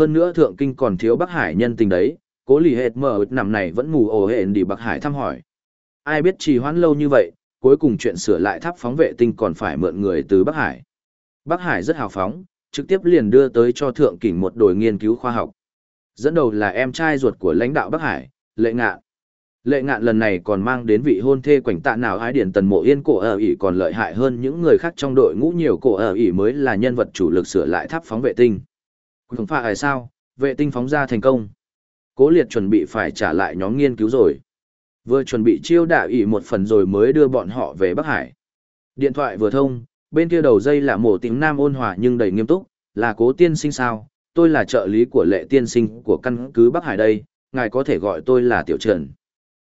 Hơn nữa thượng kinh còn thiếu Bắc Hải nhân tình đấy, cố lì hệt mở nằm này vẫn mù ổ hẹn đi Bắc Hải thăm hỏi. Ai biết trì hoãn lâu như vậy, cuối cùng chuyện sửa lại tháp phóng vệ tinh còn phải mượn người từ Bắc Hải. Bắc Hải rất hào phóng, trực tiếp liền đưa tới cho thượng kỉnh một đội nghiên cứu khoa học. Dẫn đầu là em trai ruột của lãnh đạo Bắc Hải, Lệ Ngạn. Lệ Ngạn lần này còn mang đến vị hôn thê quảnh tạ nào ái điển tần mộ yên cổ ở ỉ còn lợi hại hơn những người khác trong đội ngũ nhiều cổ ở ỉ mới là nhân vật chủ lực sửa lại tháp phóng vệ tinh. Không phải sao, vệ tinh phóng ra thành công. Cố liệt chuẩn bị phải trả lại nhóm nghiên cứu rồi. Vừa chuẩn bị chiêu đạo ỉ một phần rồi mới đưa bọn họ về Bắc Hải. Điện thoại vừa thông, bên kia đầu dây là mổ tiếng nam ôn hòa nhưng đầy nghiêm túc, là cố tiên sinh sao, tôi là trợ lý của lệ tiên sinh của căn cứ Bắc Hải đây, ngài có thể gọi tôi là Tiểu Trần.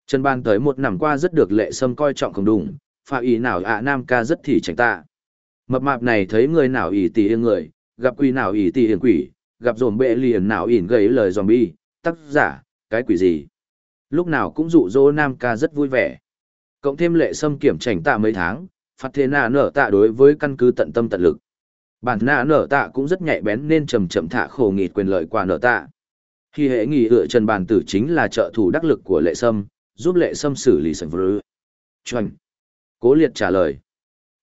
Trần Ban tới một năm qua rất được lệ sâm coi trọng không đúng, phà ý nào ạ nam ca rất thì tránh ta. Mập mạp này thấy người nào ỷ tì yên người, gặp quỷ nào ỷ tì yên quỷ, gặp dồn bệ liền nào ỉn gầy lời zombie, tác giả, cái quỷ gì. Lúc nào cũng dụ dỗ nam ca rất vui vẻ. Cộng thêm lệ sâm kiểm trành tạ mấy tháng, phạt thế nạ nở tạ đối với căn cứ tận tâm tận lực. Bản nạ nở tạ cũng rất nhạy bén nên chầm chậm thả khổ nghịt quyền lợi qua nở tạ. Khi hệ nghỉ ựa trần bàn tử chính là trợ thủ đắc lực của lệ sâm, giúp lệ sâm xử lý sạch vư. Cố liệt trả lời.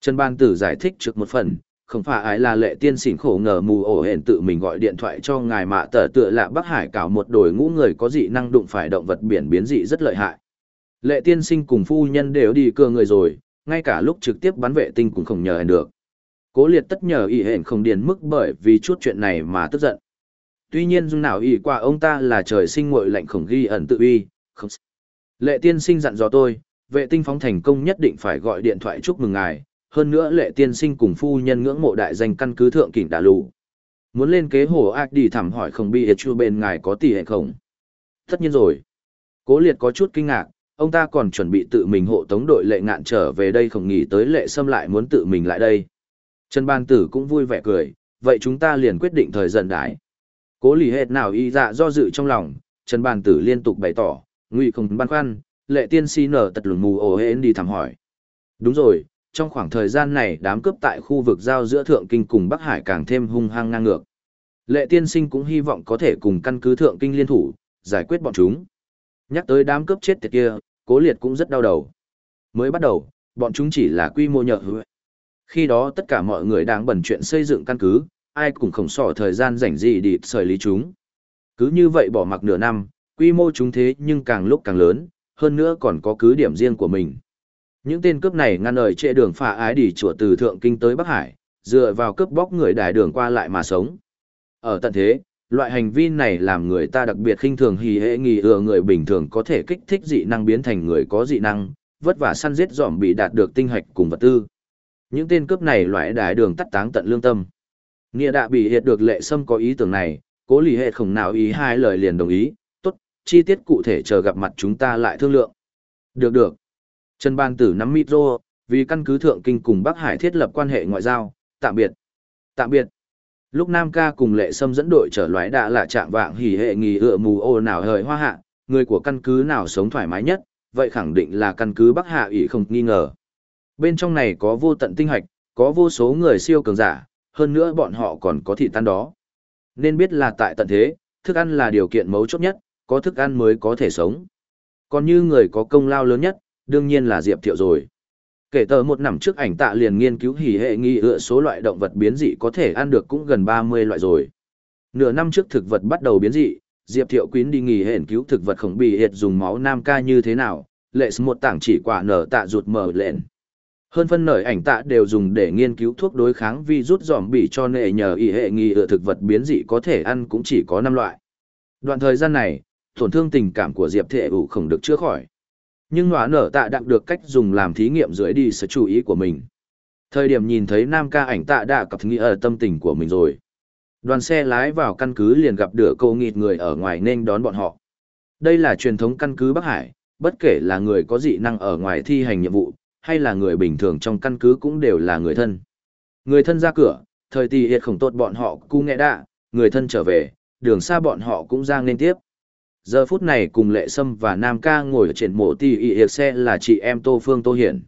Trần bàn tử giải thích trước một phần, không phải ai là lệ tiên xỉn khổ ngờ mù ổ hển tự mình gọi điện thoại cho ngài mạ tờ tựa lạ Bắc Hải cảo một đội ngũ người có dị năng đụng phải động vật biển biến dị rất lợi hại. Lệ tiên sinh cùng phu nhân đều đi cưa người rồi, ngay cả lúc trực tiếp bắn vệ tinh cũng không nhờ hèn được. Cố liệt tất nhờ ý hển không điền mức bởi vì chút chuyện này mà tức giận. Tuy nhiên dung nào ý qua ông ta là trời sinh muội lạnh khổng ghi ẩn tự uy, không Lệ tiên sinh dặn dò tôi, vệ tinh phóng thành công nhất định phải gọi điện thoại chúc mừng ngài, hơn nữa lệ tiên sinh cùng phu nhân ngưỡng mộ đại danh căn cứ thượng kỉnh đà lù. Muốn lên kế hồ ác đi thăm hỏi không bị chu bên ngài có tỷ hệ không? Tất nhiên rồi. Cố liệt có chút kinh ngạc, ông ta còn chuẩn bị tự mình hộ tống đội lệ ngạn trở về đây không nghĩ tới lệ xâm lại muốn tự mình lại đây. Trần Ban Tử cũng vui vẻ cười, vậy chúng ta liền quyết định thời dần đái. Cố lì hệt nào y dạ do dự trong lòng, Trần Ban Tử liên tục bày tỏ, nguy không băn khoăn, lệ tiên si nở tật lùn mù ổ hên đi thăm hỏi. Đúng rồi, trong khoảng thời gian này đám cướp tại khu vực giao giữa Thượng Kinh cùng Bắc Hải càng thêm hung hăng ngang ngược. Lệ tiên sinh cũng hy vọng có thể cùng căn cứ Thượng Kinh liên thủ, giải quyết bọn chúng. Nhắc tới đám cướp chết tiệt kia, cố liệt cũng rất đau đầu. Mới bắt đầu, bọn chúng chỉ là quy mô nhợ hứa. Khi đó tất cả mọi người đang bẩn chuyện xây dựng căn cứ, ai cũng không sỏ thời gian rảnh gì để xử lý chúng. Cứ như vậy bỏ mặc nửa năm, quy mô chúng thế nhưng càng lúc càng lớn, hơn nữa còn có cứ điểm riêng của mình. Những tên cướp này ngăn ở trệ đường phà ái đi chùa từ Thượng Kinh tới Bắc Hải, dựa vào cướp bóc người đài đường qua lại mà sống. Ở tận thế, loại hành vi này làm người ta đặc biệt khinh thường hì hệ nghi ưa người bình thường có thể kích thích dị năng biến thành người có dị năng, vất vả săn giết dòm bị đạt được tinh hạch cùng vật tư. Những tên cướp này loại đài đường tắt táng tận lương tâm. Nghĩa đã bị hiệt được lệ sâm có ý tưởng này, cố lì hệ không nào ý hai lời liền đồng ý, tốt, chi tiết cụ thể chờ gặp mặt chúng ta lại thương lượng. Được được. Trần Ban Tử nắm micro, vì căn cứ Thượng Kinh cùng Bắc Hải thiết lập quan hệ ngoại giao, tạm biệt. Tạm biệt. Lúc Nam ca cùng lệ sâm dẫn đội trở loại đã là trạng vạng hỉ hệ nghỉ ựa mù ô nào hời hoa hạ, người của căn cứ nào sống thoải mái nhất, vậy khẳng định là căn cứ Bắc Hạ ủy không nghi ngờ. Bên trong này có vô tận tinh hạch, có vô số người siêu cường giả, hơn nữa bọn họ còn có thị tan đó. Nên biết là tại tận thế, thức ăn là điều kiện mấu chốt nhất, có thức ăn mới có thể sống. Còn như người có công lao lớn nhất, đương nhiên là Diệp Thiệu rồi. Kể từ một năm trước ảnh tạ liền nghiên cứu hỉ hệ nghi ựa số loại động vật biến dị có thể ăn được cũng gần 30 loại rồi. Nửa năm trước thực vật bắt đầu biến dị, Diệp Thiệu Quyến đi nghỉ hẹn cứu thực vật khổng bị hiệt dùng máu nam ca như thế nào, lệ một tảng chỉ quả nở tạ rụt mở lên. Hơn phân nửa ảnh tạ đều dùng để nghiên cứu thuốc đối kháng vi rút dòm bị cho nệ nhờ y hệ nghi ựa thực vật biến dị có thể ăn cũng chỉ có 5 loại. Đoạn thời gian này, tổn thương tình cảm của Diệp Thệ ủ không được chữa khỏi. Nhưng nọa nở tạ đặng được cách dùng làm thí nghiệm dưới đi sự chú ý của mình. Thời điểm nhìn thấy nam ca ảnh tạ đã cập nghĩ ở tâm tình của mình rồi. Đoàn xe lái vào căn cứ liền gặp đửa câu nghịt người ở ngoài nên đón bọn họ. Đây là truyền thống căn cứ Bắc Hải, bất kể là người có dị năng ở ngoài thi hành nhiệm vụ, hay là người bình thường trong căn cứ cũng đều là người thân. Người thân ra cửa, thời tỷ hiệt khổng tốt bọn họ cu nghe đạ, người thân trở về, đường xa bọn họ cũng ra nên tiếp. Giờ phút này cùng Lệ Sâm và Nam Ca ngồi ở trên mộ tỷ y hiệp xe là chị em Tô Phương Tô Hiển.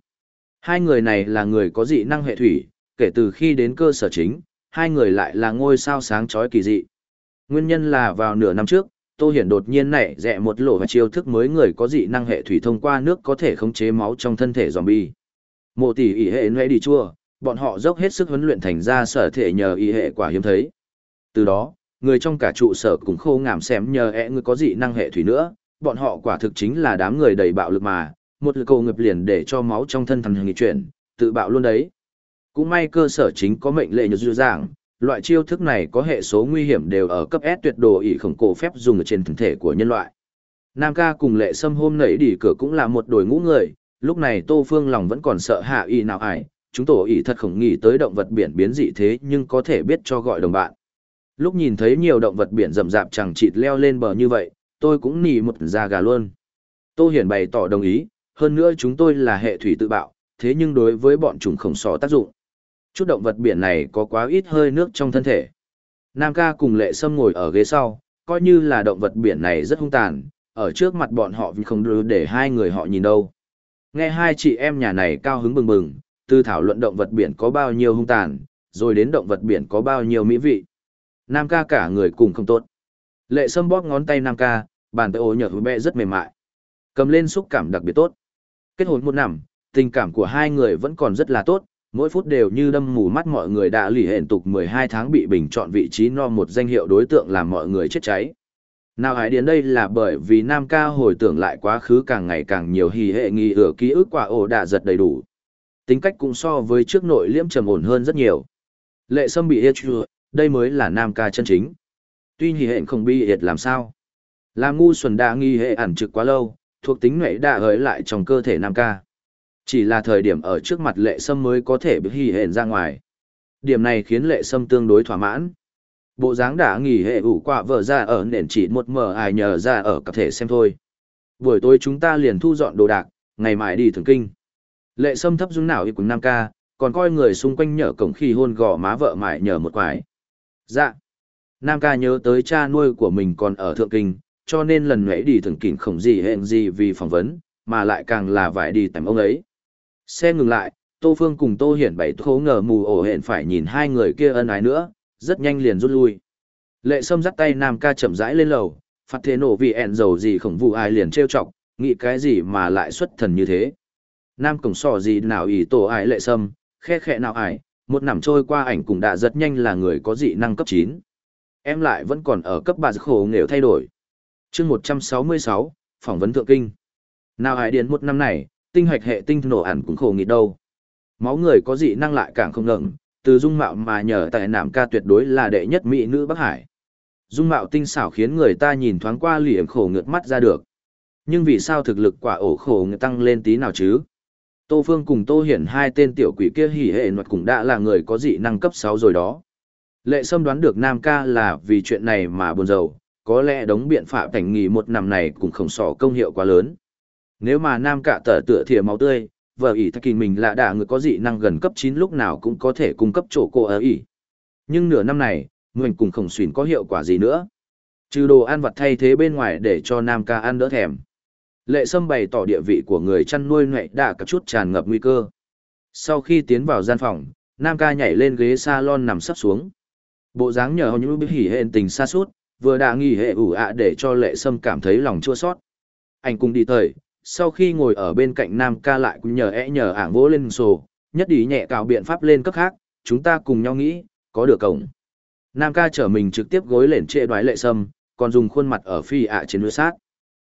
Hai người này là người có dị năng hệ thủy, kể từ khi đến cơ sở chính, hai người lại là ngôi sao sáng chói kỳ dị. Nguyên nhân là vào nửa năm trước, Tô Hiển đột nhiên nảy rẽ một lỗ và chiêu thức mới người có dị năng hệ thủy thông qua nước có thể khống chế máu trong thân thể zombie. Mộ tỷ ỷ hệ nhuệ đi chua, bọn họ dốc hết sức huấn luyện thành ra sở thể nhờ ỷ hệ quả hiếm thấy. Từ đó, người trong cả trụ sở cũng khô ngảm xem nhờ ẹ người có dị năng hệ thủy nữa, bọn họ quả thực chính là đám người đầy bạo lực mà, một lực cầu ngập liền để cho máu trong thân thần nghi chuyển, tự bạo luôn đấy. Cũng may cơ sở chính có mệnh lệ nhược dư dạng, loại chiêu thức này có hệ số nguy hiểm đều ở cấp S tuyệt đồ ỷ khổng cổ phép dùng ở trên thân thể của nhân loại. Nam ca cùng lệ sâm hôm nãy đi cửa cũng là một đội ngũ người, lúc này Tô Phương lòng vẫn còn sợ hạ y nào ải, chúng tổ ỷ thật khổng nghĩ tới động vật biển biến dị thế nhưng có thể biết cho gọi đồng bạn. Lúc nhìn thấy nhiều động vật biển rầm rạp chẳng chịt leo lên bờ như vậy, tôi cũng nỉ một da gà luôn. Tô Hiển bày tỏ đồng ý, hơn nữa chúng tôi là hệ thủy tự bạo, thế nhưng đối với bọn chúng không sò tác dụng. Chút động vật biển này có quá ít hơi nước trong thân thể. Nam ca cùng lệ sâm ngồi ở ghế sau, coi như là động vật biển này rất hung tàn, ở trước mặt bọn họ vì không đưa để hai người họ nhìn đâu. Nghe hai chị em nhà này cao hứng bừng bừng, từ thảo luận động vật biển có bao nhiêu hung tàn, rồi đến động vật biển có bao nhiêu mỹ vị. Nam ca cả người cùng không tốt. Lệ sâm bóp ngón tay Nam ca, bàn tay ô nhợt hứa bẹ rất mềm mại. Cầm lên xúc cảm đặc biệt tốt. Kết hôn một năm, tình cảm của hai người vẫn còn rất là tốt, mỗi phút đều như đâm mù mắt mọi người đã lì hẹn tục 12 tháng bị bình chọn vị trí no một danh hiệu đối tượng làm mọi người chết cháy. Nào hãy đến đây là bởi vì Nam ca hồi tưởng lại quá khứ càng ngày càng nhiều hì hệ nghi ở ký ức quả ổ đã giật đầy đủ. Tính cách cũng so với trước nội liễm trầm ổn hơn rất nhiều. Lệ sâm bị hết chưa, đây mới là Nam ca chân chính. Tuy hì hệ không bi hiệt làm sao. Làm ngu xuẩn đã nghi hệ ẩn trực quá lâu, thuộc tính nệ đã hới lại trong cơ thể Nam ca. Chỉ là thời điểm ở trước mặt lệ sâm mới có thể bị hì hển ra ngoài. Điểm này khiến lệ sâm tương đối thỏa mãn. Bộ dáng đã nghỉ hệ ủ quả vợ ra ở nền chỉ một mờ ai nhờ ra ở cả thể xem thôi. Buổi tối chúng ta liền thu dọn đồ đạc, ngày mai đi thường kinh. Lệ sâm thấp dung nào y cùng Nam ca, còn coi người xung quanh nhở cổng khi hôn gò má vợ mải nhờ một quải. Dạ. Nam ca nhớ tới cha nuôi của mình còn ở thượng kinh, cho nên lần nãy đi thường kỉnh không gì hẹn gì vì phỏng vấn, mà lại càng là vải đi tầm ông ấy. Xe ngừng lại, Tô Phương cùng Tô Hiển bảy thố ngờ mù ổ hẹn phải nhìn hai người kia ân ái nữa, rất nhanh liền rút lui. Lệ Sâm dắt tay Nam ca chậm rãi lên lầu, phát thế nổ vì ẹn dầu gì khổng vụ ai liền trêu chọc, nghĩ cái gì mà lại xuất thần như thế. Nam cổng sò gì nào ỷ tổ ai Lệ Sâm, khe khẽ nào ải, một năm trôi qua ảnh cũng đã rất nhanh là người có dị năng cấp 9. Em lại vẫn còn ở cấp bà khổ nghèo thay đổi. chương 166, phỏng vấn thượng kinh. Nào hải điền một năm này, tinh hoạch hệ tinh nổ ẩn cũng khổ nghịt đâu. Máu người có dị năng lại càng không ngừng, từ dung mạo mà nhờ tại nạm ca tuyệt đối là đệ nhất mỹ nữ Bắc Hải. Dung mạo tinh xảo khiến người ta nhìn thoáng qua liễm khổ ngược mắt ra được. Nhưng vì sao thực lực quả ổ khổ ngược tăng lên tí nào chứ? Tô Phương cùng Tô Hiển hai tên tiểu quỷ kia hỉ hệ luật cũng đã là người có dị năng cấp 6 rồi đó. Lệ Sâm đoán được Nam ca là vì chuyện này mà buồn rầu, có lẽ đống biện phạm cảnh nghỉ một năm này cũng không sỏ công hiệu quá lớn. Nếu mà nam cả tở tựa thìa máu tươi, vợ ỷ thắc kỳ mình là đã người có dị năng gần cấp 9 lúc nào cũng có thể cung cấp chỗ cô ở ỷ. Nhưng nửa năm này, mình cùng khổng xuyên có hiệu quả gì nữa. Trừ đồ ăn vặt thay thế bên ngoài để cho nam ca ăn đỡ thèm. Lệ Sâm bày tỏ địa vị của người chăn nuôi nhuệ đã có chút tràn ngập nguy cơ. Sau khi tiến vào gian phòng, nam ca nhảy lên ghế salon nằm sấp xuống. Bộ dáng nhờ những bị hỉ hẹn tình xa suốt, vừa đã nghỉ hệ ủ ạ để cho lệ sâm cảm thấy lòng chua sót. Anh cùng đi thời, sau khi ngồi ở bên cạnh nam ca lại cũng nhờ é nhờ ảng vỗ lên sổ, nhất đi nhẹ cào biện pháp lên cấp khác, chúng ta cùng nhau nghĩ, có được cổng. Nam ca trở mình trực tiếp gối lên trệ đoái lệ sâm, còn dùng khuôn mặt ở phi ạ trên núi sát.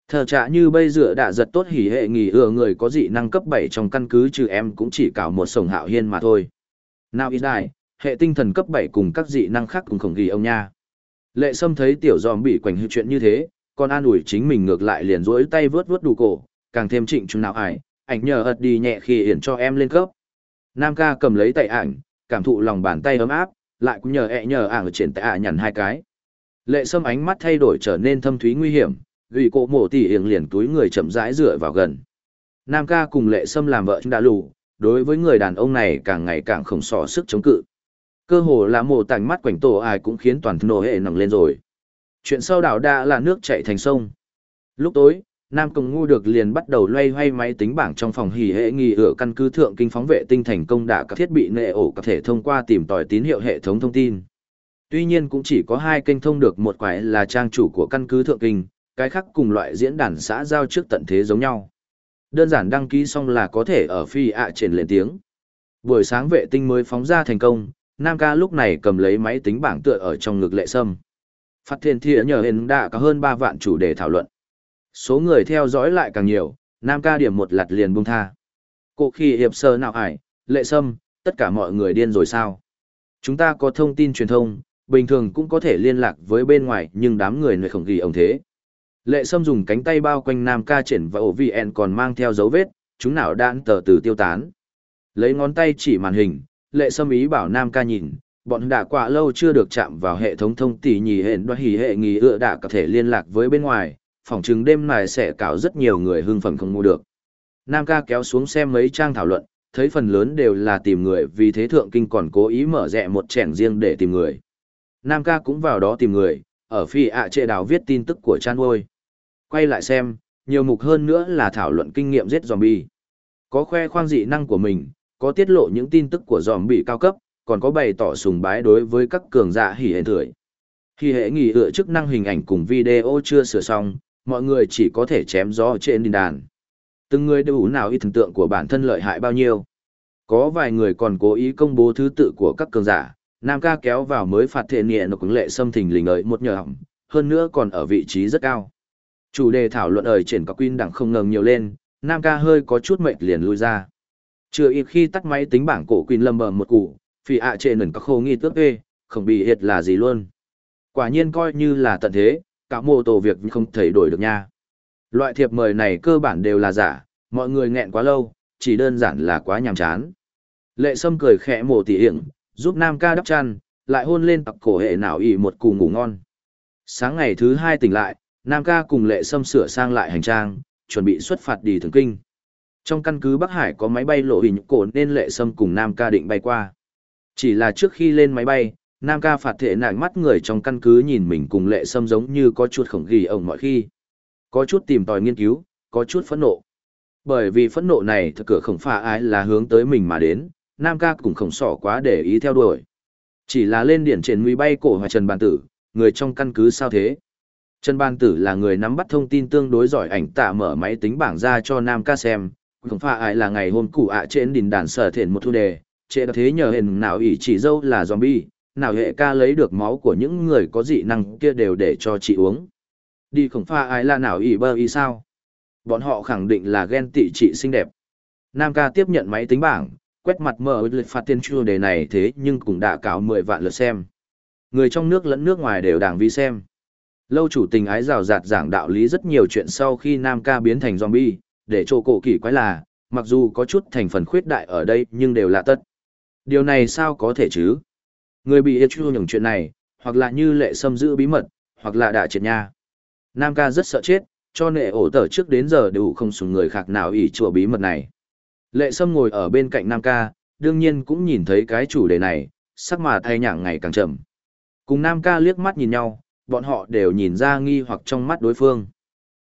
Thờ trả như bây giờ đã giật tốt hỉ hệ nghỉ ừa người có dị năng cấp 7 trong căn cứ trừ em cũng chỉ cào một sổng hạo hiên mà thôi. Nào ít đại, hệ tinh thần cấp 7 cùng các dị năng khác cùng khổng ghi ông nha. Lệ sâm thấy tiểu giòm bị quảnh hư chuyện như thế, còn an ủi chính mình ngược lại liền rỗi tay vớt vớt đủ cổ, càng thêm trịnh trung nào ải, ảnh nhờ ật đi nhẹ khi hiển cho em lên cấp. Nam ca cầm lấy tay ảnh, cảm thụ lòng bàn tay ấm áp, lại cũng nhờ ẹ nhờ ảng ở trên tay ả nhằn hai cái. Lệ sâm ánh mắt thay đổi trở nên thâm thúy nguy hiểm, gửi cổ mổ tỉ hiền liền túi người chậm rãi dựa vào gần. Nam ca cùng lệ sâm làm vợ đã lù, đối với người đàn ông này càng ngày càng khổng sỏ sức chống cự. Cơ hồ là mổ tành mắt quảnh tổ ai cũng khiến toàn thân nổ hệ nặng lên rồi. Chuyện sau đảo đã là nước chảy thành sông. Lúc tối, Nam Công Ngu được liền bắt đầu loay hoay máy tính bảng trong phòng hỉ hệ nghỉ ở căn cứ thượng kinh phóng vệ tinh thành công đã các thiết bị nệ ổ có thể thông qua tìm tòi tín hiệu hệ thống thông tin. Tuy nhiên cũng chỉ có hai kênh thông được một quái là trang chủ của căn cứ thượng kinh, cái khác cùng loại diễn đàn xã giao trước tận thế giống nhau. Đơn giản đăng ký xong là có thể ở phi ạ trên lên tiếng. Buổi sáng vệ tinh mới phóng ra thành công, Nam ca lúc này cầm lấy máy tính bảng tựa ở trong ngực lệ sâm. Phát thiên thịa nhờ hình đã có hơn 3 vạn chủ đề thảo luận. Số người theo dõi lại càng nhiều, Nam ca điểm một lặt liền buông tha. Cô khi hiệp sơ nào ải, lệ sâm, tất cả mọi người điên rồi sao? Chúng ta có thông tin truyền thông, bình thường cũng có thể liên lạc với bên ngoài nhưng đám người này không ghi ông thế. Lệ Sâm dùng cánh tay bao quanh Nam ca triển và ổ VN còn mang theo dấu vết, chúng nào đạn tờ từ tiêu tán. Lấy ngón tay chỉ màn hình, Lệ Sâm ý bảo Nam ca nhìn, bọn đã qua lâu chưa được chạm vào hệ thống thông tỷ nhì hẹn đoá hỉ hệ nghỉ ựa đã có thể liên lạc với bên ngoài, Phỏng chừng đêm này sẽ cảo rất nhiều người hưng phấn không mua được. Nam ca kéo xuống xem mấy trang thảo luận, thấy phần lớn đều là tìm người vì thế thượng kinh còn cố ý mở rẽ một chẻng riêng để tìm người. Nam ca cũng vào đó tìm người, ở phi ạ trệ đào viết tin tức của chan ôi. Quay lại xem, nhiều mục hơn nữa là thảo luận kinh nghiệm giết zombie. Có khoe khoang dị năng của mình, có tiết lộ những tin tức của zombie cao cấp, còn có bày tỏ sùng bái đối với các cường giả hỉ hệ thưởi. Khi hệ nghỉ ựa chức năng hình ảnh cùng video chưa sửa xong, mọi người chỉ có thể chém gió trên đình đàn. Từng người đều nào ý thần tượng của bản thân lợi hại bao nhiêu. Có vài người còn cố ý công bố thứ tự của các cường giả, Nam ca kéo vào mới phạt thể nhẹ của lệ xâm thình lình lợi một nhờ hỏng, hơn nữa còn ở vị trí rất cao. Chủ đề thảo luận ở trên các quyên đẳng không ngừng nhiều lên, Nam ca hơi có chút mệt liền lui ra. Chưa ít khi tắt máy tính bảng cổ quyên lầm bầm một cụ, phi ạ trệ nẩn các khô nghi tước ê, không bị hiệt là gì luôn. Quả nhiên coi như là tận thế, cả mô tổ việc không thể đổi được nha. Loại thiệp mời này cơ bản đều là giả, mọi người nghẹn quá lâu, chỉ đơn giản là quá nhàm chán. Lệ Sâm cười khẽ mổ tỉ hiểm, giúp Nam ca đắp chăn, lại hôn lên tặc cổ hệ nào ỉ một cù ngủ ngon. Sáng ngày thứ hai tỉnh lại, Nam ca cùng Lệ Sâm sửa sang lại hành trang, chuẩn bị xuất phạt đi thường kinh. Trong căn cứ Bắc Hải có máy bay lộ hình cổ nên Lệ Sâm cùng Nam ca định bay qua. Chỉ là trước khi lên máy bay, Nam ca phạt thể nảy mắt người trong căn cứ nhìn mình cùng Lệ Sâm giống như có chút khổng ghi ổng mọi khi. Có chút tìm tòi nghiên cứu, có chút phẫn nộ. Bởi vì phẫn nộ này thật cửa khổng phà ai là hướng tới mình mà đến, Nam ca cũng không sỏ quá để ý theo đuổi. Chỉ là lên điển trên nguy bay cổ hòa Trần Bàn Tử, người trong căn cứ sao thế? Trần Ban Tử là người nắm bắt thông tin tương đối giỏi ảnh tạ mở máy tính bảng ra cho Nam ca xem, không phải ai là ngày hôm cũ ạ trên đỉnh đàn sở thiện một thu đề, trệ thế nhờ hình nào ỷ chỉ dâu là zombie, nào hệ ca lấy được máu của những người có dị năng kia đều để cho chị uống. Đi không phải ai là nào ỷ bơ y sao? Bọn họ khẳng định là ghen tị chị xinh đẹp. Nam ca tiếp nhận máy tính bảng, quét mặt mở lịch phạt tiên chua đề này thế nhưng cũng đã cáo 10 vạn lượt xem. Người trong nước lẫn nước ngoài đều đảng vi xem. Lâu chủ tình ái rào rạt giảng đạo lý rất nhiều chuyện sau khi Nam ca biến thành zombie, để chỗ cổ kỳ quái là, mặc dù có chút thành phần khuyết đại ở đây nhưng đều là tất. Điều này sao có thể chứ? Người bị yêu chua những chuyện này, hoặc là như lệ xâm giữ bí mật, hoặc là đã triệt nha. Nam ca rất sợ chết, cho nệ ổ tở trước đến giờ đều không sùng người khác nào ỷ chùa bí mật này. Lệ Sâm ngồi ở bên cạnh Nam ca, đương nhiên cũng nhìn thấy cái chủ đề này, sắc mặt thay nhảng ngày càng chậm. Cùng Nam ca liếc mắt nhìn nhau, bọn họ đều nhìn ra nghi hoặc trong mắt đối phương.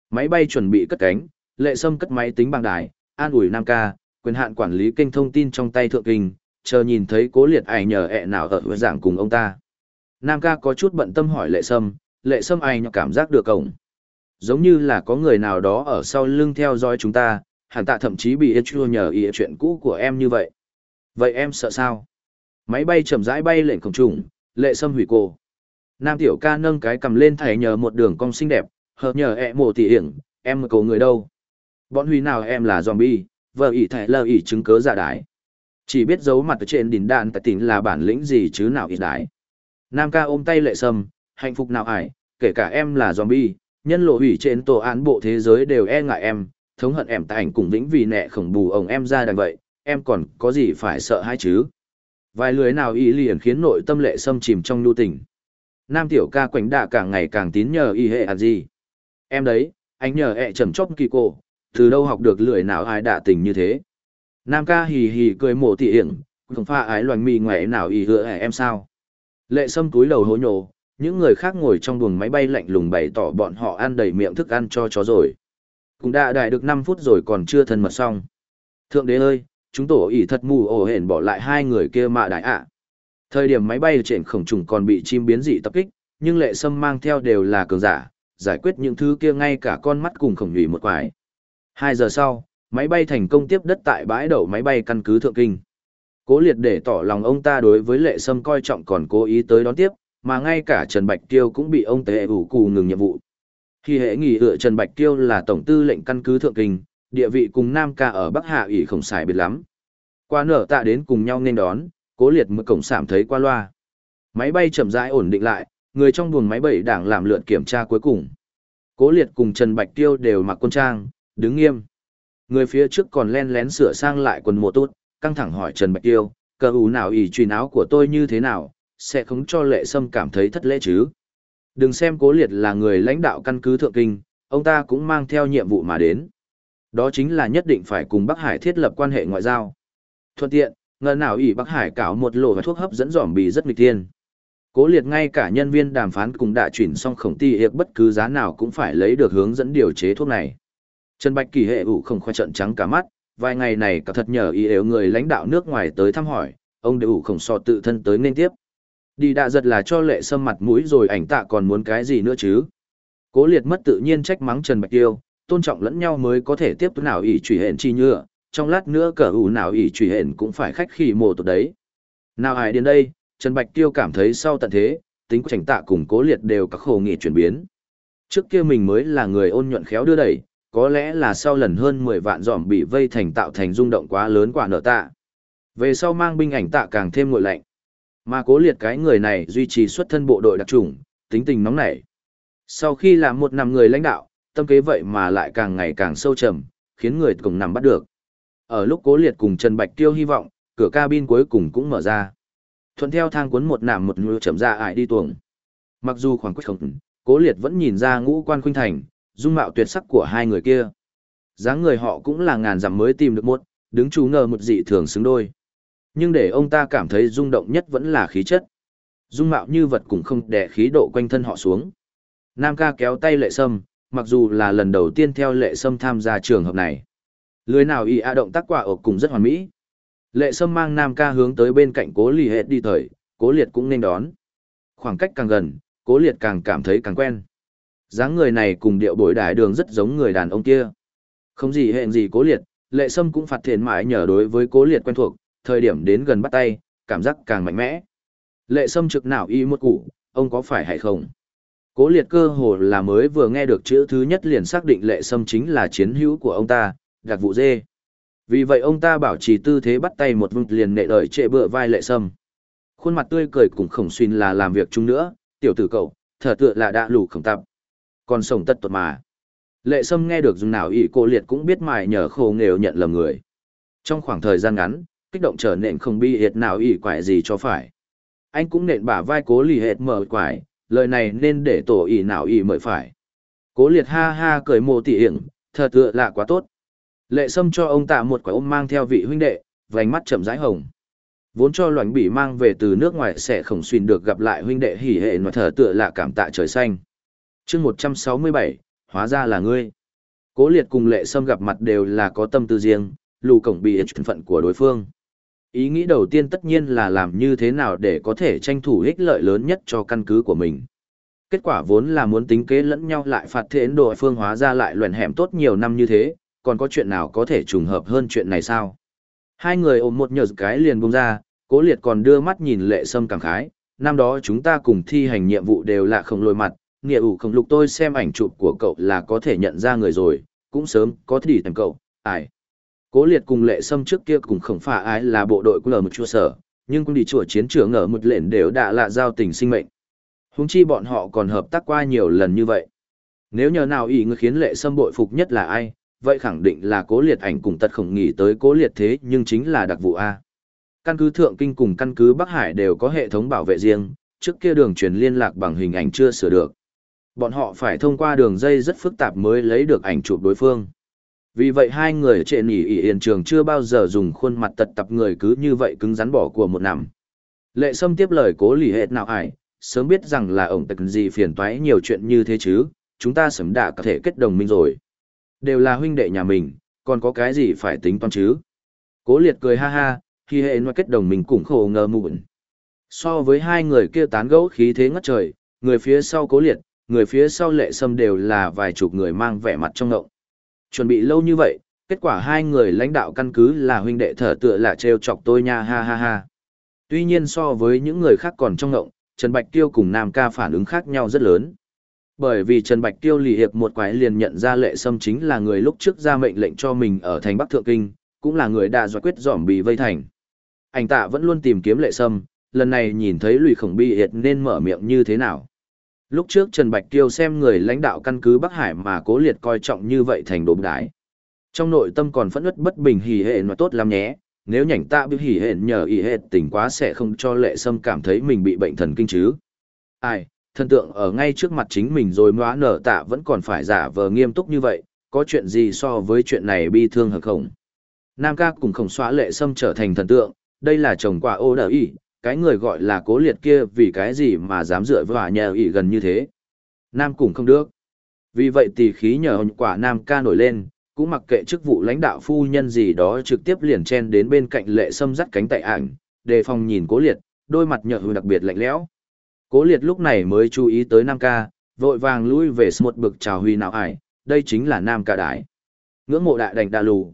Máy bay chuẩn bị cất cánh, Lệ Sâm cất máy tính bằng đài, an ủi Nam ca, quyền hạn quản lý kênh thông tin trong tay thượng kinh, chờ nhìn thấy cố liệt ảnh nhờ ẹ nào ở hướng giảng cùng ông ta. Nam ca có chút bận tâm hỏi Lệ Sâm, Lệ Sâm ai nhọc cảm giác được cổng. Giống như là có người nào đó ở sau lưng theo dõi chúng ta, hẳn tạ thậm chí bị chua nhờ ý chuyện cũ của em như vậy. Vậy em sợ sao? Máy bay chậm rãi bay lệnh cổng trùng, lệ sâm hủy cô. Nam tiểu ca nâng cái cầm lên thầy nhờ một đường cong xinh đẹp, hợp nhờ ẹ mộ tỉ hiển, em cầu người đâu. Bọn huy nào em là zombie, vợ ỷ thầy lờ ỷ chứng cớ giả đái. Chỉ biết giấu mặt trên đỉnh đạn tại tỉnh là bản lĩnh gì chứ nào ít đái. Nam ca ôm tay lệ sâm, hạnh phúc nào ải, kể cả em là zombie, nhân lộ hủy trên tổ án bộ thế giới đều e ngại em, thống hận em tại ảnh cùng vĩnh vì nẹ khổng bù ông em ra đằng vậy, em còn có gì phải sợ hay chứ? Vài lưới nào ý liền khiến nội tâm lệ sâm chìm trong nhu tình. Nam tiểu ca quảnh đạ càng ngày càng tín nhờ y hệ à gì. Em đấy, anh nhờ ẹ trầm chóc kỳ cổ, từ đâu học được lưỡi nào ai đạ tình như thế. Nam ca hì hì cười mổ tỉ hiển, không pha ái loành mì ngoẻ nào y hựa em sao. Lệ sâm túi đầu hố nhổ, những người khác ngồi trong buồng máy bay lạnh lùng bày tỏ bọn họ ăn đầy miệng thức ăn cho chó rồi. Cũng đã đại được 5 phút rồi còn chưa thân mật xong. Thượng đế ơi, chúng tổ ỉ thật mù ổ hển bỏ lại hai người kia mà đại ạ. Thời điểm máy bay trên khổng trùng còn bị chim biến dị tập kích, nhưng lệ sâm mang theo đều là cường giả, giải quyết những thứ kia ngay cả con mắt cùng khổng nhủy một quái. Hai giờ sau, máy bay thành công tiếp đất tại bãi đậu máy bay căn cứ Thượng Kinh. Cố liệt để tỏ lòng ông ta đối với lệ sâm coi trọng còn cố ý tới đón tiếp, mà ngay cả Trần Bạch Tiêu cũng bị ông tế ủ cù ngừng nhiệm vụ. Khi hệ nghỉ ựa Trần Bạch Tiêu là tổng tư lệnh căn cứ Thượng Kinh, địa vị cùng Nam Ca ở Bắc Hạ ủy không xài biệt lắm. Qua nở tạ đến cùng nhau nên đón, cố liệt mở cổng sảm thấy qua loa. Máy bay chậm rãi ổn định lại, người trong buồng máy bay đảng làm lượt kiểm tra cuối cùng. Cố liệt cùng Trần Bạch Tiêu đều mặc quân trang, đứng nghiêm. Người phía trước còn len lén sửa sang lại quần mùa tốt, căng thẳng hỏi Trần Bạch Tiêu, cờ ủ nào ỉ truy áo của tôi như thế nào, sẽ không cho lệ sâm cảm thấy thất lễ chứ. Đừng xem cố liệt là người lãnh đạo căn cứ thượng kinh, ông ta cũng mang theo nhiệm vụ mà đến. Đó chính là nhất định phải cùng Bắc Hải thiết lập quan hệ ngoại giao. Thuận tiện, ngờ nào ỷ Bắc Hải cảo một lộ và thuốc hấp dẫn dòm bì rất nghịch tiên. Cố liệt ngay cả nhân viên đàm phán cùng đã chuyển xong khổng ti hiệp bất cứ giá nào cũng phải lấy được hướng dẫn điều chế thuốc này. Trần Bạch Kỳ hệ ủ không khoe trận trắng cả mắt, vài ngày này cả thật nhờ ý yếu người lãnh đạo nước ngoài tới thăm hỏi, ông đều ủ không so tự thân tới nên tiếp. Đi đạ giật là cho lệ sâm mặt mũi rồi ảnh tạ còn muốn cái gì nữa chứ. Cố liệt mất tự nhiên trách mắng Trần Bạch Tiêu, tôn trọng lẫn nhau mới có thể tiếp tục nào ỷ trùy hẹn chi nhựa, trong lát nữa cờ ủ nào ỉ trùy hển cũng phải khách khi mồ tụt đấy. Nào ai đến đây, Trần Bạch Tiêu cảm thấy sau tận thế, tính của trành tạ cùng cố liệt đều các khổ nghị chuyển biến. Trước kia mình mới là người ôn nhuận khéo đưa đẩy, có lẽ là sau lần hơn 10 vạn giòm bị vây thành tạo thành rung động quá lớn quả nợ tạ. Về sau mang binh ảnh tạ càng thêm ngội lạnh. Mà cố liệt cái người này duy trì xuất thân bộ đội đặc trùng, tính tình nóng nảy. Sau khi làm một năm người lãnh đạo, tâm kế vậy mà lại càng ngày càng sâu trầm, khiến người cùng nằm bắt được. Ở lúc cố liệt cùng Trần Bạch Tiêu hy vọng, cửa cabin cuối cùng cũng mở ra. Thuận theo thang cuốn một nạm một ngựa chậm ra ải đi tuồng. Mặc dù khoảng cách không, cố liệt vẫn nhìn ra ngũ quan khuynh thành, dung mạo tuyệt sắc của hai người kia. dáng người họ cũng là ngàn dặm mới tìm được một, đứng chú ngờ một dị thường xứng đôi. Nhưng để ông ta cảm thấy rung động nhất vẫn là khí chất. Dung mạo như vật cũng không đè khí độ quanh thân họ xuống. Nam ca kéo tay lệ sâm, mặc dù là lần đầu tiên theo lệ sâm tham gia trường hợp này. Lưới nào y a động tác quả ộc cùng rất hoàn mỹ. Lệ sâm mang Nam ca hướng tới bên cạnh cố lì hệt đi thời, cố liệt cũng nên đón. Khoảng cách càng gần, cố liệt càng cảm thấy càng quen dáng người này cùng điệu bối đại đường rất giống người đàn ông kia. Không gì hẹn gì cố liệt, lệ sâm cũng phạt thiện mãi nhờ đối với cố liệt quen thuộc, thời điểm đến gần bắt tay, cảm giác càng mạnh mẽ. Lệ sâm trực nào y một củ, ông có phải hay không? Cố liệt cơ hồ là mới vừa nghe được chữ thứ nhất liền xác định lệ sâm chính là chiến hữu của ông ta, đặc vụ dê. Vì vậy ông ta bảo trì tư thế bắt tay một vung liền nệ đợi trệ bựa vai lệ sâm. Khuôn mặt tươi cười cũng khổng xuyên là làm việc chung nữa, tiểu tử cậu, thở tựa là đã lù khổng tập, còn sống tất tuột mà. Lệ Sâm nghe được dùng nào ỷ cô liệt cũng biết mài nhờ khô nghèo nhận lầm người. Trong khoảng thời gian ngắn, kích động trở nên không bi hiệt nào ỷ quải gì cho phải. Anh cũng nện bả vai cố lì hệt mở quải, lời này nên để tổ ỷ nào ỷ mời phải. Cố liệt ha ha cười mồ tỉ hiểm, thật tựa lạ quá tốt. Lệ Sâm cho ông tạ một quả ôm mang theo vị huynh đệ, vành mắt chậm rãi hồng. Vốn cho loảnh bỉ mang về từ nước ngoài sẽ khổng xuyên được gặp lại huynh đệ hỉ hệ mà thở tựa lạ cảm tạ trời xanh. Chương một trăm sáu mươi bảy hóa ra là ngươi. Cố liệt cùng lệ sâm gặp mặt đều là có tâm tư riêng lù cổng bị thân phận của đối phương. Ý nghĩ đầu tiên tất nhiên là làm như thế nào để có thể tranh thủ ích lợi lớn nhất cho căn cứ của mình. Kết quả vốn là muốn tính kế lẫn nhau lại phạt thế ấn độ phương hóa ra lại luận hẻm tốt nhiều năm như thế còn có chuyện nào có thể trùng hợp hơn chuyện này sao hai người ôm một nhờ cái liền bông ra cố liệt còn đưa mắt nhìn lệ sâm cảm khái năm đó chúng ta cùng thi hành nhiệm vụ đều là không lôi mặt nghĩa ủ không lục tôi xem ảnh chụp của cậu là có thể nhận ra người rồi, cũng sớm có thể tìm cậu, ai. Cố liệt cùng lệ sâm trước kia cùng không phải ai là bộ đội của lờ một chua sở, nhưng cũng đi chùa chiến trường ở một lệnh đều đã là giao tình sinh mệnh. Húng chi bọn họ còn hợp tác qua nhiều lần như vậy. Nếu nhờ nào ý người khiến lệ sâm bội phục nhất là ai, vậy khẳng định là cố liệt ảnh cùng tật khổng nghỉ tới cố liệt thế nhưng chính là đặc vụ A. Căn cứ Thượng Kinh cùng căn cứ Bắc Hải đều có hệ thống bảo vệ riêng, trước kia đường truyền liên lạc bằng hình ảnh chưa sửa được. Bọn họ phải thông qua đường dây rất phức tạp mới lấy được ảnh chụp đối phương. Vì vậy hai người trệ nỉ ỉ hiện trường chưa bao giờ dùng khuôn mặt tật tập người cứ như vậy cứng rắn bỏ của một năm Lệ Sâm tiếp lời cố lì hệt nào ải, sớm biết rằng là ổng tật gì phiền toái nhiều chuyện như thế chứ, chúng ta sớm đã có thể kết đồng minh rồi. Đều là huynh đệ nhà mình, còn có cái gì phải tính toán chứ. Cố liệt cười ha ha, khi hệ nói kết đồng mình cũng khổ ngờ mụn. So với hai người kia tán gẫu khí thế ngất trời, người phía sau cố liệt, người phía sau lệ sâm đều là vài chục người mang vẻ mặt trong ngộng. Chuẩn bị lâu như vậy, kết quả hai người lãnh đạo căn cứ là huynh đệ thở tựa là trêu chọc tôi nha ha ha ha. Tuy nhiên so với những người khác còn trong ngộng, Trần Bạch Tiêu cùng Nam ca phản ứng khác nhau rất lớn. Bởi vì Trần Bạch Tiêu lì hiệp một quái liền nhận ra lệ sâm chính là người lúc trước ra mệnh lệnh cho mình ở thành Bắc Thượng Kinh, cũng là người đã giải quyết dòm bị vây thành. Anh tạ vẫn luôn tìm kiếm lệ sâm, lần này nhìn thấy lùi khổng bị hiệt nên mở miệng như thế nào. Lúc trước Trần Bạch Tiêu xem người lãnh đạo căn cứ Bắc Hải mà cố liệt coi trọng như vậy thành đốm đái. Trong nội tâm còn phẫn ứt bất bình hỉ hệ nói tốt lắm nhé, nếu nhảnh tạ biểu hỉ hệ nhờ ý hệ tỉnh quá sẽ không cho lệ sâm cảm thấy mình bị bệnh thần kinh chứ. Ai, thần tượng ở ngay trước mặt chính mình rồi móa nở tạ vẫn còn phải giả vờ nghiêm túc như vậy, có chuyện gì so với chuyện này bi thương hợp không? Nam ca cùng khổng xóa lệ sâm trở thành thần tượng, đây là chồng quả ô đờ y, cái người gọi là cố liệt kia vì cái gì mà dám dựa vào nhà ỷ gần như thế. Nam cùng không được. Vì vậy tỷ khí nhờ quả Nam ca nổi lên, cũng mặc kệ chức vụ lãnh đạo phu nhân gì đó trực tiếp liền chen đến bên cạnh lệ sâm dắt cánh tại ảnh, đề phòng nhìn cố liệt, đôi mặt nhợ đặc biệt lạnh lẽo. Cố liệt lúc này mới chú ý tới Nam ca, vội vàng lui về một bực chào huy nào ải, đây chính là Nam ca đại, Ngưỡng mộ đại đành đà lù.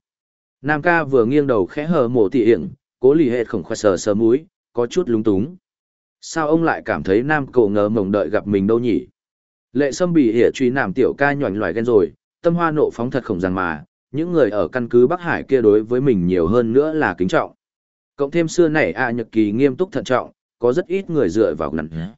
Nam ca vừa nghiêng đầu khẽ hờ mổ tỉ hiển, cố lì hệt khổng khoe sờ sờ múi, có chút lúng túng. Sao ông lại cảm thấy nam cổ ngờ mộng đợi gặp mình đâu nhỉ? Lệ sâm bị hỉa truy nàm tiểu ca nhoảnh loài ghen rồi, tâm hoa nộ phóng thật khổng rằng mà, những người ở căn cứ Bắc Hải kia đối với mình nhiều hơn nữa là kính trọng. Cộng thêm xưa này a nhật kỳ nghiêm túc thận trọng, có rất ít người dựa vào ngắn.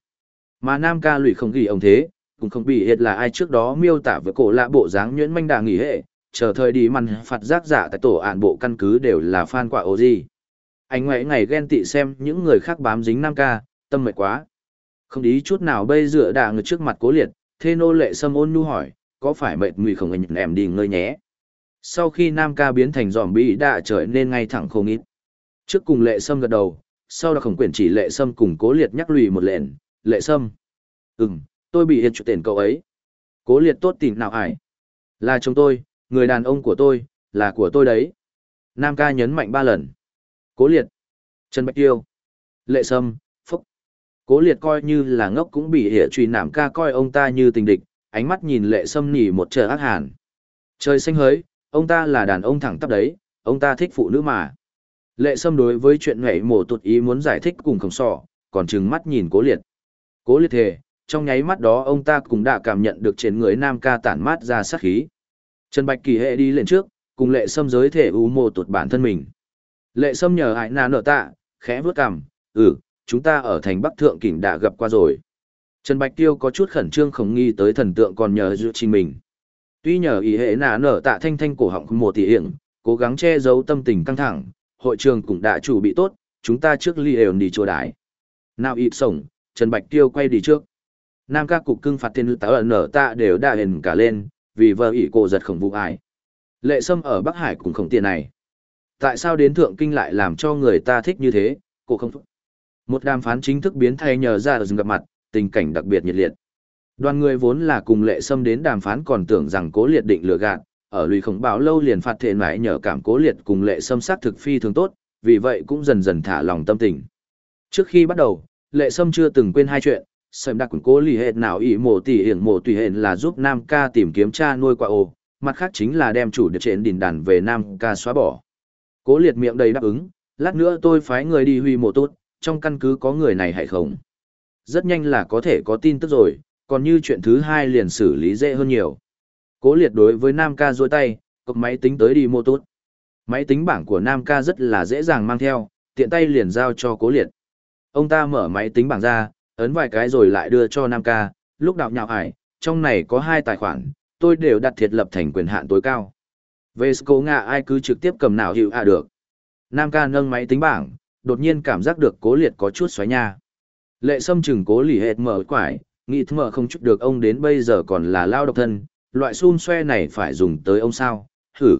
Mà nam ca lụy không ghi ông thế, cũng không bị hiệt là ai trước đó miêu tả với cổ lạ bộ dáng nhuyễn manh đà nghỉ hệ, chờ thời đi mặn phạt giác giả tại tổ ản bộ căn cứ đều là fan quả ô gì anh ngoại ngày ghen tị xem những người khác bám dính nam ca, tâm mệt quá. Không ý chút nào bây dựa đà người trước mặt cố liệt, thê nô lệ sâm ôn nhu hỏi, có phải mệt mùi không anh em đi ngơi nhé. Sau khi nam ca biến thành giòm bị đã trở nên ngay thẳng không ít. Trước cùng lệ sâm gật đầu, sau đó khổng quyển chỉ lệ sâm cùng cố liệt nhắc lùi một lệnh, lệ sâm. Ừm, tôi bị hiệt chủ tiền cậu ấy. Cố liệt tốt tìm nào ải. Là chồng tôi, người đàn ông của tôi, là của tôi đấy. Nam ca nhấn mạnh ba lần. Cố liệt, Trần Bạch Tiêu, Lệ Sâm, Phúc. Cố liệt coi như là ngốc cũng bị hệ truy nảm ca coi ông ta như tình địch, ánh mắt nhìn Lệ Sâm nỉ một trời ác hàn. Trời xanh hới, ông ta là đàn ông thẳng tắp đấy, ông ta thích phụ nữ mà. Lệ Sâm đối với chuyện nhảy mổ tụt ý muốn giải thích cùng khổng sọ, còn trừng mắt nhìn cố liệt. Cố liệt thề, trong nháy mắt đó ông ta cũng đã cảm nhận được trên người nam ca tản mát ra sát khí. Trần Bạch Kỳ hệ đi lên trước, cùng lệ Sâm giới thể u mô tụt bản thân mình. Lệ Sâm nhờ hại nà nở tạ, khẽ vớt cằm, ừ, chúng ta ở thành Bắc Thượng Kình đã gặp qua rồi. Trần Bạch Tiêu có chút khẩn trương không nghi tới thần tượng còn nhờ dự trình mình. Tuy nhờ ý hệ nà nở tạ thanh thanh cổ họng một tỷ hiển cố gắng che giấu tâm tình căng thẳng, hội trường cũng đã chủ bị tốt, chúng ta trước ly ều đi chỗ đái. Nào ịp sổng, Trần Bạch Tiêu quay đi trước. Nam ca cục cưng phạt thiên táo ở nở tạ đều đã hình cả lên, vì vợ ỷ cổ giật khổng vụ ải. Lệ Sâm ở Bắc Hải cũng khổng tiền này. Tại sao đến thượng kinh lại làm cho người ta thích như thế, cô không thúc. Một đàm phán chính thức biến thay nhờ ra dừng gặp mặt, tình cảnh đặc biệt nhiệt liệt. Đoàn người vốn là cùng lệ Sâm đến đàm phán còn tưởng rằng cố liệt định lừa gạt, ở lùi khổng báo lâu liền phạt thể mãi nhờ cảm cố liệt cùng lệ Sâm sát thực phi thường tốt, vì vậy cũng dần dần thả lòng tâm tình. Trước khi bắt đầu, lệ sâm chưa từng quên hai chuyện, sầm đặc cố lì hệt nào ỷ mổ tỷ hiển mổ tùy hển là giúp nam ca tìm kiếm cha nuôi quả ồ, mặt khác chính là đem chủ được trên đỉnh đàn về nam ca xóa bỏ. Cố liệt miệng đầy đáp ứng, lát nữa tôi phái người đi huy mộ tốt, trong căn cứ có người này hay không? Rất nhanh là có thể có tin tức rồi, còn như chuyện thứ hai liền xử lý dễ hơn nhiều. Cố liệt đối với Nam ca dôi tay, cọc máy tính tới đi mô tốt. Máy tính bảng của Nam ca rất là dễ dàng mang theo, tiện tay liền giao cho cố liệt. Ông ta mở máy tính bảng ra, ấn vài cái rồi lại đưa cho Nam ca, lúc đạo nhạo ải, trong này có hai tài khoản, tôi đều đặt thiết lập thành quyền hạn tối cao. Về cố ngạ ai cứ trực tiếp cầm nào hiệu à được. Nam ca nâng máy tính bảng, đột nhiên cảm giác được cố liệt có chút xoáy nha. Lệ sâm chừng cố lì hệt mở quải, nghĩ mở không chút được ông đến bây giờ còn là lao độc thân, loại xun xoe này phải dùng tới ông sao, thử.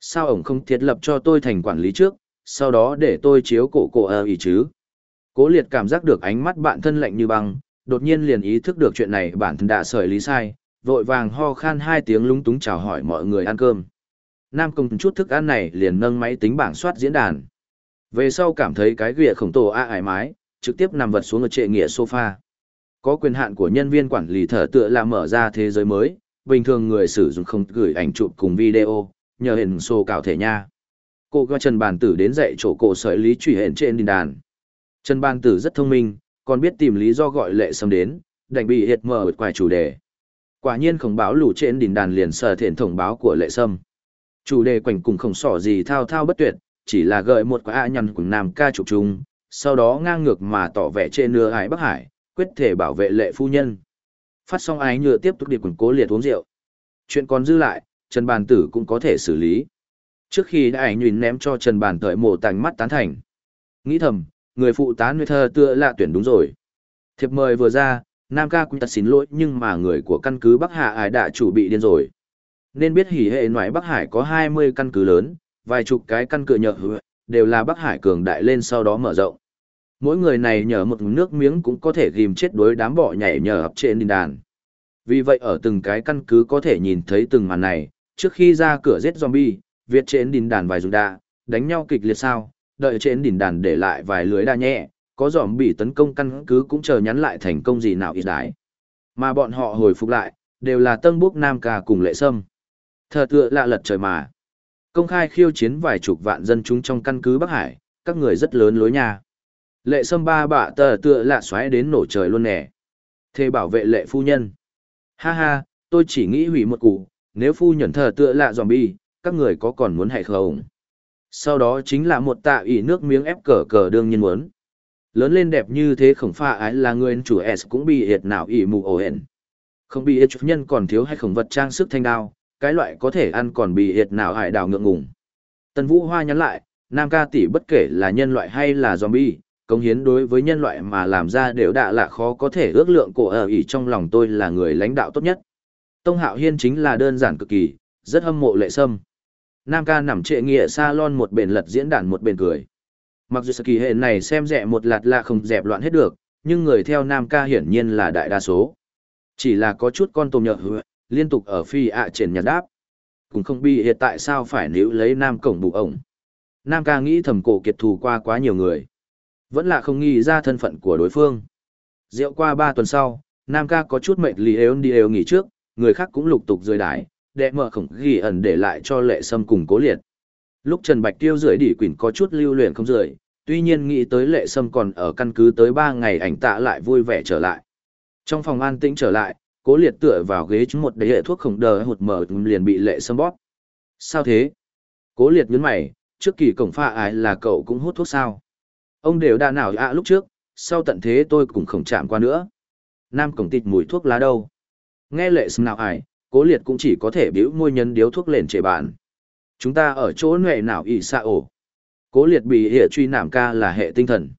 Sao ông không thiết lập cho tôi thành quản lý trước, sau đó để tôi chiếu cổ cổ ở ý chứ. Cố liệt cảm giác được ánh mắt bạn thân lạnh như băng, đột nhiên liền ý thức được chuyện này bản thân đã sởi lý sai, vội vàng ho khan hai tiếng lúng túng chào hỏi mọi người ăn cơm. Nam Công chút thức ăn này liền nâng máy tính bảng soát diễn đàn. Về sau cảm thấy cái ghịa khổng tổ a ải mái, trực tiếp nằm vật xuống ở trệ nghĩa sofa. Có quyền hạn của nhân viên quản lý thở tựa là mở ra thế giới mới, bình thường người sử dụng không gửi ảnh chụp cùng video, nhờ hình xô cào thể nha. Cô gọi Trần Bàn Tử đến dạy chỗ cổ sợi lý truy hẹn trên đình đàn. Trần Bang Tử rất thông minh, còn biết tìm lý do gọi lệ sâm đến, đành bị hiệt mở quài chủ đề. Quả nhiên khổng báo lù trên đỉnh đàn liền sở thiện thông báo của lệ sâm. Chủ đề quảnh cùng không sỏ gì thao thao bất tuyệt, chỉ là gợi một quả nhằn của nam ca trục trung, sau đó ngang ngược mà tỏ vẻ trên nửa hải Bắc Hải, quyết thể bảo vệ lệ phu nhân. Phát xong ái nhựa tiếp tục điệp quần cố liệt uống rượu. Chuyện còn dư lại, Trần Bàn Tử cũng có thể xử lý. Trước khi đã ảnh nhìn ném cho Trần Bàn Tợi mổ tành mắt tán thành. Nghĩ thầm, người phụ tá nuôi thơ tựa là tuyển đúng rồi. Thiệp mời vừa ra, Nam ca cũng tật xin lỗi nhưng mà người của căn cứ Bắc Hạ ải đã chủ bị điên rồi. Nên biết hỉ hệ ngoại Bắc Hải có 20 căn cứ lớn, vài chục cái căn cứ nhợ đều là Bắc Hải cường đại lên sau đó mở rộng. Mỗi người này nhờ một nước miếng cũng có thể ghim chết đối đám bọ nhảy nhờ ập trên đình đàn. Vì vậy ở từng cái căn cứ có thể nhìn thấy từng màn này, trước khi ra cửa giết zombie, Việt trên đình đàn vài dùng đà, đánh nhau kịch liệt sao, đợi trên đỉnh đàn để lại vài lưới đa nhẹ, có giòm bị tấn công căn cứ cũng chờ nhắn lại thành công gì nào ít đái. Mà bọn họ hồi phục lại, đều là Tân Búc Nam Ca cùng Lệ Sâm. Thờ tựa lạ lật trời mà. Công khai khiêu chiến vài chục vạn dân chúng trong căn cứ Bắc Hải, các người rất lớn lối nhà. Lệ Sâm ba bạ tờ tựa lạ xoáy đến nổ trời luôn nè. Thề bảo vệ lệ phu nhân. Ha ha, tôi chỉ nghĩ hủy một củ, nếu phu nhận thờ tựa lạ zombie, các người có còn muốn hay không? Sau đó chính là một tạ ỉ nước miếng ép cờ cờ đương nhiên muốn. Lớn lên đẹp như thế khổng pha ái là người chủ S cũng bị hiệt nào ỉ mù ổ hển. Không bị hiệt chủ nhân còn thiếu hay khổng vật trang sức thanh đao, cái loại có thể ăn còn bị hiệt nào hải đào ngượng ngùng. Tần Vũ Hoa nhắn lại, Nam ca tỷ bất kể là nhân loại hay là zombie, công hiến đối với nhân loại mà làm ra đều đã là khó có thể ước lượng cổ ở ỉ trong lòng tôi là người lãnh đạo tốt nhất. Tông Hạo Hiên chính là đơn giản cực kỳ, rất hâm mộ lệ sâm. Nam ca nằm trệ nghĩa salon một bên lật diễn đàn một bên cười. Mặc dù kỳ hệ này xem rẻ một lạt là không dẹp loạn hết được, nhưng người theo Nam ca hiển nhiên là đại đa số. Chỉ là có chút con tôm nhợ hứa, liên tục ở phi ạ trên nhặt đáp. Cũng không bi hiện tại sao phải níu lấy Nam cổng bụ ổng. Nam ca nghĩ thầm cổ kiệt thù qua quá nhiều người. Vẫn là không nghĩ ra thân phận của đối phương. Rượu qua ba tuần sau, Nam ca có chút mệt lì ếu đi ếu nghỉ trước, người khác cũng lục tục rời đái, đệ mở khổng ghi ẩn để lại cho lệ sâm cùng cố liệt. Lúc Trần Bạch Tiêu rưỡi đỉ quỷ có chút lưu luyện không rưỡi, tuy nhiên nghĩ tới lệ sâm còn ở căn cứ tới ba ngày ảnh tạ lại vui vẻ trở lại. Trong phòng an tĩnh trở lại, cố liệt tựa vào ghế chúng một đầy hệ thuốc khổng đờ hụt mở liền bị lệ sâm bóp. Sao thế? Cố liệt nhấn mày, trước kỳ cổng pha ái là cậu cũng hút thuốc sao? Ông đều đã nào ạ lúc trước, sau tận thế tôi cũng không chạm qua nữa. Nam cổng tịt mùi thuốc lá đâu? Nghe lệ sâm nào ải, cố liệt cũng chỉ có thể biểu môi nhân điếu thuốc lên trề bản. Chúng ta ở chỗ nệ nào ỉ xa ổ. Cố liệt bị hệ truy nảm ca là hệ tinh thần.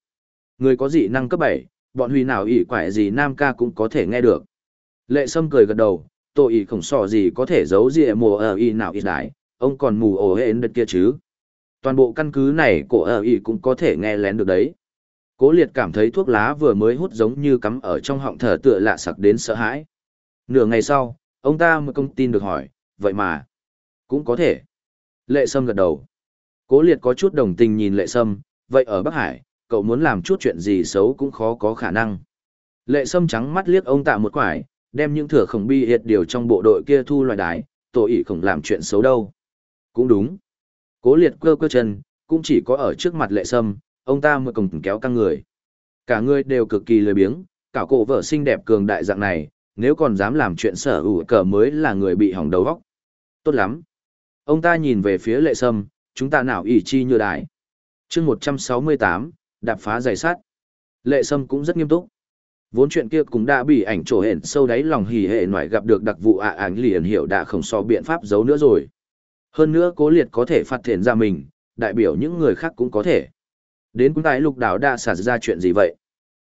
Người có dị năng cấp bảy, bọn huy nào ỉ quải gì nam ca cũng có thể nghe được. Lệ sâm cười gật đầu, tội ỉ khổng sò gì có thể giấu dị mùa ở ỉ nào ỉ đái, ông còn mù ổ hệ đất kia chứ. Toàn bộ căn cứ này cổ ở ỉ cũng có thể nghe lén được đấy. Cố liệt cảm thấy thuốc lá vừa mới hút giống như cắm ở trong họng thở tựa lạ sặc đến sợ hãi. Nửa ngày sau, Ông ta mới công tin được hỏi, vậy mà, cũng có thể. Lệ Sâm gật đầu. Cố liệt có chút đồng tình nhìn Lệ Sâm, vậy ở Bắc Hải, cậu muốn làm chút chuyện gì xấu cũng khó có khả năng. Lệ Sâm trắng mắt liếc ông tạ một quải, đem những thừa khổng bi hiệt điều trong bộ đội kia thu loại đái, tổ ý không làm chuyện xấu đâu. Cũng đúng. Cố liệt cơ cơ chân, cũng chỉ có ở trước mặt Lệ Sâm, ông ta mới cùng kéo căng người. Cả người đều cực kỳ lười biếng, cả cổ vợ xinh đẹp cường đại dạng này, nếu còn dám làm chuyện sở hữu cờ mới là người bị hỏng đầu vóc. Tốt lắm. Ông ta nhìn về phía lệ sâm, chúng ta nào ỷ chi như đại. chương 168, đạp phá giày sát Lệ sâm cũng rất nghiêm túc. Vốn chuyện kia cũng đã bị ảnh trổ hển sâu đáy lòng hỉ hệ ngoại gặp được đặc vụ ạ à ảnh liền hiểu đã không so biện pháp giấu nữa rồi. Hơn nữa cố liệt có thể phát thiện ra mình, đại biểu những người khác cũng có thể. Đến cũng tại lục đảo đã xảy ra chuyện gì vậy?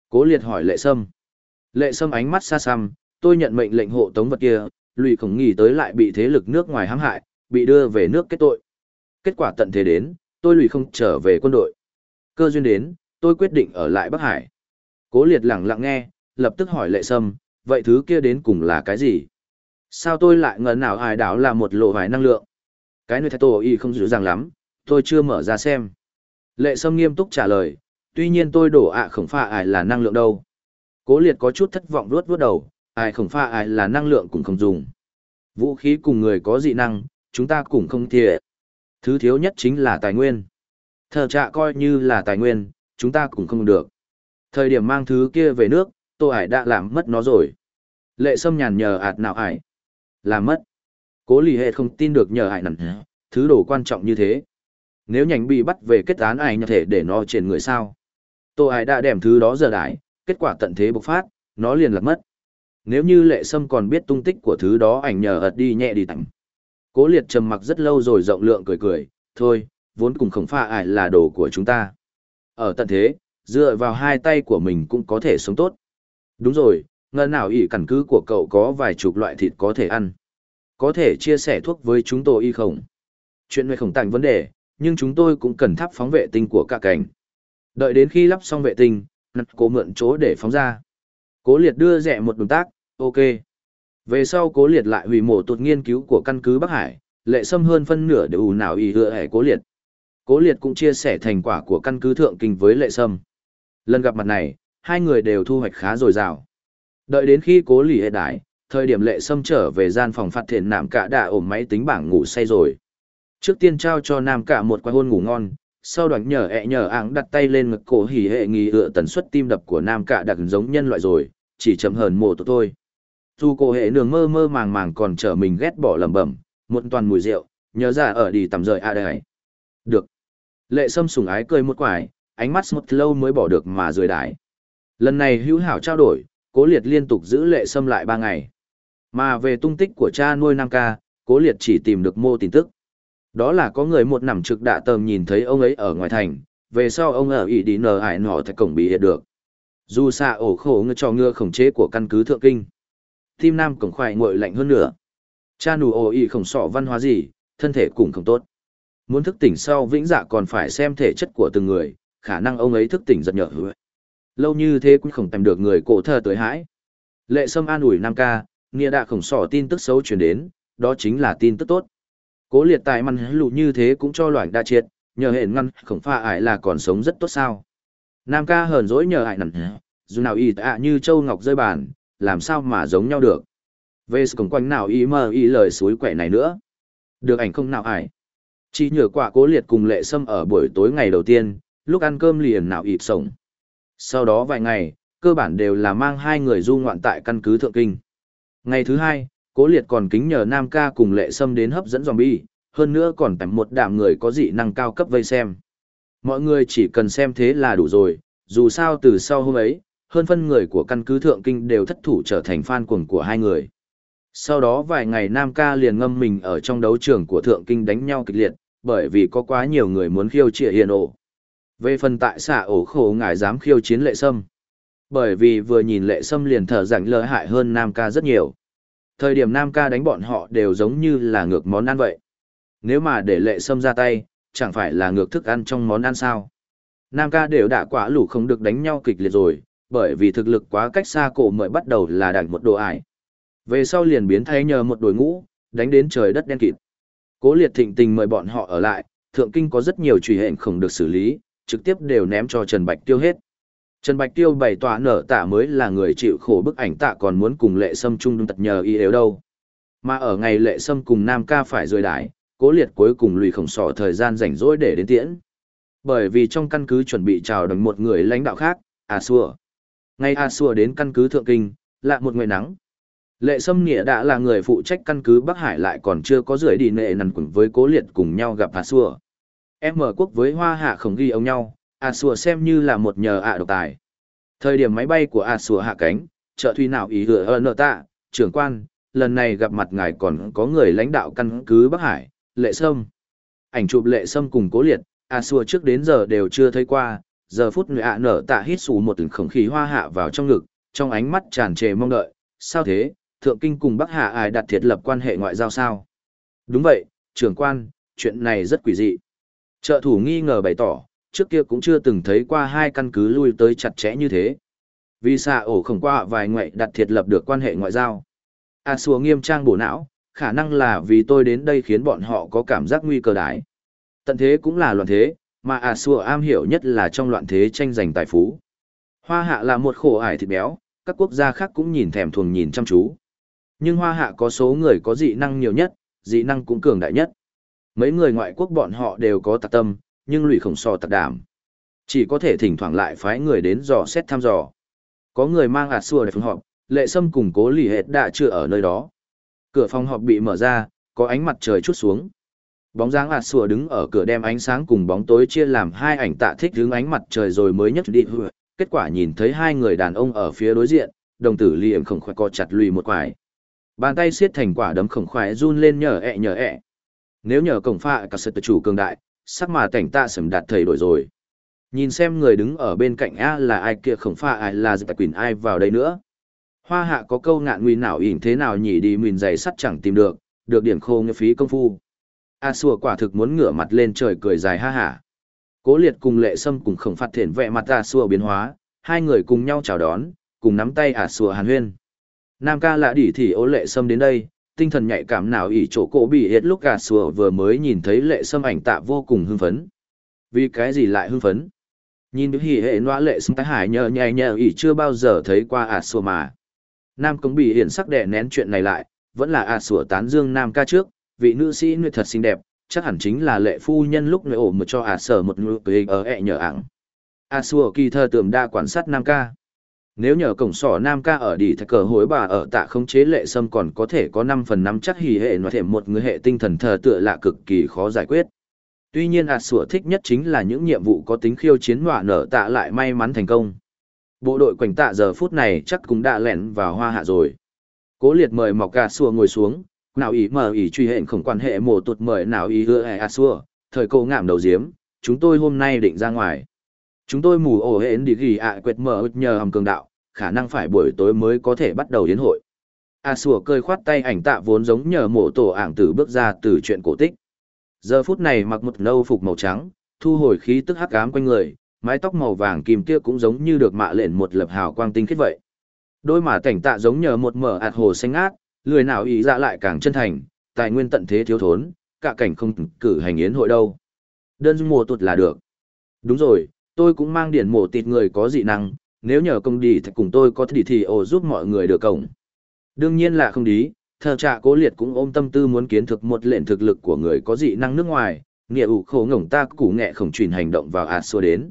Cố liệt hỏi lệ sâm. Lệ sâm ánh mắt xa xăm, tôi nhận mệnh lệnh hộ tống vật kia, lụy khổng nghỉ tới lại bị thế lực nước ngoài hãm hại, bị đưa về nước kết tội. Kết quả tận thế đến, tôi lụy không trở về quân đội. Cơ duyên đến, tôi quyết định ở lại Bắc Hải. Cố liệt lẳng lặng nghe, lập tức hỏi lệ sâm, vậy thứ kia đến cùng là cái gì? Sao tôi lại ngờ nào hải đảo là một lộ vải năng lượng? Cái nơi thái tổ y không dữ dàng lắm, tôi chưa mở ra xem. Lệ sâm nghiêm túc trả lời, tuy nhiên tôi đổ ạ khổng phạ ải là năng lượng đâu. Cố liệt có chút thất vọng ruốt ruốt đầu, ai không pha ai là năng lượng cũng không dùng. Vũ khí cùng người có dị năng, chúng ta cũng không thiệt. Thứ thiếu nhất chính là tài nguyên. Thờ trạ coi như là tài nguyên, chúng ta cũng không được. Thời điểm mang thứ kia về nước, tôi ải đã làm mất nó rồi. Lệ sâm nhàn nhờ ạt nào ải. Làm mất. Cố lì hệ không tin được nhờ ải nặng thứ đồ quan trọng như thế. Nếu nhánh bị bắt về kết án ảnh thể để nó trên người sao. Tôi ải đã đem thứ đó giờ đại, kết quả tận thế bộc phát, nó liền lạc mất. Nếu như lệ sâm còn biết tung tích của thứ đó ảnh nhờ ật đi nhẹ đi tặng. Cố liệt trầm mặc rất lâu rồi rộng lượng cười cười, thôi, vốn cùng khổng pha ải là đồ của chúng ta. Ở tận thế, dựa vào hai tay của mình cũng có thể sống tốt. Đúng rồi, ngân nào ỷ căn cứ của cậu có vài chục loại thịt có thể ăn. Có thể chia sẻ thuốc với chúng tôi y không? Chuyện này không tành vấn đề, nhưng chúng tôi cũng cần thắp phóng vệ tinh của cả cảnh. Đợi đến khi lắp xong vệ tinh, nặt cố mượn chỗ để phóng ra. Cố liệt đưa rẻ một động tác, ok. Về sau cố liệt lại hủy mổ tụt nghiên cứu của căn cứ Bắc Hải, lệ xâm hơn phân nửa đều nào ý hựa hẻ cố liệt. Cố liệt cũng chia sẻ thành quả của căn cứ thượng kinh với lệ sâm. Lần gặp mặt này, hai người đều thu hoạch khá dồi dào. Đợi đến khi cố lì hệ đái, thời điểm lệ sâm trở về gian phòng phát thiện nạm cả đã ổm máy tính bảng ngủ say rồi. Trước tiên trao cho nam cả một quái hôn ngủ ngon, sau đoạn nhờ ẹ nhờ áng đặt tay lên ngực cổ hỉ hệ nghi ựa tần suất tim đập của nam cả đặc giống nhân loại rồi, chỉ chậm hờn mồ tổ thôi. Dù cổ hệ nường mơ mơ màng màng còn trở mình ghét bỏ lẩm bẩm, một toàn mùi rượu, nhớ ra ở đi tầm rời a đời. Được. Lệ sâm sùng ái cười một quải, ánh mắt một lâu mới bỏ được mà rời đái. Lần này hữu hảo trao đổi, cố liệt liên tục giữ lệ sâm lại ba ngày. Mà về tung tích của cha nuôi Nam ca, cố liệt chỉ tìm được mô tin tức. Đó là có người một nằm trực đạ tờm nhìn thấy ông ấy ở ngoài thành, về sau ông ở ỉ đi nờ ải nọ tại cổng bị hiện được. Dù xa ổ khổ ngư cho ngựa khổng chế của căn cứ thượng kinh. Tim nam cổng khoai nguội lạnh hơn nữa. Cha nù ổ ỉ khổng sọ văn hóa gì, thân thể cũng không tốt. Muốn thức tỉnh sau vĩnh dạ còn phải xem thể chất của từng người, khả năng ông ấy thức tỉnh giật nhở hứa. Lâu như thế cũng không tìm được người cổ thơ tới hãi. Lệ sâm an ủi Nam ca, nghĩa đã khổng sỏ tin tức xấu truyền đến, đó chính là tin tức tốt. Cố liệt tài măn lụ như thế cũng cho loại đa triệt, nhờ hệ ngăn khổng pha ải là còn sống rất tốt sao. Nam ca hờn dỗi nhờ ải nặng dù nào y tạ như châu ngọc rơi bàn, làm sao mà giống nhau được. Về cổng quanh nào y mơ y lời suối quẻ này nữa. Được ảnh không nào ải. Chỉ nhờ quả cố liệt cùng lệ sâm ở buổi tối ngày đầu tiên, lúc ăn cơm liền nào ịt sống. Sau đó vài ngày, cơ bản đều là mang hai người du ngoạn tại căn cứ thượng kinh. Ngày thứ hai, cố liệt còn kính nhờ Nam ca cùng lệ sâm đến hấp dẫn zombie, hơn nữa còn tầm một đạm người có dị năng cao cấp vây xem. Mọi người chỉ cần xem thế là đủ rồi, dù sao từ sau hôm ấy, hơn phân người của căn cứ thượng kinh đều thất thủ trở thành fan cuồng của hai người. Sau đó vài ngày Nam ca liền ngâm mình ở trong đấu trường của thượng kinh đánh nhau kịch liệt, bởi vì có quá nhiều người muốn khiêu trịa hiền ổ. Về phần tại xạ ổ khổ ngài dám khiêu chiến lệ sâm. Bởi vì vừa nhìn lệ sâm liền thở rảnh lợi hại hơn Nam ca rất nhiều. Thời điểm Nam ca đánh bọn họ đều giống như là ngược món ăn vậy. Nếu mà để lệ sâm ra tay, chẳng phải là ngược thức ăn trong món ăn sao. Nam ca đều đã quả lũ không được đánh nhau kịch liệt rồi, bởi vì thực lực quá cách xa cổ mới bắt đầu là đành một đồ ải. Về sau liền biến thay nhờ một đội ngũ, đánh đến trời đất đen kịt. Cố liệt thịnh tình mời bọn họ ở lại, thượng kinh có rất nhiều truy hệnh không được xử lý, trực tiếp đều ném cho Trần Bạch Tiêu hết. Trần Bạch Tiêu bày tỏa nở tạ mới là người chịu khổ bức ảnh tạ còn muốn cùng lệ sâm chung tật nhờ y yếu đâu. Mà ở ngày lệ sâm cùng Nam ca phải rời đái, cố liệt cuối cùng lùi khổng sỏ thời gian rảnh rỗi để đến tiễn. Bởi vì trong căn cứ chuẩn bị chào đón một người lãnh đạo khác, A Xua. Ngay A Xua đến căn cứ Thượng Kinh, là một ngày nắng. Lệ Sâm Nghĩa đã là người phụ trách căn cứ Bắc Hải lại còn chưa có rưỡi đi nệ nằn quẩn với cố liệt cùng nhau gặp A Xua. Em mở quốc với Hoa Hạ không ghi ông nhau, À ạ Xua xem như là một nhờ ạ độc tài. Thời điểm máy bay của à ạ Xua hạ cánh, trợ thuy nào ý hựa ơ nợ tạ, trưởng quan, lần này gặp mặt ngài còn có người lãnh đạo căn cứ Bắc Hải, Lệ Sâm. Ảnh chụp Lệ Sâm cùng cố liệt, à ạ Xua trước đến giờ đều chưa thấy qua, giờ phút người ạ nở tạ hít xù một từng khổng khí hoa hạ vào trong ngực, trong ánh mắt tràn trề mong đợi, sao thế, thượng kinh cùng Bắc Hạ ai đặt thiết lập quan hệ ngoại giao sao? Đúng vậy, trưởng quan, chuyện này rất quỷ dị. Trợ thủ nghi ngờ bày tỏ, trước kia cũng chưa từng thấy qua hai căn cứ lui tới chặt chẽ như thế. Vì xạ ổ không qua vài ngoại đặt thiết lập được quan hệ ngoại giao. À, A xua nghiêm trang bổ não, khả năng là vì tôi đến đây khiến bọn họ có cảm giác nguy cơ đái. Tận thế cũng là loạn thế, Mà à xua am hiểu nhất là trong loạn thế tranh giành tài phú. Hoa hạ là một khổ ải thịt béo, các quốc gia khác cũng nhìn thèm thuồng nhìn chăm chú. Nhưng hoa hạ có số người có dị năng nhiều nhất, dị năng cũng cường đại nhất. Mấy người ngoại quốc bọn họ đều có tạc tâm, nhưng lụy khổng so tạc đảm. Chỉ có thể thỉnh thoảng lại phái người đến dò xét thăm dò. Có người mang ạt xua để phòng họp, lệ sâm cùng cố lì hệt đã chưa ở nơi đó. Cửa phòng họp bị mở ra, có ánh mặt trời chút xuống. Bóng dáng ạt xua đứng ở cửa đem ánh sáng cùng bóng tối chia làm hai ảnh tạ thích hướng ánh mặt trời rồi mới nhất đi hựa. Kết quả nhìn thấy hai người đàn ông ở phía đối diện, đồng tử liệm khổng khoe co chặt lùi một quải. Bàn tay siết thành quả đấm khổng khoái run lên nhờ ẹ nhờ ẹ. Nếu nhờ cổng pha cả sự tự chủ cường đại, sắc mà cảnh tạ sầm đạt thầy đổi rồi. Nhìn xem người đứng ở bên cạnh A là ai kia khổng pha ai là dịch quỳnh ai vào đây nữa. Hoa hạ có câu ngạn nguy nào ỉn thế nào nhỉ đi mình giày sắt chẳng tìm được, được điểm khô như phí công phu. A xua quả thực muốn ngửa mặt lên trời cười dài ha hả. Cố liệt cùng lệ sâm cùng khổng phạt thiện vẹ mặt A xua biến hóa, hai người cùng nhau chào đón, cùng nắm tay A xua hàn huyên. Nam ca lạ đỉ thì ố lệ sâm đến đây, tinh thần nhạy cảm nào ỷ chỗ cổ bị hết lúc gà sùa vừa mới nhìn thấy lệ sâm ảnh tạ vô cùng hưng phấn. Vì cái gì lại hưng phấn? Nhìn được hỉ hệ noa lệ sâm tái hải nhờ nhẹ nhờ ỉ chưa bao giờ thấy qua à sủa mà. Nam Cống Bị hiển sắc đẻ nén chuyện này lại, vẫn là à sủa tán dương Nam ca trước, vị nữ sĩ nguyệt thật xinh đẹp, chắc hẳn chính là lệ phu nhân lúc nuôi ổ một cho à sở một ngựa cười ở ẹ nhờ ảng. ả sủa kỳ thơ tưởng đa quan sát Nam ca. Nếu nhờ cổng sỏ Nam ca ở đi thạch cờ hối bà ở tạ không chế lệ sâm còn có thể có 5 phần 5 chắc hỉ hệ nói thể một người hệ tinh thần thờ tựa lạ cực kỳ khó giải quyết. Tuy nhiên A sủa thích nhất chính là những nhiệm vụ có tính khiêu chiến họa nở tạ lại may mắn thành công. Bộ đội quảnh tạ giờ phút này chắc cũng đã lẻn vào hoa hạ rồi. Cố liệt mời mọc gà xua ngồi xuống, nào ý mờ ý truy hẹn không quan hệ mổ tụt mời nào ý hứa hệ a xua, thời cô ngạm đầu diếm, chúng tôi hôm nay định ra ngoài. Chúng tôi mù ổ hẹn đi ghi ạ quệt mở nhờ hầm cường đạo, khả năng phải buổi tối mới có thể bắt đầu yến hội. A sủa cơi khoát tay ảnh tạ vốn giống nhờ mổ tổ ảng tử bước ra từ chuyện cổ tích. Giờ phút này mặc một nâu phục màu trắng, thu hồi khí tức hắc ám quanh người, mái tóc màu vàng kim kia cũng giống như được mạ lện một lập hào quang tinh khiết vậy. Đôi mà cảnh tạ giống nhờ một mở ạt hồ xanh ngát, lười nào ý ra lại càng chân thành, tài nguyên tận thế thiếu thốn, cả cảnh không cử hành yến hội đâu. Đơn dung mùa tụt là được. Đúng rồi, tôi cũng mang điển mổ tịt người có dị năng, nếu nhờ công đi thì cùng tôi có thể thì ồ giúp mọi người được cổng. Đương nhiên là không đi, thờ trạ cố liệt cũng ôm tâm tư muốn kiến thực một lệnh thực lực của người có dị năng nước ngoài, nghĩa ủ khổ ngổng ta củ nghệ khổng truyền hành động vào a xua đến.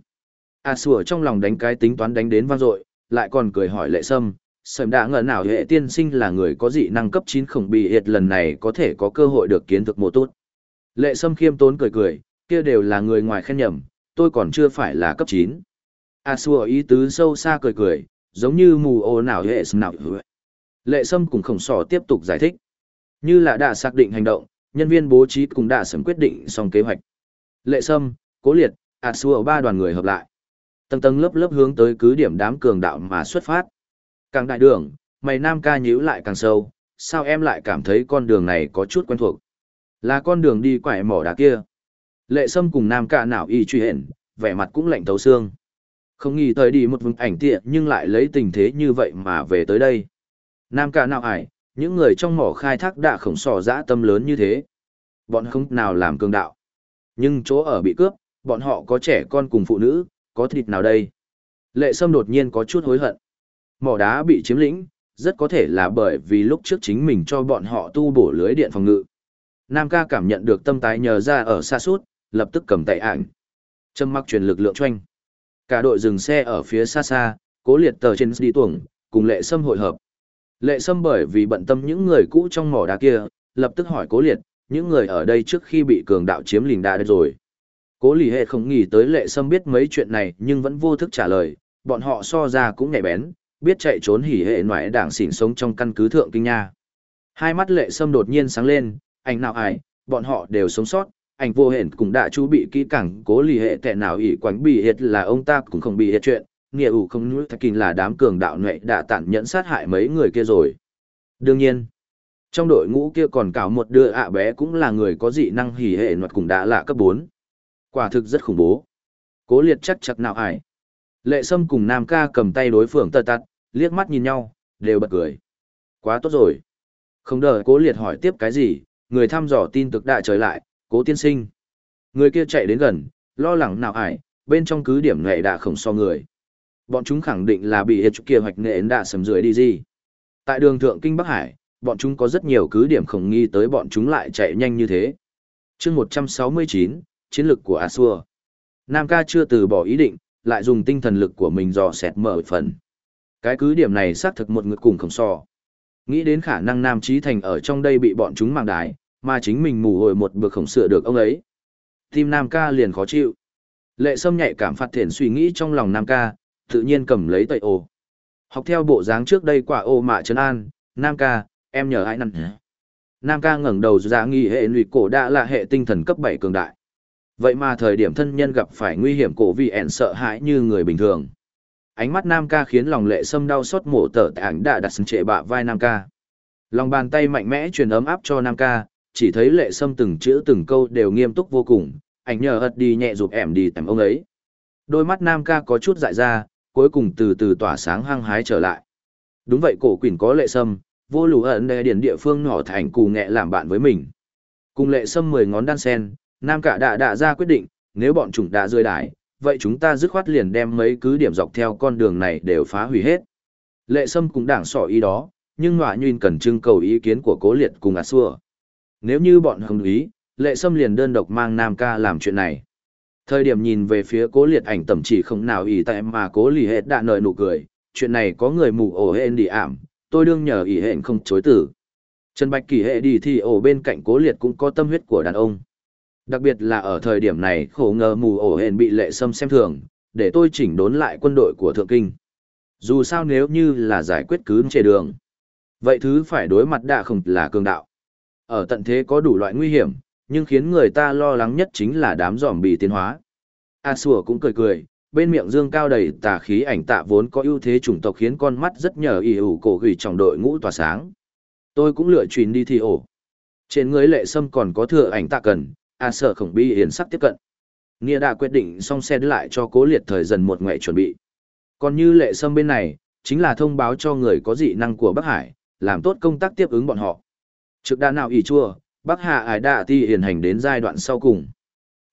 A xua trong lòng đánh cái tính toán đánh đến vang dội, lại còn cười hỏi lệ sâm, sầm đã ngờ nào hệ tiên sinh là người có dị năng cấp 9 khổng bị hiệt lần này có thể có cơ hội được kiến thực mộ tốt. Lệ sâm khiêm tốn cười cười, kia đều là người ngoài khen nhầm, tôi còn chưa phải là cấp 9. A à, xua ý tứ sâu xa cười cười, giống như mù ô nào hệ sâm nào Lệ sâm cùng khổng sỏ tiếp tục giải thích. Như là đã xác định hành động, nhân viên bố trí cũng đã sớm quyết định xong kế hoạch. Lệ sâm, cố liệt, A xua ba đoàn người hợp lại tầng tầng lớp lớp hướng tới cứ điểm đám cường đạo mà xuất phát. Càng đại đường, mày nam ca nhíu lại càng sâu, sao em lại cảm thấy con đường này có chút quen thuộc? Là con đường đi quải mỏ đá kia. Lệ sâm cùng nam ca nào y truy hển, vẻ mặt cũng lạnh thấu xương. Không nghĩ tới đi một vùng ảnh tiện nhưng lại lấy tình thế như vậy mà về tới đây. Nam ca nào ải, những người trong mỏ khai thác đã khổng sò dã tâm lớn như thế. Bọn không nào làm cường đạo. Nhưng chỗ ở bị cướp, bọn họ có trẻ con cùng phụ nữ, có thịt nào đây? Lệ Sâm đột nhiên có chút hối hận. Mỏ đá bị chiếm lĩnh, rất có thể là bởi vì lúc trước chính mình cho bọn họ tu bổ lưới điện phòng ngự. Nam ca cảm nhận được tâm tái nhờ ra ở xa suốt, lập tức cầm tay ảnh. Châm mắc truyền lực lượng choanh. Cả đội dừng xe ở phía xa xa, cố liệt tờ trên đi tuồng, cùng lệ sâm hội hợp. Lệ sâm bởi vì bận tâm những người cũ trong mỏ đá kia, lập tức hỏi cố liệt, những người ở đây trước khi bị cường đạo chiếm lình đá rồi. Cố lì hệ không nghĩ tới lệ sâm biết mấy chuyện này nhưng vẫn vô thức trả lời, bọn họ so ra cũng nhạy bén, biết chạy trốn hỉ hệ ngoại đảng xỉn sống trong căn cứ thượng kinh nha. Hai mắt lệ sâm đột nhiên sáng lên, ảnh nào ải, bọn họ đều sống sót, anh vô hển cũng đã chú bị kỹ càng cố lì hệ tệ nào ỷ quánh bị hiệt là ông ta cũng không bị hiệt chuyện, nghĩa ủ không nuốt thạch kinh là đám cường đạo nhuệ đã tàn nhẫn sát hại mấy người kia rồi. Đương nhiên, trong đội ngũ kia còn cả một đứa ạ bé cũng là người có dị năng hỉ hệ luật cũng đã là cấp 4. Quả thực rất khủng bố. Cố liệt chắc chặt nào ải. Lệ Sâm cùng Nam ca cầm tay đối phương tờ tắt, liếc mắt nhìn nhau, đều bật cười. Quá tốt rồi. Không đợi cố liệt hỏi tiếp cái gì, người thăm dò tin tức đã trở lại, cố tiên sinh. Người kia chạy đến gần, lo lắng nào ải, bên trong cứ điểm nghệ đã không so người. Bọn chúng khẳng định là bị hết kia hoạch nghệ đã sầm dưới đi gì. Tại đường thượng kinh Bắc Hải, bọn chúng có rất nhiều cứ điểm khổng nghi tới bọn chúng lại chạy nhanh như thế. chương 169, chiến lược của Asua. Nam ca chưa từ bỏ ý định, lại dùng tinh thần lực của mình dò xét mở phần. Cái cứ điểm này xác thực một ngực cùng khổng so. Nghĩ đến khả năng Nam Trí Thành ở trong đây bị bọn chúng mang đái, mà chính mình mù hồi một bực khổng sửa được ông ấy. Tim Nam ca liền khó chịu. Lệ sâm nhạy cảm phát thiện suy nghĩ trong lòng Nam ca, tự nhiên cầm lấy tẩy ô. Học theo bộ dáng trước đây quả ô mạ trấn an, Nam ca, em nhờ ai năn Nam ca ngẩng đầu ra nghi hệ lụy cổ đã là hệ tinh thần cấp 7 cường đại. Vậy mà thời điểm thân nhân gặp phải nguy hiểm cổ vì ẻn sợ hãi như người bình thường. Ánh mắt Nam ca khiến lòng lệ sâm đau xót mổ tở tại ảnh đã đặt sừng trệ bạ vai Nam ca. Lòng bàn tay mạnh mẽ truyền ấm áp cho Nam ca, chỉ thấy lệ sâm từng chữ từng câu đều nghiêm túc vô cùng, ảnh nhờ ật đi nhẹ rụp ẻm đi tầm ông ấy. Đôi mắt Nam ca có chút dại ra, cuối cùng từ từ tỏa sáng hăng hái trở lại. Đúng vậy cổ quỷ có lệ sâm, vô lù ẩn đề điển địa phương nhỏ thành cù nghệ làm bạn với mình. Cùng lệ sâm mười ngón đan sen, Nam cả đã đã ra quyết định, nếu bọn chúng đã rơi đái, vậy chúng ta dứt khoát liền đem mấy cứ điểm dọc theo con đường này đều phá hủy hết. Lệ sâm cũng đảng sỏ ý đó, nhưng ngọa nhuyên cần trưng cầu ý kiến của cố liệt cùng à xua. Nếu như bọn hồng ý, lệ sâm liền đơn độc mang Nam ca làm chuyện này. Thời điểm nhìn về phía cố liệt ảnh tầm chỉ không nào ý tại mà cố lì hết đã nợ nụ cười, chuyện này có người mù ổ hên đi ảm, tôi đương nhờ ý hẹn không chối tử. Trần Bạch Kỳ hệ đi thì ổ bên cạnh cố liệt cũng có tâm huyết của đàn ông. Đặc biệt là ở thời điểm này khổ ngờ mù ổ hên bị lệ sâm xem thường, để tôi chỉnh đốn lại quân đội của Thượng Kinh. Dù sao nếu như là giải quyết cứ chề đường. Vậy thứ phải đối mặt đã không là cường đạo. Ở tận thế có đủ loại nguy hiểm, nhưng khiến người ta lo lắng nhất chính là đám giòm bị tiến hóa. A Sủa cũng cười cười, bên miệng dương cao đầy tà khí ảnh tạ vốn có ưu thế chủng tộc khiến con mắt rất nhờ ỉ ủ cổ gửi trong đội ngũ tỏa sáng. Tôi cũng lựa chuyến đi thi ổ. Trên người lệ sâm còn có thừa ảnh tạ cần, A sợ khổng bi hiền sắp tiếp cận. Nghĩa đã quyết định xong xe lại cho cố liệt thời dần một ngày chuẩn bị. Còn như lệ sâm bên này, chính là thông báo cho người có dị năng của Bắc Hải, làm tốt công tác tiếp ứng bọn họ. Trực đa nào ỉ chua, Bắc Hạ ải đạ ti hiền hành đến giai đoạn sau cùng.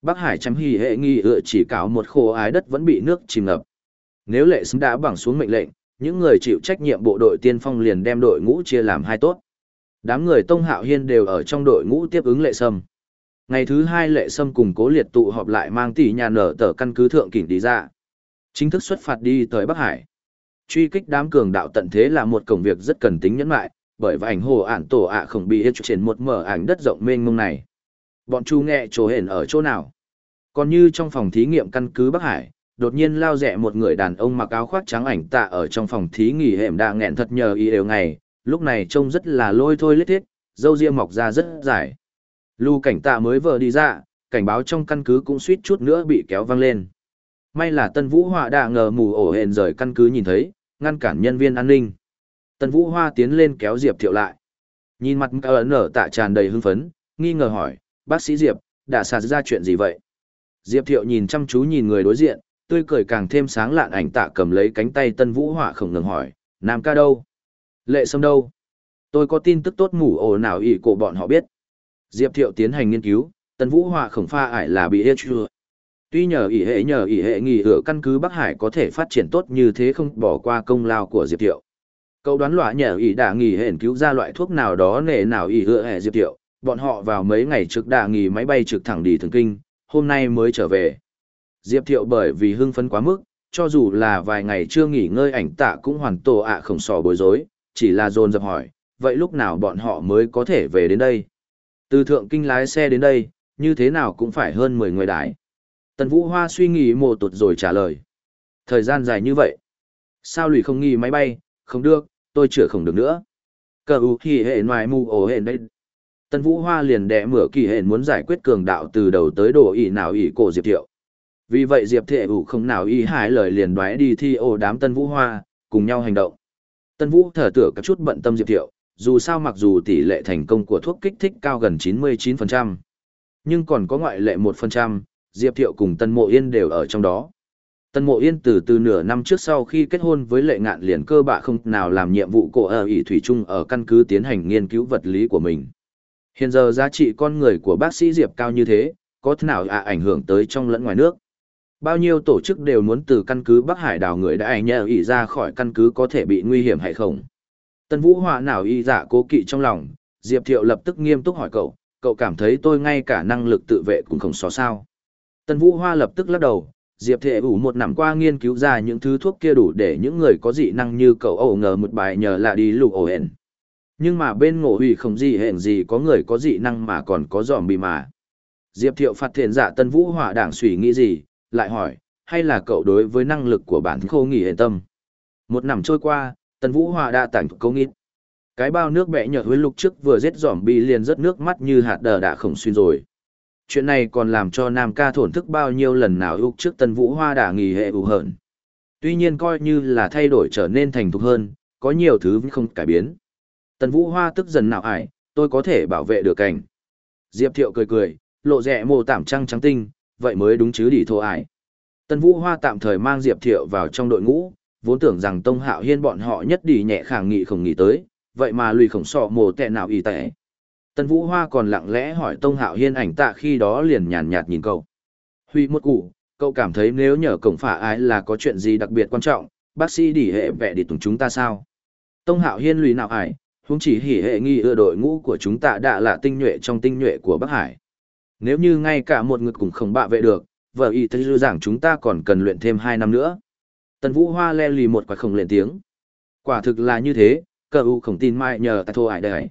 Bắc Hải chấm hì hệ nghi ựa chỉ cáo một khổ ái đất vẫn bị nước chìm ngập. Nếu lệ xứng đã bằng xuống mệnh lệnh, những người chịu trách nhiệm bộ đội tiên phong liền đem đội ngũ chia làm hai tốt. Đám người Tông Hạo Hiên đều ở trong đội ngũ tiếp ứng lệ sâm. Ngày thứ hai lệ sâm cùng cố liệt tụ họp lại mang tỷ nhà nở tờ căn cứ thượng kỉnh đi ra. Chính thức xuất phạt đi tới Bắc Hải. Truy kích đám cường đạo tận thế là một công việc rất cần tính nhẫn lại, bởi và ảnh hồ ản tổ ạ không bị hết trên một mở ảnh đất rộng mênh mông này. Bọn chú nghe chỗ hển ở chỗ nào? Còn như trong phòng thí nghiệm căn cứ Bắc Hải, đột nhiên lao rẻ một người đàn ông mặc áo khoác trắng ảnh tạ ở trong phòng thí nghỉ hẻm đã nghẹn thật nhờ y đều ngày, lúc này trông rất là lôi thôi lết thiết, dâu ria mọc ra rất dài. Lưu cảnh tạ mới vừa đi ra, cảnh báo trong căn cứ cũng suýt chút nữa bị kéo văng lên. May là Tân Vũ Họa đã ngờ mù ổ hển rời căn cứ nhìn thấy, ngăn cản nhân viên an ninh. Tần Vũ Hoa tiến lên kéo Diệp Thiệu lại. Nhìn mặt ẩn nở tạ tràn đầy hưng phấn, nghi ngờ hỏi, bác sĩ Diệp, đã xảy ra chuyện gì vậy? Diệp Thiệu nhìn chăm chú nhìn người đối diện, tươi cười càng thêm sáng lạn ảnh tạ cầm lấy cánh tay Tân Vũ Họa không ngừng hỏi, Nam ca đâu? Lệ Sâm đâu? Tôi có tin tức tốt ngủ ổ nào ỉ cổ bọn họ biết. Diệp Thiệu tiến hành nghiên cứu, Tân Vũ Họa khổng pha ải là bị hết chưa? Tuy nhờ ỉ hệ nhờ ỉ hệ nghỉ ở căn cứ Bắc Hải có thể phát triển tốt như thế không bỏ qua công lao của Diệp Thiệu. Cậu đoán loại nhờ ỉ đã nghỉ hển cứu ra loại thuốc nào đó nể nào ỉ hựa hẻ Diệp tiệu, bọn họ vào mấy ngày trước đã nghỉ máy bay trực thẳng đi thường kinh, hôm nay mới trở về. Diệp Thiệu bởi vì hưng phấn quá mức, cho dù là vài ngày chưa nghỉ ngơi ảnh tạ cũng hoàn tổ ạ à sò bối rối, chỉ là dồn dập hỏi, vậy lúc nào bọn họ mới có thể về đến đây? Từ thượng kinh lái xe đến đây, như thế nào cũng phải hơn 10 người đái. Tần Vũ Hoa suy nghĩ một tuột rồi trả lời. Thời gian dài như vậy. Sao lùi không nghỉ máy bay, không được, tôi chữa không được nữa. Cờ u khi hệ ngoài mù ổ hệ đây. Tân Vũ Hoa liền đẻ mở kỳ hệ muốn giải quyết cường đạo từ đầu tới đồ ỷ nào ỷ cổ Diệp Thiệu. Vì vậy Diệp thệ ủ không nào y hại lời liền đoái đi thi ổ đám Tân Vũ Hoa, cùng nhau hành động. Tân Vũ thở tựa các chút bận tâm Diệp Thiệu, dù sao mặc dù tỷ lệ thành công của thuốc kích thích cao gần 99%, nhưng còn có ngoại lệ 1%, Diệp Thiệu cùng Tân Mộ Yên đều ở trong đó. Tân Mộ Yên từ từ nửa năm trước sau khi kết hôn với lệ ngạn liền cơ bạ không nào làm nhiệm vụ cổ ở ỷ thủy trung ở căn cứ tiến hành nghiên cứu vật lý của mình. Hiện giờ giá trị con người của bác sĩ Diệp cao như thế, có thế nào ạ ảnh hưởng tới trong lẫn ngoài nước. Bao nhiêu tổ chức đều muốn từ căn cứ Bắc Hải đào người đã ảnh nhờ ỷ ra khỏi căn cứ có thể bị nguy hiểm hay không. Tân Vũ Họa nào y giả dạ cố kỵ trong lòng, Diệp Thiệu lập tức nghiêm túc hỏi cậu, cậu cảm thấy tôi ngay cả năng lực tự vệ cũng không so sao. Tân Vũ Hoa lập tức lắc đầu, Diệp Thệ ủ một năm qua nghiên cứu ra những thứ thuốc kia đủ để những người có dị năng như cậu ổ ngờ một bài nhờ là đi lục ổ hẹn. Nhưng mà bên ngộ hủy không gì hẹn gì có người có dị năng mà còn có giòm bị mà. Diệp Thiệu phát thiện giả Tân Vũ Hỏa đảng suy nghĩ gì, lại hỏi, hay là cậu đối với năng lực của bản thân khô nghỉ hẹn tâm. Một năm trôi qua, Tân Vũ Hỏa đã tảnh công ít. Cái bao nước bẹ nhợt với lục trước vừa giết giòm bị liền rất nước mắt như hạt đờ đã khổng xuyên rồi chuyện này còn làm cho Nam ca thổn thức bao nhiêu lần nào úc trước Tân Vũ Hoa đả nghỉ hệ ủ hờn. Tuy nhiên coi như là thay đổi trở nên thành thục hơn, có nhiều thứ vẫn không cải biến. tân Vũ Hoa tức dần nào ải, tôi có thể bảo vệ được cảnh. Diệp Thiệu cười cười, lộ rẻ mồ tạm trăng trắng tinh, vậy mới đúng chứ đỉ thô ải. tân Vũ Hoa tạm thời mang Diệp Thiệu vào trong đội ngũ, vốn tưởng rằng Tông Hạo Hiên bọn họ nhất đi nhẹ khả nghị không nghĩ tới, vậy mà lùi khổng sọ mồ tệ nào y tệ. Tần Vũ Hoa còn lặng lẽ hỏi Tông Hạo Hiên ảnh tạ khi đó liền nhàn nhạt nhìn cậu. Huy một cụ, cậu cảm thấy nếu nhờ cổng phả ái là có chuyện gì đặc biệt quan trọng, bác sĩ đỉ hệ vẹ đi tùng chúng ta sao? Tông Hạo Hiên lùi nào ải, huống chỉ hỉ hệ nghi ưa đội ngũ của chúng ta đã là tinh nhuệ trong tinh nhuệ của Bắc Hải. Nếu như ngay cả một ngực cũng không bạ vệ được, vợ y thấy dư rằng chúng ta còn cần luyện thêm hai năm nữa. Tần Vũ Hoa le lì một quả không lên tiếng. Quả thực là như thế, cờ u không tin mai nhờ ta thô ải đây.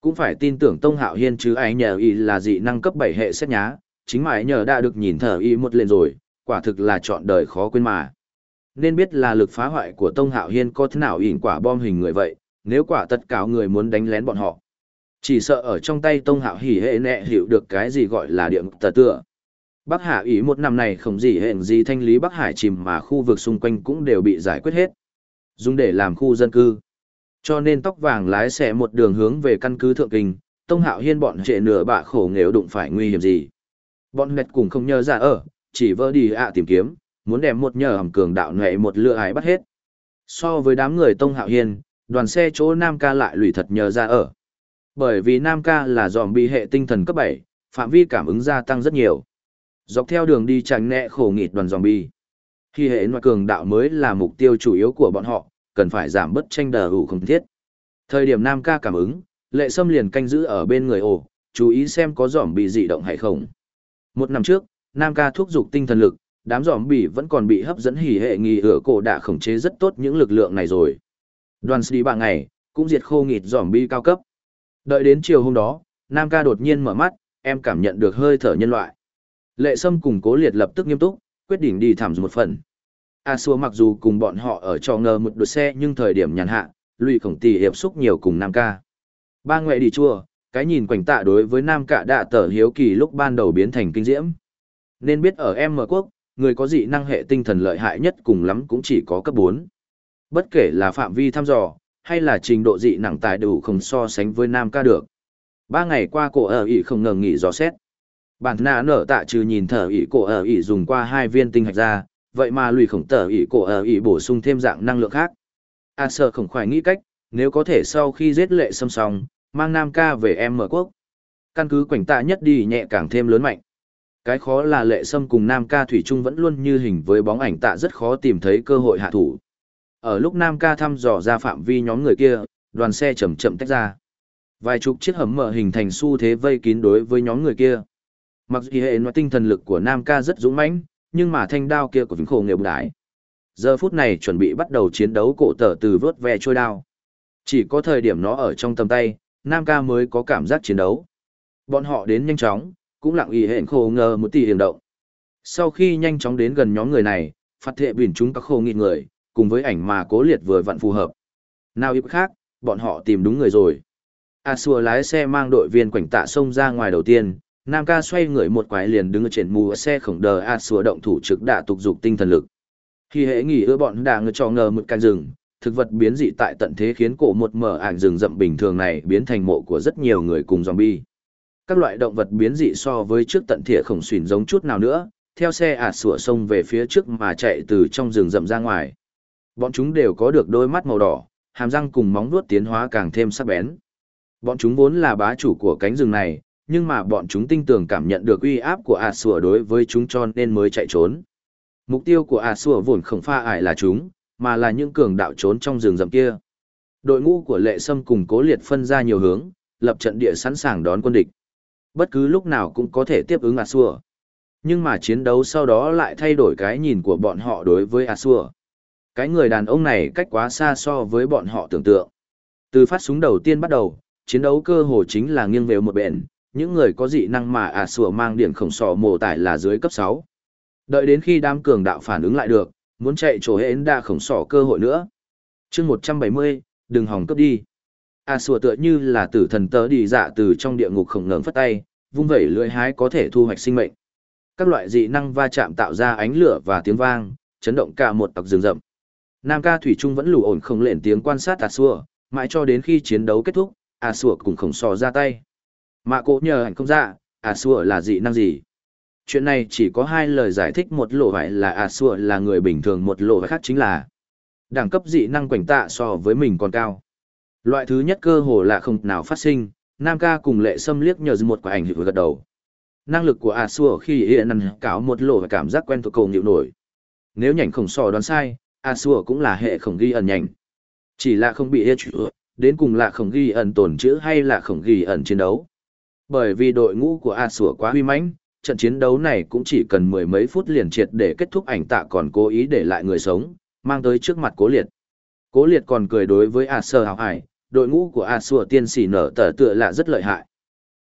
Cũng phải tin tưởng Tông Hạo Hiên chứ ai nhờ y là dị năng cấp 7 hệ xét nhá, chính mà nhờ đã được nhìn thở y một lần rồi, quả thực là chọn đời khó quên mà. Nên biết là lực phá hoại của Tông Hạo Hiên có thế nào ỉn quả bom hình người vậy, nếu quả tất cả người muốn đánh lén bọn họ. Chỉ sợ ở trong tay Tông Hạo hỉ hệ nẹ hiểu được cái gì gọi là điểm tờ tựa. Bắc Hạ ý một năm này không gì hẹn gì thanh lý Bắc Hải chìm mà khu vực xung quanh cũng đều bị giải quyết hết. Dùng để làm khu dân cư. Cho nên tóc vàng lái xe một đường hướng về căn cứ thượng kinh, Tông Hạo Hiên bọn trệ nửa bạ khổ nghèo đụng phải nguy hiểm gì. Bọn mệt cùng không nhớ ra ở, chỉ vơ đi ạ tìm kiếm, muốn đem một nhờ hầm cường đạo nệ một lựa ái bắt hết. So với đám người Tông Hạo Hiên, đoàn xe chỗ Nam Ca lại lùi thật nhờ ra ở. Bởi vì Nam Ca là dòm bị hệ tinh thần cấp 7, phạm vi cảm ứng gia tăng rất nhiều. Dọc theo đường đi tránh nẹ khổ nghịt đoàn dòm bi. Khi hệ ngoại cường đạo mới là mục tiêu chủ yếu của bọn họ, cần phải giảm bớt tranh đờ ủ không thiết. Thời điểm Nam ca cảm ứng, lệ sâm liền canh giữ ở bên người ổ, chú ý xem có giỏm bị dị động hay không. Một năm trước, Nam ca thúc giục tinh thần lực, đám giỏm bị vẫn còn bị hấp dẫn hỉ hệ nghi ở cổ đã khống chế rất tốt những lực lượng này rồi. Đoàn đi ba ngày, cũng diệt khô nghịt giỏm bi cao cấp. Đợi đến chiều hôm đó, Nam ca đột nhiên mở mắt, em cảm nhận được hơi thở nhân loại. Lệ Sâm cùng Cố Liệt lập tức nghiêm túc, quyết định đi thảm một phần. A Xua mặc dù cùng bọn họ ở trò ngờ một đội xe nhưng thời điểm nhàn hạ, lụy khổng tỷ hiệp xúc nhiều cùng Nam ca. Ba ngoại đi chua, cái nhìn quảnh tạ đối với Nam ca đã tở hiếu kỳ lúc ban đầu biến thành kinh diễm. Nên biết ở M quốc, người có dị năng hệ tinh thần lợi hại nhất cùng lắm cũng chỉ có cấp bốn Bất kể là phạm vi thăm dò, hay là trình độ dị nặng tài đủ không so sánh với Nam ca được. Ba ngày qua cổ ở ỉ không ngừng nghỉ dò xét. Bản nạ nở tạ trừ nhìn thở ỉ cổ ở ỉ dùng qua hai viên tinh hạch ra, vậy mà lùi khổng tờ ỉ cổ ờ, ở ỉ bổ sung thêm dạng năng lượng khác. A à, sợ khổng khoái nghĩ cách nếu có thể sau khi giết lệ xâm xong mang nam ca về em mở quốc. Căn cứ quảnh tạ nhất đi nhẹ càng thêm lớn mạnh. Cái khó là lệ sâm cùng nam ca thủy trung vẫn luôn như hình với bóng ảnh tạ rất khó tìm thấy cơ hội hạ thủ. Ở lúc nam ca thăm dò ra phạm vi nhóm người kia đoàn xe chậm chậm tách ra. Vài chục chiếc hầm mở hình thành xu thế vây kín đối với nhóm người kia. Mặc dù hệ nói tinh thần lực của nam ca rất dũng mãnh nhưng mà thanh đao kia của vĩnh khổ nghiệp đái. Giờ phút này chuẩn bị bắt đầu chiến đấu cổ tở từ vớt ve trôi đao. Chỉ có thời điểm nó ở trong tầm tay, Nam ca mới có cảm giác chiến đấu. Bọn họ đến nhanh chóng, cũng lặng ý hẹn khổ ngờ một tỷ hiền động. Sau khi nhanh chóng đến gần nhóm người này, phát thệ biển chúng các khô nghịt người, cùng với ảnh mà cố liệt vừa vặn phù hợp. Nào ít khác, bọn họ tìm đúng người rồi. A xua lái xe mang đội viên quảnh tạ sông ra ngoài đầu tiên, Nam ca xoay người một quái liền đứng ở trên mù xe khổng đờ a sủa động thủ trực đả tục dục tinh thần lực. Khi hệ nghỉ ưa bọn đà ngờ cho ngờ một canh rừng, thực vật biến dị tại tận thế khiến cổ một mở ảnh rừng rậm bình thường này biến thành mộ của rất nhiều người cùng zombie. Các loại động vật biến dị so với trước tận thỉa khổng xuyển giống chút nào nữa, theo xe ạt sủa sông về phía trước mà chạy từ trong rừng rậm ra ngoài. Bọn chúng đều có được đôi mắt màu đỏ, hàm răng cùng móng vuốt tiến hóa càng thêm sắc bén. Bọn chúng vốn là bá chủ của cánh rừng này, nhưng mà bọn chúng tinh tường cảm nhận được uy áp của A Sủa đối với chúng cho nên mới chạy trốn. Mục tiêu của A Sủa vốn không pha ải là chúng, mà là những cường đạo trốn trong rừng rậm kia. Đội ngũ của Lệ Sâm cùng Cố Liệt phân ra nhiều hướng, lập trận địa sẵn sàng đón quân địch. Bất cứ lúc nào cũng có thể tiếp ứng A Sủa. Nhưng mà chiến đấu sau đó lại thay đổi cái nhìn của bọn họ đối với A Sủa. Cái người đàn ông này cách quá xa so với bọn họ tưởng tượng. Từ phát súng đầu tiên bắt đầu, chiến đấu cơ hồ chính là nghiêng về một bên, những người có dị năng mà ả sủa mang điểm khổng sọ mổ tải là dưới cấp 6. Đợi đến khi đám cường đạo phản ứng lại được, muốn chạy chỗ hến đa khổng sọ cơ hội nữa. chương 170, đừng hòng cướp đi. ả sủa tựa như là tử thần tớ đi dạ từ trong địa ngục khổng ngẩng phất tay, vung vẩy lưỡi hái có thể thu hoạch sinh mệnh. Các loại dị năng va chạm tạo ra ánh lửa và tiếng vang, chấn động cả một tộc rừng rậm. Nam ca thủy trung vẫn lù ổn không lên tiếng quan sát ả sủa, mãi cho đến khi chiến đấu kết thúc, ả sủa cùng khổng sọ ra tay Mạ cổ nhờ ảnh không ra, à xua là dị năng gì? Chuyện này chỉ có hai lời giải thích một lộ vải là à xua là người bình thường một lộ khác chính là đẳng cấp dị năng quảnh tạ so với mình còn cao. Loại thứ nhất cơ hồ là không nào phát sinh, Nam ca cùng lệ xâm liếc nhờ một quả ảnh hữu gật đầu. Năng lực của à xua khi hiện năng cáo một lộ và cảm giác quen thuộc cầu nhịu nổi. Nếu nhảnh khổng sò đoán sai, à xua cũng là hệ khổng ghi ẩn nhảnh. Chỉ là không bị hết chữ, đến cùng là khổng ghi ẩn tổn chữ hay là khổng ghi ẩn chiến đấu. Bởi vì đội ngũ của A Sủa quá huy mãnh, trận chiến đấu này cũng chỉ cần mười mấy phút liền triệt để kết thúc ảnh tạ còn cố ý để lại người sống, mang tới trước mặt cố liệt. Cố liệt còn cười đối với A Sơ hào hải, đội ngũ của A Sủa tiên sĩ nở tờ tựa là rất lợi hại.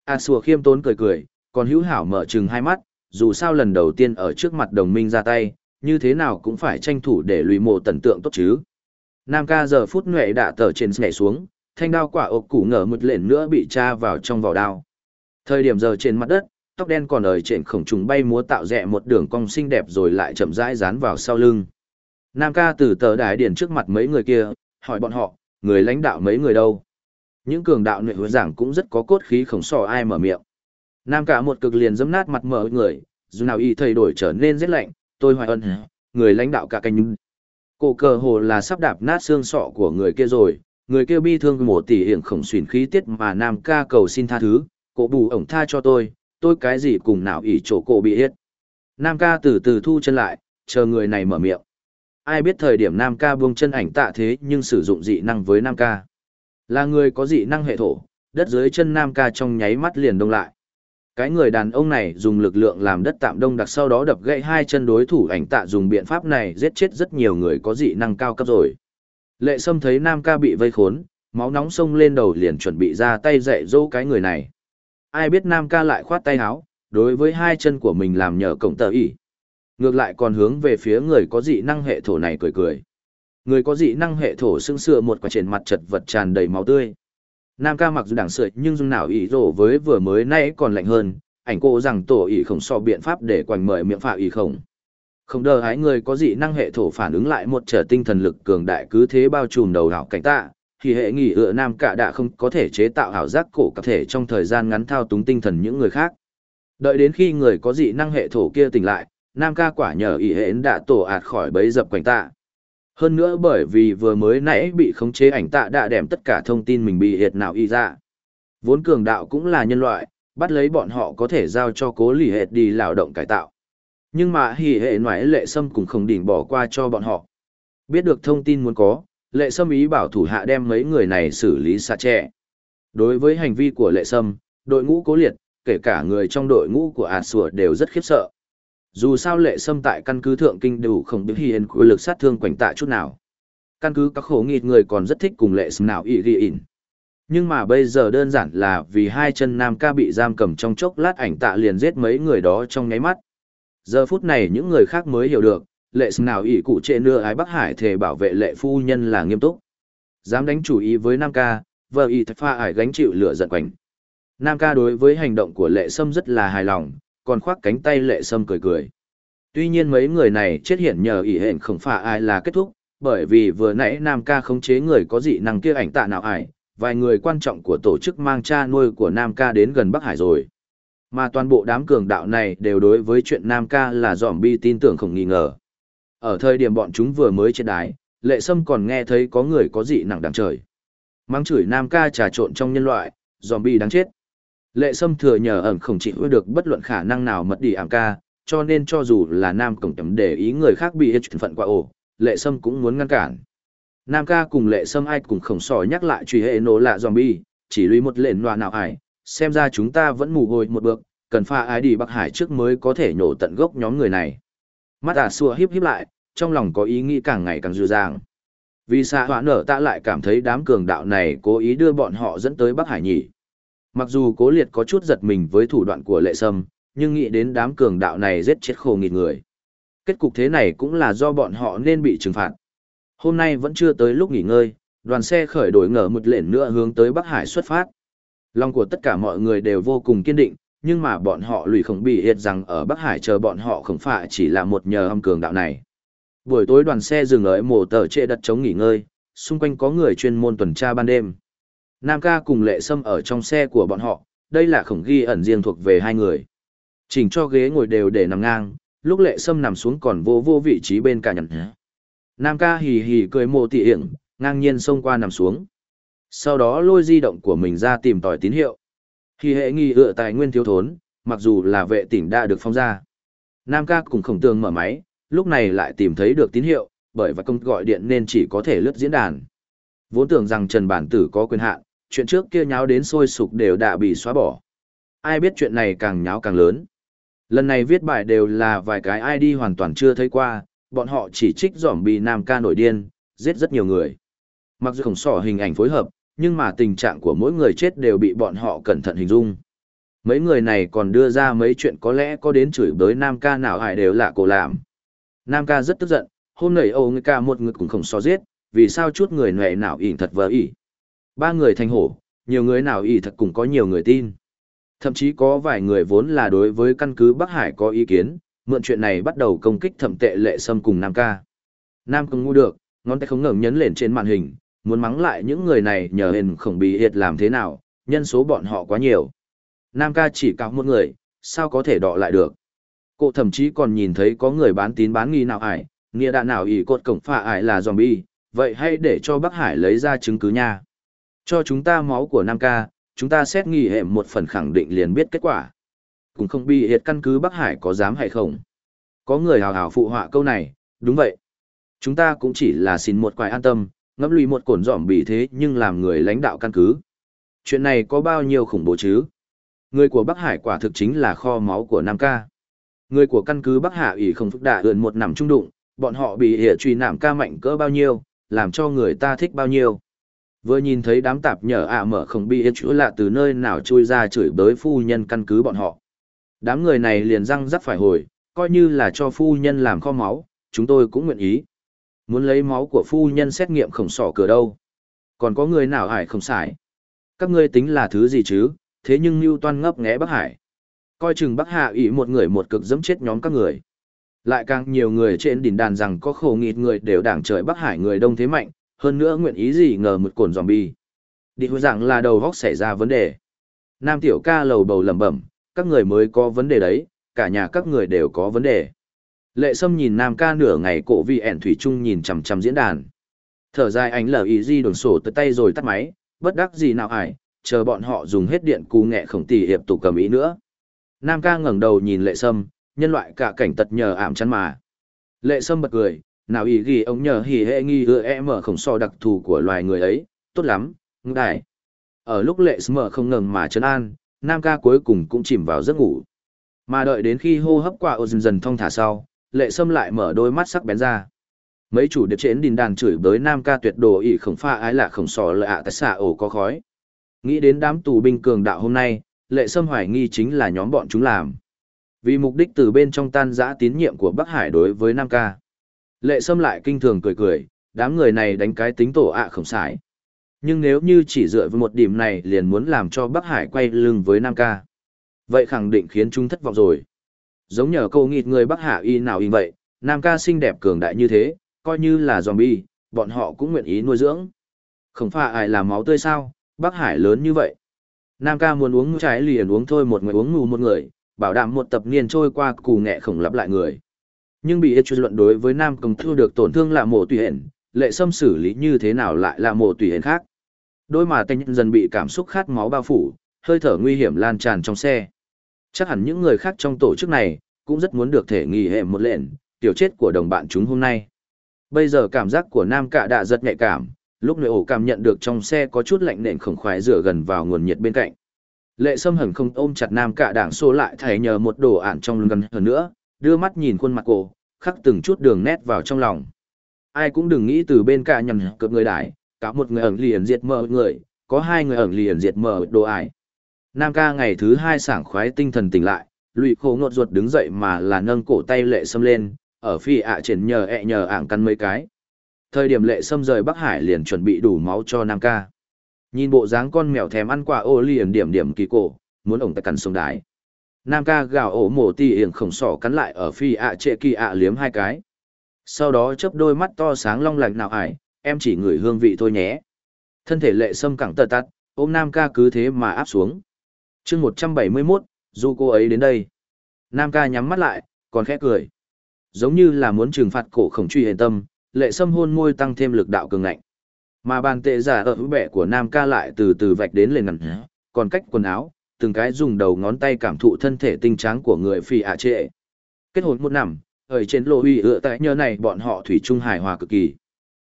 A Sủa khiêm tốn cười cười, còn hữu hảo mở chừng hai mắt, dù sao lần đầu tiên ở trước mặt đồng minh ra tay, như thế nào cũng phải tranh thủ để lùi mộ tần tượng tốt chứ. Nam ca giờ phút nhuệ đã tờ trên nhảy xuống, thanh đao quả ốc củ ngờ một lện nữa bị tra vào trong vỏ đao. Thời điểm giờ trên mặt đất, tóc đen còn ở trên khổng trùng bay múa tạo rẽ một đường cong xinh đẹp rồi lại chậm rãi dán vào sau lưng. Nam ca từ tờ đài điển trước mặt mấy người kia, hỏi bọn họ, người lãnh đạo mấy người đâu. Những cường đạo nội hứa giảng cũng rất có cốt khí khổng sò ai mở miệng. Nam ca một cực liền dấm nát mặt mở người, dù nào y thay đổi trở nên rất lạnh, tôi hoài ân, người lãnh đạo cả canh. Cổ cờ hồ là sắp đạp nát xương sọ của người kia rồi, người kia bi thương một tỷ hiển khổng xuyển khí tiết mà Nam ca cầu xin tha thứ, cổ bù ổng tha cho tôi, tôi cái gì cùng nào ỉ chỗ cổ bị hết. Nam ca từ từ thu chân lại, chờ người này mở miệng. Ai biết thời điểm Nam ca buông chân ảnh tạ thế nhưng sử dụng dị năng với Nam ca. Là người có dị năng hệ thổ, đất dưới chân Nam ca trong nháy mắt liền đông lại. Cái người đàn ông này dùng lực lượng làm đất tạm đông đặc sau đó đập gãy hai chân đối thủ ảnh tạ dùng biện pháp này giết chết rất nhiều người có dị năng cao cấp rồi. Lệ Sâm thấy Nam ca bị vây khốn, máu nóng sông lên đầu liền chuẩn bị ra tay dạy dỗ cái người này ai biết nam ca lại khoát tay háo, đối với hai chân của mình làm nhờ cổng tờ ỉ. Ngược lại còn hướng về phía người có dị năng hệ thổ này cười cười. Người có dị năng hệ thổ sưng sựa một quả trên mặt chật vật tràn đầy máu tươi. Nam ca mặc dù đảng sợi nhưng dung nào ỉ rổ với vừa mới nay còn lạnh hơn. Ảnh cô rằng tổ ỉ khổng so biện pháp để quành mời miệng phạm ỉ khổng. Không đờ hái người có dị năng hệ thổ phản ứng lại một trở tinh thần lực cường đại cứ thế bao trùm đầu đảo cảnh tạ thì hệ nghỉ ựa nam cả đã không có thể chế tạo ảo giác cổ tập thể trong thời gian ngắn thao túng tinh thần những người khác. Đợi đến khi người có dị năng hệ thổ kia tỉnh lại, nam ca quả nhờ ý hệ đã tổ ạt khỏi bấy dập quanh tạ. Hơn nữa bởi vì vừa mới nãy bị khống chế ảnh tạ đã đẻm tất cả thông tin mình bị hiệt nào y ra. Vốn cường đạo cũng là nhân loại, bắt lấy bọn họ có thể giao cho cố lì hệt đi lao động cải tạo. Nhưng mà hỉ hệ ngoại lệ sâm cũng không đỉnh bỏ qua cho bọn họ. Biết được thông tin muốn có, lệ sâm ý bảo thủ hạ đem mấy người này xử lý xa trẻ. Đối với hành vi của lệ sâm, đội ngũ cố liệt, kể cả người trong đội ngũ của ả sủa đều rất khiếp sợ. Dù sao lệ sâm tại căn cứ thượng kinh đều không biết hiền của lực sát thương quảnh tạ chút nào. Căn cứ các khổ nghịt người còn rất thích cùng lệ sâm nào ý ghi ỉn. Nhưng mà bây giờ đơn giản là vì hai chân nam ca bị giam cầm trong chốc lát ảnh tạ liền giết mấy người đó trong nháy mắt. Giờ phút này những người khác mới hiểu được, lệ sừng nào ỷ cụ trệ nưa ái bắc hải thề bảo vệ lệ phu nhân là nghiêm túc. Dám đánh chủ ý với nam ca, vợ ỷ thạch pha ải gánh chịu lửa giận quảnh. Nam ca đối với hành động của lệ sâm rất là hài lòng, còn khoác cánh tay lệ sâm cười cười. Tuy nhiên mấy người này chết hiển nhờ ỷ hển không pha ai là kết thúc, bởi vì vừa nãy nam ca khống chế người có dị năng kia ảnh tạ nào ải, vài người quan trọng của tổ chức mang cha nuôi của nam ca đến gần bắc hải rồi. Mà toàn bộ đám cường đạo này đều đối với chuyện nam ca là dòm bi tin tưởng không nghi ngờ ở thời điểm bọn chúng vừa mới trên đái, lệ sâm còn nghe thấy có người có dị nặng đằng trời. Mang chửi nam ca trà trộn trong nhân loại, zombie đáng chết. Lệ Sâm thừa nhờ ẩn không chỉ được bất luận khả năng nào mất đi ảm ca, cho nên cho dù là nam cổng chấm để ý người khác bị hết phận qua ổ, Lệ Sâm cũng muốn ngăn cản. Nam ca cùng Lệ Sâm ai cùng khổng sỏi nhắc lại truy hệ nổ lạ zombie, chỉ lùi một lệnh loa nào ải, xem ra chúng ta vẫn mù hồi một bước, cần pha ai đi Bắc Hải trước mới có thể nhổ tận gốc nhóm người này. Mắt à xua hiếp hiếp lại, trong lòng có ý nghĩ càng ngày càng dư dàng. Vì xa hoãn nở ta lại cảm thấy đám cường đạo này cố ý đưa bọn họ dẫn tới Bắc Hải nhỉ. Mặc dù cố liệt có chút giật mình với thủ đoạn của lệ sâm, nhưng nghĩ đến đám cường đạo này giết chết khổ nghịt người. Kết cục thế này cũng là do bọn họ nên bị trừng phạt. Hôm nay vẫn chưa tới lúc nghỉ ngơi, đoàn xe khởi đổi ngờ một lệnh nữa hướng tới Bắc Hải xuất phát. Lòng của tất cả mọi người đều vô cùng kiên định, nhưng mà bọn họ lùi không bị hiệt rằng ở Bắc Hải chờ bọn họ không phải chỉ là một nhờ âm cường đạo này. Buổi tối đoàn xe dừng ở mổ tờ trệ đặt chống nghỉ ngơi, xung quanh có người chuyên môn tuần tra ban đêm. Nam ca cùng lệ sâm ở trong xe của bọn họ, đây là khổng ghi ẩn riêng thuộc về hai người. Chỉnh cho ghế ngồi đều để nằm ngang, lúc lệ sâm nằm xuống còn vô vô vị trí bên cả nhận. Nam ca hì hì cười mồ tỉ hiển, ngang nhiên xông qua nằm xuống. Sau đó lôi di động của mình ra tìm tòi tín hiệu. Khi hệ nghi ựa tài nguyên thiếu thốn, mặc dù là vệ tỉnh đã được phong ra. Nam ca cùng khổng tường mở máy, lúc này lại tìm thấy được tín hiệu, bởi và công gọi điện nên chỉ có thể lướt diễn đàn. Vốn tưởng rằng Trần Bản Tử có quyền hạn, chuyện trước kia nháo đến sôi sục đều đã bị xóa bỏ. Ai biết chuyện này càng nháo càng lớn. Lần này viết bài đều là vài cái ID hoàn toàn chưa thấy qua, bọn họ chỉ trích giỏm bị Nam ca nổi điên, giết rất nhiều người. Mặc dù khổng sỏ hình ảnh phối hợp, nhưng mà tình trạng của mỗi người chết đều bị bọn họ cẩn thận hình dung. Mấy người này còn đưa ra mấy chuyện có lẽ có đến chửi bới Nam ca nào hại đều là cổ làm. Nam ca rất tức giận, hôm nay Âu người ca một người cũng không so giết, vì sao chút người nệ nào ỉn thật vờ ỉ. Ba người thành hổ, nhiều người nào ỉ thật cũng có nhiều người tin. Thậm chí có vài người vốn là đối với căn cứ Bắc Hải có ý kiến, mượn chuyện này bắt đầu công kích thẩm tệ lệ sâm cùng Nam ca. Nam cũng ngu được, ngón tay không ngừng nhấn lên trên màn hình, muốn mắng lại những người này nhờ hình khổng bị hiệt làm thế nào, nhân số bọn họ quá nhiều. Nam ca chỉ cao một người, sao có thể đọ lại được. Cô thậm chí còn nhìn thấy có người bán tín bán nghi nào ải, nghĩa đạn nào ỉ cột cổng phà ải là zombie, vậy hay để cho Bắc Hải lấy ra chứng cứ nha. Cho chúng ta máu của Nam ca, chúng ta xét nghi hệ một phần khẳng định liền biết kết quả. Cũng không bị hiệt căn cứ Bắc Hải có dám hay không. Có người hào hào phụ họa câu này, đúng vậy. Chúng ta cũng chỉ là xin một quài an tâm, ngẫm lùi một cổn dỏm bị thế nhưng làm người lãnh đạo căn cứ. Chuyện này có bao nhiêu khủng bố chứ? Người của Bắc Hải quả thực chính là kho máu của Nam ca. Người của căn cứ Bắc Hạ ủy không phức đạ ượn một nằm trung đụng, bọn họ bị hệ truy nạm ca mạnh cỡ bao nhiêu, làm cho người ta thích bao nhiêu. Vừa nhìn thấy đám tạp nhở ạ mở không bị chữ lạ từ nơi nào chui ra chửi bới phu nhân căn cứ bọn họ. Đám người này liền răng rắc phải hồi, coi như là cho phu nhân làm kho máu, chúng tôi cũng nguyện ý. Muốn lấy máu của phu nhân xét nghiệm khổng sỏ cửa đâu. Còn có người nào hải không xài. Các ngươi tính là thứ gì chứ, thế nhưng Mưu Toan ngấp nghé Bắc Hải. Coi chừng Bắc Hạ ý một người một cực dẫm chết nhóm các người. Lại càng nhiều người trên đỉnh đàn rằng có khổ nghịt người đều đảng trời Bắc Hải người đông thế mạnh, hơn nữa nguyện ý gì ngờ một cồn zombie. Đi hứa rằng là đầu góc xảy ra vấn đề. Nam tiểu ca lầu bầu lẩm bẩm, các người mới có vấn đề đấy, cả nhà các người đều có vấn đề. Lệ Sâm nhìn Nam ca nửa ngày cổ vi ẻn thủy trung nhìn chằm chằm diễn đàn. Thở dài ánh lờ ý di đồn sổ tới tay rồi tắt máy, bất đắc gì nào ải, chờ bọn họ dùng hết điện cú nghệ khổng tỷ hiệp tụ cầm ý nữa. Nam ca ngẩng đầu nhìn Lệ Sâm, nhân loại cả cảnh tật nhờ ảm chắn mà. Lệ Sâm bật cười, nào ý ghi ông nhờ hỉ hệ nghi ưa e mở khổng so đặc thù của loài người ấy, tốt lắm, ngài. Ở lúc Lệ Sâm không ngừng mà chấn an, Nam ca cuối cùng cũng chìm vào giấc ngủ. Mà đợi đến khi hô hấp qua ô dần dần thông thả sau, lệ sâm lại mở đôi mắt sắc bén ra mấy chủ điệp trên đình đàn chửi bới nam ca tuyệt đồ ỷ khổng pha ái lạ khổng sò lạ tại xạ ổ có khói nghĩ đến đám tù binh cường đạo hôm nay lệ sâm hoài nghi chính là nhóm bọn chúng làm. Vì mục đích từ bên trong tan giã tín nhiệm của bắc hải đối với nam ca. Lệ sâm lại kinh thường cười cười đám người này đánh cái tính tổ ạ không xài nhưng nếu như chỉ dựa vào một điểm này liền muốn làm cho bắc hải quay lưng với nam ca. Vậy khẳng định khiến chúng thất vọng rồi. Giống nhờ câu nghịt người Bắc Hạ y nào y vậy, nam ca xinh đẹp cường đại như thế, coi như là zombie, bọn họ cũng nguyện ý nuôi dưỡng. Không phải ai làm máu tươi sao, Bắc Hải lớn như vậy. Nam ca muốn uống trái liền uống thôi một người uống ngủ một người, bảo đảm một tập niên trôi qua cù nghệ khổng lặp lại người. Nhưng bị truy luận đối với Nam Công Thu được tổn thương là mộ tùy hển, lệ xâm xử lý như thế nào lại là mộ tùy hển khác. Đôi mà tên dần bị cảm xúc khát máu bao phủ, hơi thở nguy hiểm lan tràn trong xe. Chắc hẳn những người khác trong tổ chức này, cũng rất muốn được thể nghỉ hệ một lệnh, tiểu chết của đồng bạn chúng hôm nay. Bây giờ cảm giác của Nam Cạ đã rất nhạy cảm, lúc nội ổ cảm nhận được trong xe có chút lạnh nện khổng khoái rửa gần vào nguồn nhiệt bên cạnh. Lệ Sâm hẳn không ôm chặt Nam cả đảng xô lại thầy nhờ một đồ ản trong lưng gần hơn nữa, đưa mắt nhìn khuôn mặt cô, khắc từng chút đường nét vào trong lòng. Ai cũng đừng nghĩ từ bên cả nhằm cướp người đại, cả một người ẩn liền diệt mờ người, có hai người ẩn liền diệt mờ đồ ải. Nam ca ngày thứ hai sảng khoái tinh thần tỉnh lại, lụy khổ ngột ruột đứng dậy mà là nâng cổ tay lệ Sâm lên, ở phi ạ à nhờ ẹ nhờ ảng căn mấy cái. Thời điểm lệ Sâm rời Bắc Hải liền chuẩn bị đủ máu cho Nam ca. Nhìn bộ dáng con mèo thèm ăn quả ô liền điểm điểm kỳ cổ, muốn ổng ta cắn sông đái. Nam ca gào ổ mổ tì hiền khổng sỏ cắn lại ở phi ạ trệ kỳ ạ liếm hai cái. Sau đó chớp đôi mắt to sáng long lạnh nào ải, em chỉ ngửi hương vị thôi nhé. Thân thể lệ sâm cẳng tờ tắt, ôm Nam ca cứ thế mà áp xuống. chương một trăm bảy mươi 171, du cô ấy đến đây. Nam ca nhắm mắt lại, còn khẽ cười. Giống như là muốn trừng phạt cổ khổng truy hền tâm, lệ sâm hôn môi tăng thêm lực đạo cường ngạnh. Mà bàn tệ giả ở hữu bẻ của Nam ca lại từ từ vạch đến lên ngần, còn cách quần áo, từng cái dùng đầu ngón tay cảm thụ thân thể tinh tráng của người phi ạ trệ. Kết hôn một năm, ở trên lô huy ựa tại nhờ này bọn họ thủy chung hài hòa cực kỳ.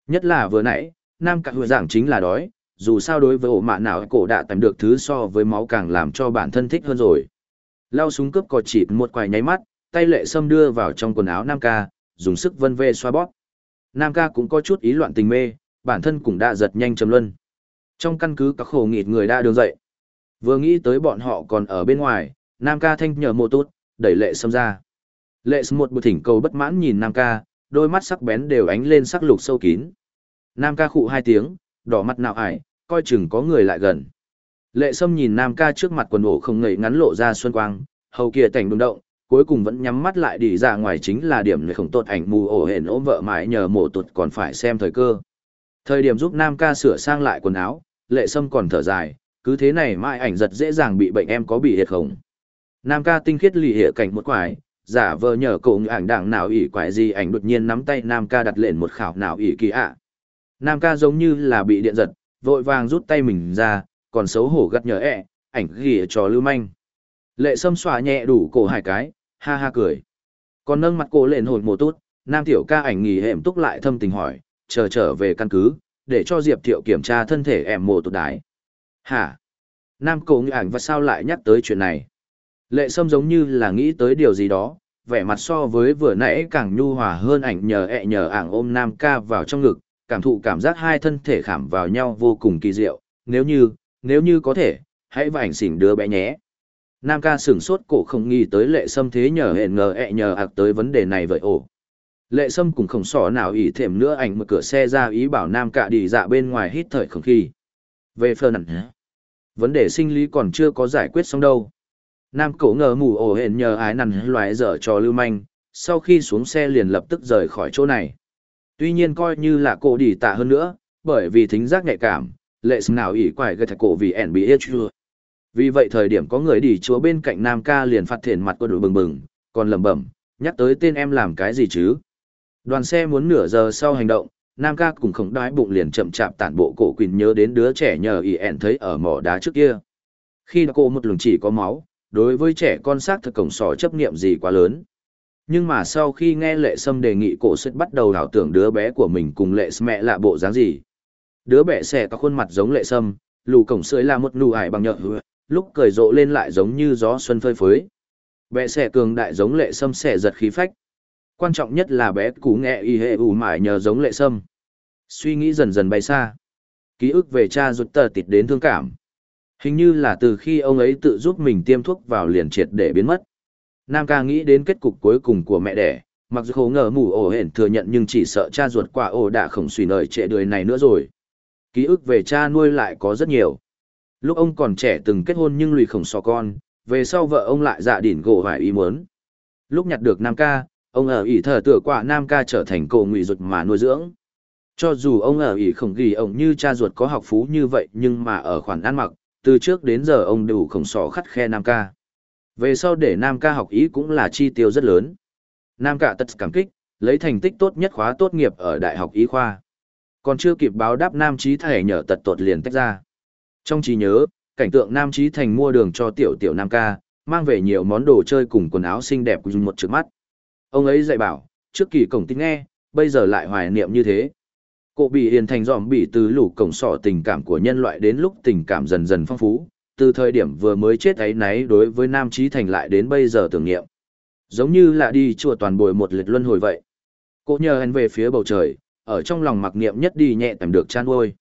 Nhất là vừa nãy, Nam ca hứa giảng chính là đói, dù sao đối với ổ mạ nào cổ đã tìm được thứ so với máu càng làm cho bản thân thích hơn rồi. Lao súng cướp cò chỉ một quài nháy mắt, tay lệ sâm đưa vào trong quần áo Nam ca, dùng sức vân vê xoa bóp. Nam ca cũng có chút ý loạn tình mê, bản thân cũng đã giật nhanh chấm luân. Trong căn cứ các khổ nghịt người đã đường dậy. Vừa nghĩ tới bọn họ còn ở bên ngoài, Nam ca thanh nhờ mô tốt, đẩy lệ sâm ra. Lệ sâm một bụi thỉnh cầu bất mãn nhìn Nam ca, đôi mắt sắc bén đều ánh lên sắc lục sâu kín. Nam ca khụ hai tiếng, đỏ mặt nào ải, coi chừng có người lại gần. Lệ sâm nhìn Nam ca trước mặt quần ổ không ngẩy ngắn lộ ra xuân quang, hầu kia cảnh đùng động, cuối cùng vẫn nhắm mắt lại đi ra ngoài chính là điểm này khổng tốt ảnh mù ổ hển ôm vợ mãi nhờ mổ tụt còn phải xem thời cơ. Thời điểm giúp Nam ca sửa sang lại quần áo, lệ sâm còn thở dài, cứ thế này mãi ảnh giật dễ dàng bị bệnh em có bị hiệt không. Nam ca tinh khiết lì hệ cảnh một quải, giả vờ nhờ cậu ảnh đảng nào ỉ quải gì ảnh đột nhiên nắm tay Nam ca đặt lên một khảo nào ỉ kỳ ạ. Nam ca giống như là bị điện giật, vội vàng rút tay mình ra, còn xấu hổ gắt nhờ ẹ, ảnh ghi cho lưu manh. Lệ sâm xòa nhẹ đủ cổ hải cái, ha ha cười. Còn nâng mặt cô lên hồn mồ tốt, Nam tiểu ca ảnh nghỉ hẻm túc lại thâm tình hỏi, chờ trở về căn cứ, để cho Diệp Thiệu kiểm tra thân thể em mồ tụt đái. Hả? Nam cổ ngữ ảnh và sao lại nhắc tới chuyện này? Lệ sâm giống như là nghĩ tới điều gì đó, vẻ mặt so với vừa nãy càng nhu hòa hơn ảnh nhờ ẹ nhờ ảng ôm Nam ca vào trong ngực, cảm thụ cảm giác hai thân thể khảm vào nhau vô cùng kỳ diệu, nếu như, nếu như có thể, hãy và ảnh xỉn đứa bé nhé. Nam ca sửng sốt cổ không nghĩ tới lệ sâm thế nhờ hẹn ngờ ẹ nhờ ạc tới vấn đề này vậy ổ. Lệ sâm cũng không sỏ nào ý thèm nữa ảnh mở cửa xe ra ý bảo Nam ca đi dạ bên ngoài hít thở không khí. Về phơ nặng Vấn đề sinh lý còn chưa có giải quyết xong đâu. Nam cổ ngờ mù ổ hẹn nhờ ái nằn loại dở cho lưu manh, sau khi xuống xe liền lập tức rời khỏi chỗ này. Tuy nhiên coi như là cổ đi tạ hơn nữa, bởi vì thính giác nhạy cảm, lệ sâm nào ỉ quải gây thật cổ vì ẻn bị ít chưa. Vì vậy thời điểm có người đi chúa bên cạnh Nam ca liền phát thiện mặt của đội bừng bừng, còn lẩm bẩm, nhắc tới tên em làm cái gì chứ. Đoàn xe muốn nửa giờ sau hành động, Nam ca cùng khổng đói bụng liền chậm chạp tản bộ cổ quỳnh nhớ đến đứa trẻ nhờ ỉ ẻn thấy ở mỏ đá trước kia. Khi cô một lường chỉ có máu, đối với trẻ con xác thực cổng sò chấp niệm gì quá lớn. Nhưng mà sau khi nghe lệ sâm đề nghị cổ sẽ bắt đầu đảo tưởng đứa bé của mình cùng lệ mẹ lạ bộ dáng gì. Đứa bé xẻ có khuôn mặt giống lệ sâm, lù cổng sưởi là một nụ ải bằng nhợ lúc cười rộ lên lại giống như gió xuân phơi phới. Bé xẻ cường đại giống lệ sâm xẻ giật khí phách. Quan trọng nhất là bé cú nghe y hệ ủ mải nhờ giống lệ sâm. Suy nghĩ dần dần bay xa. Ký ức về cha rụt tờ tịt đến thương cảm. Hình như là từ khi ông ấy tự giúp mình tiêm thuốc vào liền triệt để biến mất. Nam ca nghĩ đến kết cục cuối cùng của mẹ đẻ, mặc dù khổ ngờ mù ổ hển thừa nhận nhưng chỉ sợ cha ruột quả ổ đã khổng suy nời trệ đời này nữa rồi. Ký ức về cha nuôi lại có rất nhiều. Lúc ông còn trẻ từng kết hôn nhưng lùi khổng so con, về sau vợ ông lại dạ đỉn gỗ hoài ý muốn. Lúc nhặt được Nam ca, ông ở ỉ thờ tựa quả Nam ca trở thành cổ ngụy ruột mà nuôi dưỡng. Cho dù ông ở ỉ khổng ghi ông như cha ruột có học phú như vậy nhưng mà ở khoản ăn mặc, từ trước đến giờ ông đều khổng sỏ khắt khe Nam ca. Về sau để Nam ca học ý cũng là chi tiêu rất lớn. Nam ca tất cảm kích, lấy thành tích tốt nhất khóa tốt nghiệp ở Đại học Y khoa. Còn chưa kịp báo đáp Nam trí thể nhờ tật tuột liền tách ra. Trong trí nhớ, cảnh tượng Nam Trí Thành mua đường cho tiểu tiểu Nam ca, mang về nhiều món đồ chơi cùng quần áo xinh đẹp dùng một trước mắt. Ông ấy dạy bảo, trước kỳ cổng tin nghe, bây giờ lại hoài niệm như thế. cô bị hiền thành dòm bị từ lũ cổng sọ tình cảm của nhân loại đến lúc tình cảm dần dần phong phú, từ thời điểm vừa mới chết ấy náy đối với Nam Trí Thành lại đến bây giờ tưởng niệm. Giống như là đi chùa toàn bồi một lượt luân hồi vậy. Cô nhờ hắn về phía bầu trời, ở trong lòng mặc niệm nhất đi nhẹ tầm được chan uôi.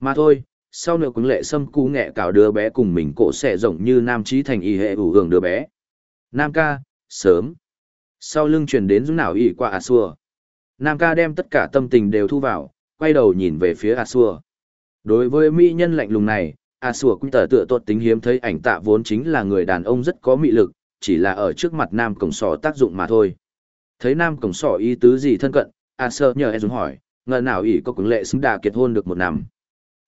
Mà thôi, sau nửa quấn lệ xâm cú nghẹ cào đứa bé cùng mình cổ xẻ rộng như Nam Trí Thành y hệ ủ hưởng đứa bé. Nam ca, sớm. Sau lưng truyền đến dũng nào y qua à xua. Nam ca đem tất cả tâm tình đều thu vào, quay đầu nhìn về phía A Xua. Đối với mỹ nhân lạnh lùng này, A Xua cũng tờ tựa tốt tính hiếm thấy ảnh tạ vốn chính là người đàn ông rất có mị lực, chỉ là ở trước mặt nam cổng sỏ tác dụng mà thôi. Thấy nam cổng sỏ ý tứ gì thân cận, A Sơ nhờ em dùng hỏi, ngờ nào ỷ có cứng lệ xứng đà kiệt hôn được một năm.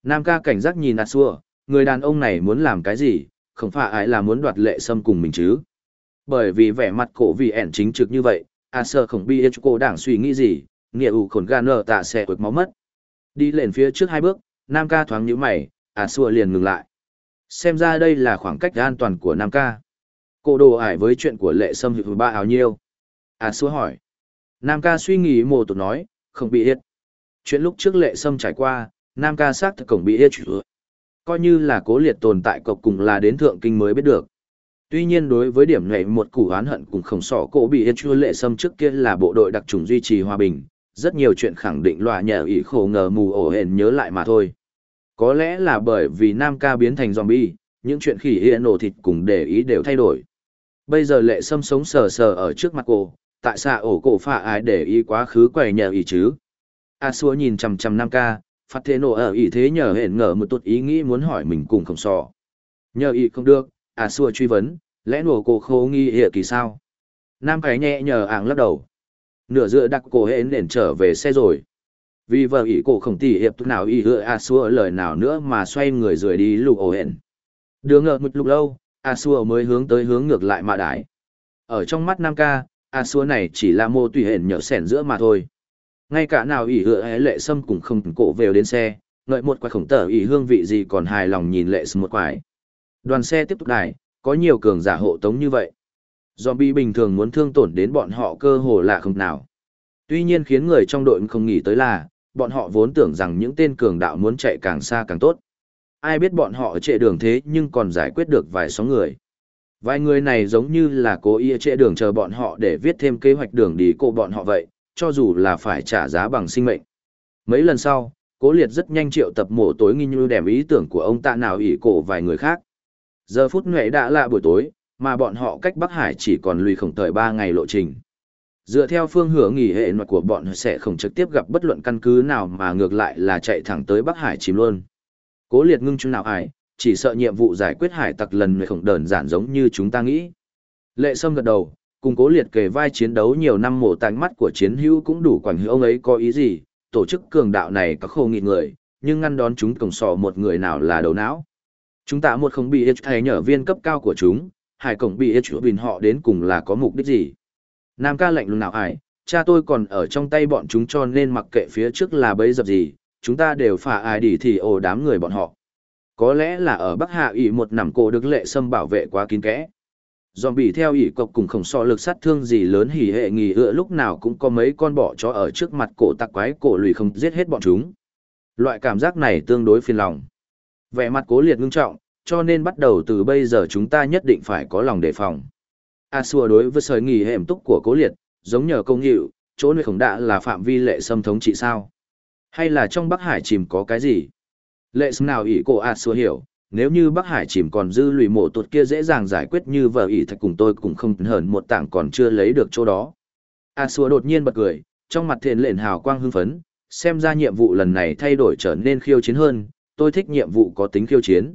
Nam ca cảnh giác nhìn A Xua, người đàn ông này muốn làm cái gì, không phải ai là muốn đoạt lệ sâm cùng mình chứ. Bởi vì vẻ mặt cổ vì ẻn chính trực như vậy, à A Sơ không biết cô đảng suy nghĩ gì, nghĩa ủ khổn gan nở tạ sẽ quệt máu mất. Đi lên phía trước hai bước, Nam ca thoáng nhíu mày, à xua liền ngừng lại. Xem ra đây là khoảng cách an toàn của Nam ca. Cô đồ ải với chuyện của lệ sâm hữu ba áo nhiêu. À xua hỏi. Nam ca suy nghĩ mồ tụt nói, không bị hết. Chuyện lúc trước lệ sâm trải qua, Nam ca sát thực cổng bị hết chữ. Coi như là cố liệt tồn tại cộc cùng là đến thượng kinh mới biết được. Tuy nhiên đối với điểm này một củ oán hận cùng khổng sỏ cổ bị hết chua lệ sâm trước kia là bộ đội đặc trùng duy trì hòa bình, rất nhiều chuyện khẳng định loại nhờ ý khổ ngờ mù ổ hển nhớ lại mà thôi. Có lẽ là bởi vì Nam ca biến thành zombie, những chuyện khỉ hiện nổ thịt cùng để ý đều thay đổi. Bây giờ lệ sâm sống sờ sờ ở trước mặt cô, tại sao ổ cổ phạ ai để ý quá khứ quầy nhờ ý chứ? A xua nhìn chằm chằm Nam ca, phát thế nổ ở ý thế nhờ hển ngờ một tốt ý nghĩ muốn hỏi mình cùng không sò. Nhờ ý không được, A xua truy vấn, lẽ nổ cổ khô nghi hệ kỳ sao? Nam cái nhẹ nhờ ảng lắc đầu. Nửa dựa đặc cổ hến nền trở về xe rồi. Vì vợ ý cổ không tỉ hiệp nào ý hựa a xua lời nào nữa mà xoay người rời đi lục ổ hển. Đường ngợ một lúc lâu a xua mới hướng tới hướng ngược lại mà đái. Ở trong mắt nam ca a xua này chỉ là mô tùy hển nhở sẻn giữa mà thôi ngay cả nào ỷ hựa hé lệ sâm cũng không cổ vều đến xe ngợi một quái khổng tở ỷ hương vị gì còn hài lòng nhìn lệ sâm một quái đoàn xe tiếp tục đài có nhiều cường giả hộ tống như vậy Zombie bình thường muốn thương tổn đến bọn họ cơ hồ là không nào. Tuy nhiên khiến người trong đội không nghĩ tới là, bọn họ vốn tưởng rằng những tên cường đạo muốn chạy càng xa càng tốt. Ai biết bọn họ trệ đường thế nhưng còn giải quyết được vài số người. Vài người này giống như là cố ý trệ đường chờ bọn họ để viết thêm kế hoạch đường đi cô bọn họ vậy, cho dù là phải trả giá bằng sinh mệnh. Mấy lần sau, cố liệt rất nhanh triệu tập mổ tối nghi như đèm ý tưởng của ông ta nào ỷ cổ vài người khác. Giờ phút nhuệ đã là buổi tối, mà bọn họ cách Bắc Hải chỉ còn lùi khổng thời 3 ngày lộ trình. Dựa theo phương hướng nghỉ hệ nội của bọn sẽ không trực tiếp gặp bất luận căn cứ nào mà ngược lại là chạy thẳng tới Bắc Hải chìm luôn. Cố liệt ngưng chung nào ai, chỉ sợ nhiệm vụ giải quyết hải tặc lần này không đơn giản giống như chúng ta nghĩ. Lệ Sâm gật đầu, cùng cố liệt kề vai chiến đấu nhiều năm mổ tánh mắt của chiến hữu cũng đủ quản hữu ông ấy có ý gì, tổ chức cường đạo này có khổ nghị người, nhưng ngăn đón chúng cổng sò một người nào là đầu não. Chúng ta một không bị ít thay nhở viên cấp cao của chúng, hải cổng bị ít chủ bình họ đến cùng là có mục đích gì. Nam ca lệnh lùng nào ải, cha tôi còn ở trong tay bọn chúng cho nên mặc kệ phía trước là bấy dập gì, chúng ta đều phả ai đi thì ồ đám người bọn họ. Có lẽ là ở Bắc Hạ ỷ một nằm cổ được lệ sâm bảo vệ quá kín kẽ. Dòm bị theo ỷ cộc cùng khổng so lực sát thương gì lớn hỉ hệ nghỉ ựa lúc nào cũng có mấy con bọ chó ở trước mặt cổ tặc quái cổ lùi không giết hết bọn chúng. Loại cảm giác này tương đối phiền lòng. Vẻ mặt cố liệt ngưng trọng, cho nên bắt đầu từ bây giờ chúng ta nhất định phải có lòng đề phòng. A xua đối với sợi nghỉ hẻm túc của cố liệt, giống nhờ công hiệu, chỗ nơi khổng đạ là phạm vi lệ xâm thống trị sao? Hay là trong Bắc Hải chìm có cái gì? Lệ xâm nào ỷ cổ A xua hiểu, nếu như Bắc Hải chìm còn dư lùi mộ tuột kia dễ dàng giải quyết như vợ ỷ thạch cùng tôi cũng không hờn một tảng còn chưa lấy được chỗ đó. A xua đột nhiên bật cười, trong mặt thiện lện hào quang hưng phấn, xem ra nhiệm vụ lần này thay đổi trở nên khiêu chiến hơn, tôi thích nhiệm vụ có tính khiêu chiến.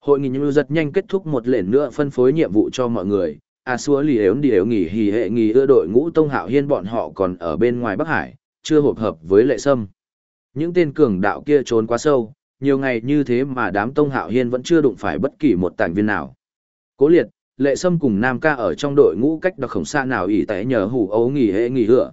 Hội nghị như giật nhanh kết thúc một lệnh nữa phân phối nhiệm vụ cho mọi người, A xua lì ếu đi ếu nghỉ hì hệ nghỉ ưa đội ngũ tông hạo hiên bọn họ còn ở bên ngoài Bắc Hải, chưa hợp hợp với lệ sâm. Những tên cường đạo kia trốn quá sâu, nhiều ngày như thế mà đám tông hạo hiên vẫn chưa đụng phải bất kỳ một tảng viên nào. Cố liệt, lệ sâm cùng nam ca ở trong đội ngũ cách đặc khổng xa nào ỉ tại nhờ hủ ấu nghỉ hệ nghỉ hựa.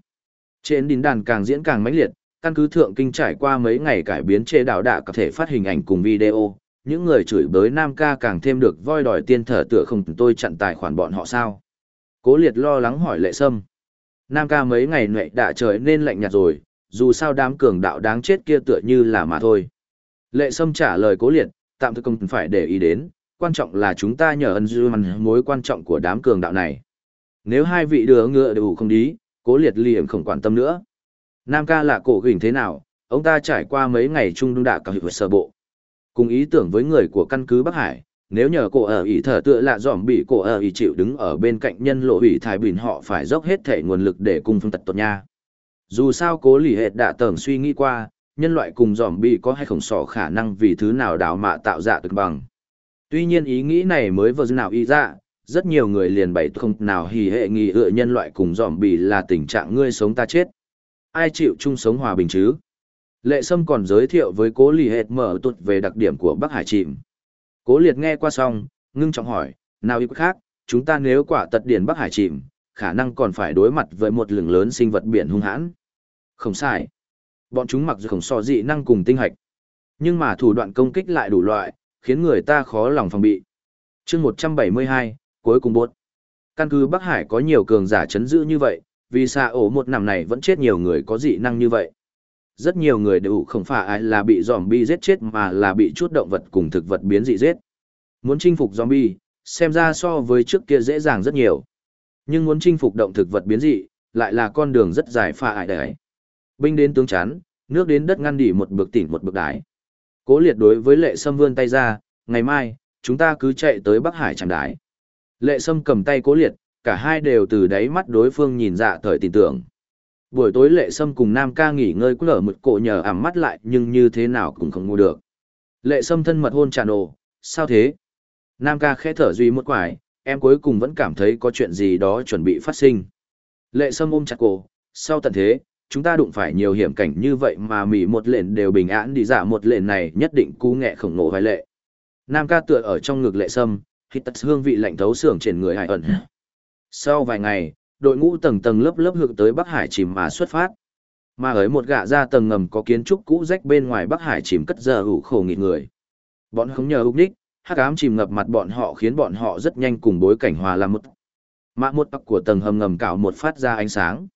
Trên đín đàn càng diễn càng mãnh liệt, căn cứ thượng kinh trải qua mấy ngày cải biến chế đạo đạ có thể phát hình ảnh cùng video, những người chửi bới Nam ca càng thêm được voi đòi tiên thở tựa không tôi chặn tài khoản bọn họ sao. Cố liệt lo lắng hỏi lệ sâm. Nam ca mấy ngày nệ đã trời nên lạnh nhạt rồi, dù sao đám cường đạo đáng chết kia tựa như là mà thôi. Lệ sâm trả lời cố liệt, tạm thời không phải để ý đến, quan trọng là chúng ta nhờ ân dư màn mối quan trọng của đám cường đạo này. Nếu hai vị đứa ngựa đều không đi, cố liệt liền không quan tâm nữa. Nam ca là cổ gỉnh thế nào, ông ta trải qua mấy ngày chung đung đạ cả hiệp sở bộ. Cùng ý tưởng với người của căn cứ Bắc Hải, nếu nhờ cổ ở ý thở tựa lạ dòm bị cổ ở ý chịu đứng ở bên cạnh nhân lộ ủy thái bình họ phải dốc hết thể nguồn lực để cung phương tật tốt nha. Dù sao cố lì hệt đã tưởng suy nghĩ qua, nhân loại cùng dòm bị có hay khổng sỏ khả năng vì thứ nào đào mạ tạo dạ tuyệt bằng. Tuy nhiên ý nghĩ này mới vừa nào y ra, dạ, rất nhiều người liền bày không nào hì hệ nghi ựa nhân loại cùng dòm bị là tình trạng ngươi sống ta chết. Ai chịu chung sống hòa bình chứ? Lệ Sâm còn giới thiệu với cố lì hệt mở tụt về đặc điểm của Bắc Hải chìm. Cố liệt nghe qua xong, ngưng trọng hỏi, nào ý khác, chúng ta nếu quả tật điển Bắc Hải chìm, khả năng còn phải đối mặt với một lượng lớn sinh vật biển hung hãn. Không sai. Bọn chúng mặc dù không so dị năng cùng tinh hạch. Nhưng mà thủ đoạn công kích lại đủ loại, khiến người ta khó lòng phòng bị. chương 172, cuối cùng bốt. Căn cứ Bắc Hải có nhiều cường giả chấn giữ như vậy, vì xa ổ một năm này vẫn chết nhiều người có dị năng như vậy. Rất nhiều người đều không phải ai là bị zombie giết chết mà là bị chút động vật cùng thực vật biến dị giết. Muốn chinh phục zombie, xem ra so với trước kia dễ dàng rất nhiều. Nhưng muốn chinh phục động thực vật biến dị, lại là con đường rất dài pha ải đấy. Binh đến tướng chán, nước đến đất ngăn đỉ một bực tỉnh một bực đái. Cố liệt đối với lệ sâm vươn tay ra, ngày mai, chúng ta cứ chạy tới Bắc Hải chẳng đái. Lệ sâm cầm tay cố liệt, cả hai đều từ đáy mắt đối phương nhìn dạ thời tin tưởng. Buổi tối lệ sâm cùng Nam ca nghỉ ngơi cũng ở một cổ nhờ ảm mắt lại nhưng như thế nào cũng không ngủ được. Lệ sâm thân mật hôn tràn ồ, sao thế? Nam ca khẽ thở duy một quải, em cuối cùng vẫn cảm thấy có chuyện gì đó chuẩn bị phát sinh. Lệ sâm ôm chặt cổ, sau tận thế, chúng ta đụng phải nhiều hiểm cảnh như vậy mà mỉ một lệnh đều bình an đi giả một lệnh này nhất định cú nghệ khổng nộ vai lệ. Nam ca tựa ở trong ngực lệ sâm, hít tật hương vị lạnh thấu xưởng trên người hải ẩn. Sau vài ngày, đội ngũ tầng tầng lớp lớp hướng tới Bắc Hải chìm mà xuất phát. Mà ở một gã ra tầng ngầm có kiến trúc cũ rách bên ngoài Bắc Hải chìm cất giờ hủ khổ nghịt người. Bọn không nhờ úc đích, hắc ám chìm ngập mặt bọn họ khiến bọn họ rất nhanh cùng bối cảnh hòa làm một. Mạ một tắc của tầng hầm ngầm cạo một phát ra ánh sáng.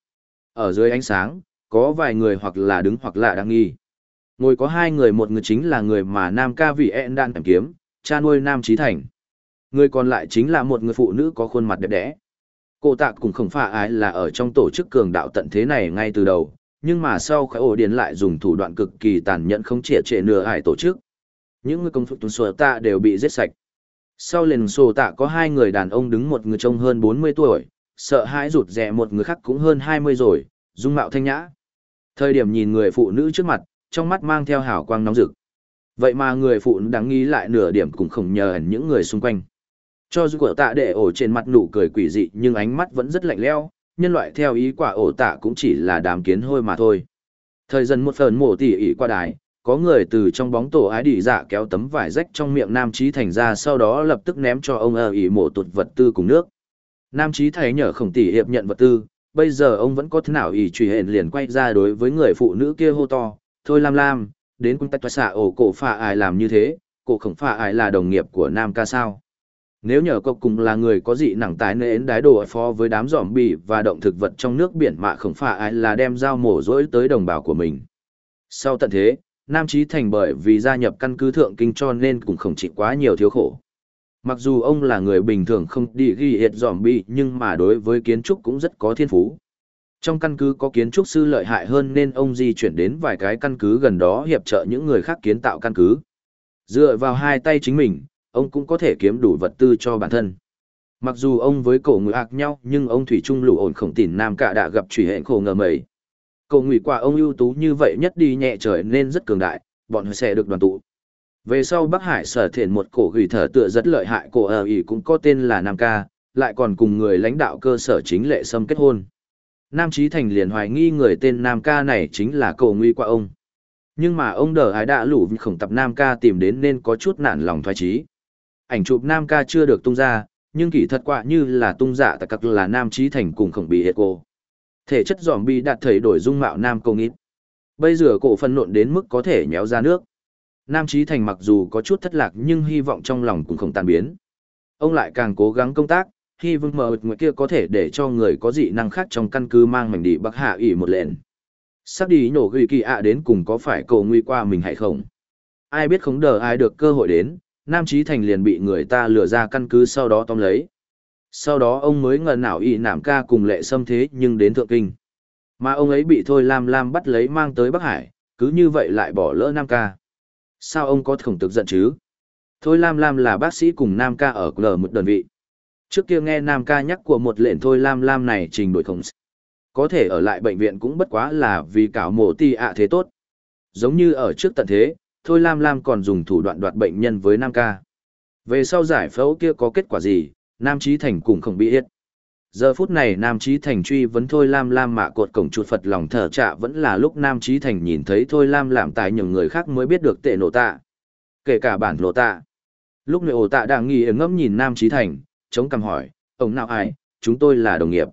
Ở dưới ánh sáng, có vài người hoặc là đứng hoặc là đang nghi. Ngồi có hai người một người chính là người mà Nam ca vị ẹn đang tìm kiếm, cha nuôi Nam Trí Thành. Người còn lại chính là một người phụ nữ có khuôn mặt đẹp đẽ. Cô tạc cũng không phải ai là ở trong tổ chức cường đạo tận thế này ngay từ đầu, nhưng mà sau khởi ổ điền lại dùng thủ đoạn cực kỳ tàn nhẫn không triệt trệ nửa ải tổ chức. Những người công phục tuần sổ tạ đều bị giết sạch. Sau lần sổ tạ có hai người đàn ông đứng một người trông hơn 40 tuổi, sợ hãi rụt rè một người khác cũng hơn 20 rồi, dung mạo thanh nhã. Thời điểm nhìn người phụ nữ trước mặt, trong mắt mang theo hào quang nóng rực. Vậy mà người phụ nữ đáng nghi lại nửa điểm cũng không nhờ hẳn những người xung quanh. Cho dù của tạ đệ ổ trên mặt nụ cười quỷ dị nhưng ánh mắt vẫn rất lạnh leo, nhân loại theo ý quả ổ tạ cũng chỉ là đám kiến hôi mà thôi. Thời gian một phần mổ tỉ ỉ qua đài, có người từ trong bóng tổ ái đỉ dạ kéo tấm vải rách trong miệng Nam Trí Thành ra sau đó lập tức ném cho ông ơ ỉ mổ tụt vật tư cùng nước. Nam Trí thầy nhờ khổng tỷ hiệp nhận vật tư, bây giờ ông vẫn có thế nào ý truy hển liền quay ra đối với người phụ nữ kia hô to, thôi Lam Lam, đến quân tách xạ ổ cổ phà ai làm như thế, cổ khổng phà ai là đồng nghiệp của Nam ca sao. Nếu nhờ cậu cùng là người có dị nặng tái nến đái đồ phó với đám giỏm bì và động thực vật trong nước biển mạ khổng phà ai là đem dao mổ rỗi tới đồng bào của mình. Sau tận thế, Nam Trí Thành bởi vì gia nhập căn cứ thượng kinh cho nên cũng không chịu quá nhiều thiếu khổ. Mặc dù ông là người bình thường không đi ghi hiệt giỏm bi, nhưng mà đối với kiến trúc cũng rất có thiên phú. Trong căn cứ có kiến trúc sư lợi hại hơn nên ông di chuyển đến vài cái căn cứ gần đó hiệp trợ những người khác kiến tạo căn cứ. Dựa vào hai tay chính mình, ông cũng có thể kiếm đủ vật tư cho bản thân. Mặc dù ông với cổ người ác nhau nhưng ông Thủy Trung lũ ổn khổng tỉn nam cả đã gặp trùy hẹn khổ ngờ mầy. Cổ người qua ông ưu tú như vậy nhất đi nhẹ trời nên rất cường đại, bọn họ sẽ được đoàn tụ. Về sau Bắc Hải sở thiện một cổ gửi thở tựa rất lợi hại cổ ở ỉ cũng có tên là Nam Ca, lại còn cùng người lãnh đạo cơ sở chính lệ sâm kết hôn. Nam Trí Thành liền hoài nghi người tên Nam Ca này chính là cổ nguy qua ông. Nhưng mà ông đờ ái đã lũ khổng tập Nam Ca tìm đến nên có chút nản lòng thoái trí ảnh chụp nam ca chưa được tung ra nhưng kỳ thật quả như là tung giả tại các là nam trí thành cùng khổng bị hệ cô thể chất giòm bi đạt thầy đổi dung mạo nam công ít bây giờ cổ phân nộn đến mức có thể nhéo ra nước Nam Chí Thành mặc dù có chút thất lạc nhưng hy vọng trong lòng cũng không tan biến. Ông lại càng cố gắng công tác, hy vọng mở người kia có thể để cho người có dị năng khác trong căn cứ mang mảnh đi bắc hạ ỉ một lệnh. Sắp đi nổ gửi kỳ ạ đến cùng có phải cầu nguy qua mình hay không? Ai biết không đờ ai được cơ hội đến, Nam Chí Thành liền bị người ta lừa ra căn cứ sau đó tóm lấy. Sau đó ông mới ngờ nào ỉ nảm ca cùng lệ xâm thế nhưng đến Thượng Kinh. Mà ông ấy bị Thôi Lam Lam bắt lấy mang tới Bắc Hải, cứ như vậy lại bỏ lỡ Nam ca. Sao ông có khổng tức giận chứ? Thôi Lam Lam là bác sĩ cùng Nam ca ở L một đơn vị. Trước kia nghe Nam ca nhắc của một lệnh Thôi Lam Lam này trình đổi khổng có thể ở lại bệnh viện cũng bất quá là vì cảo mổ ti ạ thế tốt. Giống như ở trước tận thế, Thôi Lam Lam còn dùng thủ đoạn đoạt bệnh nhân với Nam ca. Về sau giải phẫu kia có kết quả gì, Nam Trí Thành cùng không bị hết. Giờ phút này Nam Trí Thành truy vấn Thôi Lam Lam mạ cột cổng chuột Phật lòng thở trạ vẫn là lúc Nam Trí Thành nhìn thấy Thôi Lam làm tài nhiều người khác mới biết được tệ nổ tạ. Kể cả bản lộ tạ. Lúc nội ổ tạ đang nghi ngẫm nhìn Nam Trí Thành, chống cằm hỏi, ông nào ai, chúng tôi là đồng nghiệp.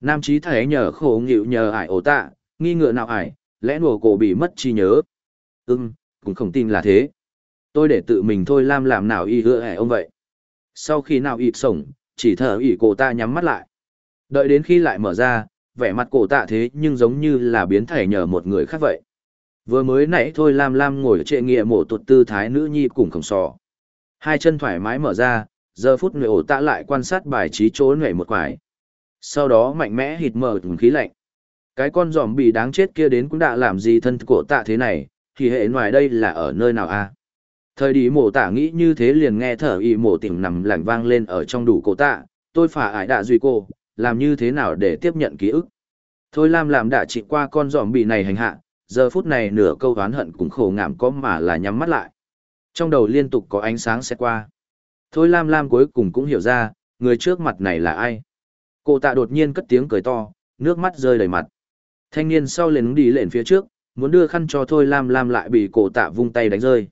Nam Trí Thành nhờ khổ nghịu nhờ ải ổ tạ, nghi ngựa nào ải, lẽ nổ cổ bị mất trí nhớ. Ừm, cũng không tin là thế. Tôi để tự mình thôi Lam làm nào y hứa hẻ ông vậy. Sau khi nào ịt sổng, chỉ thở ỉ cổ ta nhắm mắt lại. Đợi đến khi lại mở ra, vẻ mặt cổ tạ thế nhưng giống như là biến thể nhờ một người khác vậy. Vừa mới nãy thôi Lam Lam ngồi trệ nghĩa mổ tuột tư thái nữ nhi cùng khổng sò. Hai chân thoải mái mở ra, giờ phút người ổ tạ lại quan sát bài trí chỗ nhảy một quải. Sau đó mạnh mẽ hít mở khí lạnh. Cái con giòm bị đáng chết kia đến cũng đã làm gì thân cổ tạ thế này, thì hệ ngoài đây là ở nơi nào a? Thời đi mổ tạ nghĩ như thế liền nghe thở y mổ tỉnh nằm lạnh vang lên ở trong đủ cổ tạ, tôi phả ải đạ duy cô, làm như thế nào để tiếp nhận ký ức. Thôi Lam làm đã trị qua con giòm bị này hành hạ, giờ phút này nửa câu oán hận cũng khổ ngảm có mà là nhắm mắt lại. Trong đầu liên tục có ánh sáng sẽ qua. Thôi Lam Lam cuối cùng cũng hiểu ra, người trước mặt này là ai. Cô tạ đột nhiên cất tiếng cười to, nước mắt rơi đầy mặt. Thanh niên sau lên đi lên phía trước, muốn đưa khăn cho Thôi Lam Lam lại bị cổ tạ vung tay đánh rơi.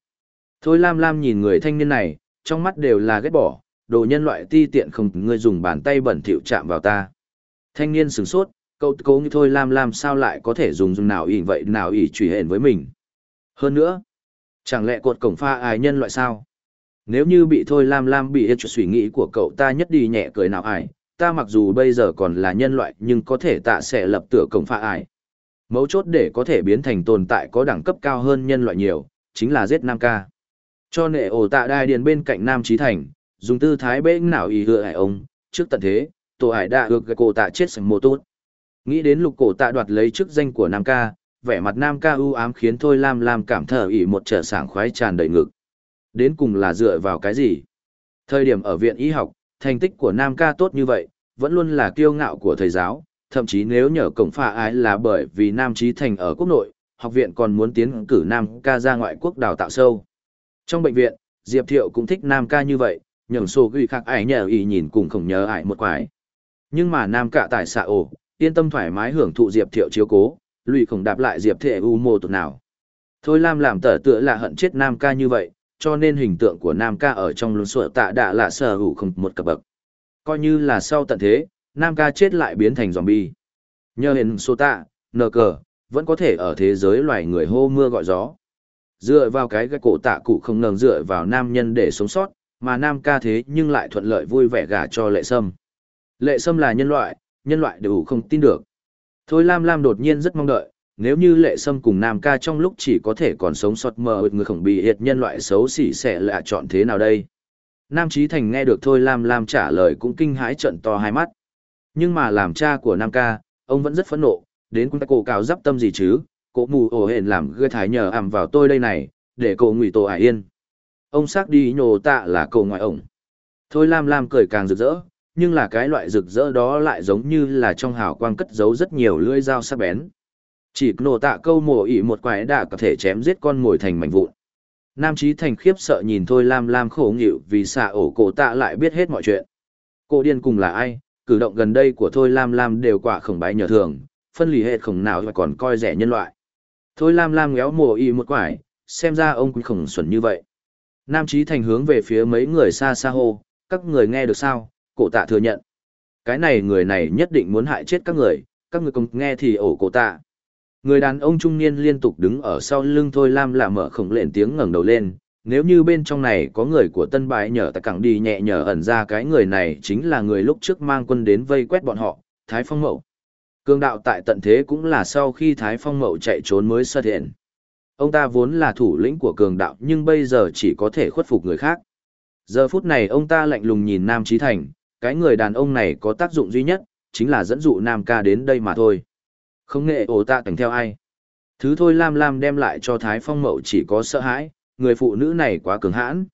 Thôi Lam Lam nhìn người thanh niên này, trong mắt đều là ghét bỏ, đồ nhân loại ti tiện không ngươi dùng bàn tay bẩn thỉu chạm vào ta. Thanh niên sửng sốt, cậu cố như Thôi Lam Lam sao lại có thể dùng dùng nào ỉ vậy nào ỉ trùy hển với mình. Hơn nữa, chẳng lẽ cột cổng pha ai nhân loại sao? Nếu như bị Thôi Lam Lam bị hết suy nghĩ của cậu ta nhất đi nhẹ cười nào ai, ta mặc dù bây giờ còn là nhân loại nhưng có thể tạ sẽ lập tựa cổng pha ai. Mấu chốt để có thể biến thành tồn tại có đẳng cấp cao hơn nhân loại nhiều, chính là giết Nam ca. Cho nệ ổ tạ đai điền bên cạnh Nam Trí Thành, dùng tư thái bế nào ý hựa hải ông, trước tận thế, tổ hải đã được cổ tạ chết sành mô tốt. Nghĩ đến lục cổ tạ đoạt lấy chức danh của Nam ca, vẻ mặt Nam ca ưu ám khiến Thôi Lam Lam cảm thở ỉ một trở sảng khoái tràn đầy ngực. Đến cùng là dựa vào cái gì? Thời điểm ở viện y học, thành tích của Nam ca tốt như vậy, vẫn luôn là kiêu ngạo của thầy giáo, thậm chí nếu nhờ cổng pha ái là bởi vì Nam Trí Thành ở quốc nội, học viện còn muốn tiến cử Nam ca ra ngoại quốc đào tạo sâu. Trong bệnh viện, Diệp Thiệu cũng thích Nam ca như vậy, nhường sổ ghi khắc ải nhờ ý nhìn cùng không nhớ ải một quái. Nhưng mà Nam Cả tại xạ ổ, yên tâm thoải mái hưởng thụ Diệp Thiệu chiếu cố, lùi không đạp lại Diệp Thể u mô tụt nào. Thôi Lam làm tở tựa là hận chết Nam ca như vậy, cho nên hình tượng của Nam ca ở trong luân sủa tạ đã là sở hữu không một cấp bậc. Coi như là sau tận thế, Nam ca chết lại biến thành zombie. Nhờ hình số tạ, nờ cờ, vẫn có thể ở thế giới loài người hô mưa gọi gió. Dựa vào cái cái cổ tạ cụ không ngừng dựa vào nam nhân để sống sót, mà nam ca thế nhưng lại thuận lợi vui vẻ gả cho lệ sâm. Lệ sâm là nhân loại, nhân loại đều không tin được. Thôi Lam Lam đột nhiên rất mong đợi, nếu như lệ sâm cùng nam ca trong lúc chỉ có thể còn sống sót mờ người khổng bị hiệt nhân loại xấu xỉ sẽ lạ chọn thế nào đây. Nam Trí Thành nghe được Thôi Lam Lam trả lời cũng kinh hãi trận to hai mắt. Nhưng mà làm cha của nam ca, ông vẫn rất phẫn nộ, đến cũng cổ cào dắp tâm gì chứ, cổ mù ổ hển làm gơi thái nhờ ảm vào tôi đây này, để cổ ngụy tổ ải yên. Ông xác đi nhổ tạ là cầu ngoại ổng. Thôi Lam Lam cười càng rực rỡ, nhưng là cái loại rực rỡ đó lại giống như là trong hào quang cất giấu rất nhiều lưỡi dao sắc bén. Chỉ nổ tạ câu mổ ỉ một quái đã có thể chém giết con mồi thành mảnh vụn. Nam trí Thành khiếp sợ nhìn Thôi Lam Lam khổ nghịu vì xạ ổ cổ tạ lại biết hết mọi chuyện. Cô điên cùng là ai, cử động gần đây của Thôi Lam Lam đều quả khổng bái nhờ thường, phân lì hệ khổng nào còn coi rẻ nhân loại. Thôi Lam Lam ngéo mồ y một quải, xem ra ông cũng khổng xuẩn như vậy. Nam Chí Thành hướng về phía mấy người xa xa hô, các người nghe được sao, cổ tạ thừa nhận. Cái này người này nhất định muốn hại chết các người, các người cùng nghe thì ổ cổ tạ. Người đàn ông trung niên liên tục đứng ở sau lưng Thôi Lam là mở khổng lệnh tiếng ngẩng đầu lên, nếu như bên trong này có người của tân bái nhờ ta cẳng đi nhẹ nhở ẩn ra cái người này chính là người lúc trước mang quân đến vây quét bọn họ, Thái Phong Mậu. Cương đạo tại tận thế cũng là sau khi Thái Phong Mậu chạy trốn mới xuất hiện. Ông ta vốn là thủ lĩnh của cường đạo nhưng bây giờ chỉ có thể khuất phục người khác. Giờ phút này ông ta lạnh lùng nhìn Nam Trí Thành, cái người đàn ông này có tác dụng duy nhất, chính là dẫn dụ Nam ca đến đây mà thôi. Không nghệ ổ ta cảnh theo ai. Thứ thôi Lam Lam đem lại cho Thái Phong Mậu chỉ có sợ hãi, người phụ nữ này quá cường hãn.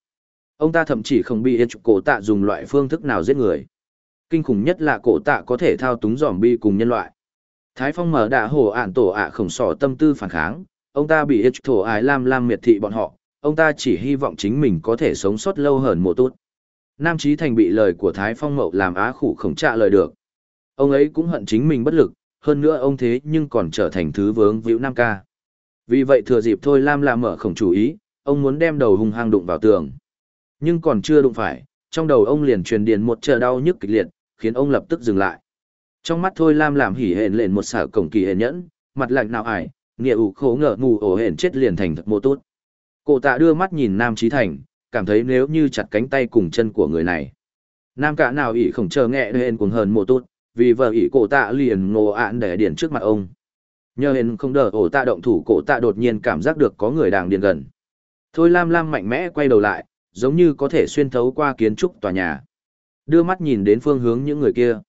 Ông ta thậm chí không bị yên cổ tạ dùng loại phương thức nào giết người. Kinh khủng nhất là cổ tạ có thể thao túng giòm bi cùng nhân loại. Thái Phong mở đạ hồ ản tổ ạ khổng sỏ tâm tư phản kháng, ông ta bị ít thổ ái lam lam miệt thị bọn họ, ông ta chỉ hy vọng chính mình có thể sống sót lâu hơn một tốt. Nam Trí Thành bị lời của Thái Phong Mậu làm á khủ khổng trả lời được. Ông ấy cũng hận chính mình bất lực, hơn nữa ông thế nhưng còn trở thành thứ vướng víu Nam ca. Vì vậy thừa dịp thôi Lam lam mở khổng chủ ý, ông muốn đem đầu hung hăng đụng vào tường. Nhưng còn chưa đụng phải, trong đầu ông liền truyền điện một chờ đau nhức kịch liệt, khiến ông lập tức dừng lại. Trong mắt thôi Lam làm hỉ hển lên một sở cổng kỳ hển nhẫn, mặt lạnh nào ải, nghĩa ủ khổ ngờ ngủ ổ hển chết liền thành thật mô tốt. Cổ tạ đưa mắt nhìn Nam Trí Thành, cảm thấy nếu như chặt cánh tay cùng chân của người này. Nam cả nào ỉ không chờ nghe hên cuồng hờn mô tốt, vì vợ ỉ cổ tạ liền ngộ ạn để điển trước mặt ông. Nhờ hên không đỡ ổ tạ động thủ cổ tạ đột nhiên cảm giác được có người đang điên gần. Thôi Lam Lam mạnh mẽ quay đầu lại, giống như có thể xuyên thấu qua kiến trúc tòa nhà. Đưa mắt nhìn đến phương hướng những người kia.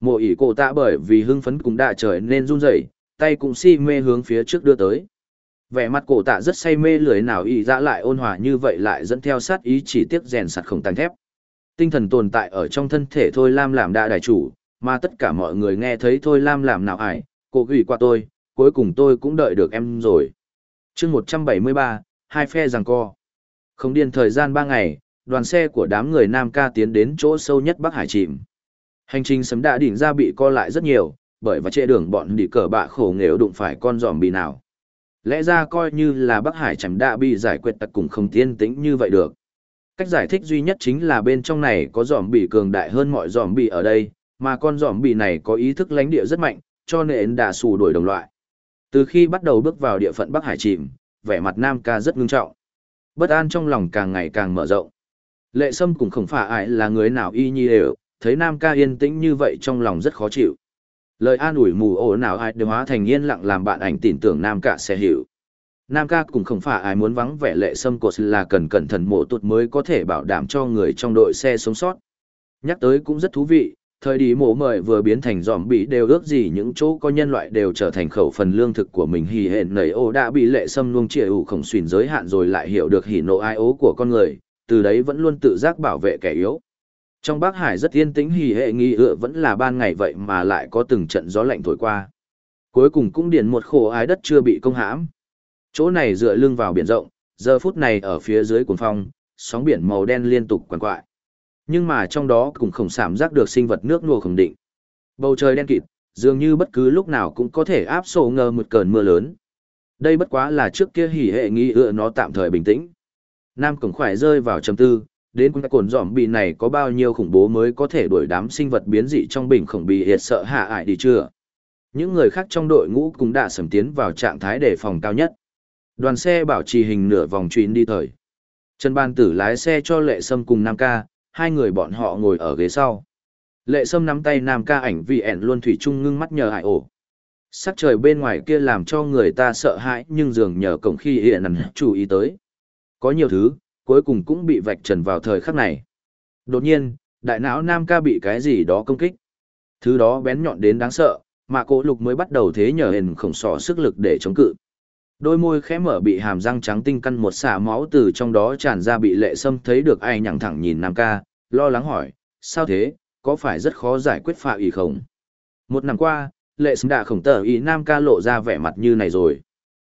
Mộ ỉ cổ tạ bởi vì hưng phấn cũng đã trời nên run rẩy, tay cũng si mê hướng phía trước đưa tới. Vẻ mặt cổ tạ rất say mê lười nào ý ra lại ôn hòa như vậy lại dẫn theo sát ý chỉ tiếc rèn sắt khổng tàng thép. Tinh thần tồn tại ở trong thân thể Thôi Lam làm đại đại chủ, mà tất cả mọi người nghe thấy Thôi Lam làm nào ải, cô gửi qua tôi, cuối cùng tôi cũng đợi được em rồi. chương 173, hai phe giằng co. Không điên thời gian ba ngày, đoàn xe của đám người Nam Ca tiến đến chỗ sâu nhất Bắc Hải chìm. Hành trình sấm đã đỉnh ra bị co lại rất nhiều, bởi và chê đường bọn đi cờ bạ khổ nghèo đụng phải con giòm bì nào. Lẽ ra coi như là Bắc Hải chẳng đã bị giải quyết tật cùng không tiên tĩnh như vậy được. Cách giải thích duy nhất chính là bên trong này có giòm bì cường đại hơn mọi giòm bì ở đây, mà con giòm bì này có ý thức lãnh địa rất mạnh, cho nên đã xù đuổi đồng loại. Từ khi bắt đầu bước vào địa phận Bắc Hải chìm, vẻ mặt Nam ca rất ngưng trọng. Bất an trong lòng càng ngày càng mở rộng. Lệ Sâm cũng không phải ai là người nào y nhi đều, thấy Nam ca yên tĩnh như vậy trong lòng rất khó chịu. Lời an ủi mù ổ nào ai đều hóa thành yên lặng làm bạn ảnh tin tưởng Nam ca sẽ hiểu. Nam ca cũng không phải ai muốn vắng vẻ lệ sâm cột là cần cẩn thận mổ tụt mới có thể bảo đảm cho người trong đội xe sống sót. Nhắc tới cũng rất thú vị, thời đi mổ mời vừa biến thành dòm bị đều ước gì những chỗ có nhân loại đều trở thành khẩu phần lương thực của mình hì hển nầy ô đã bị lệ sâm nuông chĩa ủ khổng xuyên giới hạn rồi lại hiểu được hỉ nộ ai ố của con người, từ đấy vẫn luôn tự giác bảo vệ kẻ yếu. Trong Bắc Hải rất yên tĩnh hỉ hệ nghi ựa vẫn là ban ngày vậy mà lại có từng trận gió lạnh thổi qua. Cuối cùng cũng điền một khổ ái đất chưa bị công hãm. Chỗ này dựa lưng vào biển rộng, giờ phút này ở phía dưới cuồng phong, sóng biển màu đen liên tục quằn quại. Nhưng mà trong đó cũng không cảm giác được sinh vật nước nua khẳng định. Bầu trời đen kịt, dường như bất cứ lúc nào cũng có thể áp sổ ngờ một cơn mưa lớn. Đây bất quá là trước kia hỉ hệ nghi ựa nó tạm thời bình tĩnh. Nam Cổng Khoải rơi vào trầm tư, đến cái cồn dòm bị này có bao nhiêu khủng bố mới có thể đuổi đám sinh vật biến dị trong bình khổng bị hiệt sợ hạ ải đi chưa. Những người khác trong đội ngũ cũng đã sầm tiến vào trạng thái đề phòng cao nhất. Đoàn xe bảo trì hình nửa vòng chuyến đi thời. Trần Ban Tử lái xe cho Lệ Sâm cùng Nam Ca, hai người bọn họ ngồi ở ghế sau. Lệ Sâm nắm tay Nam Ca ảnh vì ẻn luôn thủy chung ngưng mắt nhờ hại ổ. Sắc trời bên ngoài kia làm cho người ta sợ hãi nhưng dường nhờ cổng khi hiện nằm chú ý tới. Có nhiều thứ, cuối cùng cũng bị vạch trần vào thời khắc này. Đột nhiên, đại não Nam ca bị cái gì đó công kích. Thứ đó bén nhọn đến đáng sợ, mà cổ lục mới bắt đầu thế nhờ hình khổng sỏ sức lực để chống cự. Đôi môi khẽ mở bị hàm răng trắng tinh căn một xả máu từ trong đó tràn ra bị lệ sâm thấy được ai nhẳng thẳng nhìn Nam ca, lo lắng hỏi, sao thế, có phải rất khó giải quyết phạ ý không? Một năm qua, lệ sâm đã khổng tờ ý Nam ca lộ ra vẻ mặt như này rồi.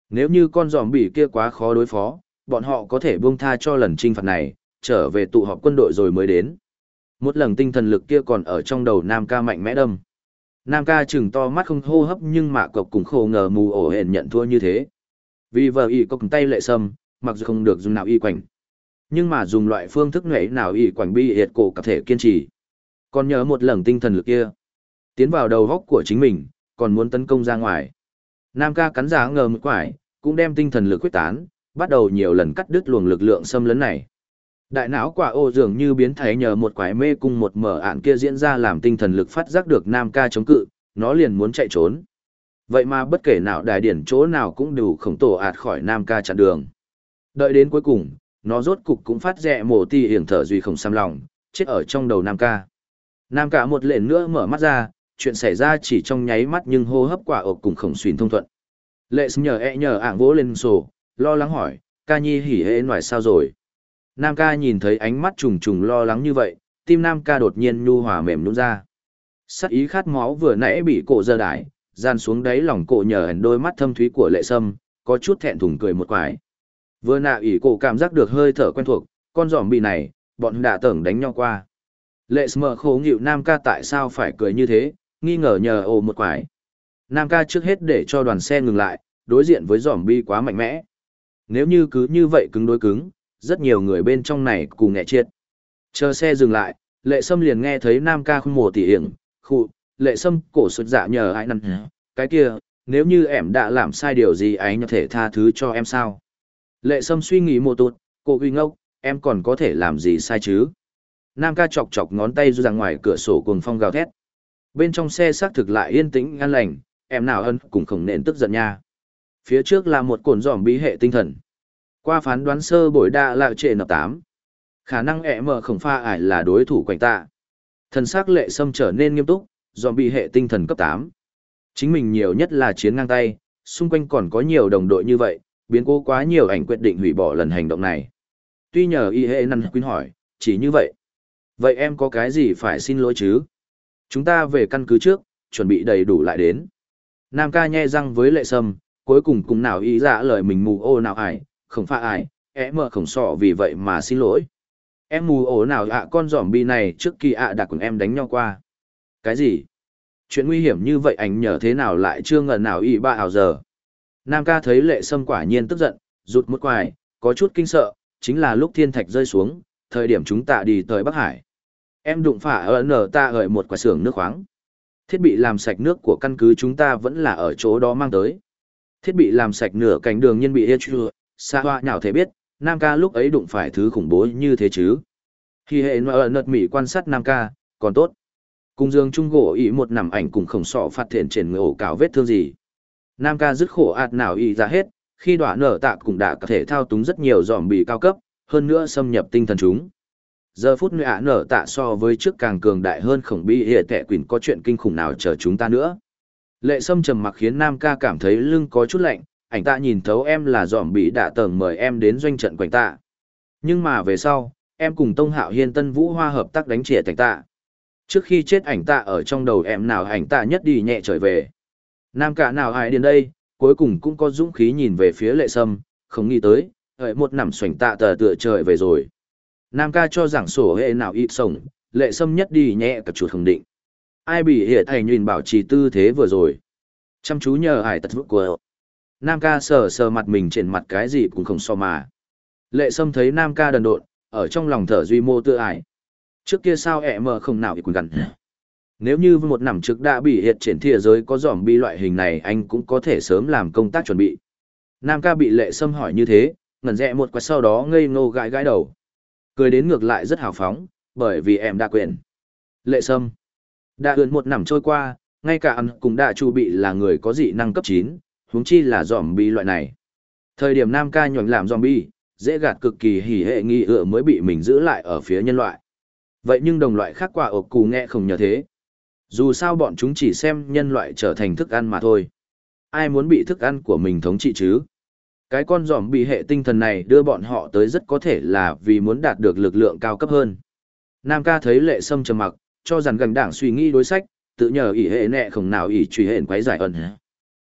Nếu như con giòm bỉ kia quá khó đối phó, bọn họ có thể buông tha cho lần trinh phạt này, trở về tụ họp quân đội rồi mới đến. Một lần tinh thần lực kia còn ở trong đầu Nam ca mạnh mẽ đâm. Nam ca chừng to mắt không hô hấp nhưng mạ cọc cũng khổ ngờ mù ổ hển nhận thua như thế. Vì vợ y có tay lệ sâm, mặc dù không được dùng nào y quảnh. Nhưng mà dùng loại phương thức nghệ nào y quảnh bi hiệt cổ có thể kiên trì. Còn nhớ một lần tinh thần lực kia. Tiến vào đầu góc của chính mình, còn muốn tấn công ra ngoài. Nam ca cắn giá ngờ một quải, cũng đem tinh thần lực quyết tán, bắt đầu nhiều lần cắt đứt luồng lực lượng xâm lấn này. Đại não quả ô dường như biến thái nhờ một quái mê cung một mở ạn kia diễn ra làm tinh thần lực phát giác được Nam ca chống cự, nó liền muốn chạy trốn. Vậy mà bất kể nào đài điển chỗ nào cũng đủ khổng tổ ạt khỏi Nam ca chặn đường. Đợi đến cuối cùng, nó rốt cục cũng phát rẹ mổ ti hiển thở duy không xăm lòng, chết ở trong đầu Nam ca. Nam ca một lệnh nữa mở mắt ra, chuyện xảy ra chỉ trong nháy mắt nhưng hô hấp quả ộc cùng khổng xuyên thông thuận. Lệ nhờ e nhờ ảng vỗ lên sổ, lo lắng hỏi, ca nhi hỉ hệ ngoài sao rồi. Nam ca nhìn thấy ánh mắt trùng trùng lo lắng như vậy, tim Nam ca đột nhiên nhu hòa mềm nhũn ra. Sắc ý khát máu vừa nãy bị cổ dơ đải, gian xuống đáy lòng cổ nhờ hẳn đôi mắt thâm thúy của lệ sâm, có chút thẹn thùng cười một quải. Vừa nạ ỉ cổ cảm giác được hơi thở quen thuộc, con giỏm bị này, bọn đã tưởng đánh nhau qua. Lệ sâm khổ nghịu Nam ca tại sao phải cười như thế, nghi ngờ nhờ ồ một quải. Nam ca trước hết để cho đoàn xe ngừng lại, đối diện với giỏm bi quá mạnh mẽ. Nếu như cứ như vậy cứng đối cứng, rất nhiều người bên trong này cùng nghẹ triệt. Chờ xe dừng lại, lệ sâm liền nghe thấy nam ca không mùa tỉ hiểm, khụ, lệ sâm cổ sụt dạ nhờ ai năn cái kia, nếu như em đã làm sai điều gì anh có thể tha thứ cho em sao? Lệ sâm suy nghĩ một tụt, cô huy ngốc, em còn có thể làm gì sai chứ? Nam ca chọc chọc ngón tay ra ngoài cửa sổ cùng phong gào thét. Bên trong xe xác thực lại yên tĩnh an lành, em nào ân cũng không nện tức giận nha. Phía trước là một cồn giỏm bí hệ tinh thần. Qua phán đoán sơ bội đa là trệ nập tám Khả năng ẹ mở khổng pha ải là đối thủ quanh tạ. Thần sắc lệ sâm trở nên nghiêm túc, dòm bị hệ tinh thần cấp tám Chính mình nhiều nhất là chiến ngang tay, xung quanh còn có nhiều đồng đội như vậy, biến cố quá nhiều ảnh quyết định hủy bỏ lần hành động này. Tuy nhờ y hệ năn quyến hỏi, chỉ như vậy. Vậy em có cái gì phải xin lỗi chứ? Chúng ta về căn cứ trước, chuẩn bị đầy đủ lại đến. Nam ca nhe răng với lệ sâm, cuối cùng cùng nào ý dạ lời mình mù ô nào ải, không pha ải, em mở khổng sọ vì vậy mà xin lỗi. Em mù ổ nào ạ con giỏm bi này trước khi ạ đã cùng em đánh nhau qua. Cái gì? Chuyện nguy hiểm như vậy ảnh nhờ thế nào lại chưa ngờ nào ý ba ảo giờ. Nam ca thấy lệ sâm quả nhiên tức giận, rụt một quài, có chút kinh sợ, chính là lúc thiên thạch rơi xuống, thời điểm chúng ta đi tới Bắc Hải. Em đụng phải ở nở ta ở một quả xưởng nước khoáng. Thiết bị làm sạch nước của căn cứ chúng ta vẫn là ở chỗ đó mang tới. Thiết bị làm sạch nửa cánh đường nhân bị hê chưa, xa hoa nhảo thể biết, Nam ca lúc ấy đụng phải thứ khủng bố như thế chứ. Khi hệ nợ nợt mỉ quan sát Nam ca, còn tốt. Cùng dương trung gỗ ý một nằm ảnh cùng khổng sọ phát thiện trên người ổ cào vết thương gì. Nam ca dứt khổ ạt nào ý ra hết, khi đọa nở tạ cũng đã có thể thao túng rất nhiều giòm bị cao cấp, hơn nữa xâm nhập tinh thần chúng. Giờ phút nạ nở tạ so với trước càng cường đại hơn khổng bi hệ tệ quỳnh có chuyện kinh khủng nào chờ chúng ta nữa. Lệ sâm trầm mặc khiến Nam ca cảm thấy lưng có chút lạnh, ảnh tạ nhìn thấu em là dòm bị đạ tầng mời em đến doanh trận quanh tạ. Nhưng mà về sau, em cùng Tông Hạo Hiên Tân Vũ Hoa hợp tác đánh trịa thành tạ. Trước khi chết ảnh tạ ở trong đầu em nào ảnh tạ nhất đi nhẹ trở về. Nam cả nào ai đến đây, cuối cùng cũng có dũng khí nhìn về phía lệ sâm, không nghĩ tới, hợi một nằm xoành tạ tờ tựa trời về rồi. Nam ca cho rằng sổ hệ nào ít sống, lệ sâm nhất đi nhẹ cả chuột khẳng định. Ai bị hệ thành nhìn bảo trì tư thế vừa rồi. Chăm chú nhờ hải tật vức của Nam ca sờ sờ mặt mình trên mặt cái gì cũng không so mà. Lệ sâm thấy Nam ca đần độn, ở trong lòng thở duy mô tự ải. Trước kia sao ẹ mờ không nào ít quần gần. Nếu như một nằm trước đã bị hiện triển thế giới có dòm bi loại hình này anh cũng có thể sớm làm công tác chuẩn bị. Nam ca bị lệ sâm hỏi như thế, ngẩn rẽ một quạt sau đó ngây ngô gãi gãi đầu. Cười đến ngược lại rất hào phóng, bởi vì em đã quyền. Lệ sâm. Đã ươn một nằm trôi qua, ngay cả ăn cũng đã chu bị là người có dị năng cấp 9, huống chi là dòm bi loại này. Thời điểm Nam ca nhuẩn làm dòm bi, dễ gạt cực kỳ hỉ hệ nghi ựa mới bị mình giữ lại ở phía nhân loại. Vậy nhưng đồng loại khác quả ộp cù nghe không nhờ thế. Dù sao bọn chúng chỉ xem nhân loại trở thành thức ăn mà thôi. Ai muốn bị thức ăn của mình thống trị chứ? Cái con giòm bị hệ tinh thần này đưa bọn họ tới rất có thể là vì muốn đạt được lực lượng cao cấp hơn. Nam ca thấy lệ sâm trầm mặc, cho rằng gần đảng suy nghĩ đối sách, tự nhờ ỷ hệ nẹ không nào ỷ truy hện quấy giải ẩn.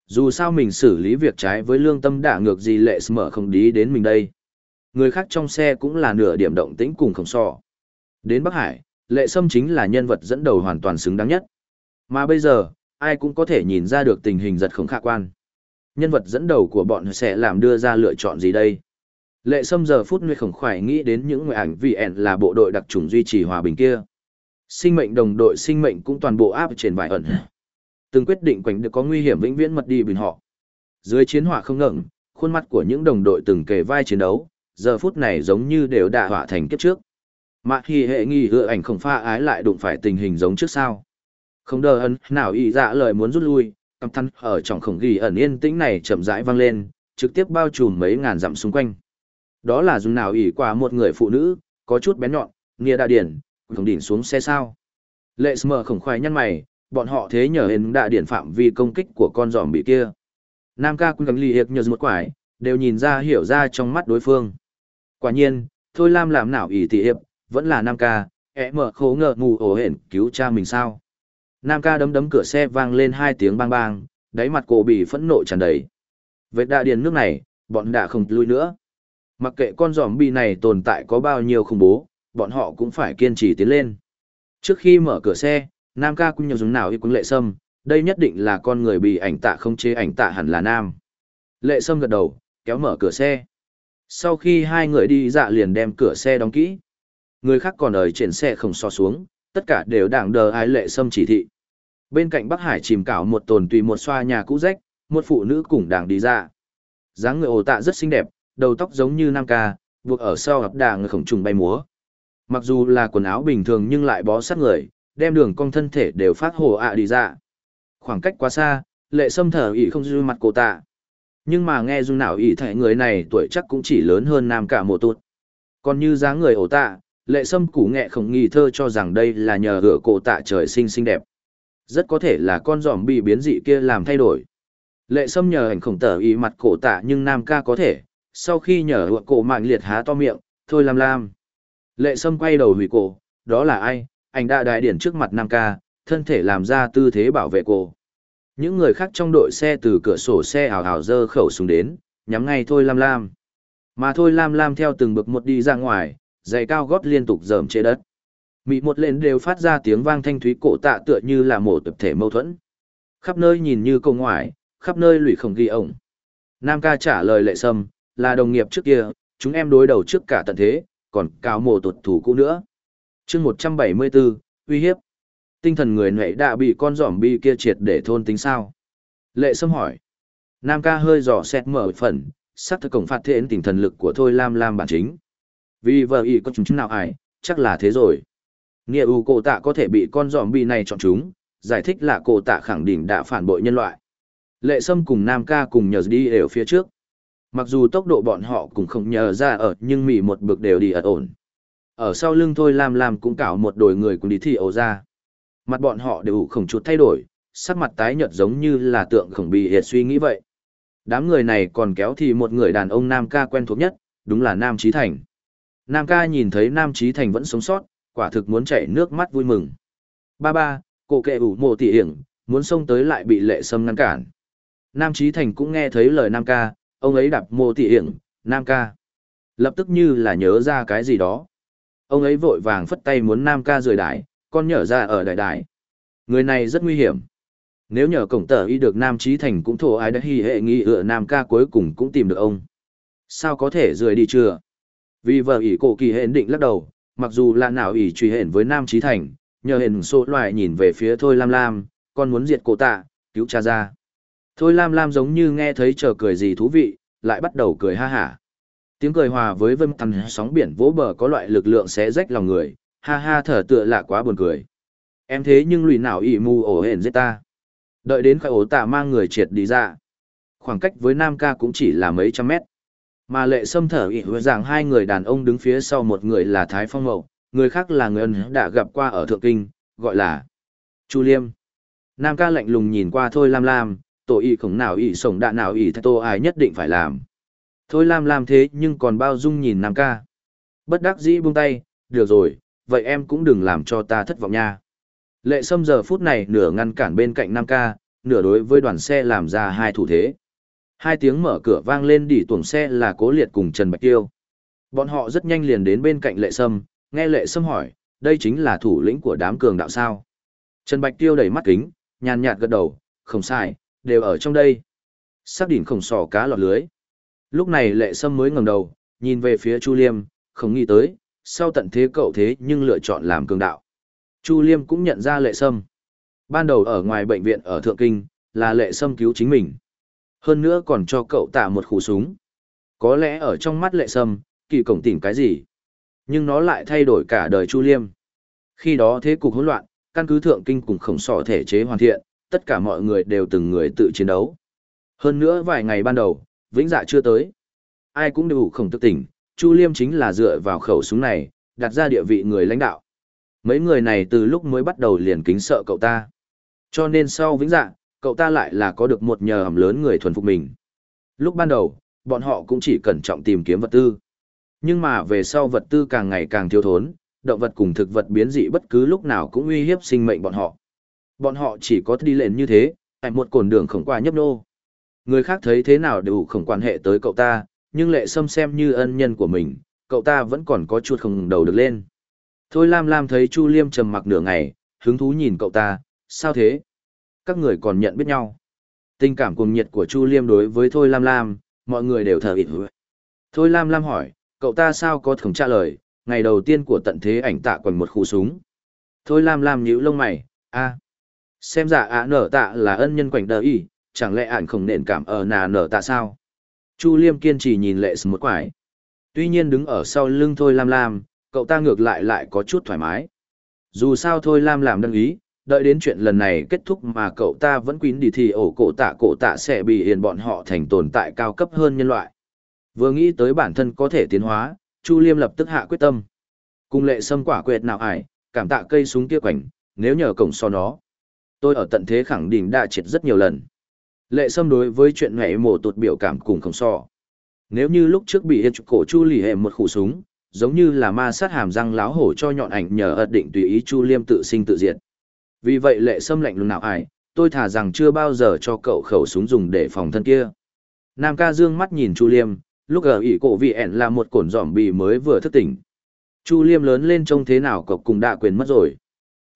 Dù sao mình xử lý việc trái với lương tâm đả ngược gì lệ mở không đi đến mình đây. Người khác trong xe cũng là nửa điểm động tĩnh cùng không so. Đến Bắc Hải, lệ sâm chính là nhân vật dẫn đầu hoàn toàn xứng đáng nhất. Mà bây giờ, ai cũng có thể nhìn ra được tình hình giật không khả quan. Nhân vật dẫn đầu của bọn sẽ làm đưa ra lựa chọn gì đây? Lệ sâm giờ phút nguy khổng khoải nghĩ đến những người ảnh vì ẻn là bộ đội đặc trùng duy trì hòa bình kia. Sinh mệnh đồng đội sinh mệnh cũng toàn bộ áp trên vài ẩn. Từng quyết định quảnh được có nguy hiểm vĩnh viễn mật đi bình họ. Dưới chiến hỏa không ngừng, khuôn mặt của những đồng đội từng kề vai chiến đấu, giờ phút này giống như đều đã hỏa thành kiếp trước. Mà khi hệ nghi hựa ảnh không pha ái lại đụng phải tình hình giống trước sao. Không đờ ấn nào ý dạ lời muốn rút lui, căm thăn ở trong khổng ghi ẩn yên tĩnh này chậm rãi vang lên, trực tiếp bao trùm mấy ngàn dặm xung quanh. Đó là dùng nào ỉ qua một người phụ nữ, có chút bén nhọn, nghĩa đa điển, không đỉnh xuống xe sao. Lệ Smờ khổng khoái nhăn mày, bọn họ thế nhờ hên đã điển phạm vi công kích của con giòm bị kia. Nam ca quân gắn lì hiệp nhờ một quải, đều nhìn ra hiểu ra trong mắt đối phương. Quả nhiên, thôi Lam làm nào ỷ tỷ hiệp, vẫn là Nam ca, ẹ mở khố ngờ mù ổ hển cứu cha mình sao. Nam ca đấm đấm cửa xe vang lên hai tiếng bang bang, đáy mặt cổ bị phẫn nộ tràn đầy. Về đạ điền nước này, bọn đã không lui nữa. Mặc kệ con giòm bị này tồn tại có bao nhiêu khủng bố, bọn họ cũng phải kiên trì tiến lên. Trước khi mở cửa xe, Nam ca cũng nhiều dùng nào y quân lệ sâm, đây nhất định là con người bị ảnh tạ không chế ảnh tạ hẳn là Nam. Lệ sâm gật đầu, kéo mở cửa xe. Sau khi hai người đi dạ liền đem cửa xe đóng kỹ. Người khác còn ở trên xe không so xuống, tất cả đều đảng đờ ai lệ sâm chỉ thị. Bên cạnh Bắc Hải chìm cảo một tồn tùy một xoa nhà cũ rách, một phụ nữ cùng đảng đi ra. dáng người ổ tạ rất xinh đẹp, đầu tóc giống như nam ca, buộc ở sau ập đà người khổng trùng bay múa. Mặc dù là quần áo bình thường nhưng lại bó sát người, đem đường cong thân thể đều phát hồ ạ đi ra. Khoảng cách quá xa, lệ sâm thở ỉ không dư mặt cổ tạ. Nhưng mà nghe dung nào ỉ thảy người này tuổi chắc cũng chỉ lớn hơn nam cả một tụt. Còn như dáng người ổ tạ, lệ sâm củ nghệ không nghi thơ cho rằng đây là nhờ gửa cổ tạ trời sinh xinh đẹp. Rất có thể là con giòm bị biến dị kia làm thay đổi. Lệ sâm nhờ ảnh khổng tở ý mặt cổ tạ nhưng nam ca có thể, sau khi nhờ hựa cổ mạng liệt há to miệng, thôi làm lam. Lệ sâm quay đầu hủy cổ, đó là ai, anh đã đại điển trước mặt nam ca, thân thể làm ra tư thế bảo vệ cổ. Những người khác trong đội xe từ cửa sổ xe hào hào dơ khẩu súng đến, nhắm ngay thôi lam lam. Mà thôi lam lam theo từng bực một đi ra ngoài, giày cao gót liên tục dởm chế đất. Mị một lên đều phát ra tiếng vang thanh thúy cổ tạ tựa như là một tập thể mâu thuẫn. Khắp nơi nhìn như câu ngoài, khắp nơi lụy không ghi ổng. Nam ca trả lời lệ sâm, là đồng nghiệp trước kia, chúng em đối đầu trước cả tận thế, còn cao mồ tuột thủ cũ nữa. chương 174, uy hiếp. Tinh thần người nệ đã bị con giỏm bi kia triệt để thôn tính sao? Lệ sâm hỏi. Nam ca hơi dò xét mở phần, sắc thực cổng phạt thiện tình thần lực của Thôi Lam Lam bản chính. Vì vợ ý có chúng nào ải, chắc là thế rồi. Nghĩa ưu cổ tạ có thể bị con giỏm bi này chọn chúng, giải thích là cổ tạ khẳng định đã phản bội nhân loại. Lệ Sâm cùng Nam ca cùng nhờ đi đều phía trước. Mặc dù tốc độ bọn họ cũng không nhờ ra ở nhưng mỉ một bực đều đi ật ổn. Ở sau lưng thôi Lam Lam cũng cảo một đồi người cùng đi thi ấu ra. Mặt bọn họ đều khổng chút thay đổi, sắc mặt tái nhợt giống như là tượng khổng bị hiệt suy nghĩ vậy. Đám người này còn kéo thì một người đàn ông Nam ca quen thuộc nhất, đúng là Nam Trí Thành. Nam ca nhìn thấy Nam Trí Thành vẫn sống sót, quả thực muốn chảy nước mắt vui mừng. Ba ba, cổ kệ ủ mộ tỉ hiển, muốn xông tới lại bị lệ sâm ngăn cản. Nam Trí Thành cũng nghe thấy lời Nam ca, ông ấy đạp mô tỉ hiển, Nam ca. Lập tức như là nhớ ra cái gì đó. Ông ấy vội vàng phất tay muốn Nam ca rời đại con nhở ra ở đại đại. Người này rất nguy hiểm. Nếu nhờ cổng tờ y được Nam Trí Thành cũng thổ ai đã hy hệ nghi ựa Nam ca cuối cùng cũng tìm được ông. Sao có thể rời đi chưa? Vì vợ ỷ cổ kỳ hẹn định lắc đầu, mặc dù là nào ỷ truy hẹn với Nam Trí Thành, nhờ hẹn số loại nhìn về phía Thôi Lam Lam, con muốn diệt cổ tạ, cứu cha ra. Thôi Lam Lam giống như nghe thấy chờ cười gì thú vị, lại bắt đầu cười ha hả. Tiếng cười hòa với vâm tần sóng biển vỗ bờ có loại lực lượng xé rách lòng người, ha ha thở tựa lạ quá buồn cười. Em thế nhưng lùi nào ỉ mù ổ hển giết ta. Đợi đến khỏi ổ tạ mang người triệt đi ra. Khoảng cách với Nam ca cũng chỉ là mấy trăm mét. Mà lệ sâm thở ỉ hứa rằng hai người đàn ông đứng phía sau một người là Thái Phong Mậu, người khác là người ân đã gặp qua ở Thượng Kinh, gọi là Chu Liêm. Nam ca lạnh lùng nhìn qua thôi lam lam, tổ y khổng nào y sổng đạn nào y thay tô ai nhất định phải làm. Thôi lam làm thế nhưng còn bao dung nhìn Nam ca. Bất đắc dĩ buông tay, được rồi, vậy em cũng đừng làm cho ta thất vọng nha. Lệ sâm giờ phút này nửa ngăn cản bên cạnh Nam ca, nửa đối với đoàn xe làm ra hai thủ thế. Hai tiếng mở cửa vang lên đỉ tuồng xe là Cố Liệt cùng Trần Bạch Tiêu. Bọn họ rất nhanh liền đến bên cạnh Lệ Sâm, nghe Lệ Sâm hỏi, đây chính là thủ lĩnh của đám cường đạo sao. Trần Bạch Tiêu đẩy mắt kính, nhàn nhạt gật đầu, không sai, đều ở trong đây. Sắc đỉnh khổng sò cá lọt lưới. Lúc này Lệ Sâm mới ngẩng đầu, nhìn về phía Chu Liêm, không nghĩ tới, sau tận thế cậu thế nhưng lựa chọn làm cường đạo. Chu Liêm cũng nhận ra Lệ Sâm. Ban đầu ở ngoài bệnh viện ở Thượng Kinh, là Lệ Sâm cứu chính mình. Hơn nữa còn cho cậu tạ một khủ súng. Có lẽ ở trong mắt lệ sâm, kỳ cổng tỉnh cái gì? Nhưng nó lại thay đổi cả đời Chu Liêm. Khi đó thế cục hỗn loạn, căn cứ thượng kinh cùng khổng sọ thể chế hoàn thiện, tất cả mọi người đều từng người tự chiến đấu. Hơn nữa vài ngày ban đầu, vĩnh dạ chưa tới. Ai cũng đều không tức tỉnh, Chu Liêm chính là dựa vào khẩu súng này, đặt ra địa vị người lãnh đạo. Mấy người này từ lúc mới bắt đầu liền kính sợ cậu ta. Cho nên sau vĩnh dạ, cậu ta lại là có được một nhờ hầm lớn người thuần phục mình. Lúc ban đầu, bọn họ cũng chỉ cẩn trọng tìm kiếm vật tư. Nhưng mà về sau vật tư càng ngày càng thiếu thốn, động vật cùng thực vật biến dị bất cứ lúc nào cũng uy hiếp sinh mệnh bọn họ. Bọn họ chỉ có đi lên như thế, tại một cồn đường khổng qua nhấp nô. Người khác thấy thế nào đều không quan hệ tới cậu ta, nhưng lệ sâm xem như ân nhân của mình, cậu ta vẫn còn có chút không đầu được lên. Thôi Lam Lam thấy Chu Liêm trầm mặc nửa ngày, hứng thú nhìn cậu ta, sao thế? Các người còn nhận biết nhau. Tình cảm cuồng nhiệt của Chu Liêm đối với Thôi Lam Lam, mọi người đều thờ ịt Thôi Lam Lam hỏi, cậu ta sao có thổng trả lời, ngày đầu tiên của tận thế ảnh tạ còn một khu súng. Thôi Lam Lam nhíu lông mày, a Xem ra ạ nở tạ là ân nhân quảnh đờ y, chẳng lẽ ản không nền cảm ở nà nở tạ sao? Chu Liêm kiên trì nhìn lệ một quải. Tuy nhiên đứng ở sau lưng Thôi Lam Lam, cậu ta ngược lại lại có chút thoải mái. Dù sao Thôi Lam làm đăng ý, đợi đến chuyện lần này kết thúc mà cậu ta vẫn quýn đi thì ổ cổ tạ cổ tạ sẽ bị hiền bọn họ thành tồn tại cao cấp hơn nhân loại. Vừa nghĩ tới bản thân có thể tiến hóa, Chu Liêm lập tức hạ quyết tâm. Cùng lệ sâm quả quệt nào ải, cảm tạ cây súng kia quảnh, nếu nhờ cổng so nó. Tôi ở tận thế khẳng định đã triệt rất nhiều lần. Lệ sâm đối với chuyện nhảy mổ tụt biểu cảm cùng không so. Nếu như lúc trước bị hiệt cổ Chu lì hệ một khủ súng, giống như là ma sát hàm răng láo hổ cho nhọn ảnh nhờ ật định tùy ý Chu Liêm tự sinh tự diệt. Vì vậy lệ sâm lạnh lùng nào ải, tôi thả rằng chưa bao giờ cho cậu khẩu súng dùng để phòng thân kia. Nam ca dương mắt nhìn Chu Liêm, lúc ở ỷ cổ vị ẻn là một cổn giỏm bì mới vừa thức tỉnh. Chu Liêm lớn lên trông thế nào cậu cùng đã quyền mất rồi.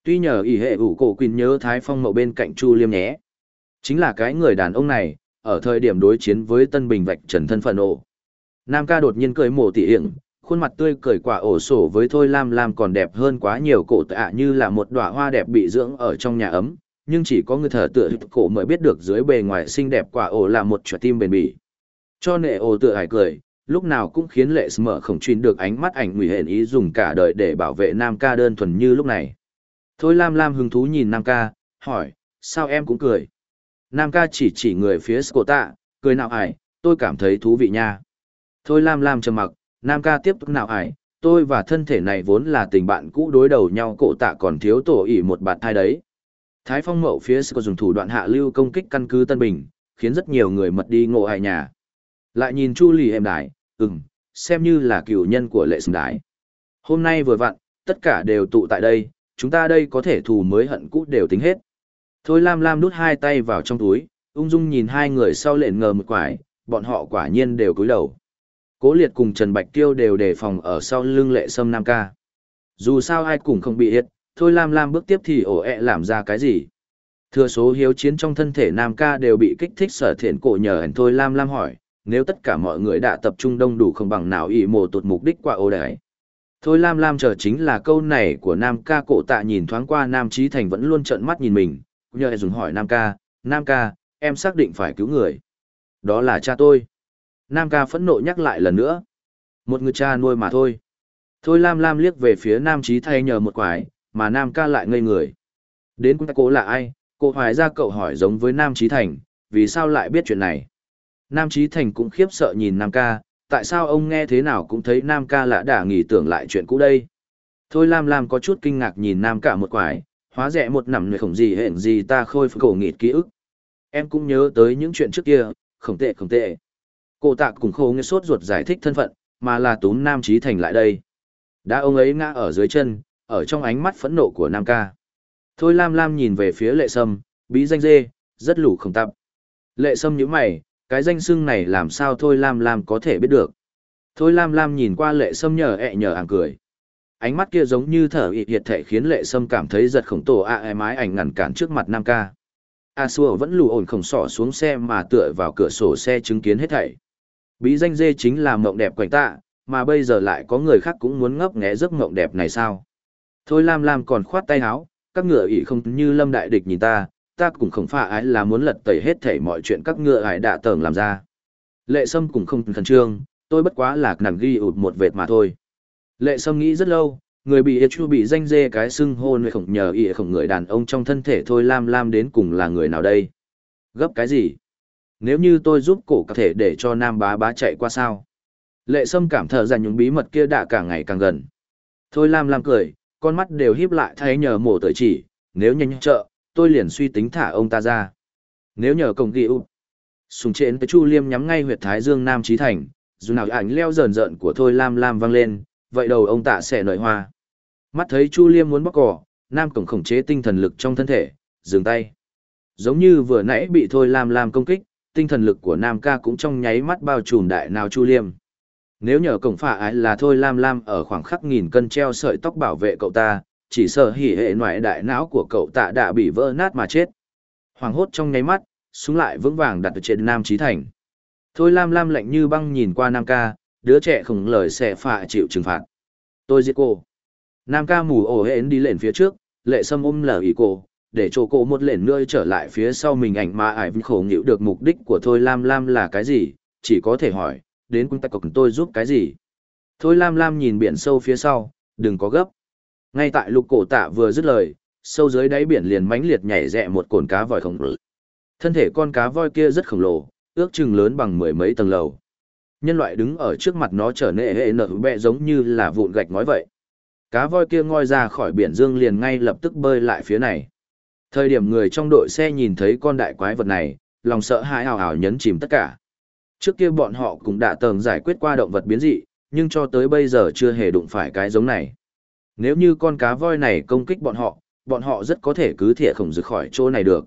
Tuy nhờ ỷ hệ ủ cổ Quỳnh nhớ Thái Phong mậu bên cạnh Chu Liêm nhé. Chính là cái người đàn ông này, ở thời điểm đối chiến với Tân Bình vạch trần thân phận ổ. Nam ca đột nhiên cười mổ tỉ hiểm, khuôn mặt tươi cười quả ổ sổ với Thôi Lam Lam còn đẹp hơn quá nhiều cổ tạ như là một đóa hoa đẹp bị dưỡng ở trong nhà ấm, nhưng chỉ có người thở tựa cổ mới biết được dưới bề ngoài xinh đẹp quả ổ là một trái tim bền bỉ. Cho nệ ổ tựa hải cười, lúc nào cũng khiến lệ mở khổng truyền được ánh mắt ảnh nguy hển ý dùng cả đời để bảo vệ Nam ca đơn thuần như lúc này. Thôi Lam Lam hứng thú nhìn Nam ca, hỏi, sao em cũng cười? Nam ca chỉ chỉ người phía cổ tạ, cười nào ải, tôi cảm thấy thú vị nha. Thôi Lam Lam trầm mặc, Nam ca tiếp tục nào ải, tôi và thân thể này vốn là tình bạn cũ đối đầu nhau cổ tạ còn thiếu tổ ỉ một bạn thai đấy. Thái phong mậu phía có dùng thủ đoạn hạ lưu công kích căn cứ Tân Bình, khiến rất nhiều người mật đi ngộ hại nhà. Lại nhìn Chu Lì em đái, ừm, xem như là cựu nhân của lệ sừng đái. Hôm nay vừa vặn, tất cả đều tụ tại đây, chúng ta đây có thể thù mới hận cũ đều tính hết. Thôi Lam Lam đút hai tay vào trong túi, ung dung nhìn hai người sau lện ngờ một quải, bọn họ quả nhiên đều cúi đầu. Cố liệt cùng Trần Bạch Tiêu đều đề phòng ở sau lưng lệ sâm Nam ca. Dù sao ai cũng không bị hiệt, thôi Lam Lam bước tiếp thì ổ ẹ làm ra cái gì. Thừa số hiếu chiến trong thân thể Nam ca đều bị kích thích sở thiện cổ nhờ hẳn thôi Lam Lam hỏi, nếu tất cả mọi người đã tập trung đông đủ không bằng nào ý mồ tụt mục đích qua ô đấy. Thôi Lam Lam chờ chính là câu này của Nam ca cổ tạ nhìn thoáng qua Nam Trí Thành vẫn luôn trợn mắt nhìn mình, nhờ dùng hỏi Nam ca, Nam ca, em xác định phải cứu người. Đó là cha tôi. Nam ca phẫn nộ nhắc lại lần nữa. Một người cha nuôi mà thôi. Thôi Lam Lam liếc về phía Nam Trí thay nhờ một quải, mà Nam ca lại ngây người. Đến cô cố là ai? Cô hoài ra cậu hỏi giống với Nam Trí Thành, vì sao lại biết chuyện này? Nam Trí Thành cũng khiếp sợ nhìn Nam ca, tại sao ông nghe thế nào cũng thấy Nam ca lạ đà nghỉ tưởng lại chuyện cũ đây? Thôi Lam Lam có chút kinh ngạc nhìn Nam ca một quải, hóa rẻ một nằm người khổng gì hẹn gì ta khôi phục cổ nghịt ký ức. Em cũng nhớ tới những chuyện trước kia, không tệ không tệ. Cô tạ cùng khô nghe sốt ruột giải thích thân phận, mà là túm Nam Trí Thành lại đây. Đã ông ấy ngã ở dưới chân, ở trong ánh mắt phẫn nộ của Nam ca. Thôi Lam Lam nhìn về phía lệ sâm, bí danh dê, rất lủ không tập. Lệ sâm nhíu mày, cái danh xưng này làm sao Thôi Lam Lam có thể biết được. Thôi Lam Lam nhìn qua lệ sâm nhờ ẹ nhờ ảng cười. Ánh mắt kia giống như thở ịt hiệt thể khiến lệ sâm cảm thấy giật khổng tổ a à mái ảnh ngăn cản trước mặt Nam ca. A xua vẫn lù ổn khổng sỏ xuống xe mà tựa vào cửa sổ xe chứng kiến hết thảy. Bí danh dê chính là mộng đẹp quảnh tạ, mà bây giờ lại có người khác cũng muốn ngấp nghé giấc mộng đẹp này sao. Thôi Lam Lam còn khoát tay áo, các ngựa ỉ không như lâm đại địch nhìn ta, ta cũng không pha ái là muốn lật tẩy hết thảy mọi chuyện các ngựa ải đạ tởng làm ra. Lệ Sâm cũng không khẩn trương, tôi bất quá là nằm ghi ụt một vệt mà thôi. Lệ Sâm nghĩ rất lâu, người bị chu bị danh dê cái xưng hôn khổng nhờ ị khổng người đàn ông trong thân thể thôi lam lam đến cùng là người nào đây gấp cái gì nếu như tôi giúp cổ có thể để cho nam bá bá chạy qua sao lệ sâm cảm thở ra những bí mật kia đã càng ngày càng gần thôi lam lam cười con mắt đều híp lại thay nhờ mổ tới chỉ nếu nhanh trợ tôi liền suy tính thả ông ta ra nếu nhờ cổng ghi ụ sùng trên tới chu liêm nhắm ngay huyệt thái dương nam trí thành dù nào ảnh leo rờn rợn của thôi lam lam vang lên vậy đầu ông tạ sẽ nở hoa Mắt thấy Chu Liêm muốn bóc cỏ, Nam Cổng khống chế tinh thần lực trong thân thể, dừng tay. Giống như vừa nãy bị Thôi Lam Lam công kích, tinh thần lực của Nam ca cũng trong nháy mắt bao trùm đại nào Chu Liêm. Nếu nhờ cổng phả ái là Thôi Lam Lam ở khoảng khắc nghìn cân treo sợi tóc bảo vệ cậu ta, chỉ sợ hỉ hệ ngoại đại não của cậu tạ đã bị vỡ nát mà chết. Hoàng hốt trong nháy mắt, súng lại vững vàng đặt trên Nam Trí Thành. Thôi Lam Lam lạnh như băng nhìn qua Nam ca, đứa trẻ không lời sẽ phạ chịu trừng phạt. Tôi giết cô. Nam ca mù ổ hến đi lên phía trước, lệ sâm ôm lờ ý cô, để chỗ cô một lệnh nữa trở lại phía sau mình ảnh mà ải khổ nghịu được mục đích của Thôi Lam Lam là cái gì, chỉ có thể hỏi, đến quân tay cọc tôi giúp cái gì. Thôi Lam Lam nhìn biển sâu phía sau, đừng có gấp. Ngay tại lục cổ tạ vừa dứt lời, sâu dưới đáy biển liền mãnh liệt nhảy rẹ một cồn cá vòi khổng lồ. Thân thể con cá voi kia rất khổng lồ, ước chừng lớn bằng mười mấy tầng lầu. Nhân loại đứng ở trước mặt nó trở nên hệ nở bẹ giống như là vụn gạch nói vậy. Cá voi kia ngoi ra khỏi biển dương liền ngay lập tức bơi lại phía này. Thời điểm người trong đội xe nhìn thấy con đại quái vật này, lòng sợ hãi hào hào nhấn chìm tất cả. Trước kia bọn họ cũng đã tầng giải quyết qua động vật biến dị, nhưng cho tới bây giờ chưa hề đụng phải cái giống này. Nếu như con cá voi này công kích bọn họ, bọn họ rất có thể cứ thỉa khổng rực khỏi chỗ này được.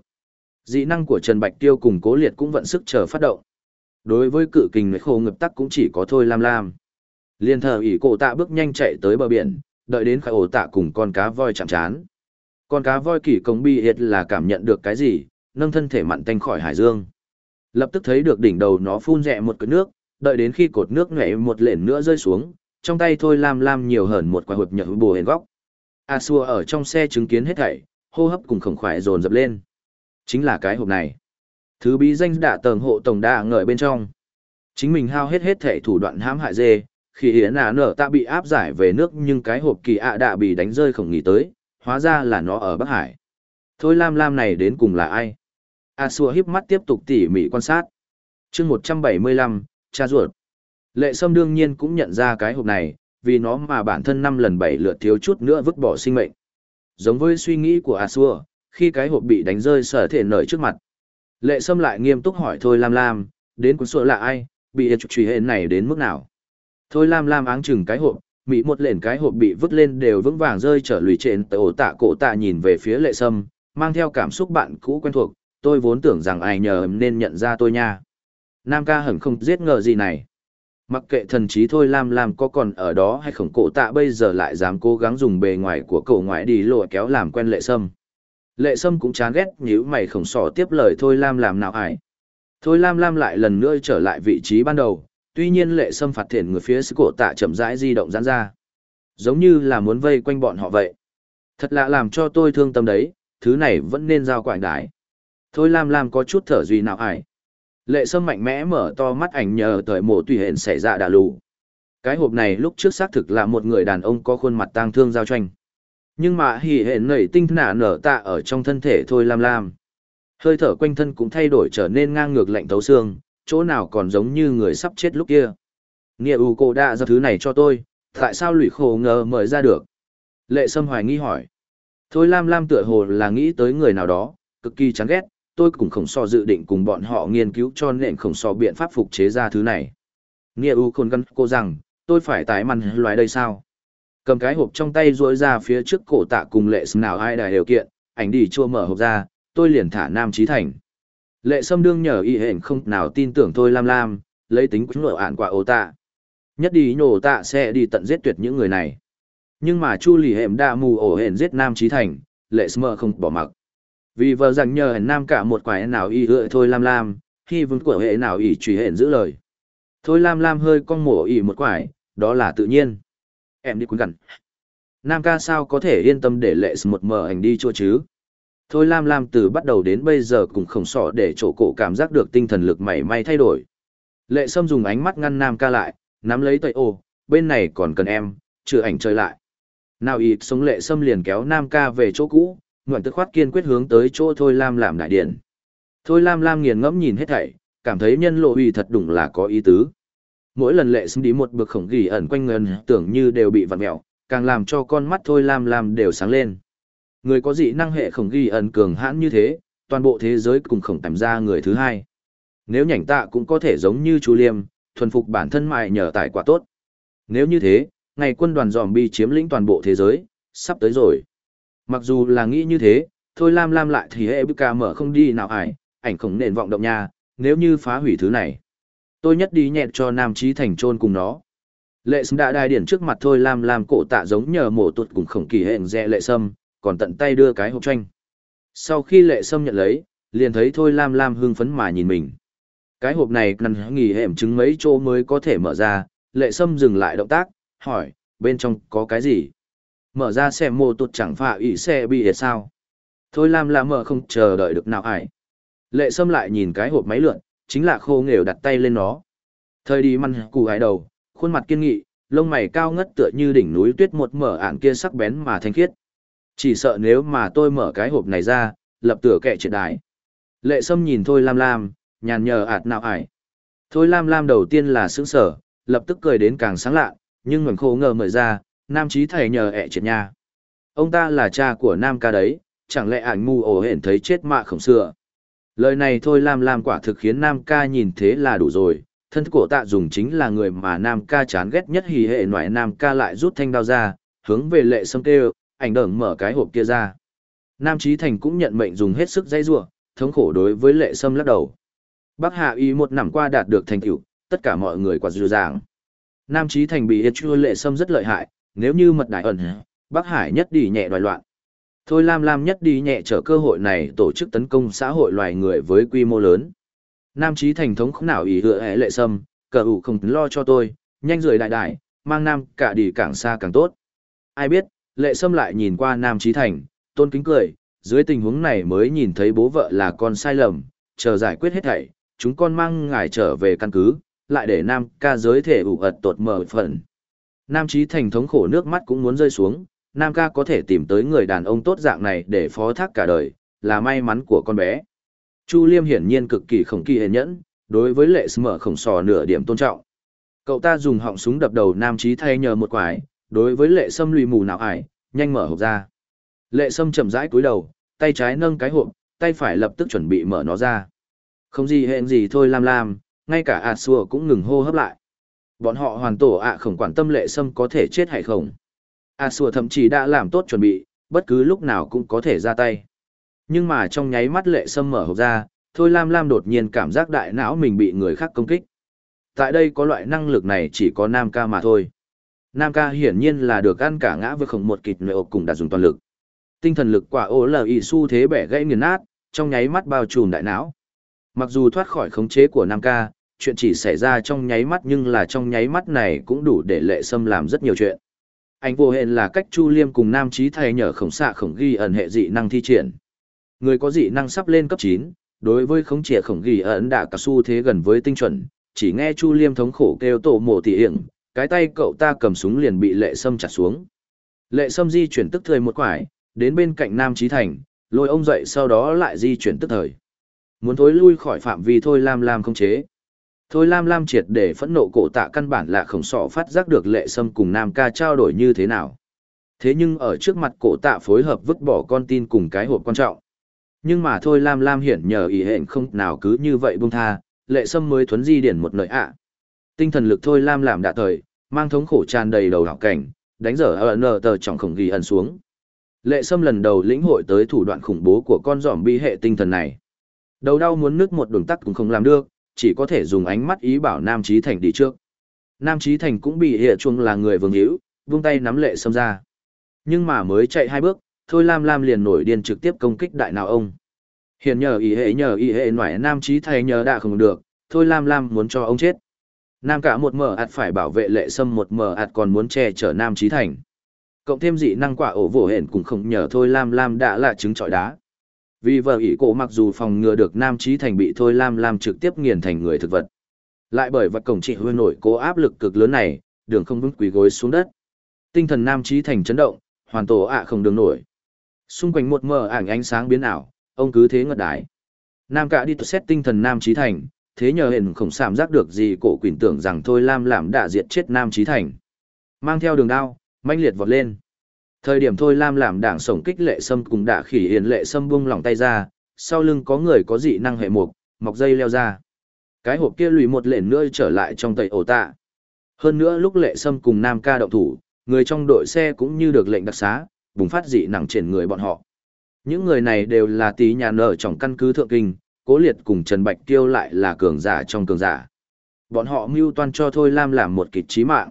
Dị năng của Trần Bạch Tiêu cùng Cố Liệt cũng vận sức chờ phát động. Đối với cự kình khô ngập tắc cũng chỉ có thôi lam lam. Liên thờ ỉ cổ tạ bước nhanh chạy tới bờ biển, đợi đến khai ổ tạ cùng con cá voi chạm chán. Con cá voi kỳ công bi hiệt là cảm nhận được cái gì, nâng thân thể mặn tanh khỏi hải dương. Lập tức thấy được đỉnh đầu nó phun rẹ một cơn nước, đợi đến khi cột nước nhảy một lện nữa rơi xuống, trong tay thôi lam lam nhiều hơn một quả hộp nhựa bùa hền góc. A xua ở trong xe chứng kiến hết thảy, hô hấp cùng khổng khoái dồn dập lên. Chính là cái hộp này. Thứ bí danh đã tầng hộ tổng đa ngợi bên trong. Chính mình hao hết hết thảy thủ đoạn hãm hại dê, khi hiến à nở ta bị áp giải về nước nhưng cái hộp kỳ ạ đã bị đánh rơi không nghĩ tới, hóa ra là nó ở Bắc Hải. Thôi Lam Lam này đến cùng là ai? A Xua híp mắt tiếp tục tỉ mỉ quan sát. chương 175, cha ruột. Lệ Sâm đương nhiên cũng nhận ra cái hộp này, vì nó mà bản thân năm lần bảy lượt thiếu chút nữa vứt bỏ sinh mệnh. Giống với suy nghĩ của A Xua, khi cái hộp bị đánh rơi sở thể nở trước mặt. Lệ Sâm lại nghiêm túc hỏi Thôi Lam Lam, đến cuốn sổ là ai, bị trục truy hệ này đến mức nào? Thôi Lam Lam áng chừng cái hộp, mỹ một lền cái hộp bị vứt lên đều vững vàng rơi trở lùi trên tổ tạ cổ tạ nhìn về phía lệ sâm, mang theo cảm xúc bạn cũ quen thuộc, tôi vốn tưởng rằng ai nhờ nên nhận ra tôi nha. Nam ca hẳn không giết ngờ gì này. Mặc kệ thần trí thôi Lam Lam có còn ở đó hay khổng cổ tạ bây giờ lại dám cố gắng dùng bề ngoài của cậu ngoại đi lội kéo làm quen lệ sâm. Lệ sâm cũng chán ghét nhíu mày khổng sỏ tiếp lời thôi Lam làm nào ải. Thôi Lam Lam lại lần nữa trở lại vị trí ban đầu, tuy nhiên lệ sâm phạt thiện người phía cổ tạ chậm rãi di động giãn ra. Giống như là muốn vây quanh bọn họ vậy. Thật lạ làm cho tôi thương tâm đấy, thứ này vẫn nên giao quảng đái. Thôi Lam Lam có chút thở duy nào ải. Lệ sâm mạnh mẽ mở to mắt ảnh nhờ tới mổ tùy hện xảy ra đà lù. Cái hộp này lúc trước xác thực là một người đàn ông có khuôn mặt tang thương giao tranh. Nhưng mà hỉ hện nảy tinh nả nở tạ ở trong thân thể thôi Lam Lam. Hơi thở quanh thân cũng thay đổi trở nên ngang ngược lạnh thấu xương, chỗ nào còn giống như người sắp chết lúc kia. Nghĩa ưu cô đã ra thứ này cho tôi, tại sao lụy khổ ngờ mời ra được? Lệ Sâm hoài nghi hỏi. Thôi Lam Lam tựa hồ là nghĩ tới người nào đó, cực kỳ chán ghét, tôi cũng không so dự định cùng bọn họ nghiên cứu cho nên không so biện pháp phục chế ra thứ này. Nghĩa U khôn gắn cô rằng, tôi phải tái măn loài đây sao? Cầm cái hộp trong tay rối ra phía trước cổ tạ cùng lệ Sâm nào ai đại điều kiện, ảnh đi chua mở hộp ra, tôi liền thả Nam Trí Thành. Lệ Sâm đương nhờ y hẹn không nào tin tưởng tôi Lam Lam, lấy tính quýnh lộ ản quả ô tạ. Nhất đi nhổ tạ sẽ đi tận giết tuyệt những người này. Nhưng mà Chu lì hẻm đa mù ổ hẹn giết Nam Trí Thành, Lệ Sâm không bỏ mặc. Vì vợ rằng nhờ hển Nam cả một quái nào y hựa thôi Lam Lam, khi vương của hệ nào y truy hẹn giữ lời. Thôi Lam Lam hơi cong mổ y một quải, đó là tự nhiên. Em đi cuốn gần. Nam ca sao có thể yên tâm để Lệ Sâm một mở hành đi chua chứ? Thôi Lam Lam từ bắt đầu đến bây giờ cũng không sỏ để chỗ cổ cảm giác được tinh thần lực mảy may thay đổi. Lệ Sâm dùng ánh mắt ngăn Nam ca lại, nắm lấy tay ô, bên này còn cần em, chưa ảnh chơi lại. Nào ít sống Lệ Sâm liền kéo Nam ca về chỗ cũ, ngoạn tức khoát kiên quyết hướng tới chỗ Thôi Lam làm đại điện. Thôi Lam Lam nghiền ngẫm nhìn hết thảy, cảm thấy nhân lộ uy thật đúng là có ý tứ. Mỗi lần Lệ xứng đi một bực khổng ghi ẩn quanh ngân tưởng như đều bị vặn mẹo, càng làm cho con mắt Thôi Lam Lam đều sáng lên. Người có dị năng hệ khổng ghi ẩn cường hãn như thế, toàn bộ thế giới cùng khổng tầm ra người thứ hai. Nếu nhảnh tạ cũng có thể giống như chú Liêm, thuần phục bản thân mại nhờ tài quả tốt. Nếu như thế, ngày quân đoàn dòm bi chiếm lĩnh toàn bộ thế giới, sắp tới rồi. Mặc dù là nghĩ như thế, thôi Lam Lam lại thì hệ ca mở không đi nào ải, ảnh khổng nền vọng động nha, nếu như phá hủy thứ này. Tôi nhất đi nhẹt cho Nam Trí Thành trôn cùng nó. Lệ sâm đã đai điển trước mặt thôi Lam Lam cổ tạ giống nhờ mổ tuột cùng khổng kỳ hẹn dẹ lệ sâm, còn tận tay đưa cái hộp tranh. Sau khi lệ sâm nhận lấy, liền thấy thôi Lam Lam hưng phấn mà nhìn mình. Cái hộp này cần nghỉ hẻm chứng mấy chỗ mới có thể mở ra, lệ sâm dừng lại động tác, hỏi, bên trong có cái gì? Mở ra xe mô tụt chẳng phạ ủy xe bị hết sao? Thôi Lam Lam mở không chờ đợi được nào ải. Lệ sâm lại nhìn cái hộp máy lượn, chính là khô nghèo đặt tay lên nó. Thời đi măn củ ái đầu, khuôn mặt kiên nghị, lông mày cao ngất tựa như đỉnh núi tuyết một mở Ảng kia sắc bén mà thanh khiết. Chỉ sợ nếu mà tôi mở cái hộp này ra, lập tửa kẻ triệt đại. Lệ Sâm nhìn Thôi Lam Lam, nhàn nhờ ạt nào ải. Thôi Lam Lam đầu tiên là sững sở, lập tức cười đến càng sáng lạ, nhưng ngoảnh khô ngờ mở ra, Nam trí thầy nhờ ẹ triệt nha. Ông ta là cha của Nam ca đấy, chẳng lẽ ảnh ngu ổ hển thấy chết mạ khổng xưa. Lời này thôi Lam Lam quả thực khiến Nam ca nhìn thế là đủ rồi, thân của tạ dùng chính là người mà Nam ca chán ghét nhất hì hệ ngoại Nam ca lại rút thanh đao ra, hướng về lệ sâm kêu, ảnh đởng mở cái hộp kia ra. Nam trí Thành cũng nhận mệnh dùng hết sức dây giụa thống khổ đối với lệ sâm lắc đầu. Bắc Hạ Y một năm qua đạt được thành tựu, tất cả mọi người quả dư dàng. Nam trí Thành bị chua lệ sâm rất lợi hại, nếu như mật đại ẩn, Bắc Hải nhất đi nhẹ đoài loạn. Thôi Lam Lam nhất đi nhẹ trở cơ hội này tổ chức tấn công xã hội loài người với quy mô lớn. Nam trí Thành thống không nào ý hựa hệ lệ sâm, cờ ủ không lo cho tôi, nhanh rời đại đại, mang Nam cả đi càng xa càng tốt. Ai biết, lệ sâm lại nhìn qua Nam trí Thành, tôn kính cười, dưới tình huống này mới nhìn thấy bố vợ là con sai lầm, chờ giải quyết hết thảy, chúng con mang ngài trở về căn cứ, lại để Nam ca giới thể ủ ật tột mở phần. Nam Chí Thành thống khổ nước mắt cũng muốn rơi xuống, Nam ca có thể tìm tới người đàn ông tốt dạng này để phó thác cả đời, là may mắn của con bé. Chu Liêm hiển nhiên cực kỳ khổng kỳ hề nhẫn, đối với lệ mở khổng sò nửa điểm tôn trọng. Cậu ta dùng họng súng đập đầu Nam Chí thay nhờ một quải, đối với lệ sâm lùi mù não ải, nhanh mở hộp ra. Lệ sâm chậm rãi cúi đầu, tay trái nâng cái hộp, tay phải lập tức chuẩn bị mở nó ra. Không gì hẹn gì thôi lam lam, ngay cả ạt xua cũng ngừng hô hấp lại. Bọn họ hoàn tổ ạ không quản tâm lệ sâm có thể chết hay không. a xua thậm chí đã làm tốt chuẩn bị, bất cứ lúc nào cũng có thể ra tay. Nhưng mà trong nháy mắt lệ sâm mở hộp ra, thôi lam lam đột nhiên cảm giác đại não mình bị người khác công kích. Tại đây có loại năng lực này chỉ có nam ca mà thôi. Nam ca hiển nhiên là được ăn cả ngã với khổng một kịch nợ cùng đã dùng toàn lực. Tinh thần lực quả ô lờ y su thế bẻ gãy nghiền nát, trong nháy mắt bao trùm đại não. Mặc dù thoát khỏi khống chế của Nam ca, chuyện chỉ xảy ra trong nháy mắt nhưng là trong nháy mắt này cũng đủ để lệ sâm làm rất nhiều chuyện. Anh vô hẹn là cách Chu Liêm cùng Nam Trí thầy nhờ khổng xạ khổng ghi ẩn hệ dị năng thi triển. Người có dị năng sắp lên cấp chín, đối với khống trẻ khổng ghi ẩn đã cả su thế gần với tinh chuẩn, chỉ nghe Chu Liêm thống khổ kêu tổ mổ tỉ hiểm, cái tay cậu ta cầm súng liền bị lệ sâm chặt xuống. Lệ sâm di chuyển tức thời một quải, đến bên cạnh Nam Trí Thành, lôi ông dậy sau đó lại di chuyển tức thời. Muốn thối lui khỏi phạm vi thôi Lam Lam không chế. Thôi Lam Lam triệt để phẫn nộ cổ tạ căn bản là khổng sọ phát giác được lệ sâm cùng Nam ca trao đổi như thế nào. Thế nhưng ở trước mặt cổ tạ phối hợp vứt bỏ con tin cùng cái hộp quan trọng. Nhưng mà thôi Lam Lam hiển nhờ ý hẹn không nào cứ như vậy buông tha, lệ sâm mới thuấn di điển một nơi ạ. Tinh thần lực thôi Lam làm đạ thời, mang thống khổ tràn đầy đầu hảo cảnh, đánh dở ở nờ tờ trọng khổng ghi ẩn xuống. Lệ Sâm lần đầu lĩnh hội tới thủ đoạn khủng bố của con giỏm bi hệ tinh thần này. Đầu đau muốn nước một đường tắt cũng không làm được, chỉ có thể dùng ánh mắt ý bảo Nam Chí Thành đi trước. Nam Chí Thành cũng bị hệ chuông là người vương hữu, vung tay nắm Lệ Sâm ra. Nhưng mà mới chạy hai bước, Thôi Lam Lam liền nổi điên trực tiếp công kích đại nào ông. Hiện nhờ ý hệ nhờ ý hệ ngoại Nam Chí Thành nhờ đã không được, Thôi Lam Lam muốn cho ông chết. Nam cả một mở ạt phải bảo vệ Lệ Sâm một mở ạt còn muốn che chở Nam Chí Thành cộng thêm dị năng quả ổ vỗ hển cũng không nhờ thôi lam lam đã là trứng trọi đá vì vợ ỷ cổ mặc dù phòng ngừa được Nam Trí Thành bị Thôi Lam Lam trực tiếp nghiền thành người thực vật. Lại bởi vật cổng trị huy nổi cố áp lực cực lớn này, đường không vững quỳ gối xuống đất. Tinh thần Nam Trí Thành chấn động, hoàn tổ ạ không đường nổi. Xung quanh một mờ ảnh ánh sáng biến ảo, ông cứ thế ngất đái. Nam cả đi xét tinh thần Nam Trí Thành, thế nhờ hẹn không cảm giác được gì cổ quỷ tưởng rằng Thôi Lam làm đã diệt chết Nam Trí Thành. Mang theo đường đao, manh liệt vọt lên. Thời điểm Thôi Lam làm đảng sổng kích lệ sâm cùng đạ khỉ hiền lệ sâm buông lỏng tay ra, sau lưng có người có dị năng hệ mục, mọc dây leo ra. Cái hộp kia lùi một lện nữa trở lại trong tẩy ổ tạ. Hơn nữa lúc lệ sâm cùng Nam ca động thủ, người trong đội xe cũng như được lệnh đặc xá, bùng phát dị năng trên người bọn họ. Những người này đều là tí nhà nở trong căn cứ thượng kinh, cố liệt cùng Trần Bạch Tiêu lại là cường giả trong cường giả. Bọn họ mưu toan cho Thôi Lam làm một kịch trí mạng.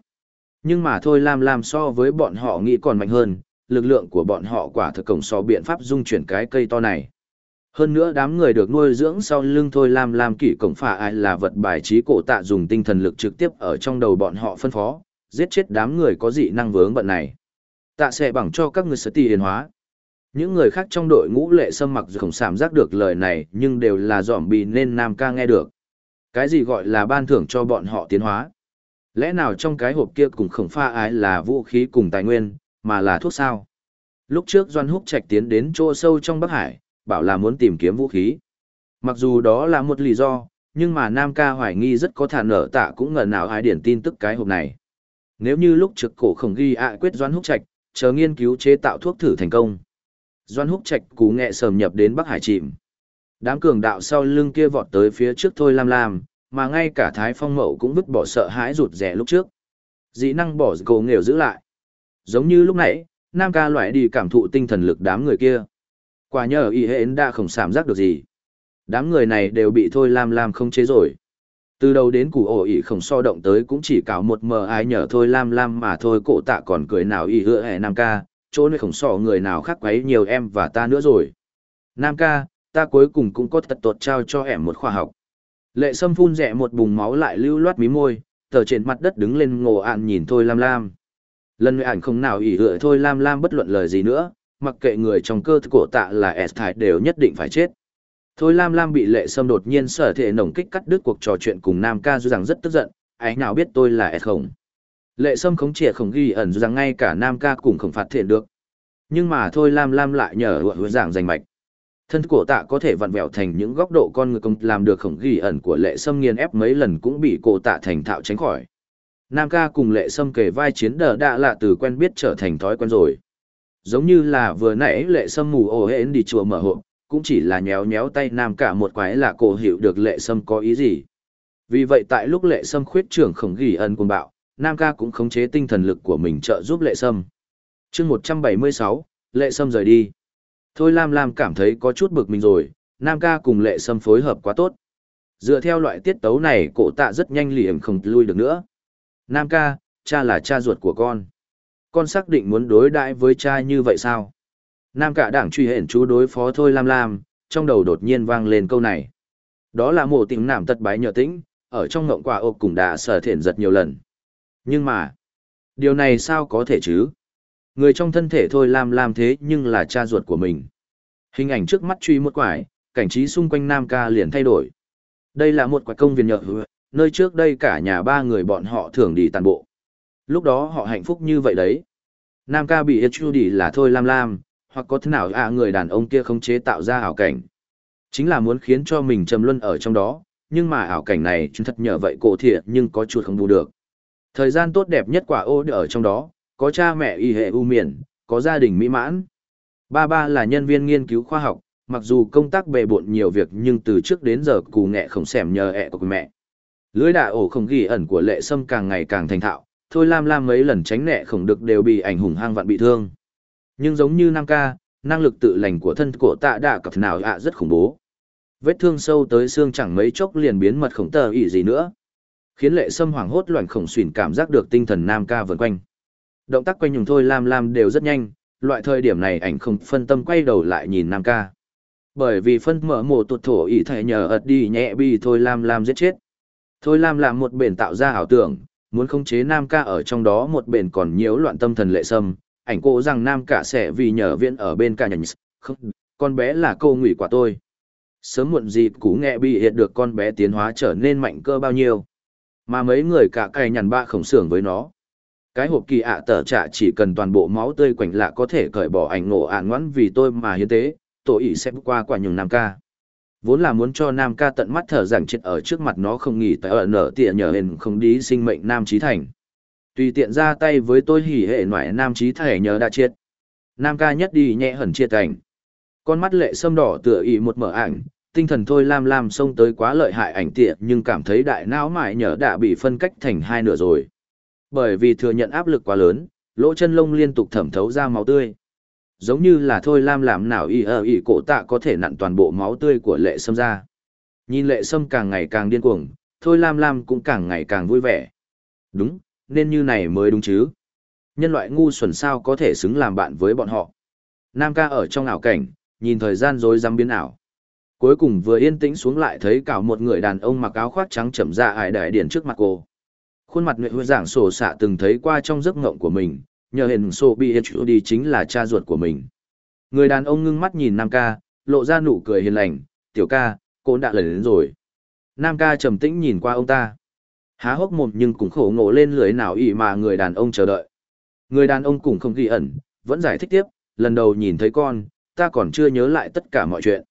Nhưng mà Thôi Lam Lam so với bọn họ nghĩ còn mạnh hơn, lực lượng của bọn họ quả thực cổng so biện pháp dung chuyển cái cây to này. Hơn nữa đám người được nuôi dưỡng sau lưng Thôi Lam Lam kỷ cổng phà ai là vật bài trí cổ tạ dùng tinh thần lực trực tiếp ở trong đầu bọn họ phân phó, giết chết đám người có dị năng vướng bận này. Tạ sẽ bằng cho các người sở tỷ hiền hóa. Những người khác trong đội ngũ lệ sâm mặc dù không cảm giác được lời này nhưng đều là dòm bì nên Nam ca nghe được. Cái gì gọi là ban thưởng cho bọn họ tiến hóa? Lẽ nào trong cái hộp kia cùng khổng pha ái là vũ khí cùng tài nguyên, mà là thuốc sao? Lúc trước Doan Húc Trạch tiến đến chỗ sâu trong Bắc Hải, bảo là muốn tìm kiếm vũ khí. Mặc dù đó là một lý do, nhưng mà Nam ca hoài nghi rất có thản nở tạ cũng ngờ nào ai điển tin tức cái hộp này. Nếu như lúc trực cổ khổng ghi ạ quyết Doan Húc Trạch, chờ nghiên cứu chế tạo thuốc thử thành công. Doan Húc Trạch cú nghệ sầm nhập đến Bắc Hải chìm. Đám cường đạo sau lưng kia vọt tới phía trước thôi lam lam, mà ngay cả Thái Phong Mậu cũng vứt bỏ sợ hãi rụt rẻ lúc trước. Dĩ năng bỏ cổ nghèo giữ lại. Giống như lúc nãy, Nam ca loại đi cảm thụ tinh thần lực đám người kia. Quả nhờ y hến đã không cảm giác được gì. Đám người này đều bị thôi lam lam không chế rồi. Từ đầu đến củ ổ ỉ không so động tới cũng chỉ cào một mờ ai nhờ thôi lam lam mà thôi cổ tạ còn cười nào y hứa hẹ Nam ca, chỗ nơi không so người nào khác quấy nhiều em và ta nữa rồi. Nam ca, ta cuối cùng cũng có tật tột trao cho em một khoa học. Lệ sâm phun rẻ một bùng máu lại lưu loát mí môi, tờ trên mặt đất đứng lên ngồ ạn nhìn thôi lam lam. Lần này ảnh không nào ỉ hựa thôi lam lam bất luận lời gì nữa, mặc kệ người trong cơ cổ tạ là S thải đều nhất định phải chết. Thôi lam lam bị lệ sâm đột nhiên sở thể nồng kích cắt đứt cuộc trò chuyện cùng nam ca dù rằng rất tức giận, ai nào biết tôi là S không. Lệ sâm khống trẻ không ghi ẩn rằng ngay cả nam ca cũng không phát thiện được. Nhưng mà thôi lam lam lại nhờ hứa giảng giành mạch. Thân cổ tạ có thể vặn vẹo thành những góc độ con người công làm được khổng ghi ẩn của lệ sâm nghiền ép mấy lần cũng bị cổ tạ thành thạo tránh khỏi. Nam ca cùng lệ sâm kể vai chiến đờ đã lạ từ quen biết trở thành thói quen rồi. Giống như là vừa nãy lệ sâm mù ồ hễ đi chùa mở hộp, cũng chỉ là nhéo nhéo tay nam cả một quái là cổ hiểu được lệ sâm có ý gì. Vì vậy tại lúc lệ sâm khuyết trưởng khổng ghi ẩn cùng bạo, nam ca cũng khống chế tinh thần lực của mình trợ giúp lệ sâm. chương 176, lệ sâm rời đi. Thôi Lam Lam cảm thấy có chút bực mình rồi, Nam ca cùng lệ sâm phối hợp quá tốt. Dựa theo loại tiết tấu này cổ tạ rất nhanh liềm không lui được nữa. Nam ca, cha là cha ruột của con. Con xác định muốn đối đãi với cha như vậy sao? Nam cả đảng truy hển chú đối phó Thôi Lam Lam, trong đầu đột nhiên vang lên câu này. Đó là mộ tình nảm tật bái nhờ tĩnh, ở trong ngộng quả ộp cùng đã sở thiện giật nhiều lần. Nhưng mà, điều này sao có thể chứ? Người trong thân thể thôi làm làm thế nhưng là cha ruột của mình. Hình ảnh trước mắt truy một quải, cảnh trí xung quanh Nam ca liền thay đổi. Đây là một quả công viên nhợ nơi trước đây cả nhà ba người bọn họ thường đi tàn bộ. Lúc đó họ hạnh phúc như vậy đấy. Nam ca bị chu đi là thôi lam lam, hoặc có thế nào à người đàn ông kia không chế tạo ra ảo cảnh. Chính là muốn khiến cho mình trầm luân ở trong đó, nhưng mà ảo cảnh này chúng thật nhờ vậy cổ thiệt nhưng có chuột không bù được. Thời gian tốt đẹp nhất quả ô ở trong đó, có cha mẹ y hệ ưu miền, có gia đình mỹ mãn. Ba ba là nhân viên nghiên cứu khoa học, mặc dù công tác bề bộn nhiều việc nhưng từ trước đến giờ cù nghệ không xẻm nhờ ẹ của mẹ. Lưới đà ổ không ghi ẩn của lệ sâm càng ngày càng thành thạo, thôi lam lam mấy lần tránh nẹ không được đều bị ảnh hùng hang vạn bị thương. Nhưng giống như Nam ca, năng lực tự lành của thân cổ tạ đạ cập nào ạ rất khủng bố. Vết thương sâu tới xương chẳng mấy chốc liền biến mật khổng tờ ỉ gì nữa. Khiến lệ sâm hoảng hốt loạn khổng xuyển cảm giác được tinh thần Nam ca vần quanh. Động tác quay nhùng thôi Lam Lam đều rất nhanh, loại thời điểm này ảnh không phân tâm quay đầu lại nhìn Nam ca. Bởi vì phân mở mồ tụt thổ ý thể nhờ ật đi nhẹ bi thôi Lam Lam giết chết. Thôi Lam làm một bền tạo ra ảo tưởng, muốn khống chế Nam ca ở trong đó một bền còn nhiễu loạn tâm thần lệ sâm, ảnh cô rằng Nam ca sẽ vì nhờ viện ở bên ca nhành, không, con bé là câu ngụy quả tôi. Sớm muộn gì cú nghệ bị hiện được con bé tiến hóa trở nên mạnh cơ bao nhiêu. Mà mấy người cả cày nhằn ba khổng sưởng với nó. Cái hộp kỳ ạ à tờ trả chỉ cần toàn bộ máu tươi quảnh lạ có thể cởi bỏ ảnh ngộ ạn ngoãn vì tôi mà hiến tế, tổ ỷ sẽ qua quả nhường Nam ca. Vốn là muốn cho Nam ca tận mắt thở giảng chết ở trước mặt nó không nghỉ tại ở nở tịa nhờ hình không đi sinh mệnh Nam Trí Thành. Tùy tiện ra tay với tôi hỉ hệ ngoại Nam Trí thể nhờ đã chết. Nam ca nhất đi nhẹ hẩn chia cảnh. Con mắt lệ sâm đỏ tựa ý một mở ảnh, tinh thần thôi lam lam xông tới quá lợi hại ảnh tiện nhưng cảm thấy đại não mại nhờ đã bị phân cách thành hai nửa rồi. Bởi vì thừa nhận áp lực quá lớn, lỗ chân lông liên tục thẩm thấu ra máu tươi. Giống như là thôi lam làm nào y ở y cổ tạ có thể nặn toàn bộ máu tươi của lệ sâm ra. Nhìn lệ sâm càng ngày càng điên cuồng, thôi lam lam cũng càng ngày càng vui vẻ. Đúng, nên như này mới đúng chứ. Nhân loại ngu xuẩn sao có thể xứng làm bạn với bọn họ. Nam ca ở trong ảo cảnh, nhìn thời gian rồi dám biến ảo. Cuối cùng vừa yên tĩnh xuống lại thấy cả một người đàn ông mặc áo khoác trắng chậm ra ải đại điển trước mặt cô. Khuôn mặt nguyện huy giảng sổ xạ từng thấy qua trong giấc ngộng của mình, nhờ hình sổ bị đi chính là cha ruột của mình. Người đàn ông ngưng mắt nhìn Nam ca, lộ ra nụ cười hiền lành, tiểu ca, cô đã lần đến rồi. Nam ca trầm tĩnh nhìn qua ông ta. Há hốc mồm nhưng cũng khổ ngộ lên lưới nào ỉ mà người đàn ông chờ đợi. Người đàn ông cũng không ghi ẩn, vẫn giải thích tiếp, lần đầu nhìn thấy con, ta còn chưa nhớ lại tất cả mọi chuyện.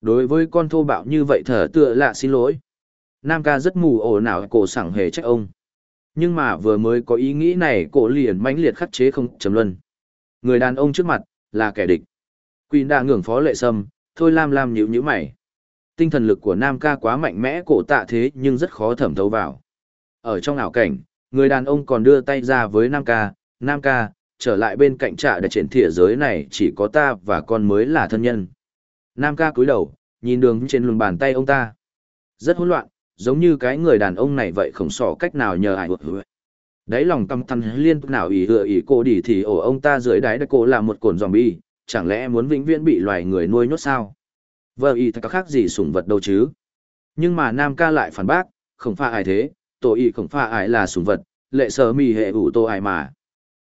Đối với con thô bạo như vậy thở tựa lạ xin lỗi. Nam ca rất mù ổ nào cổ sẵn hề trách ông. Nhưng mà vừa mới có ý nghĩ này cổ liền mãnh liệt khắc chế không chấm luân. Người đàn ông trước mặt, là kẻ địch. quỳ đã ngưỡng phó lệ sâm, thôi lam lam nhịu nhữ mày. Tinh thần lực của Nam ca quá mạnh mẽ cổ tạ thế nhưng rất khó thẩm thấu vào. Ở trong ảo cảnh, người đàn ông còn đưa tay ra với Nam ca, Nam ca, trở lại bên cạnh trạ để triển thịa giới này chỉ có ta và con mới là thân nhân. Nam ca cúi đầu, nhìn đường trên lùn bàn tay ông ta. Rất hỗn loạn, giống như cái người đàn ông này vậy không sỏ cách nào nhờ ai hụt hụt. Đấy lòng căm thăn liên tục nào ý hựa ý cô đi thì ổ ông ta dưới đáy đất cô là một cồn zombie, chẳng lẽ muốn vĩnh viễn bị loài người nuôi nhốt sao? Vợ ý thật khác gì sủng vật đâu chứ? Nhưng mà Nam ca lại phản bác, không phải ai thế, tổ ý không pha ai là sủng vật, lệ sở mì hệ ủ tô ai mà.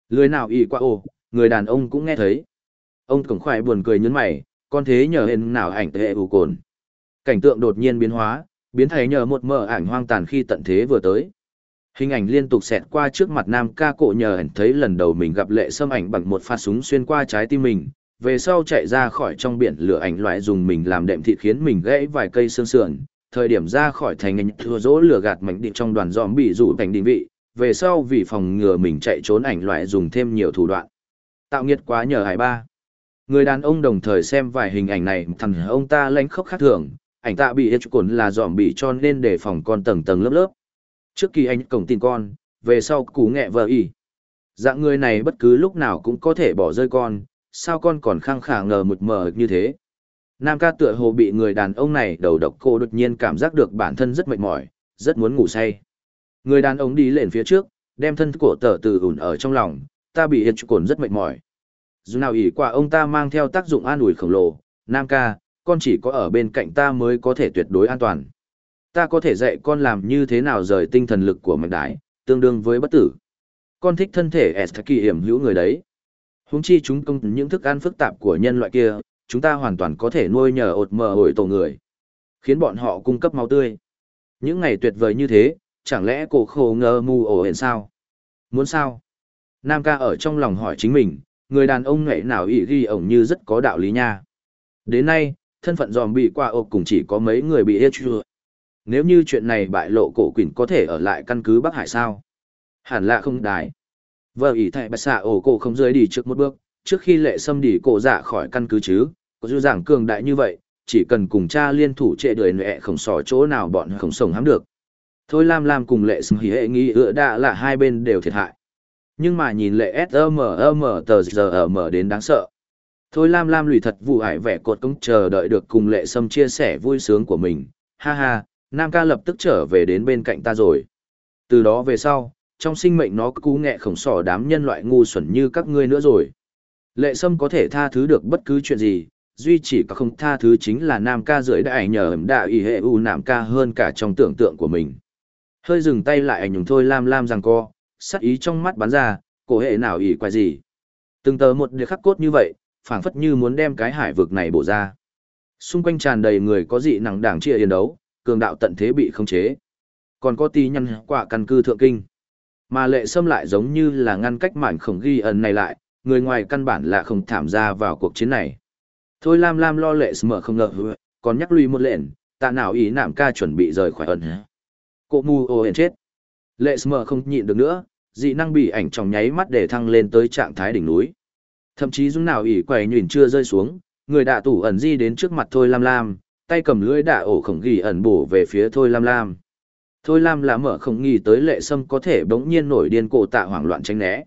Lưới nào ý qua ồ, người đàn ông cũng nghe thấy. Ông cổng khoai buồn cười nhấn mày, con thế nhờ hên nào ảnh tệ ủ cồn. Cảnh tượng đột nhiên biến hóa, biến thành nhờ một mờ ảnh hoang tàn khi tận thế vừa tới. Hình ảnh liên tục xẹt qua trước mặt nam ca cổ nhờ ảnh thấy lần đầu mình gặp lệ sâm ảnh bằng một phát súng xuyên qua trái tim mình, về sau chạy ra khỏi trong biển lửa ảnh loại dùng mình làm đệm thịt khiến mình gãy vài cây xương sườn, thời điểm ra khỏi thành ảnh thua dỗ lửa gạt mảnh định trong đoàn giòm bị rủ thành định vị, về sau vì phòng ngừa mình chạy trốn ảnh loại dùng thêm nhiều thủ đoạn. Tạo nghiệt quá nhờ hải ba. Người đàn ông đồng thời xem vài hình ảnh này, thằng ông ta lánh khóc khác thường, ảnh tạ bị hết cồn là dòm bị cho nên để phòng con tầng tầng lớp lớp. Trước khi anh cổng tin con, về sau cú nghẹ vợ ý. Dạng người này bất cứ lúc nào cũng có thể bỏ rơi con, sao con còn khăng khả ngờ mực mờ như thế. Nam ca tựa hồ bị người đàn ông này đầu độc cô đột nhiên cảm giác được bản thân rất mệt mỏi, rất muốn ngủ say. Người đàn ông đi lên phía trước, đem thân của tờ từ ủn ở trong lòng, ta bị hết cồn rất mệt mỏi. Dù nào ỉ qua ông ta mang theo tác dụng an ủi khổng lồ, Nam ca, con chỉ có ở bên cạnh ta mới có thể tuyệt đối an toàn. Ta có thể dạy con làm như thế nào rời tinh thần lực của mạch đái, tương đương với bất tử. Con thích thân thể S kỳ hiểm hữu người đấy. Húng chi chúng công những thức ăn phức tạp của nhân loại kia, chúng ta hoàn toàn có thể nuôi nhờ ột mờ ổi tổ người. Khiến bọn họ cung cấp máu tươi. Những ngày tuyệt vời như thế, chẳng lẽ cổ khổ ngờ mù ổ hẹn sao? Muốn sao? Nam ca ở trong lòng hỏi chính mình, người đàn ông nghệ nào ý ghi ổng như rất có đạo lý nha. Đến nay, thân phận dòm bị qua ộp cùng chỉ có mấy người bị hết chưa. Nếu như chuyện này bại lộ cổ quỷ có thể ở lại căn cứ Bắc Hải sao? Hẳn là không đài. Vợ ý thầy bạch xạ ổ cổ không rơi đi trước một bước, trước khi lệ xâm đi cổ dạ khỏi căn cứ chứ, có dư giảng cường đại như vậy, chỉ cần cùng cha liên thủ trệ đời nệ không sò chỗ nào bọn không sống hám được. Thôi Lam Lam cùng lệ xâm hỉ hệ nghĩ, ựa đã là hai bên đều thiệt hại. Nhưng mà nhìn lệ SMM tờ giờ mở đến đáng sợ. Thôi Lam Lam lùi thật vụ hải vẻ cột công chờ đợi được cùng lệ sâm chia sẻ vui sướng của mình. Ha ha, Nam ca lập tức trở về đến bên cạnh ta rồi. Từ đó về sau, trong sinh mệnh nó cú nghẹ khổng sỏ đám nhân loại ngu xuẩn như các ngươi nữa rồi. Lệ sâm có thể tha thứ được bất cứ chuyện gì, duy chỉ có không tha thứ chính là Nam ca rưỡi đại nhờ ẩm đạo ý hệ u Nam ca hơn cả trong tưởng tượng của mình. Hơi dừng tay lại ảnh nhùng thôi Lam Lam rằng co, sắc ý trong mắt bắn ra, cổ hệ nào ý quái gì. Từng tờ một điều khắc cốt như vậy, phảng phất như muốn đem cái hải vực này bổ ra. Xung quanh tràn đầy người có dị năng đảng chia yên đấu, cường đạo tận thế bị khống chế. Còn có tí nhân quả căn cư thượng kinh. Mà lệ sâm lại giống như là ngăn cách mảnh khổng ghi ẩn này lại, người ngoài căn bản là không tham gia vào cuộc chiến này. Thôi Lam Lam lo lệ mở không ngờ còn nhắc lui một lệnh, tạ nào ý nạm ca chuẩn bị rời khỏi ẩn. Cô mù ô chết. Lệ mở không nhịn được nữa, dị năng bị ảnh trong nháy mắt để thăng lên tới trạng thái đỉnh núi. Thậm chí dung nào ỉ quẩy nhuyễn chưa rơi xuống, người đạ tủ ẩn di đến trước mặt Thôi Lam Lam, tay cầm lưỡi đạ ổ khổng ghi ẩn bổ về phía Thôi Lam Lam. Thôi Lam là mở không nghi tới lệ sâm có thể bỗng nhiên nổi điên cổ tạ hoảng loạn tránh né.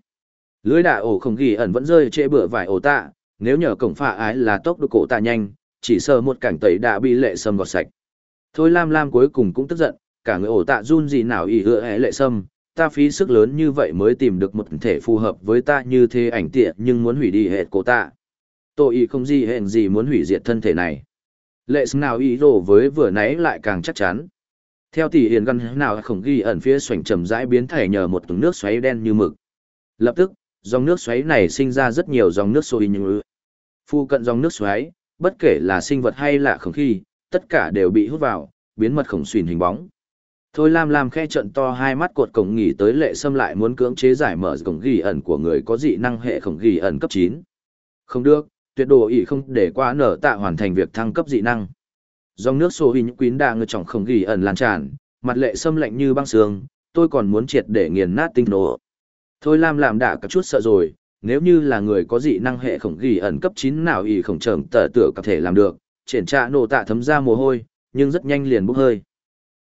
Lưỡi đạ ổ khổng ghi ẩn vẫn rơi trễ bựa vài ổ tạ, nếu nhờ cổng phạ ái là tốc độ cổ tạ nhanh, chỉ sợ một cảnh tẩy đã bị lệ sâm gọt sạch. Thôi Lam Lam cuối cùng cũng tức giận, cả người ổ tạ run gì nào ỉ hựa hẽ lệ sâm, ta phí sức lớn như vậy mới tìm được một thể phù hợp với ta như thế ảnh tiện nhưng muốn hủy đi hệ cổ ta. Tội ý không gì hẹn gì muốn hủy diệt thân thể này. Lệ sâm nào ý đồ với vừa nãy lại càng chắc chắn. Theo tỷ hiền gắn nào không ghi ẩn phía xoành trầm rãi biến thể nhờ một tầng nước xoáy đen như mực. Lập tức, dòng nước xoáy này sinh ra rất nhiều dòng nước sôi như Phu cận dòng nước xoáy, bất kể là sinh vật hay là không khí, tất cả đều bị hút vào, biến mật khổng xuyên hình bóng. Thôi Lam Lam khe trận to hai mắt cột cổng nghỉ tới lệ xâm lại muốn cưỡng chế giải mở cổng ghi ẩn của người có dị năng hệ khổng ghi ẩn cấp 9. Không được, tuyệt đồ ý không để qua nở tạ hoàn thành việc thăng cấp dị năng. Dòng nước sổ hình quyến đa ngư trọng khổng ghi ẩn lan tràn, mặt lệ xâm lạnh như băng sương, tôi còn muốn triệt để nghiền nát tinh nổ. Thôi Lam làm đã có chút sợ rồi, nếu như là người có dị năng hệ khổng ghi ẩn cấp 9 nào ý khổng trởm tờ tựa có thể làm được, triển trạ nổ tạ thấm ra mồ hôi, nhưng rất nhanh liền bốc hơi.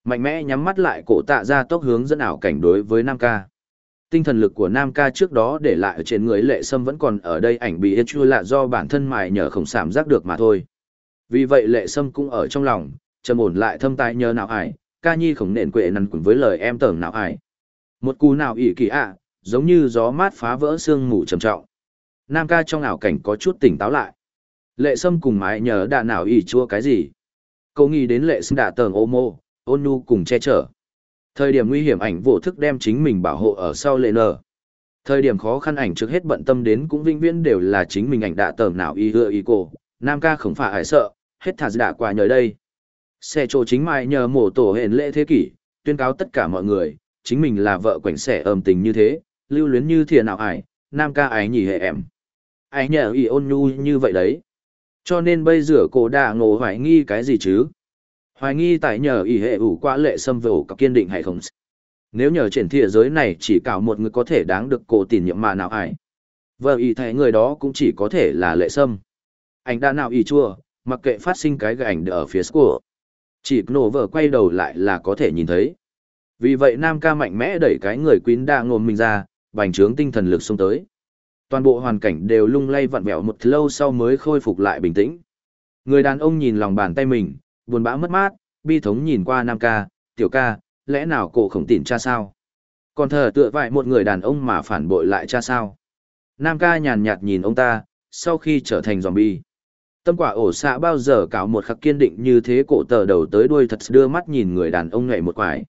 Mạnh mẽ nhắm mắt lại cổ tạ ra tốc hướng dẫn ảo cảnh đối với Nam ca. Tinh thần lực của Nam ca trước đó để lại ở trên người lệ sâm vẫn còn ở đây ảnh bị chua là do bản thân mài nhờ khổng cảm giác được mà thôi. Vì vậy lệ sâm cũng ở trong lòng, trầm ổn lại thâm tai nhờ nào ải, ca nhi khổng nền quệ nằn cùng với lời em tưởng nào ải. Một cú nào ỉ kỳ ạ, giống như gió mát phá vỡ xương mù trầm trọng. Nam ca trong ảo cảnh có chút tỉnh táo lại. Lệ sâm cùng mái nhờ đạ nào ỉ chua cái gì. Cô nghĩ đến lệ sâm đạ tờn ô mô, ôn nhu cùng che chở. Thời điểm nguy hiểm ảnh vô thức đem chính mình bảo hộ ở sau lệ nở. Thời điểm khó khăn ảnh trước hết bận tâm đến cũng vinh viễn đều là chính mình ảnh đã tởm nào y hựa y cô. Nam ca không phải ải sợ, hết thả đã qua nhờ đây. Xe trô chính mai nhờ mổ tổ hền lễ thế kỷ, tuyên cáo tất cả mọi người, chính mình là vợ quảnh sẻ ầm tình như thế, lưu luyến như thiền nào ải, nam ca ái nhỉ hệ em. Ái nhờ y ôn nhu như vậy đấy. Cho nên bây giờ cô đã ngộ hoài nghi cái gì chứ? Hoài nghi tại nhờ y hệ ủ qua lệ xâm về ổ cặp kiên định hay không? Nếu nhờ trên thế giới này chỉ cào một người có thể đáng được cổ tìm nhiệm mà nào ải. Vợ y thấy người đó cũng chỉ có thể là lệ sâm. Anh đã nào y chua, mặc kệ phát sinh cái gảnh ở phía của. Chỉ nổ vợ quay đầu lại là có thể nhìn thấy. Vì vậy Nam ca mạnh mẽ đẩy cái người quyến đa ngồm mình ra, bành trướng tinh thần lực xông tới. Toàn bộ hoàn cảnh đều lung lay vặn vẹo một lâu sau mới khôi phục lại bình tĩnh. Người đàn ông nhìn lòng bàn tay mình, buồn bã mất mát, bi thống nhìn qua Nam ca, tiểu ca, lẽ nào cổ khổng tỉn cha sao? Còn thờ tựa vại một người đàn ông mà phản bội lại cha sao? Nam ca nhàn nhạt nhìn ông ta, sau khi trở thành zombie. Tâm quả ổ xạ bao giờ cạo một khắc kiên định như thế cổ tờ đầu tới đuôi thật đưa mắt nhìn người đàn ông ngậy một quải.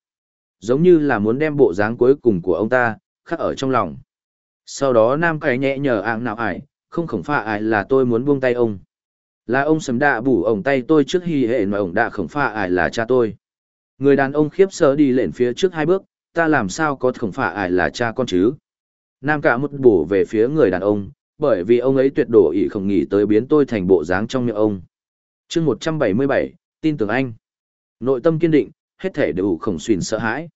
Giống như là muốn đem bộ dáng cuối cùng của ông ta, khắc ở trong lòng. Sau đó nam cái nhẹ nhở ạng nào ải, không khổng pha ải là tôi muốn buông tay ông. Là ông sấm đạ bủ ổng tay tôi trước hy hệ mà ổng đã khổng pha ải là cha tôi. Người đàn ông khiếp sợ đi lên phía trước hai bước, ta làm sao có khổng pha ải là cha con chứ. Nam cả một bổ về phía người đàn ông, bởi vì ông ấy tuyệt đổ ý không nghĩ tới biến tôi thành bộ dáng trong miệng ông. chương 177, tin tưởng anh. Nội tâm kiên định, hết thể đều khổng xuyên sợ hãi.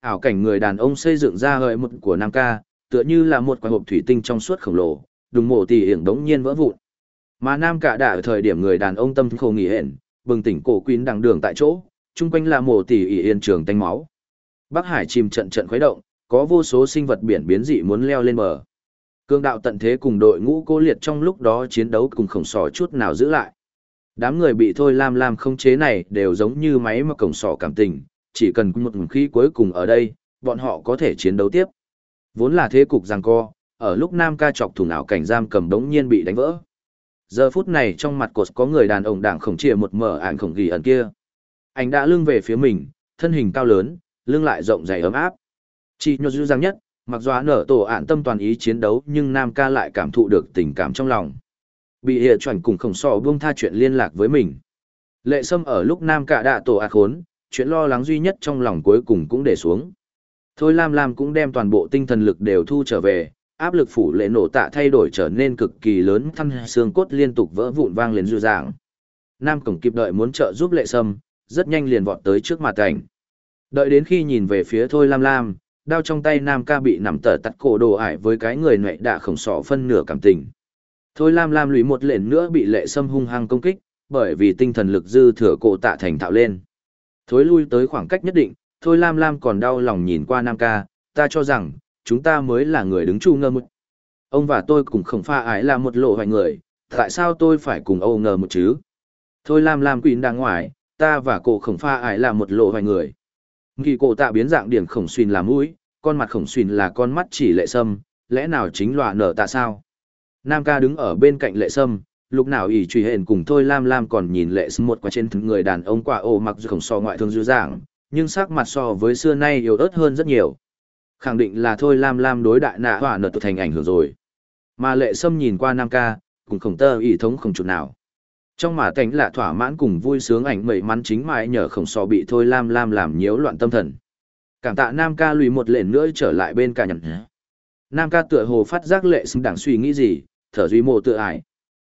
Ảo cảnh người đàn ông xây dựng ra hơi một của Nam ca, tựa như là một quả hộp thủy tinh trong suốt khổng lồ, đùng mổ tỉ hiển đống nhiên vỡ vụn. Mà Nam cả đã ở thời điểm người đàn ông tâm khổ nghỉ hẹn, bừng tỉnh cổ quyến đằng đường tại chỗ, chung quanh là mồ tỉ ỉ yên trường tanh máu. Bắc Hải chìm trận trận khuấy động, có vô số sinh vật biển biến dị muốn leo lên bờ. Cương đạo tận thế cùng đội ngũ cô liệt trong lúc đó chiến đấu cùng khổng sò chút nào giữ lại. Đám người bị thôi lam lam không chế này đều giống như máy mà cổng sò cảm tình, chỉ cần một khí cuối cùng ở đây, bọn họ có thể chiến đấu tiếp. Vốn là thế cục giằng co, ở lúc Nam ca chọc thủ ảo cảnh giam cầm đống nhiên bị đánh vỡ. Giờ phút này trong mặt cột có người đàn ông đảng khổng chìa một mở ảnh khổng ghi ẩn kia. Anh đã lưng về phía mình, thân hình cao lớn, lưng lại rộng dày ấm áp. Chỉ nhột dư dàng nhất, mặc dù nở tổ ạn tâm toàn ý chiến đấu nhưng Nam ca lại cảm thụ được tình cảm trong lòng. Bị hệ chuẩn cùng khổng sọ buông tha chuyện liên lạc với mình. Lệ Sâm ở lúc Nam ca đạ tổ ạt khốn, chuyện lo lắng duy nhất trong lòng cuối cùng cũng để xuống. Thôi Lam Lam cũng đem toàn bộ tinh thần lực đều thu trở về, áp lực phủ lệ nổ tạ thay đổi trở nên cực kỳ lớn thăn xương cốt liên tục vỡ vụn vang lên dư dạng. Nam Cổng kịp đợi muốn trợ giúp lệ sâm, rất nhanh liền vọt tới trước mặt cảnh. Đợi đến khi nhìn về phía Thôi Lam Lam, đao trong tay Nam ca bị nằm tở tắt cổ đồ ải với cái người nệ đã khổng sọ phân nửa cảm tình. Thôi Lam Lam lùi một lện nữa bị lệ sâm hung hăng công kích, bởi vì tinh thần lực dư thừa cổ tạ thành tạo lên. Thối lui tới khoảng cách nhất định, Thôi Lam Lam còn đau lòng nhìn qua Nam ca, ta cho rằng, chúng ta mới là người đứng chu ngơ một. Ông và tôi cũng không pha ái là một lộ hoài người, tại sao tôi phải cùng Âu ngờ một chứ? Thôi Lam Lam quỷ đang ngoài, ta và cổ khổng pha ái là một lộ hoài người. Nghị cổ tạ biến dạng điểm khổng xuyên là mũi, con mặt khổng xuyên là con mắt chỉ lệ sâm, lẽ nào chính loạ nở tạ sao? Nam ca đứng ở bên cạnh lệ sâm, lúc nào ỷ truy hền cùng thôi lam lam còn nhìn lệ sâm một quả trên người đàn ông quả ô mặc dù khổng so ngoại thương dư dạng, nhưng sắc mặt so với xưa nay yếu ớt hơn rất nhiều. Khẳng định là thôi lam lam đối đại nạ hỏa nở thành ảnh hưởng rồi. Mà lệ sâm nhìn qua nam ca, cùng khổng tơ ý thống không chút nào. Trong mà cảnh lạ thỏa mãn cùng vui sướng ảnh mẩy mắn chính mãi nhờ khổng so bị thôi lam lam làm nhiễu loạn tâm thần. Cảm tạ nam ca lùi một lệnh nữa trở lại bên cả nhận. Nam ca tựa hồ phát giác lệ sâm đảng suy nghĩ gì, thở duy mộ tự ải.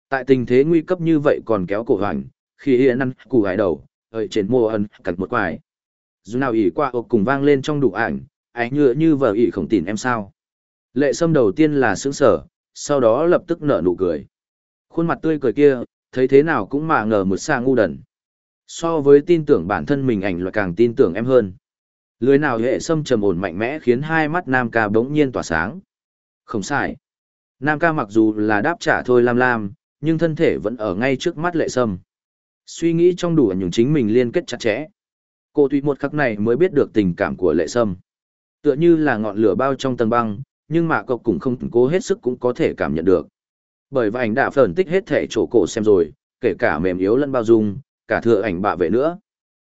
Tại tình thế nguy cấp như vậy còn kéo cổ hoành, khi hiện ăn củ hải đầu, ở trên mô ân cặt một quài. Dù nào ỉ qua ộp cùng vang lên trong đủ ảnh, ảnh nhựa như vợ ỷ khổng tỉn em sao. Lệ sâm đầu tiên là sướng sở, sau đó lập tức nở nụ cười. Khuôn mặt tươi cười kia, thấy thế nào cũng mà ngờ một xa ngu đần. So với tin tưởng bản thân mình ảnh loại càng tin tưởng em hơn. Lưới nào hệ sâm trầm ổn mạnh mẽ khiến hai mắt Nam ca bỗng nhiên tỏa sáng. Không sai. Nam ca mặc dù là đáp trả thôi lam lam, nhưng thân thể vẫn ở ngay trước mắt lệ sâm. Suy nghĩ trong đủ những chính mình liên kết chặt chẽ. Cô tùy một khắc này mới biết được tình cảm của lệ sâm. Tựa như là ngọn lửa bao trong tầng băng, nhưng mà cậu cũng không cố hết sức cũng có thể cảm nhận được. Bởi vì ảnh đã phân tích hết thể chỗ cổ xem rồi, kể cả mềm yếu lẫn bao dung, cả thừa ảnh bạ vệ nữa.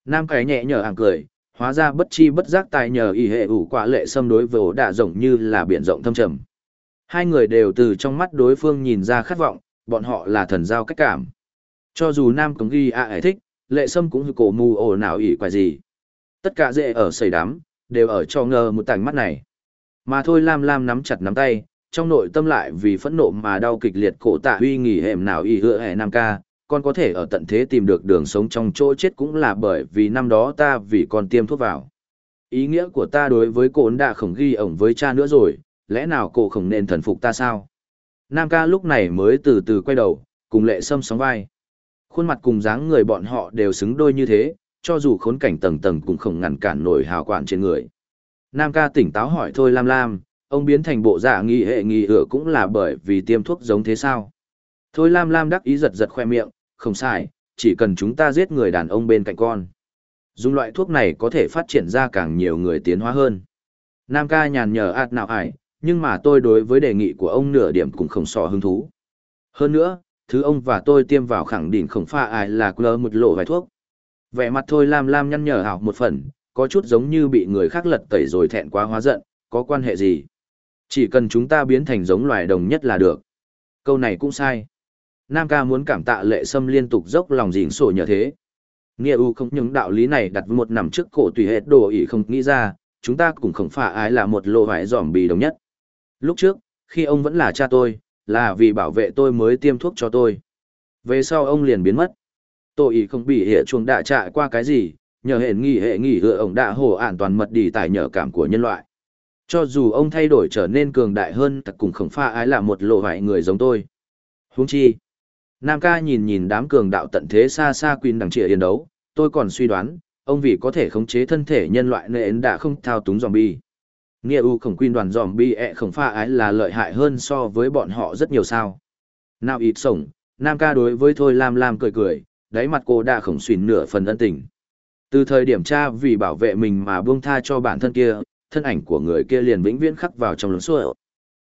Nam cái nhẹ nhở hàng cười, hóa ra bất chi bất giác tài nhờ y hệ ủ quả lệ xâm đối với ổ đạ rộng như là biển rộng thâm trầm. Hai người đều từ trong mắt đối phương nhìn ra khát vọng, bọn họ là thần giao cách cảm. Cho dù Nam cống ghi ạ à thích, lệ sâm cũng cổ mù ổ nào ỉ quả gì. Tất cả dễ ở xây đám, đều ở cho ngờ một tảnh mắt này. Mà thôi Lam Lam nắm chặt nắm tay, trong nội tâm lại vì phẫn nộ mà đau kịch liệt cổ tạ huy nghỉ hẻm nào y hựa hẻ Nam ca, con có thể ở tận thế tìm được đường sống trong chỗ chết cũng là bởi vì năm đó ta vì con tiêm thuốc vào. Ý nghĩa của ta đối với cô đã không ghi ổng với cha nữa rồi, lẽ nào cô không nên thần phục ta sao? Nam ca lúc này mới từ từ quay đầu, cùng lệ sâm sóng vai. Khuôn mặt cùng dáng người bọn họ đều xứng đôi như thế, cho dù khốn cảnh tầng tầng cũng không ngăn cản nổi hào quản trên người. Nam ca tỉnh táo hỏi thôi Lam Lam, ông biến thành bộ dạ nghi hệ nghi ửa cũng là bởi vì tiêm thuốc giống thế sao? Thôi Lam Lam đắc ý giật giật khoe miệng, không sai, chỉ cần chúng ta giết người đàn ông bên cạnh con. Dùng loại thuốc này có thể phát triển ra càng nhiều người tiến hóa hơn. Nam ca nhàn nhở ạt nào ải, nhưng mà tôi đối với đề nghị của ông nửa điểm cũng không so hứng thú. Hơn nữa, thứ ông và tôi tiêm vào khẳng định không pha ai là clơ một lộ vài thuốc. Vẻ mặt thôi lam lam nhăn nhở hảo một phần, có chút giống như bị người khác lật tẩy rồi thẹn quá hóa giận, có quan hệ gì. Chỉ cần chúng ta biến thành giống loài đồng nhất là được. Câu này cũng sai. Nam ca muốn cảm tạ lệ sâm liên tục dốc lòng dình sổ nhờ thế. Nghĩa u không những đạo lý này đặt một nằm trước cổ tùy hết đồ ý không nghĩ ra, chúng ta cũng không phải ai là một lộ hoài giỏm bì đồng nhất. Lúc trước, khi ông vẫn là cha tôi, là vì bảo vệ tôi mới tiêm thuốc cho tôi. Về sau ông liền biến mất. Tôi ý không bị hệ chuồng đạ trại qua cái gì, nhờ hệ nghỉ hệ nghỉ hựa ổng đạ hồ an toàn mật đi tải nhờ cảm của nhân loại. Cho dù ông thay đổi trở nên cường đại hơn, thật cũng không pha ái là một lộ hoại người giống tôi. Huống chi. Nam ca nhìn nhìn đám cường đạo tận thế xa xa quyên đằng trịa yên đấu, tôi còn suy đoán, ông vì có thể khống chế thân thể nhân loại nên đã không thao túng zombie. Nghĩa u khổng quyên đoàn zombie ẹ khổng pha ái là lợi hại hơn so với bọn họ rất nhiều sao. Nào ít sổng, Nam ca đối với Thôi Lam Lam cười cười, đáy mặt cô đã khổng xuyên nửa phần ân tình. Từ thời điểm cha vì bảo vệ mình mà buông tha cho bản thân kia, thân ảnh của người kia liền vĩnh viễn khắc vào trong lưỡng xuôi.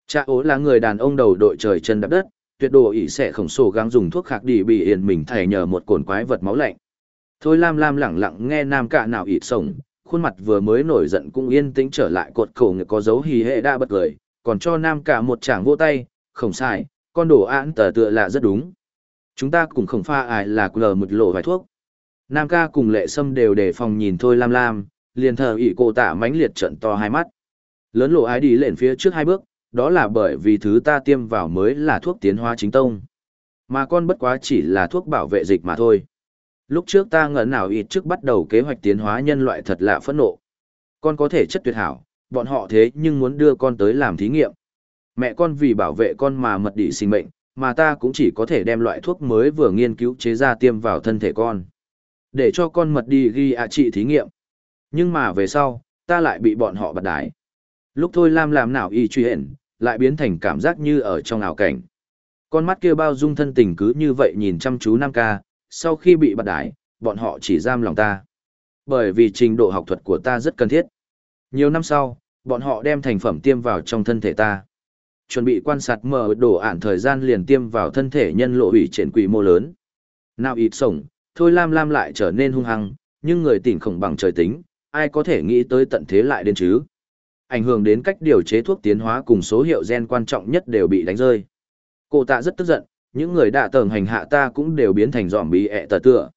Cha ố là người đàn ông đầu đội trời chân đạp đất, tuyệt độ ỷ sẽ khổng sổ gắng dùng thuốc khạc đi bị yên mình thầy nhờ một cồn quái vật máu lạnh. Thôi Lam Lam lẳng lặng nghe nam cạ nào ịt sổng, khuôn mặt vừa mới nổi giận cũng yên tĩnh trở lại cột cổ người có dấu hì hệ đã bật cười, còn cho nam cạ một chàng vỗ tay, không sai, con đồ án tờ tựa là rất đúng. Chúng ta cũng không pha ai là lờ một lộ vài thuốc. Nam ca cùng lệ sâm đều đề phòng nhìn thôi lam lam, liền thờ ỷ cô tạ mãnh liệt trận to hai mắt. Lớn lộ ái đi lên phía trước hai bước, đó là bởi vì thứ ta tiêm vào mới là thuốc tiến hóa chính tông. Mà con bất quá chỉ là thuốc bảo vệ dịch mà thôi. Lúc trước ta ngẩn nào ít trước bắt đầu kế hoạch tiến hóa nhân loại thật lạ phẫn nộ. Con có thể chất tuyệt hảo, bọn họ thế nhưng muốn đưa con tới làm thí nghiệm. Mẹ con vì bảo vệ con mà mật đỉ sinh mệnh, mà ta cũng chỉ có thể đem loại thuốc mới vừa nghiên cứu chế ra tiêm vào thân thể con. Để cho con mật đi ghi ạ trị thí nghiệm. Nhưng mà về sau, ta lại bị bọn họ bật đái. Lúc thôi Lam làm nào y truy hển, lại biến thành cảm giác như ở trong ảo cảnh. Con mắt kia bao dung thân tình cứ như vậy nhìn chăm chú Nam ca, sau khi bị bật đái, bọn họ chỉ giam lòng ta. Bởi vì trình độ học thuật của ta rất cần thiết. Nhiều năm sau, bọn họ đem thành phẩm tiêm vào trong thân thể ta. Chuẩn bị quan sát mở đồ ản thời gian liền tiêm vào thân thể nhân lộ hủy triển quy mô lớn. Nào ít sổng, thôi lam lam lại trở nên hung hăng, nhưng người tỉnh khổng bằng trời tính, ai có thể nghĩ tới tận thế lại đến chứ. Ảnh hưởng đến cách điều chế thuốc tiến hóa cùng số hiệu gen quan trọng nhất đều bị đánh rơi. Cô ta rất tức giận, những người đã tờn hành hạ ta cũng đều biến thành dòm bí ẹ tờ tựa.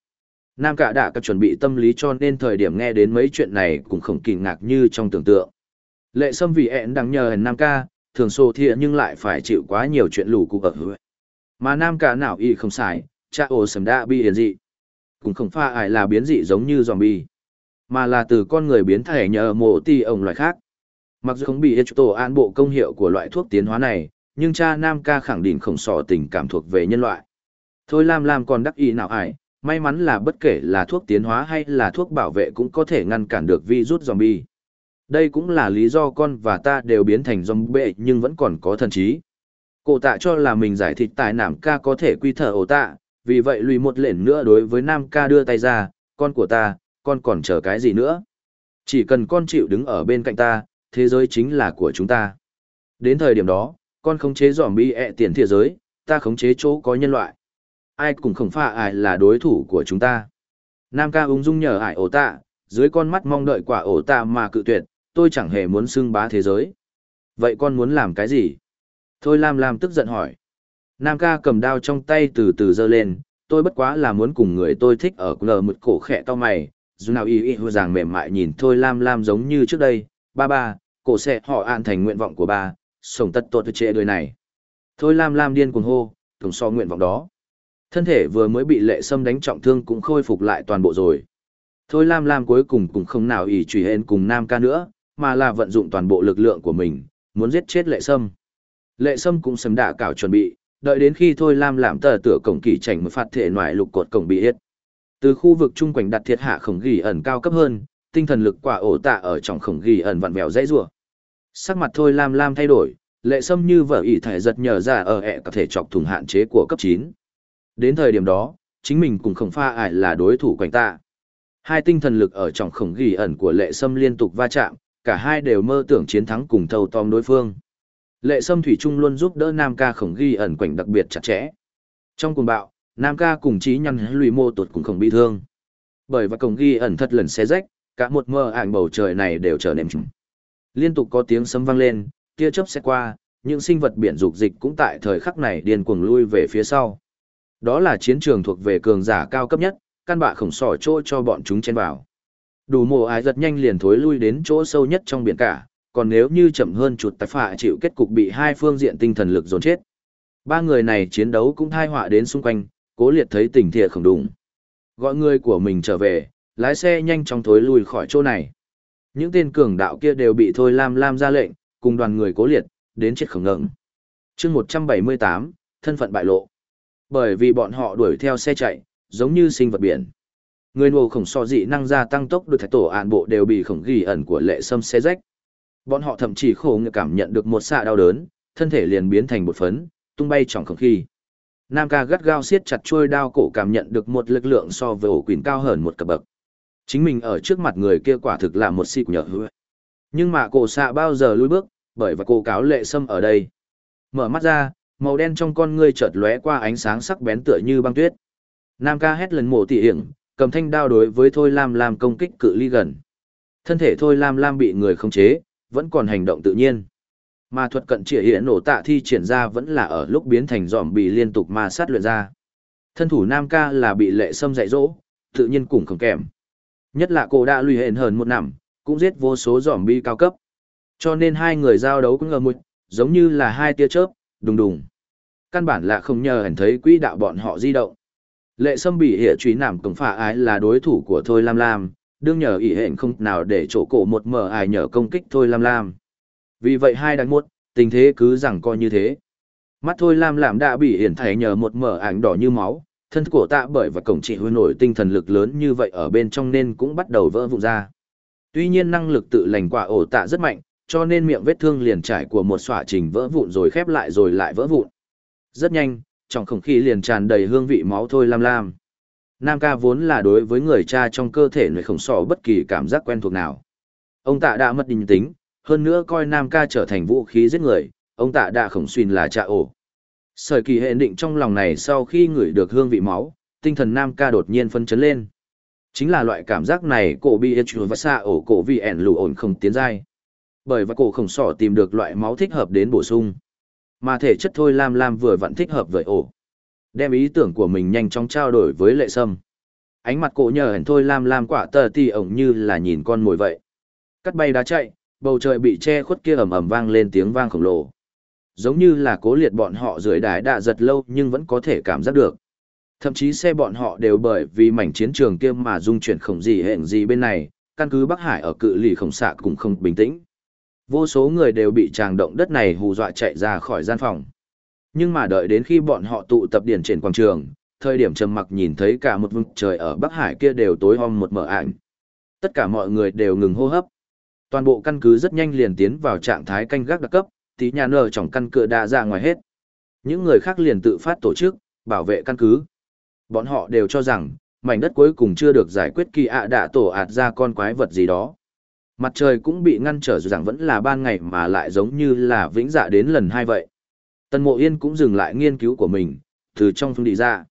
Nam cả đã các chuẩn bị tâm lý cho nên thời điểm nghe đến mấy chuyện này cũng không kỳ ngạc như trong tưởng tượng. Lệ sâm vì ẹn đang nhờ Nam ca, thường xô thịa nhưng lại phải chịu quá nhiều chuyện lù cụ ở hứa. Mà Nam cả nào y không xài, cha ổ sầm đã bị hiển dị. Cũng không pha ải là biến dị giống như zombie, mà là từ con người biến thể nhờ mộ tì ổng loại khác. Mặc dù không bị hết tổ an bộ công hiệu của loại thuốc tiến hóa này, nhưng cha Nam ca khẳng định không sò tình cảm thuộc về nhân loại. Thôi Lam Lam còn đắc ý nào ải, may mắn là bất kể là thuốc tiến hóa hay là thuốc bảo vệ cũng có thể ngăn cản được virus zombie. Đây cũng là lý do con và ta đều biến thành zombie nhưng vẫn còn có thần trí. Cổ tạ cho là mình giải thích tài nảm ca có thể quy thở ổ tạ, vì vậy lùi một lệnh nữa đối với nam ca đưa tay ra, con của ta, con còn chờ cái gì nữa. Chỉ cần con chịu đứng ở bên cạnh ta, thế giới chính là của chúng ta. Đến thời điểm đó, con khống chế giỏm bi ẹ tiền thế giới, ta khống chế chỗ có nhân loại. Ai cũng không pha ai là đối thủ của chúng ta. Nam ca ung dung nhờ ải ổ tạ, dưới con mắt mong đợi quả ổ tạ mà cự tuyệt, tôi chẳng hề muốn xưng bá thế giới. Vậy con muốn làm cái gì? Thôi Lam Lam tức giận hỏi. Nam ca cầm đao trong tay từ từ giơ lên, tôi bất quá là muốn cùng người tôi thích ở lờ một cổ khẽ to mày, dù nào y y hư ràng mềm mại nhìn Thôi Lam Lam giống như trước đây, ba ba, cổ sẽ họ an thành nguyện vọng của ba, sống tất tốt trệ đời này. Thôi Lam Lam điên cuồng hô, tổng so nguyện vọng đó. Thân thể vừa mới bị lệ sâm đánh trọng thương cũng khôi phục lại toàn bộ rồi. Thôi Lam Lam cuối cùng cũng không nào ỷ truy hên cùng Nam ca nữa, mà là vận dụng toàn bộ lực lượng của mình, muốn giết chết lệ sâm. Lệ sâm cũng sớm đã cảo chuẩn bị, đợi đến khi thôi Lam làm tờ tựa cổng kỳ chảnh một phạt thể ngoại lục cột cổng bị hết. Từ khu vực chung quanh đặt thiệt hạ khổng ghi ẩn cao cấp hơn, tinh thần lực quả ổ tạ ở trong khổng ghi ẩn vặn vẹo dãy rủa. Sắc mặt thôi Lam Lam thay đổi, lệ sâm như vợ ỷ thể giật nhờ ra ở ẹ có thể chọc thùng hạn chế của cấp 9. Đến thời điểm đó, chính mình cùng khổng pha ải là đối thủ quanh ta. Hai tinh thần lực ở trong khổng ghi ẩn của lệ sâm liên tục va chạm, cả hai đều mơ tưởng chiến thắng cùng thâu tóm đối phương. Lệ Sâm Thủy Trung luôn giúp đỡ Nam ca khổng ghi ẩn quảnh đặc biệt chặt chẽ. Trong cuồng bạo, Nam ca cùng trí nhăn lùi mô tuột cùng không bị thương. Bởi và cổng ghi ẩn thật lần xé rách, cả một mơ ảnh bầu trời này đều trở nên trùng. Liên tục có tiếng sấm vang lên, tia chớp sẽ qua, những sinh vật biển dục dịch cũng tại thời khắc này điên cuồng lui về phía sau. Đó là chiến trường thuộc về cường giả cao cấp nhất, căn bạ khổng sỏ chỗ cho bọn chúng chen vào. Đủ mồ ái giật nhanh liền thối lui đến chỗ sâu nhất trong biển cả, còn nếu như chậm hơn chuột tái phạ chịu kết cục bị hai phương diện tinh thần lực dồn chết. Ba người này chiến đấu cũng thai họa đến xung quanh, cố liệt thấy tình thiệt không đúng. Gọi người của mình trở về, lái xe nhanh chóng thối lui khỏi chỗ này. Những tên cường đạo kia đều bị Thôi Lam Lam ra lệnh, cùng đoàn người cố liệt, đến chết khổng ngẩng chương 178, thân phận bại lộ. Bởi vì bọn họ đuổi theo xe chạy, giống như sinh vật biển. Người nô khổng so dị năng gia tăng tốc được thái tổ ạn bộ đều bị khổng ghi ẩn của lệ sâm xe rách. Bọn họ thậm chí khổ ngựa cảm nhận được một xạ đau đớn, thân thể liền biến thành một phấn, tung bay trong không khí. Nam ca gắt gao siết chặt chuôi đao cổ cảm nhận được một lực lượng so với ổ quyền cao hơn một cấp bậc. Chính mình ở trước mặt người kia quả thực là một xịt nhở hứa. Nhưng mà cổ xạ bao giờ lui bước, bởi và cô cáo lệ sâm ở đây. Mở mắt ra, màu đen trong con ngươi chợt lóe qua ánh sáng sắc bén tựa như băng tuyết. Nam ca hét lần mổ tỉ hiểm, cầm thanh đao đối với Thôi Lam Lam công kích cự ly gần. Thân thể Thôi Lam Lam bị người khống chế, vẫn còn hành động tự nhiên. Mà thuật cận trịa hiện nổ tạ thi triển ra vẫn là ở lúc biến thành giòm bị liên tục ma sát luyện ra. Thân thủ Nam ca là bị lệ sâm dạy dỗ, tự nhiên cũng không kèm. Nhất là cô đã lùi hẹn hơn một năm, cũng giết vô số giòm bi cao cấp. Cho nên hai người giao đấu cũng ngờ mụt, giống như là hai tia chớp, đùng đùng. Căn bản là không nhờ hẳn thấy quỹ đạo bọn họ di động. Lệ sâm bị hệ truy nảm cổng phả ái là đối thủ của Thôi Lam Lam, đương nhờ ỷ hẹn không nào để chỗ cổ một mở ải nhờ công kích Thôi Lam Lam. Vì vậy hai đánh một, tình thế cứ rằng coi như thế. Mắt Thôi Lam Lam đã bị hiển thảy nhờ một mở ảnh đỏ như máu, thân cổ tạ bởi và cổng trị hôi nổi tinh thần lực lớn như vậy ở bên trong nên cũng bắt đầu vỡ vụn ra. Tuy nhiên năng lực tự lành quả ổ tạ rất mạnh, cho nên miệng vết thương liền trải của một xỏa trình vỡ vụn rồi khép lại rồi lại vỡ vụn. Rất nhanh, trong không khí liền tràn đầy hương vị máu thôi lam lam. Nam ca vốn là đối với người cha trong cơ thể người không sợ bất kỳ cảm giác quen thuộc nào. Ông tạ đã mất định tính, hơn nữa coi Nam ca trở thành vũ khí giết người, ông tạ đã khổng xuyên là cha ổ. Sởi kỳ hệ định trong lòng này sau khi ngửi được hương vị máu, tinh thần Nam ca đột nhiên phân chấn lên. Chính là loại cảm giác này cổ bị hệ và xa ổ cổ vì ẻn lù ổn không tiến dai. Bởi và cổ khổng sỏ tìm được loại máu thích hợp đến bổ sung. Mà thể chất thôi Lam Lam vừa vẫn thích hợp với ổ. Đem ý tưởng của mình nhanh chóng trao đổi với lệ sâm. Ánh mặt cổ nhờ hẳn thôi Lam Lam quả tờ ti ổng như là nhìn con mồi vậy. Cắt bay đá chạy, bầu trời bị che khuất kia ầm ầm vang lên tiếng vang khổng lồ. Giống như là cố liệt bọn họ rưỡi đái đã giật lâu nhưng vẫn có thể cảm giác được. Thậm chí xe bọn họ đều bởi vì mảnh chiến trường kia mà dung chuyển khổng gì hẹn gì bên này, căn cứ Bắc Hải ở cự lì khổng xạ cũng không bình tĩnh. Vô số người đều bị tràng động đất này hù dọa chạy ra khỏi gian phòng. Nhưng mà đợi đến khi bọn họ tụ tập điển trên quảng trường, thời điểm trầm mặc nhìn thấy cả một vùng trời ở Bắc Hải kia đều tối om một mở ảnh. Tất cả mọi người đều ngừng hô hấp. Toàn bộ căn cứ rất nhanh liền tiến vào trạng thái canh gác đặc cấp, tí nhà nở trong căn cửa đã ra ngoài hết. Những người khác liền tự phát tổ chức, bảo vệ căn cứ. Bọn họ đều cho rằng, mảnh đất cuối cùng chưa được giải quyết kỳ ạ đã tổ ạt ra con quái vật gì đó. Mặt trời cũng bị ngăn trở rằng vẫn là ban ngày mà lại giống như là vĩnh dạ đến lần hai vậy. Tần Mộ Yên cũng dừng lại nghiên cứu của mình, từ trong phương đi ra.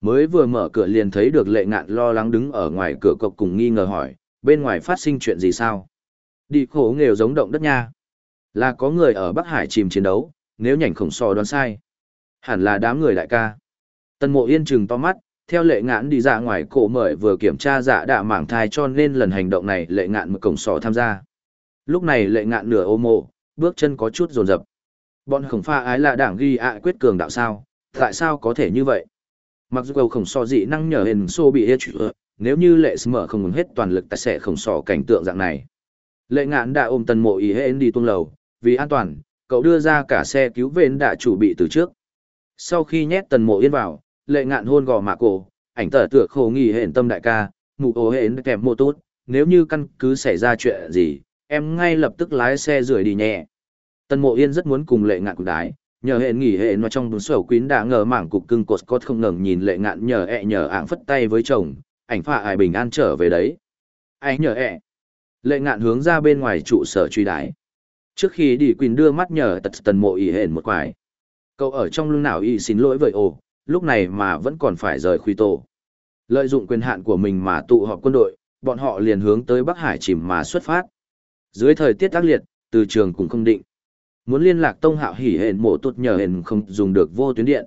Mới vừa mở cửa liền thấy được lệ ngạn lo lắng đứng ở ngoài cửa cộc cùng nghi ngờ hỏi, bên ngoài phát sinh chuyện gì sao? Đi khổ nghèo giống động đất nha. Là có người ở Bắc Hải chìm chiến đấu, nếu nhảnh khổng sò đoán sai. Hẳn là đám người đại ca. Tần mộ yên trừng to mắt, theo lệ ngạn đi ra ngoài cổ mời vừa kiểm tra dạ đạ mảng thai cho nên lần hành động này lệ ngạn một cổng sò tham gia. Lúc này lệ ngạn nửa ô mộ, bước chân có chút rồn rập. Bọn khổng pha ái là đảng ghi ạ quyết cường đạo sao, tại sao có thể như vậy? Mặc dù cầu khổng sò dị năng nhờ hình xô bị hết chữa, nếu như lệ mở không ngừng hết toàn lực ta sẽ khổng sò cảnh tượng dạng này. Lệ ngạn đã ôm tần mộ ý hên đi tuông lầu, vì an toàn, cậu đưa ra cả xe cứu vến đã chủ bị từ trước. Sau khi nhét tần mộ yên vào, lệ ngạn hôn gò mạ cổ, ảnh tờ tựa khổ nghỉ hển tâm đại ca, ngủ ổ hển kèm mô tốt, nếu như căn cứ xảy ra chuyện gì, em ngay lập tức lái xe rưỡi đi nhẹ. Tần mộ yên rất muốn cùng lệ ngạn cục đái, nhờ hển nghỉ hển mà trong bốn sổ quyến đã ngờ mảng cục cưng cột cốt không ngừng nhìn lệ ngạn nhờ ẹ nhờ ạng phất tay với chồng, ảnh phạ ai bình an trở về đấy. Anh nhờ ẹ. Lệ ngạn hướng ra bên ngoài trụ sở truy đái. Trước khi đi Quỳnh đưa mắt nhờ tật tần mộ ý hển một quài. Cậu ở trong lưng nào y xin lỗi vậy ồ, lúc này mà vẫn còn phải rời khuy tổ. Lợi dụng quyền hạn của mình mà tụ họp quân đội, bọn họ liền hướng tới Bắc Hải chìm mà xuất phát. Dưới thời tiết tác liệt, từ trường cũng không định. Muốn liên lạc tông hạo hỉ hẹn mộ tốt nhờ hẹn không dùng được vô tuyến điện.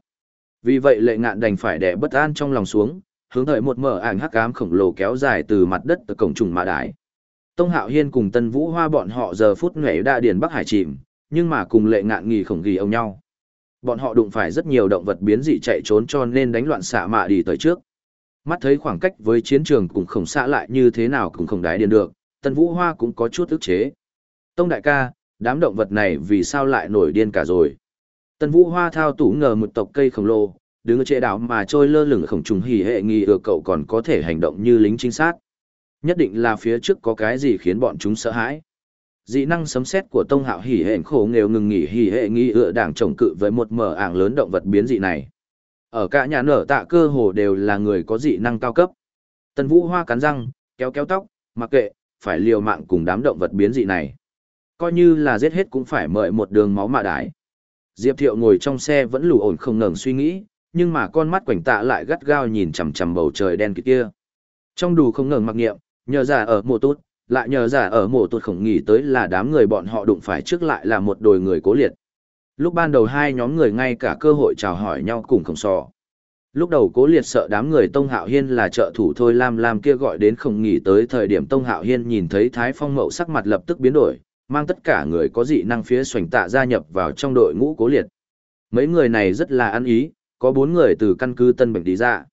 Vì vậy lệ ngạn đành phải đẻ bất an trong lòng xuống, hướng thời một mở ảnh hắc ám khổng lồ kéo dài từ mặt đất tới cổng trùng mã đái. Tông hạo hiên cùng tân vũ hoa bọn họ giờ phút nhảy đa điền Bắc Hải chìm, nhưng mà cùng lệ ngạn nghỉ khổng ghi ông nhau bọn họ đụng phải rất nhiều động vật biến dị chạy trốn cho nên đánh loạn xạ mạ đi tới trước. Mắt thấy khoảng cách với chiến trường cũng không xạ lại như thế nào cũng không đái điền được, Tân Vũ Hoa cũng có chút ức chế. Tông đại ca, đám động vật này vì sao lại nổi điên cả rồi. Tân Vũ Hoa thao tủ ngờ một tộc cây khổng lồ, đứng ở trệ đảo mà trôi lơ lửng khổng trùng hỉ hệ nghi ưa cậu còn có thể hành động như lính trinh sát. Nhất định là phía trước có cái gì khiến bọn chúng sợ hãi dị năng sấm xét của tông hạo hỉ hệ khổ nghèo ngừng nghỉ hỉ hệ nghi ựa đảng trồng cự với một mở ảng lớn động vật biến dị này. Ở cả nhà nở tạ cơ hồ đều là người có dị năng cao cấp. Tần vũ hoa cắn răng, kéo kéo tóc, mặc kệ, phải liều mạng cùng đám động vật biến dị này. Coi như là giết hết cũng phải mời một đường máu mạ đái. Diệp thiệu ngồi trong xe vẫn lù ổn không ngừng suy nghĩ, nhưng mà con mắt quảnh tạ lại gắt gao nhìn chằm chằm bầu trời đen kịt kia. Trong đủ không ngừng mặc niệm, nhờ giả ở mùa tốt lại nhờ giả ở mộ tuột khổng nghỉ tới là đám người bọn họ đụng phải trước lại là một đồi người cố liệt. Lúc ban đầu hai nhóm người ngay cả cơ hội chào hỏi nhau cùng khổng sò. Lúc đầu cố liệt sợ đám người Tông Hạo Hiên là trợ thủ thôi Lam Lam kia gọi đến không nghỉ tới thời điểm Tông Hạo Hiên nhìn thấy Thái Phong Mậu sắc mặt lập tức biến đổi, mang tất cả người có dị năng phía xoành tạ gia nhập vào trong đội ngũ cố liệt. Mấy người này rất là ăn ý, có bốn người từ căn cứ Tân Bệnh đi ra.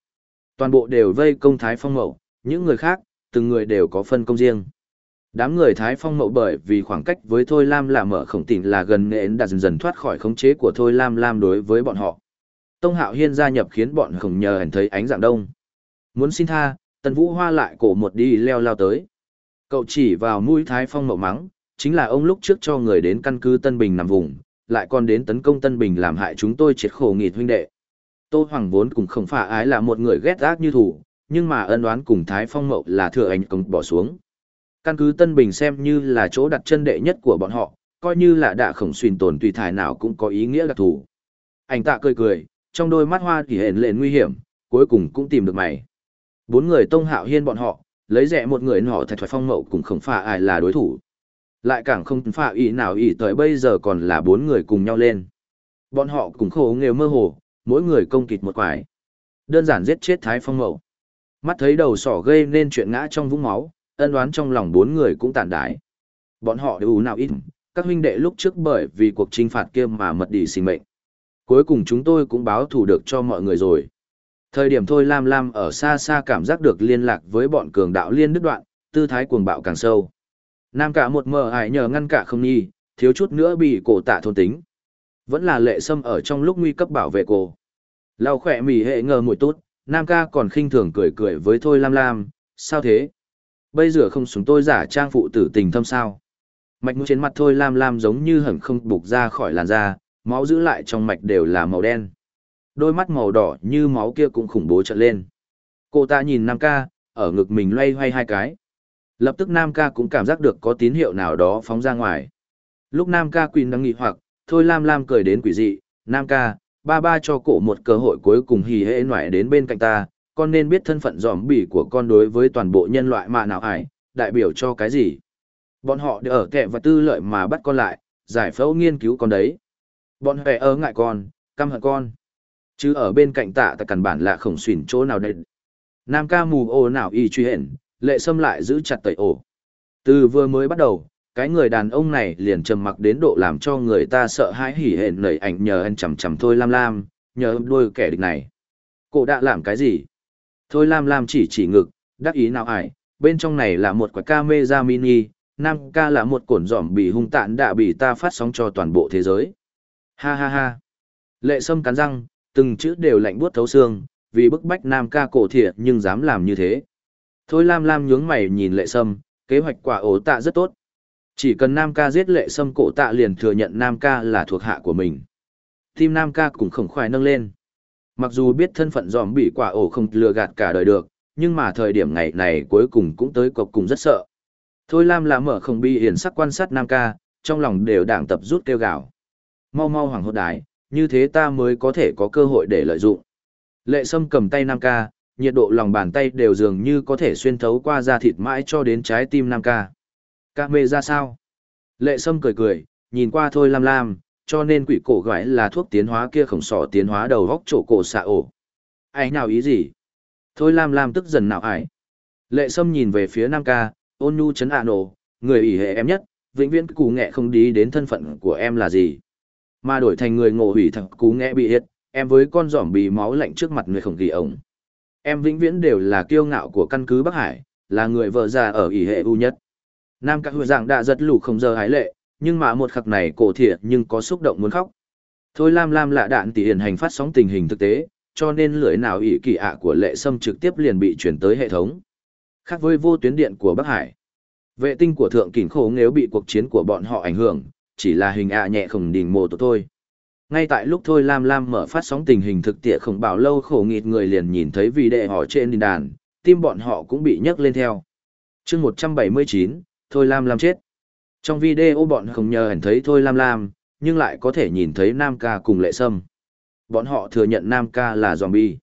Toàn bộ đều vây công Thái Phong Mậu, những người khác, từng người đều có phân công riêng. Đám người Thái Phong Mậu bởi vì khoảng cách với Thôi Lam là mở khổng tỉnh là gần nện đã dần dần thoát khỏi khống chế của Thôi Lam Lam đối với bọn họ. Tông Hạo Hiên gia nhập khiến bọn khổng nhờ hẳn thấy ánh dạng đông. Muốn xin tha, Tần Vũ Hoa lại cổ một đi leo lao tới. Cậu chỉ vào mũi Thái Phong Mậu mắng, chính là ông lúc trước cho người đến căn cứ Tân Bình nằm vùng, lại còn đến tấn công Tân Bình làm hại chúng tôi triệt khổ nghịt huynh đệ. Tô Hoàng vốn cũng không phải ái là một người ghét ác như thủ, nhưng mà ân oán cùng Thái Phong Mậu là thừa ảnh công bỏ xuống. Căn cứ Tân Bình xem như là chỗ đặt chân đệ nhất của bọn họ, coi như là đạ khổng xuyên tồn tùy thải nào cũng có ý nghĩa đặc thù. Anh tạ cười cười, trong đôi mắt hoa thì hển lên nguy hiểm, cuối cùng cũng tìm được mày. Bốn người tông hạo hiên bọn họ, lấy rẻ một người nọ thạch thoại phong mậu cũng không phải ai là đối thủ. Lại càng không phải ý nào ý tới bây giờ còn là bốn người cùng nhau lên. Bọn họ cũng khổ nghèo mơ hồ, mỗi người công kịch một quải. Đơn giản giết chết Thái Phong Mậu. Mắt thấy đầu sỏ gây nên chuyện ngã trong vũng máu, ân đoán trong lòng bốn người cũng tàn đái. Bọn họ đều nào ít, các huynh đệ lúc trước bởi vì cuộc trinh phạt kia mà mật đi sinh mệnh. Cuối cùng chúng tôi cũng báo thù được cho mọi người rồi. Thời điểm thôi Lam Lam ở xa xa cảm giác được liên lạc với bọn cường đạo liên đứt đoạn, tư thái cuồng bạo càng sâu. Nam cả một mờ ải nhờ ngăn cả không nghi, thiếu chút nữa bị cổ tạ thôn tính. Vẫn là lệ sâm ở trong lúc nguy cấp bảo vệ cô. Lao khỏe mỉ hệ ngờ mùi tốt, Nam ca còn khinh thường cười cười với Thôi Lam Lam, sao thế? Bây giờ không xuống tôi giả trang phụ tử tình thâm sao? Mạch mũi trên mặt Thôi Lam Lam giống như hẳn không bục ra khỏi làn da, máu giữ lại trong mạch đều là màu đen. Đôi mắt màu đỏ như máu kia cũng khủng bố trợn lên. Cô ta nhìn Nam ca, ở ngực mình loay hoay hai cái. Lập tức Nam ca cũng cảm giác được có tín hiệu nào đó phóng ra ngoài. Lúc Nam ca quỳ đang nghị hoặc, thôi Lam Lam cười đến quỷ dị, Nam ca, ba ba cho cổ một cơ hội cuối cùng hì hễ ngoại đến bên cạnh ta, con nên biết thân phận dòm bỉ của con đối với toàn bộ nhân loại mà nào ải, đại biểu cho cái gì. Bọn họ đều ở kẻ và tư lợi mà bắt con lại, giải phẫu nghiên cứu con đấy. Bọn hề ơ ngại con, căm hận con. Chứ ở bên cạnh tạ ta cằn bản là khổng xuyển chỗ nào đây. Nam ca mù ô nào y truy hển, lệ xâm lại giữ chặt tẩy ổ. Từ vừa mới bắt đầu, cái người đàn ông này liền trầm mặc đến độ làm cho người ta sợ hãi hỉ hển nảy ảnh nhờ anh chầm chầm thôi lam lam, nhờ đôi kẻ địch này. Cô đã làm cái gì? Thôi lam lam chỉ chỉ ngực, đắc ý nào ải, bên trong này là một quả camera mini, nam ca là một cổn giỏm bị hung tạn đã bị ta phát sóng cho toàn bộ thế giới. Ha ha ha. Lệ sâm cắn răng, từng chữ đều lạnh buốt thấu xương, vì bức bách nam ca cổ thiện nhưng dám làm như thế. Thôi Lam Lam nhướng mày nhìn lệ sâm, kế hoạch quả ổ tạ rất tốt. Chỉ cần Nam ca giết lệ sâm cổ tạ liền thừa nhận Nam ca là thuộc hạ của mình. Tim Nam ca cũng khổng khoái nâng lên. Mặc dù biết thân phận dòm bị quả ổ không lừa gạt cả đời được, nhưng mà thời điểm ngày này cuối cùng cũng tới cọc cùng rất sợ. Thôi Lam là mở không bi hiển sắc quan sát Nam ca, trong lòng đều đảng tập rút kêu gào. Mau mau hoàng hốt đái, như thế ta mới có thể có cơ hội để lợi dụng. Lệ Sâm cầm tay Nam ca, nhiệt độ lòng bàn tay đều dường như có thể xuyên thấu qua da thịt mãi cho đến trái tim Nam ca. Ca mê ra sao? Lệ Sâm cười cười, nhìn qua thôi lam lam, cho nên quỷ cổ gọi là thuốc tiến hóa kia khổng sỏ tiến hóa đầu góc chỗ cổ xạ ổ. Ai nào ý gì? Thôi lam lam tức dần nào ải. Lệ Sâm nhìn về phía Nam ca, ôn nhu chấn ạ nổ, người ủy hệ em nhất, vĩnh viễn cú nghệ không đi đến thân phận của em là gì. Mà đổi thành người ngộ hủy thật cú nghệ bị hiệt, em với con giỏm bì máu lạnh trước mặt người khổng kỳ ổng. Em vĩnh viễn đều là kiêu ngạo của căn cứ Bắc Hải, là người vợ già ở ỷ hệ ưu nhất. Nam Ca hứa giảng đã giật lù không giờ hái lệ, nhưng mà một khắc này cổ thiệt nhưng có xúc động muốn khóc. Thôi Lam Lam lạ đạn tỷ hiển hành phát sóng tình hình thực tế, cho nên lưỡi nào ỷ kỳ ạ của lệ sâm trực tiếp liền bị chuyển tới hệ thống. Khác với vô tuyến điện của Bắc Hải. Vệ tinh của thượng kỉnh khổ nếu bị cuộc chiến của bọn họ ảnh hưởng, chỉ là hình ạ nhẹ khổng đình mồ tổ thôi. Ngay tại lúc thôi Lam Lam mở phát sóng tình hình thực tiệ khổng bảo lâu khổ nghịt người liền nhìn thấy vì đệ họ trên đàn, tim bọn họ cũng bị nhấc lên theo. chương 179, thôi Lam Lam chết. Trong video bọn không nhờ hẳn thấy thôi Lam Lam, nhưng lại có thể nhìn thấy Nam ca cùng lệ sâm. Bọn họ thừa nhận Nam ca là zombie.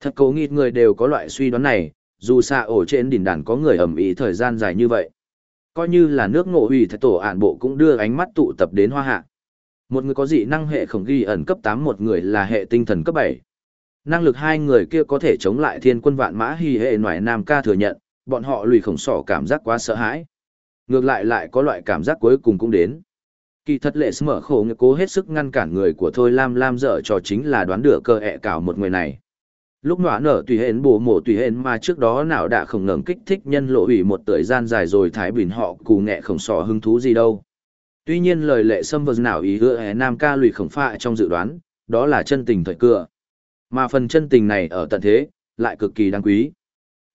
Thật cố nghịt người đều có loại suy đoán này, dù xa ổ trên đỉnh đàn có người ẩm ý thời gian dài như vậy. Coi như là nước ngộ ủy thái tổ ản bộ cũng đưa ánh mắt tụ tập đến hoa hạ. Một người có dị năng hệ khổng ghi ẩn cấp 8 một người là hệ tinh thần cấp 7. Năng lực hai người kia có thể chống lại thiên quân vạn mã hy hệ ngoại nam ca thừa nhận, bọn họ lùi khổng sỏ cảm giác quá sợ hãi. Ngược lại lại có loại cảm giác cuối cùng cũng đến. Kỳ thật lệ mở khổ người cố hết sức ngăn cản người của Thôi Lam Lam dở cho chính là đoán được cơ ẹ cảo một người này. Lúc nọa nở tùy hến bổ mổ tùy hến mà trước đó nào đã không ngừng kích thích nhân lộ ủy một thời gian dài rồi thái bình họ cù nghẹ không sò hứng thú gì đâu. Tuy nhiên lời lệ xâm vật nào ý hứa nam ca lùi khổng phạ trong dự đoán, đó là chân tình thời cửa Mà phần chân tình này ở tận thế, lại cực kỳ đáng quý.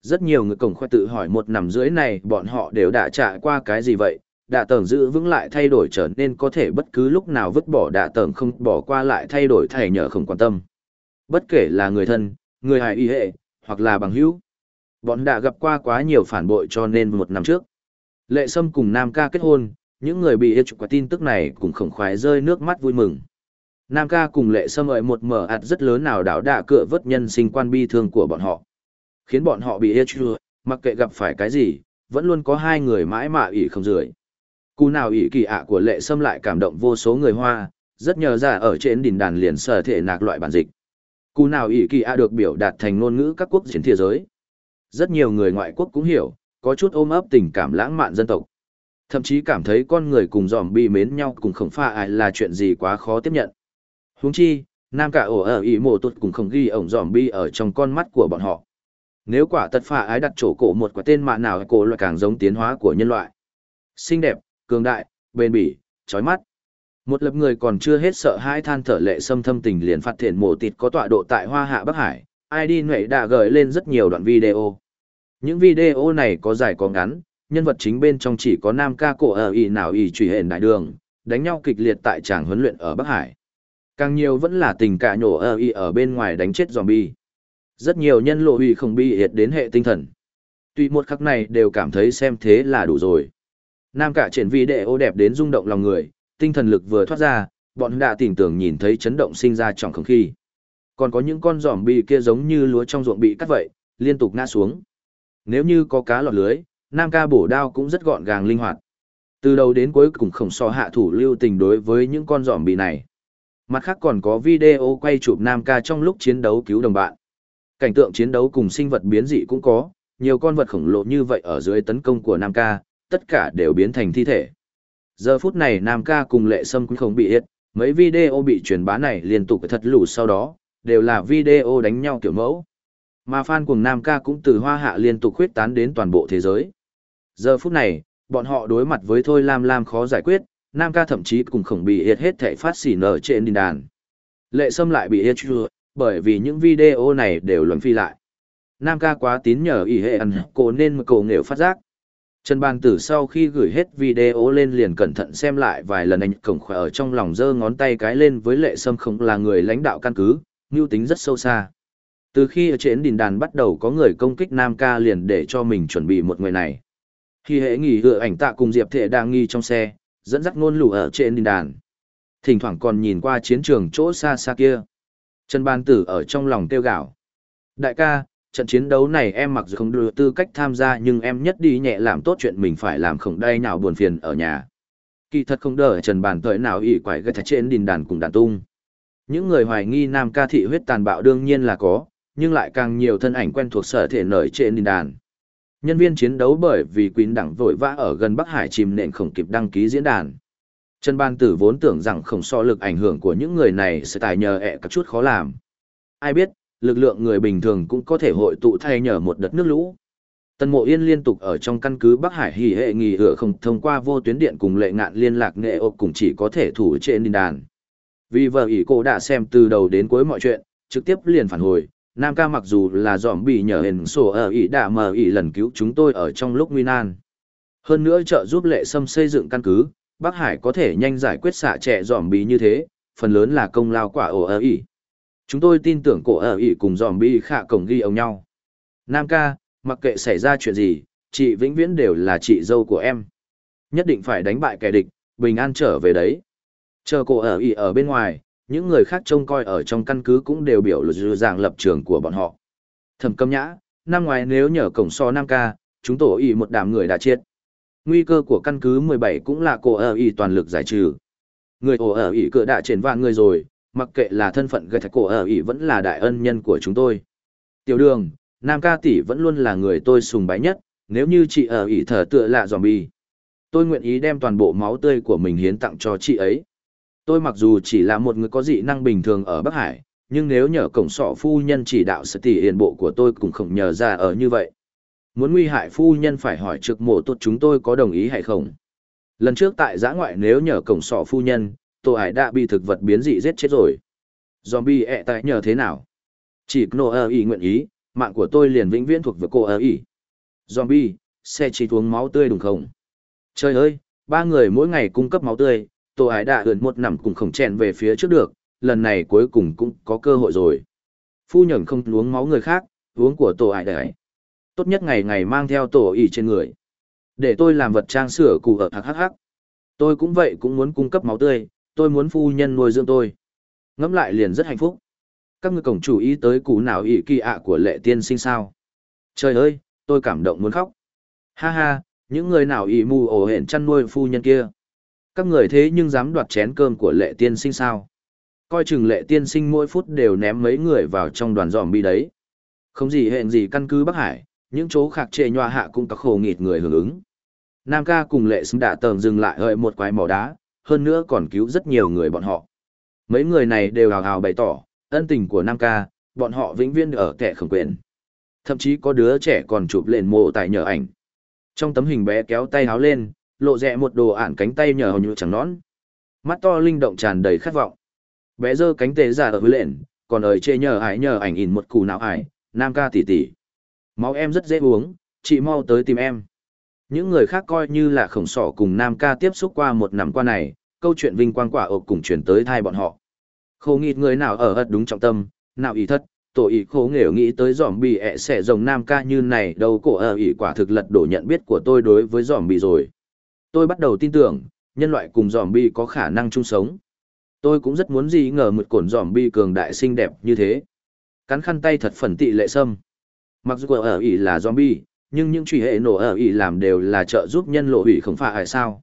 Rất nhiều người cổng khoa tự hỏi một năm rưỡi này bọn họ đều đã trải qua cái gì vậy, đạ tầng giữ vững lại thay đổi trở nên có thể bất cứ lúc nào vứt bỏ đạ tầng không bỏ qua lại thay đổi thầy nhờ không quan tâm. Bất kể là người thân, người hài y hệ, hoặc là bằng hữu. Bọn đã gặp qua quá nhiều phản bội cho nên một năm trước. Lệ Sâm cùng Nam ca kết hôn, những người bị yêu trục qua tin tức này cũng khổng khoái rơi nước mắt vui mừng. Nam ca cùng Lệ Sâm ợi một mở ạt rất lớn nào đảo đạ cựa vớt nhân sinh quan bi thương của bọn họ. Khiến bọn họ bị ê chua, mặc kệ gặp phải cái gì, vẫn luôn có hai người mãi mạ ỉ không rưỡi. Cú nào ỉ kỳ ạ của Lệ Sâm lại cảm động vô số người Hoa, rất nhờ ra ở trên đỉnh đàn liền sở thể nạc loại bản dịch. Cú nào ỉ kỳ ạ được biểu đạt thành ngôn ngữ các quốc trên thế giới. Rất nhiều người ngoại quốc cũng hiểu, có chút ôm ấp tình cảm lãng mạn dân tộc. Thậm chí cảm thấy con người cùng dòm bi mến nhau cùng khổng pha ai là chuyện gì quá khó tiếp nhận. Huống chi, nam cả ổ ở ý mộ tuột cùng không ghi ổng dòm bi ở trong con mắt của bọn họ. Nếu quả tật phà ái đặt chỗ cổ một quả tên mạ nào cổ loại càng giống tiến hóa của nhân loại. Xinh đẹp, cường đại, bền bỉ, chói mắt. Một lập người còn chưa hết sợ hai than thở lệ xâm thâm tình liền phát thiện mổ tịt có tọa độ tại Hoa Hạ Bắc Hải, ID nhuệ đã gửi lên rất nhiều đoạn video. Những video này có dài có ngắn, nhân vật chính bên trong chỉ có nam ca cổ ở y nào y truy hển đại đường, đánh nhau kịch liệt tại tràng huấn luyện ở Bắc Hải. Càng nhiều vẫn là tình cả nhổ ở y ở bên ngoài đánh chết zombie. Rất nhiều nhân lộ hủy không bị hiệt đến hệ tinh thần. Tuy một khắc này đều cảm thấy xem thế là đủ rồi. Nam cả triển vĩ đệ ô đẹp đến rung động lòng người, tinh thần lực vừa thoát ra, bọn đã tỉnh tưởng nhìn thấy chấn động sinh ra trong không khí. Còn có những con giòm bị kia giống như lúa trong ruộng bị cắt vậy, liên tục ngã xuống. Nếu như có cá lọt lưới, Nam ca bổ đao cũng rất gọn gàng linh hoạt. Từ đầu đến cuối cùng không so hạ thủ lưu tình đối với những con giòm bị này. Mặt khác còn có video quay chụp Nam ca trong lúc chiến đấu cứu đồng bạn. Cảnh tượng chiến đấu cùng sinh vật biến dị cũng có, nhiều con vật khổng lồ như vậy ở dưới tấn công của Nam ca, tất cả đều biến thành thi thể. Giờ phút này Nam ca cùng lệ sâm cũng không bị hết, mấy video bị truyền bá này liên tục thật lù sau đó, đều là video đánh nhau kiểu mẫu. Mà fan cùng Nam ca cũng từ hoa hạ liên tục khuyết tán đến toàn bộ thế giới. Giờ phút này, bọn họ đối mặt với Thôi Lam Lam khó giải quyết, Nam ca thậm chí cũng không bị hết hết thể phát xỉ nở trên đình đàn. Lệ Sâm lại bị hết chưa, bởi vì những video này đều luận phi lại. Nam ca quá tín nhờ ý hệ ăn, cô nên cổ nghèo phát giác, Trần Bàn Tử sau khi gửi hết video lên liền cẩn thận xem lại vài lần anh cổng khỏe ở trong lòng giơ ngón tay cái lên với lệ sâm không là người lãnh đạo căn cứ, mưu tính rất sâu xa. Từ khi ở trên đình đàn bắt đầu có người công kích Nam ca liền để cho mình chuẩn bị một người này. Khi hệ nghỉ hựa ảnh tạ cùng Diệp Thệ đang nghi trong xe, dẫn dắt ngôn lũ ở trên đình đàn. Thỉnh thoảng còn nhìn qua chiến trường chỗ xa xa kia. Trần Ban Tử ở trong lòng tiêu gạo. Đại ca, trận chiến đấu này em mặc dù không đưa tư cách tham gia nhưng em nhất đi nhẹ làm tốt chuyện mình phải làm không đây nào buồn phiền ở nhà. Kỳ thật không đợi trần bàn tới nào ỉ quải gây thật trên đình đàn cùng đàn tung. Những người hoài nghi nam ca thị huyết tàn bạo đương nhiên là có, nhưng lại càng nhiều thân ảnh quen thuộc sở thể nổi trên đình đàn. Nhân viên chiến đấu bởi vì quyến đẳng vội vã ở gần Bắc Hải chìm nện không kịp đăng ký diễn đàn. Trần Ban Tử vốn tưởng rằng không so lực ảnh hưởng của những người này sẽ tài nhờ ẹ các chút khó làm. Ai biết, lực lượng người bình thường cũng có thể hội tụ thay nhờ một đợt nước lũ. Tần Mộ Yên liên tục ở trong căn cứ Bắc Hải hỉ hệ nghỉ hựa không thông qua vô tuyến điện cùng lệ ngạn liên lạc nghệ ộp cũng chỉ có thể thủ trên đình đàn. Vì vợ ỷ cô đã xem từ đầu đến cuối mọi chuyện, trực tiếp liền phản hồi, Nam ca mặc dù là dòm bị nhờ hình sổ ở ỷ đã mờ ỷ lần cứu chúng tôi ở trong lúc nguy nan. Hơn nữa trợ giúp lệ sâm xây dựng căn cứ, Bắc Hải có thể nhanh giải quyết xạ trẻ dòm bị như thế, phần lớn là công lao quả ổ ở ỷ. Chúng tôi tin tưởng cổ ở ỉ cùng dòm bi khả cổng ghi ông nhau. Nam ca, mặc kệ xảy ra chuyện gì, chị vĩnh viễn đều là chị dâu của em. Nhất định phải đánh bại kẻ địch, bình an trở về đấy. Chờ cổ ở ỉ ở bên ngoài, những người khác trông coi ở trong căn cứ cũng đều biểu lộ dạng lập trường của bọn họ. Thẩm câm nhã, năm ngoài nếu nhờ cổng so Nam ca, chúng tổ ỉ một đám người đã chết. Nguy cơ của căn cứ 17 cũng là cổ ở ý toàn lực giải trừ. Người ổ ở ý cửa đã triển vạn người rồi, mặc kệ là thân phận gây thạch cổ ở ý vẫn là đại ân nhân của chúng tôi. Tiểu đường, Nam ca tỷ vẫn luôn là người tôi sùng bái nhất, nếu như chị ở ý thở tựa lạ zombie. Tôi nguyện ý đem toàn bộ máu tươi của mình hiến tặng cho chị ấy. Tôi mặc dù chỉ là một người có dị năng bình thường ở Bắc Hải, nhưng nếu nhờ cổng sọ phu nhân chỉ đạo sự tỷ hiền bộ của tôi cũng không nhờ ra ở như vậy. Muốn nguy hại phu nhân phải hỏi trực mộ tốt chúng tôi có đồng ý hay không. Lần trước tại giã ngoại nếu nhờ cổng sọ phu nhân, tổ ải đã bị thực vật biến dị giết chết rồi. Zombie ẹ tại nhờ thế nào? Chỉ nô ơ ý nguyện ý, mạng của tôi liền vĩnh viễn thuộc về cô ơ ý. Zombie, xe chỉ uống máu tươi đúng không? Trời ơi, ba người mỗi ngày cung cấp máu tươi, tổ ải đã ươn một nằm cùng khổng chèn về phía trước được, lần này cuối cùng cũng có cơ hội rồi. Phu nhân không uống máu người khác, uống của tổ ải đấy. Tốt nhất ngày ngày mang theo tổ ỉ trên người. Để tôi làm vật trang sửa cụ ở hắc hắc hắc. Tôi cũng vậy cũng muốn cung cấp máu tươi, tôi muốn phu nhân nuôi dưỡng tôi. Ngẫm lại liền rất hạnh phúc. Các ngươi cổng chủ ý tới cụ nào ỉ kỳ ạ của lệ tiên sinh sao. Trời ơi, tôi cảm động muốn khóc. Ha ha, những người nào ỉ mù ổ hển chăn nuôi phu nhân kia. Các người thế nhưng dám đoạt chén cơm của lệ tiên sinh sao. Coi chừng lệ tiên sinh mỗi phút đều ném mấy người vào trong đoàn giòm bi đấy. Không gì hẹn gì căn cứ Bắc Hải, những chỗ khác trệ nhòa hạ cũng có khổ nghịt người hưởng ứng. Nam ca cùng lệ xứng đã tờm dừng lại hơi một quái mỏ đá, hơn nữa còn cứu rất nhiều người bọn họ. Mấy người này đều hào hào bày tỏ, ân tình của Nam ca, bọn họ vĩnh viễn ở kẻ khổng quyền. Thậm chí có đứa trẻ còn chụp lên mộ tại nhờ ảnh. Trong tấm hình bé kéo tay háo lên, lộ rẽ một đồ ản cánh tay nhờ hầu như chẳng nón. Mắt to linh động tràn đầy khát vọng. Bé giơ cánh tề giả ở với lện, còn ở chê nhờ ải nhờ ảnh in một cụ nào ải, Nam ca tỉ tỉ. Máu em rất dễ uống, chị mau tới tìm em. Những người khác coi như là khổng sỏ cùng Nam ca tiếp xúc qua một năm qua này, câu chuyện vinh quang quả ộp cùng chuyển tới thai bọn họ. Khổ nghịt người nào ở ật đúng trọng tâm, nào ý thất, tổ ý khổ nghèo nghĩ tới giỏm bị ẹ xẻ rồng Nam ca như này đâu cổ ở ý quả thực lật đổ nhận biết của tôi đối với giỏm bị rồi. Tôi bắt đầu tin tưởng, nhân loại cùng giỏm bị có khả năng chung sống. Tôi cũng rất muốn gì ngờ một cổn giỏm bị cường đại xinh đẹp như thế. Cắn khăn tay thật phần tị lệ sâm. Mặc dù ở ỉ là zombie, nhưng những truy hệ nổ ở ỉ làm đều là trợ giúp nhân lộ hủy không phải sao.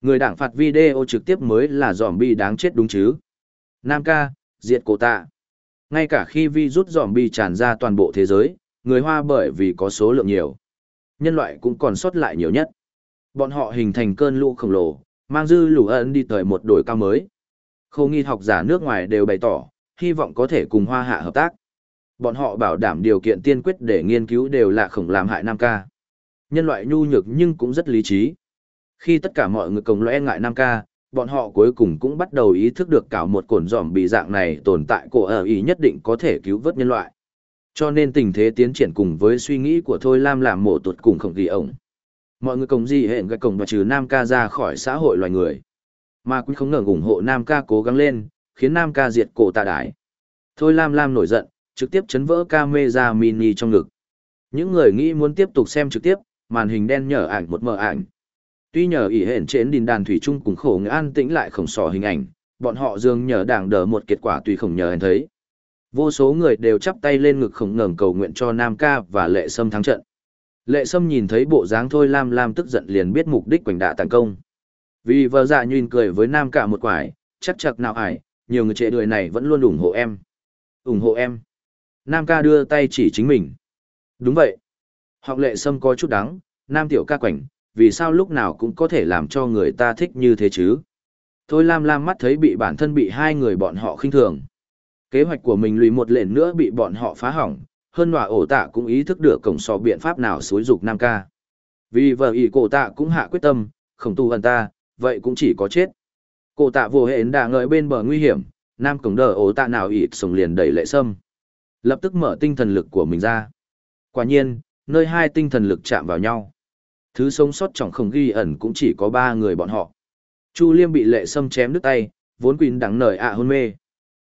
Người đảng phạt video trực tiếp mới là zombie đáng chết đúng chứ. Nam ca, diệt cổ tạ. Ngay cả khi virus zombie tràn ra toàn bộ thế giới, người Hoa bởi vì có số lượng nhiều. Nhân loại cũng còn sót lại nhiều nhất. Bọn họ hình thành cơn lũ khổng lồ, mang dư lũ ẩn đi tới một đổi cao mới. Khâu nghi học giả nước ngoài đều bày tỏ, hy vọng có thể cùng Hoa Hạ hợp tác. Bọn họ bảo đảm điều kiện tiên quyết để nghiên cứu đều là khổng làm hại Nam ca. Nhân loại nhu nhược nhưng cũng rất lý trí. Khi tất cả mọi người cùng lõe ngại Nam ca, bọn họ cuối cùng cũng bắt đầu ý thức được cả một cồn dòm bị dạng này tồn tại cổ ở ý nhất định có thể cứu vớt nhân loại. Cho nên tình thế tiến triển cùng với suy nghĩ của Thôi Lam làm mổ tuột cùng không ghi ổng. Mọi người cùng gì hẹn gạch cổng và trừ Nam ca ra khỏi xã hội loài người. Mà cũng không ngừng ủng hộ Nam ca cố gắng lên, khiến Nam ca diệt cổ tạ đái. Thôi Lam Lam nổi giận, trực tiếp chấn vỡ camera mini trong ngực. Những người nghĩ muốn tiếp tục xem trực tiếp, màn hình đen nhở ảnh một mờ ảnh. Tuy nhờ ỉ hển trên đình đàn thủy chung cùng khổ an tĩnh lại khổng sò hình ảnh, bọn họ dường nhờ đảng đờ một kết quả tùy khổng nhờ anh thấy. Vô số người đều chắp tay lên ngực khổng ngẩng cầu nguyện cho Nam Ca và Lệ Sâm thắng trận. Lệ Sâm nhìn thấy bộ dáng thôi Lam Lam tức giận liền biết mục đích quảnh đạ tấn công. Vì vợ dạ nhìn cười với Nam Ca một quải, chắc chặt nào ải, nhiều người trẻ đời này vẫn luôn ủng hộ em. ủng hộ em. Nam ca đưa tay chỉ chính mình. Đúng vậy. Học lệ sâm có chút đắng, Nam tiểu ca quảnh, vì sao lúc nào cũng có thể làm cho người ta thích như thế chứ? Thôi Lam Lam mắt thấy bị bản thân bị hai người bọn họ khinh thường. Kế hoạch của mình lùi một lệnh nữa bị bọn họ phá hỏng, hơn nọa ổ tạ cũng ý thức được cổng so biện pháp nào xối dục Nam ca. Vì vợ ý cổ tạ cũng hạ quyết tâm, không tu hận ta, vậy cũng chỉ có chết. Cổ tạ vô hệ đã ngợi bên bờ nguy hiểm, Nam cổng đờ ổ tạ nào ịt sống liền đẩy lệ sâm. Lập tức mở tinh thần lực của mình ra. Quả nhiên, nơi hai tinh thần lực chạm vào nhau. Thứ sống sót trọng không ghi ẩn cũng chỉ có ba người bọn họ. Chu Liêm bị lệ sâm chém đứt tay, vốn quỳnh đắng nời ạ hôn mê.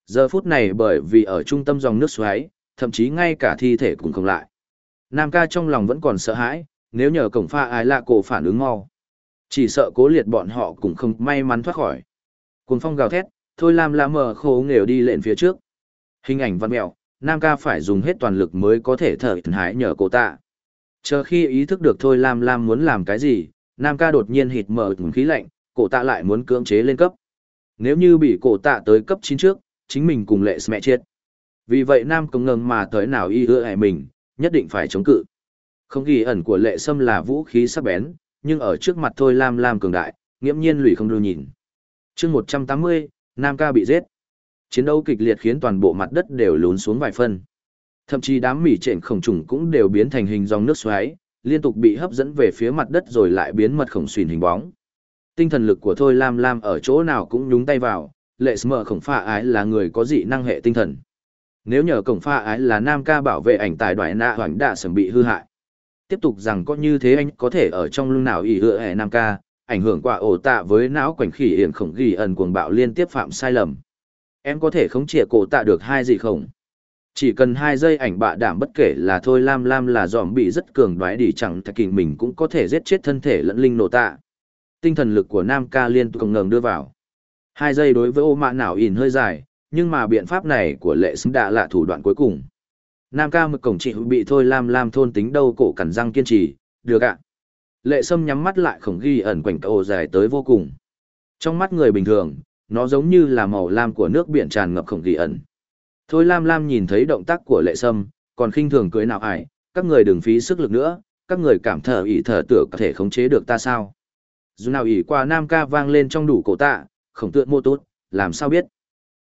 Giờ phút này bởi vì ở trung tâm dòng nước xoáy, thậm chí ngay cả thi thể cũng không lại. Nam ca trong lòng vẫn còn sợ hãi, nếu nhờ cổng pha ai lạ cổ phản ứng mau. Chỉ sợ cố liệt bọn họ cũng không may mắn thoát khỏi. Cuồng phong gào thét, thôi làm la mờ khổ nghèo đi lên phía trước. Hình ảnh văn mèo. Nam ca phải dùng hết toàn lực mới có thể thở thần hái nhờ cổ tạ. Chờ khi ý thức được thôi Lam Lam muốn làm cái gì, Nam ca đột nhiên hít mở khí lạnh, cổ tạ lại muốn cưỡng chế lên cấp. Nếu như bị cổ tạ tới cấp 9 trước, chính mình cùng lệ mẹ chết. Vì vậy Nam công ngừng mà tới nào y hứa hại mình, nhất định phải chống cự. Không ghi ẩn của lệ sâm là vũ khí sắc bén, nhưng ở trước mặt thôi Lam Lam cường đại, nghiễm nhiên lùi không đưa nhìn. chương 180, Nam ca bị giết. Chiến đấu kịch liệt khiến toàn bộ mặt đất đều lún xuống vài phân. Thậm chí đám mỉ trện khổng trùng cũng đều biến thành hình dòng nước xoáy, liên tục bị hấp dẫn về phía mặt đất rồi lại biến mật khổng xuyên hình bóng. Tinh thần lực của Thôi Lam Lam ở chỗ nào cũng nhúng tay vào, lệ smờ khổng pha ái là người có dị năng hệ tinh thần. Nếu nhờ cổng pha ái là nam ca bảo vệ ảnh tài đoại nạ hoành đạ sầm bị hư hại. Tiếp tục rằng có như thế anh có thể ở trong lưng nào ỉ hựa hệ nam ca, ảnh hưởng qua ổ tạ với não quảnh khỉ hiển khổng ghi ẩn cuồng bạo liên tiếp phạm sai lầm. Em có thể khống chế cổ tạ được hai gì không? Chỉ cần hai giây ảnh bạ đảm bất kể là thôi lam lam là dòm bị rất cường đoái đi chẳng thạch kỳ mình cũng có thể giết chết thân thể lẫn linh nổ tạ. Tinh thần lực của nam ca liên tục ngừng đưa vào. Hai giây đối với ô mạ nào ỉn hơi dài, nhưng mà biện pháp này của lệ xứng đã là thủ đoạn cuối cùng. Nam ca mực cổng chị bị thôi lam lam thôn tính đâu cổ cẩn răng kiên trì, được ạ. Lệ sâm nhắm mắt lại khổng ghi ẩn quảnh cậu dài tới vô cùng. Trong mắt người bình thường, nó giống như là màu lam của nước biển tràn ngập khổng kỳ ẩn. Thôi lam lam nhìn thấy động tác của lệ sâm, còn khinh thường cưới nào ải, các người đừng phí sức lực nữa, các người cảm thở ỉ thở tưởng có thể khống chế được ta sao. Dù nào ỉ qua nam ca vang lên trong đủ cổ tạ, khổng tượng mô tốt, làm sao biết.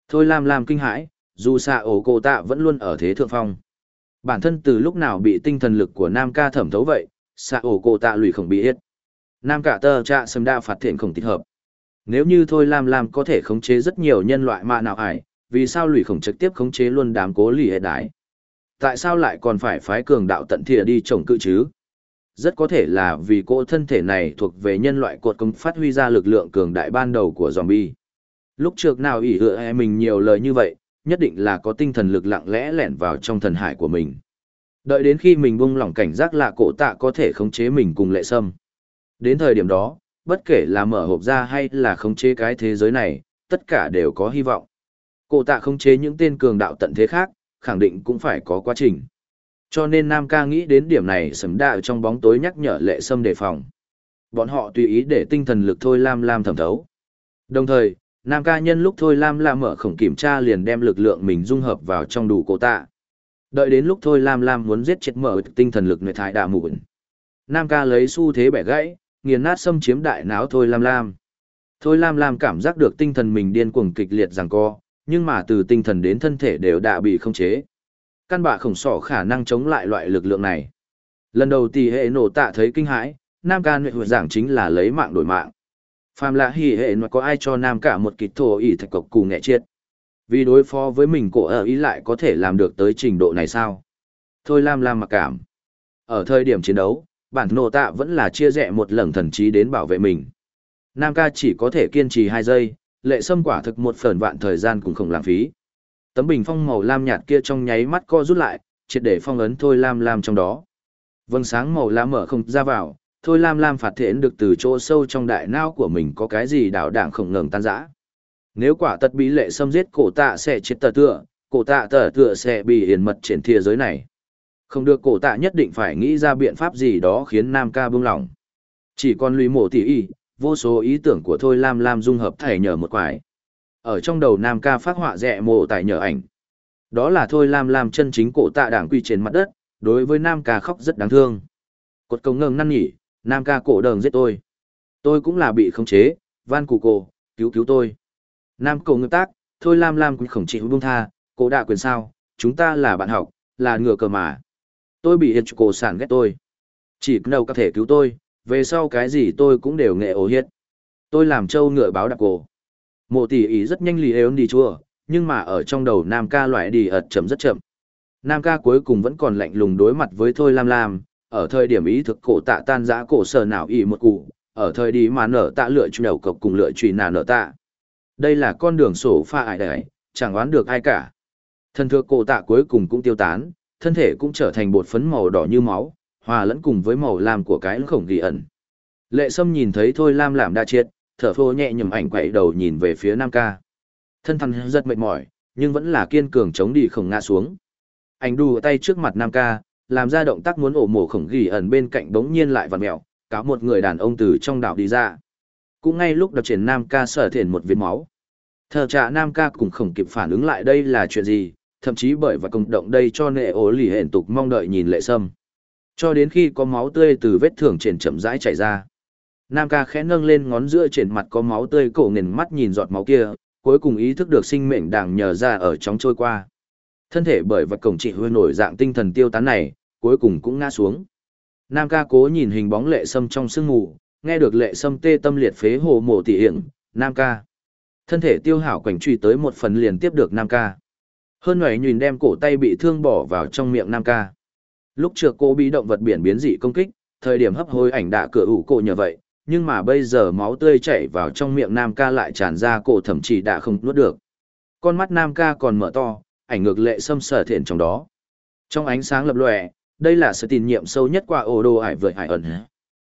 Thôi Lam Lam kinh hãi, dù xạ ổ cổ tạ vẫn luôn ở thế thượng phong. Bản thân từ lúc nào bị tinh thần lực của Nam ca thẩm thấu vậy, xạ ổ cổ tạ lùi khổng bị hết. Nam cả tơ trạ sầm đa phạt thiện khổng tích hợp. Nếu như Thôi Lam Lam có thể khống chế rất nhiều nhân loại mạ nào ải, vì sao lùi khổng trực tiếp khống chế luôn đám cố lì hệ đái? Tại sao lại còn phải phái cường đạo tận thìa đi trồng cự chứ? Rất có thể là vì cỗ thân thể này thuộc về nhân loại cột công phát huy ra lực lượng cường đại ban đầu của zombie. Lúc trước nào ỷ hựa e mình nhiều lời như vậy, nhất định là có tinh thần lực lặng lẽ lẻn vào trong thần hải của mình. Đợi đến khi mình buông lỏng cảnh giác là cổ tạ có thể khống chế mình cùng lệ sâm. Đến thời điểm đó, bất kể là mở hộp ra hay là khống chế cái thế giới này, tất cả đều có hy vọng. Cổ tạ khống chế những tên cường đạo tận thế khác, khẳng định cũng phải có quá trình. Cho nên Nam ca nghĩ đến điểm này sầm đạo trong bóng tối nhắc nhở lệ sâm đề phòng. Bọn họ tùy ý để tinh thần lực thôi lam lam thẩm thấu. Đồng thời, Nam ca nhân lúc thôi Lam Lam mở khổng kiểm tra liền đem lực lượng mình dung hợp vào trong đủ cổ tạ. Đợi đến lúc thôi Lam Lam muốn giết chết mở tinh thần lực người thái đà mụn. Nam ca lấy xu thế bẻ gãy, nghiền nát xâm chiếm đại não thôi Lam Lam. Thôi Lam Lam cảm giác được tinh thần mình điên cuồng kịch liệt rằng co, nhưng mà từ tinh thần đến thân thể đều đã bị không chế. Căn bạ khổng sỏ khả năng chống lại loại lực lượng này. Lần đầu tỷ hệ nổ tạ thấy kinh hãi, Nam ca nguyện giảng chính là lấy mạng đổi mạng. Phàm lạ hỉ hệ mà có ai cho nam cả một kịch thổ ỉ thạch cộc cùng nghệ chiết. Vì đối phó với mình cổ ở ý lại có thể làm được tới trình độ này sao? Thôi Lam Lam mặc cảm. Ở thời điểm chiến đấu, bản nộ tạ vẫn là chia rẽ một lần thần trí đến bảo vệ mình. Nam ca chỉ có thể kiên trì hai giây, lệ sâm quả thực một phần vạn thời gian cũng không lãng phí. Tấm bình phong màu lam nhạt kia trong nháy mắt co rút lại, triệt để phong ấn thôi lam lam trong đó. Vâng sáng màu lam mở không ra vào, thôi lam lam phạt thiện được từ chỗ sâu trong đại não của mình có cái gì đảo đảng không ngừng tan rã nếu quả tật bí lệ xâm giết cổ tạ sẽ chết tờ tựa cổ tạ tờ tựa sẽ bị hiền mật trên thế giới này không được cổ tạ nhất định phải nghĩ ra biện pháp gì đó khiến nam ca buông lỏng chỉ còn lùi mổ tỉ y vô số ý tưởng của thôi lam lam dung hợp thể nhờ một quải ở trong đầu nam ca phát họa rẽ mộ tại nhờ ảnh đó là thôi lam lam chân chính cổ tạ đảng quy trên mặt đất đối với nam ca khóc rất đáng thương cột công ngừng năn nhỉ Nam ca cổ đờn giết tôi. Tôi cũng là bị khống chế, van cụ cổ, cứu cứu tôi. Nam cổ ngưng tác, thôi Lam Lam cũng khổng chịu buông tha, cổ đạ quyền sao, chúng ta là bạn học, là ngựa cờ mà. Tôi bị hiệt cổ sản ghét tôi. Chỉ nâu có thể cứu tôi, về sau cái gì tôi cũng đều nghệ ổ hiết. Tôi làm trâu ngựa báo đặc cổ. Mộ tỷ ý rất nhanh lì ếu đi chua, nhưng mà ở trong đầu Nam ca loại đi ật chậm rất chậm. Nam ca cuối cùng vẫn còn lạnh lùng đối mặt với Thôi Lam Lam, ở thời điểm ý thực cổ tạ tan giã cổ sở nào ỉ một cụ, ở thời đi mà nở tạ lựa chủ đầu cộc cùng lựa trùy nà nở tạ. Đây là con đường sổ pha ải đấy, chẳng oán được ai cả. Thân thượng cổ tạ cuối cùng cũng tiêu tán, thân thể cũng trở thành bột phấn màu đỏ như máu, hòa lẫn cùng với màu lam của cái khổng ghi ẩn. Lệ Sâm nhìn thấy thôi lam làm đa triệt, thở phô nhẹ nhầm ảnh quậy đầu nhìn về phía Nam ca. Thân thần rất mệt mỏi, nhưng vẫn là kiên cường chống đi không ngã xuống. Anh đù tay trước mặt Nam ca, làm ra động tác muốn ổ mổ khổng ghi ẩn bên cạnh bỗng nhiên lại vặn mẹo, cáo một người đàn ông từ trong đảo đi ra. Cũng ngay lúc đập triển Nam ca sở thiền một viên máu. Thờ trạ Nam ca cũng không kịp phản ứng lại đây là chuyện gì, thậm chí bởi và công động đây cho nệ ố lì hển tục mong đợi nhìn lệ sâm. Cho đến khi có máu tươi từ vết thương trên chậm rãi chảy ra. Nam ca khẽ nâng lên ngón giữa trên mặt có máu tươi cổ nghền mắt nhìn giọt máu kia, cuối cùng ý thức được sinh mệnh đảng nhờ ra ở trong trôi qua. Thân thể bởi vật cổng trị hơi nổi dạng tinh thần tiêu tán này, cuối cùng cũng ngã xuống. Nam ca cố nhìn hình bóng lệ sâm trong sương mù, nghe được lệ sâm tê tâm liệt phế hồ mổ tỉ hiển, Nam ca. Thân thể tiêu hảo quảnh truy tới một phần liền tiếp được Nam ca. Hơn nổi nhìn đem cổ tay bị thương bỏ vào trong miệng Nam ca. Lúc trước cô bị động vật biển biến dị công kích, thời điểm hấp hối ảnh đã cửa ủ cổ nhờ vậy, nhưng mà bây giờ máu tươi chảy vào trong miệng Nam ca lại tràn ra cổ thậm chí đã không nuốt được. Con mắt Nam ca còn mở to, ảnh ngược lệ xâm sở thiện trong đó. Trong ánh sáng lập lòe, đây là sự tín nhiệm sâu nhất qua ô đô ải vợi hải ẩn.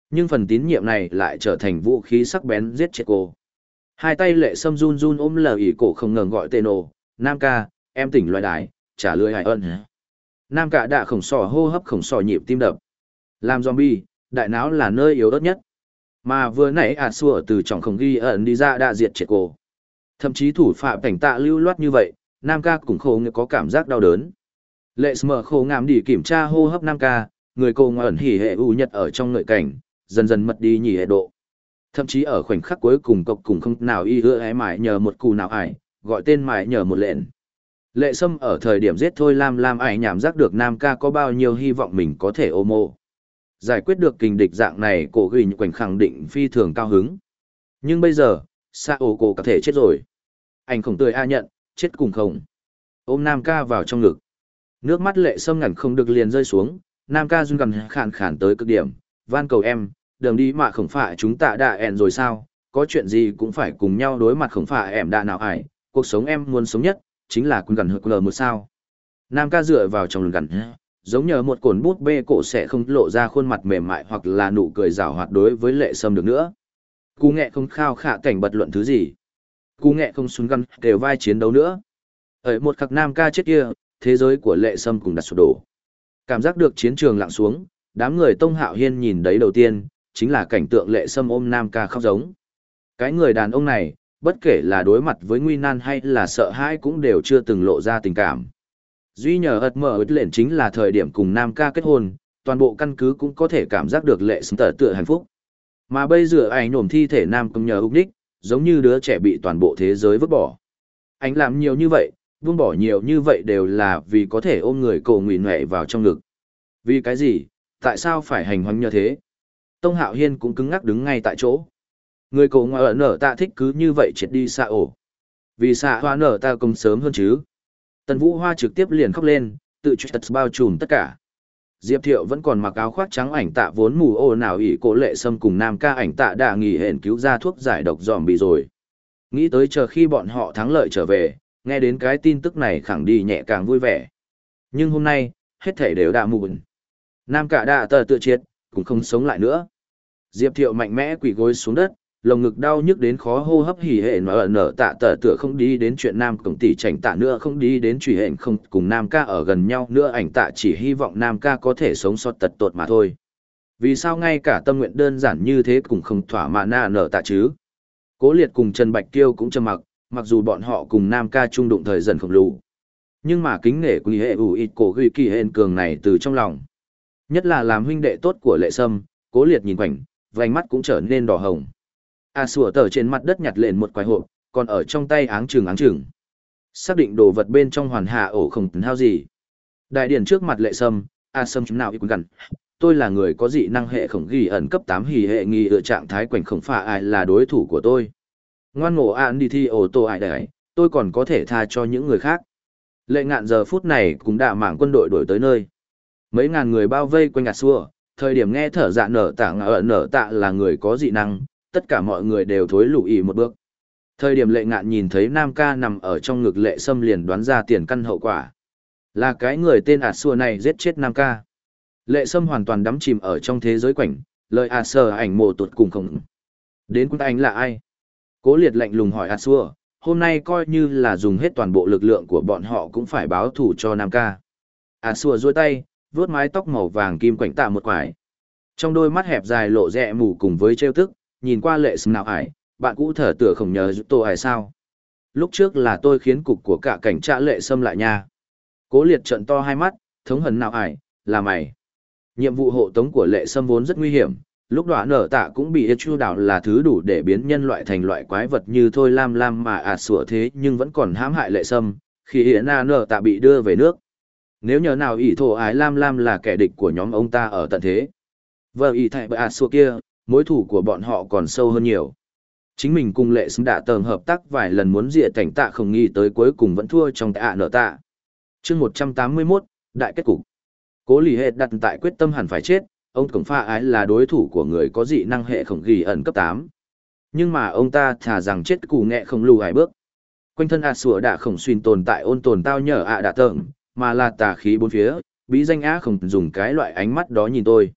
Nhưng phần tín nhiệm này lại trở thành vũ khí sắc bén giết chết cô. Hai tay lệ xâm run run ôm lờ ỉ cổ không ngừng gọi tên ồ, Nam ca, em tỉnh loại đái, trả lời hải ân. Nam Cả đã khổng sò hô hấp khổng sò nhịp tim đập. Làm zombie, đại não là nơi yếu ớt nhất. Mà vừa nãy ạt à xua từ trong không ghi ẩn đi ra đã diệt triệt cô. Thậm chí thủ phạm cảnh tạ lưu loát như vậy, Nam ca cũng khô có cảm giác đau đớn. Lệ smờ khô ngạm đi kiểm tra hô hấp Nam ca, người cô ẩn hỉ hệ u nhật ở trong nội cảnh, dần dần mất đi nhỉ hệ độ. Thậm chí ở khoảnh khắc cuối cùng cộc cùng không nào y hứa hé mãi nhờ một cù nào ải, gọi tên mãi nhờ một lệnh. Lệ sâm ở thời điểm giết thôi Lam Lam ải nhảm giác được Nam ca có bao nhiêu hy vọng mình có thể ô ô. Giải quyết được kình địch dạng này cổ ghi quảnh khẳng định phi thường cao hứng. Nhưng bây giờ, xa ổ cổ có thể chết rồi. Anh khổng tươi a nhận, chết cùng không. Ôm Nam ca vào trong ngực. Nước mắt lệ sâm ngẩn không được liền rơi xuống, Nam ca run gần khàn khàn tới cực điểm, van cầu em, đường đi mà khổng phạ chúng ta đã ẹn rồi sao, có chuyện gì cũng phải cùng nhau đối mặt khổng phạ em đã nào ải, cuộc sống em muốn sống nhất, chính là quân gần hợp lờ một sao. Nam ca dựa vào trong lưng gần, giống nhờ một cồn bút bê cổ sẽ không lộ ra khuôn mặt mềm mại hoặc là nụ cười rào hoạt đối với lệ sâm được nữa. Cú nghệ không khao khả cảnh bật luận thứ gì. Cú nghệ không xuống gần đều vai chiến đấu nữa. Ở một khắc nam ca chết kia, thế giới của lệ sâm cũng đặt sụp đổ. Cảm giác được chiến trường lặng xuống, đám người Tông Hạo Hiên nhìn đấy đầu tiên, chính là cảnh tượng lệ sâm ôm nam ca khóc giống. Cái người đàn ông này, bất kể là đối mặt với nguy nan hay là sợ hãi cũng đều chưa từng lộ ra tình cảm. Duy nhờ ật mở ớt lệnh chính là thời điểm cùng nam ca kết hôn, toàn bộ căn cứ cũng có thể cảm giác được lệ sâm tở tựa hạnh phúc. Mà bây giờ ảnh nổm thi thể nam công nhờ úc đích, giống như đứa trẻ bị toàn bộ thế giới vứt bỏ. Anh làm nhiều như vậy, buông bỏ nhiều như vậy đều là vì có thể ôm người cổ nguyện nhuệ vào trong ngực. Vì cái gì, tại sao phải hành hoang như thế? Tông Hạo Hiên cũng cứng ngắc đứng ngay tại chỗ. Người cổ ngoại ở nở ta thích cứ như vậy triệt đi xa ổ. Vì xạ hoa nở ta công sớm hơn chứ. Tần Vũ Hoa trực tiếp liền khóc lên, tự truy tật bao trùm tất cả. Diệp Thiệu vẫn còn mặc áo khoác trắng ảnh tạ vốn mù ô nào ỷ cổ lệ sâm cùng nam ca ảnh tạ đã nghỉ hẹn cứu ra thuốc giải độc dòm bị rồi. Nghĩ tới chờ khi bọn họ thắng lợi trở về, nghe đến cái tin tức này khẳng đi nhẹ càng vui vẻ. Nhưng hôm nay, hết thể đều đã mù Nam cả đã tờ tự triệt, cũng không sống lại nữa. Diệp Thiệu mạnh mẽ quỳ gối xuống đất, lồng ngực đau nhức đến khó hô hấp hỉ hệ nở nở tạ tờ tựa không đi đến chuyện nam cổng tỷ chảnh tạ nữa không đi đến truy hẹn không cùng nam ca ở gần nhau nữa ảnh tạ chỉ hy vọng nam ca có thể sống sót tật tột mà thôi. Vì sao ngay cả tâm nguyện đơn giản như thế cũng không thỏa mãn na nở tạ chứ? Cố liệt cùng Trần Bạch Kiêu cũng trầm mặc, mặc dù bọn họ cùng nam ca chung đụng thời dần khổng lồ. Nhưng mà kính nể quý hệ ủ ít cổ ghi kỳ hên cường này từ trong lòng. Nhất là làm huynh đệ tốt của lệ sâm, cố liệt nhìn quảnh vành mắt cũng trở nên đỏ hồng. A sủa tờ trên mặt đất nhặt lên một quái hộp, còn ở trong tay áng chừng áng chừng. Xác định đồ vật bên trong hoàn hạ ổ không tấn hao gì. Đại điển trước mặt lệ sâm, A sâm chúng nào cũng gần. Tôi là người có dị năng hệ khổng ghi ẩn cấp 8 hỉ hệ nghi ở trạng thái quảnh khổng phà ai là đối thủ của tôi. Ngoan ngộ án đi thi ổ tô ai đấy, tôi còn có thể tha cho những người khác. Lệ ngạn giờ phút này cũng đã mảng quân đội đổi tới nơi. Mấy ngàn người bao vây quanh ngạt xua, thời điểm nghe thở dạ nở tạ ngờ nở tạ là người có dị năng, tất cả mọi người đều thối lụ ý một bước. Thời điểm lệ ngạn nhìn thấy Nam ca nằm ở trong ngực lệ sâm liền đoán ra tiền căn hậu quả. Là cái người tên ạt xua này giết chết Nam ca. Lệ sâm hoàn toàn đắm chìm ở trong thế giới quảnh, lời ạt sờ ảnh mồ tụt cùng không. Đến quân anh là ai? Cố liệt lạnh lùng hỏi ạt xua, hôm nay coi như là dùng hết toàn bộ lực lượng của bọn họ cũng phải báo thủ cho Nam ca. ạt xua duỗi tay, vuốt mái tóc màu vàng kim quảnh tạ một quải. Trong đôi mắt hẹp dài lộ rẽ mù cùng với trêu tức, nhìn qua lệ sâm nào ải, bạn cũ thở tựa không nhớ giúp tôi ải sao. Lúc trước là tôi khiến cục của cả cảnh trạ lệ sâm lại nha. Cố liệt trận to hai mắt, thống hận nào ải, là mày. Nhiệm vụ hộ tống của lệ sâm vốn rất nguy hiểm, lúc đó nở tạ cũng bị chu đảo là thứ đủ để biến nhân loại thành loại quái vật như thôi lam lam mà ạt sủa thế nhưng vẫn còn hãm hại lệ sâm khi hiện na nở tạ bị đưa về nước nếu nhờ nào ỷ thổ ái lam lam là kẻ địch của nhóm ông ta ở tận thế vợ ỷ thạy bởi ạt sủa kia mối thủ của bọn họ còn sâu hơn nhiều. Chính mình cùng lệ xứng đã tờm hợp tác vài lần muốn diệt cảnh tạ không nghĩ tới cuối cùng vẫn thua trong tạ nở tạ. Chương một trăm tám mươi 181, đại kết cục. Cố lì hệ đặt tại quyết tâm hẳn phải chết ông cổng pha ái là đối thủ của người có dị năng hệ khổng ghi ẩn cấp tám. Nhưng mà ông ta thà rằng chết cù nghệ không lù hai bước. Quanh thân ạ sủa đã khổng xuyên tồn tại ôn tồn tao nhờ ạ đã tợn mà là tà khí bốn phía bí danh á không dùng cái loại ánh mắt đó nhìn tôi.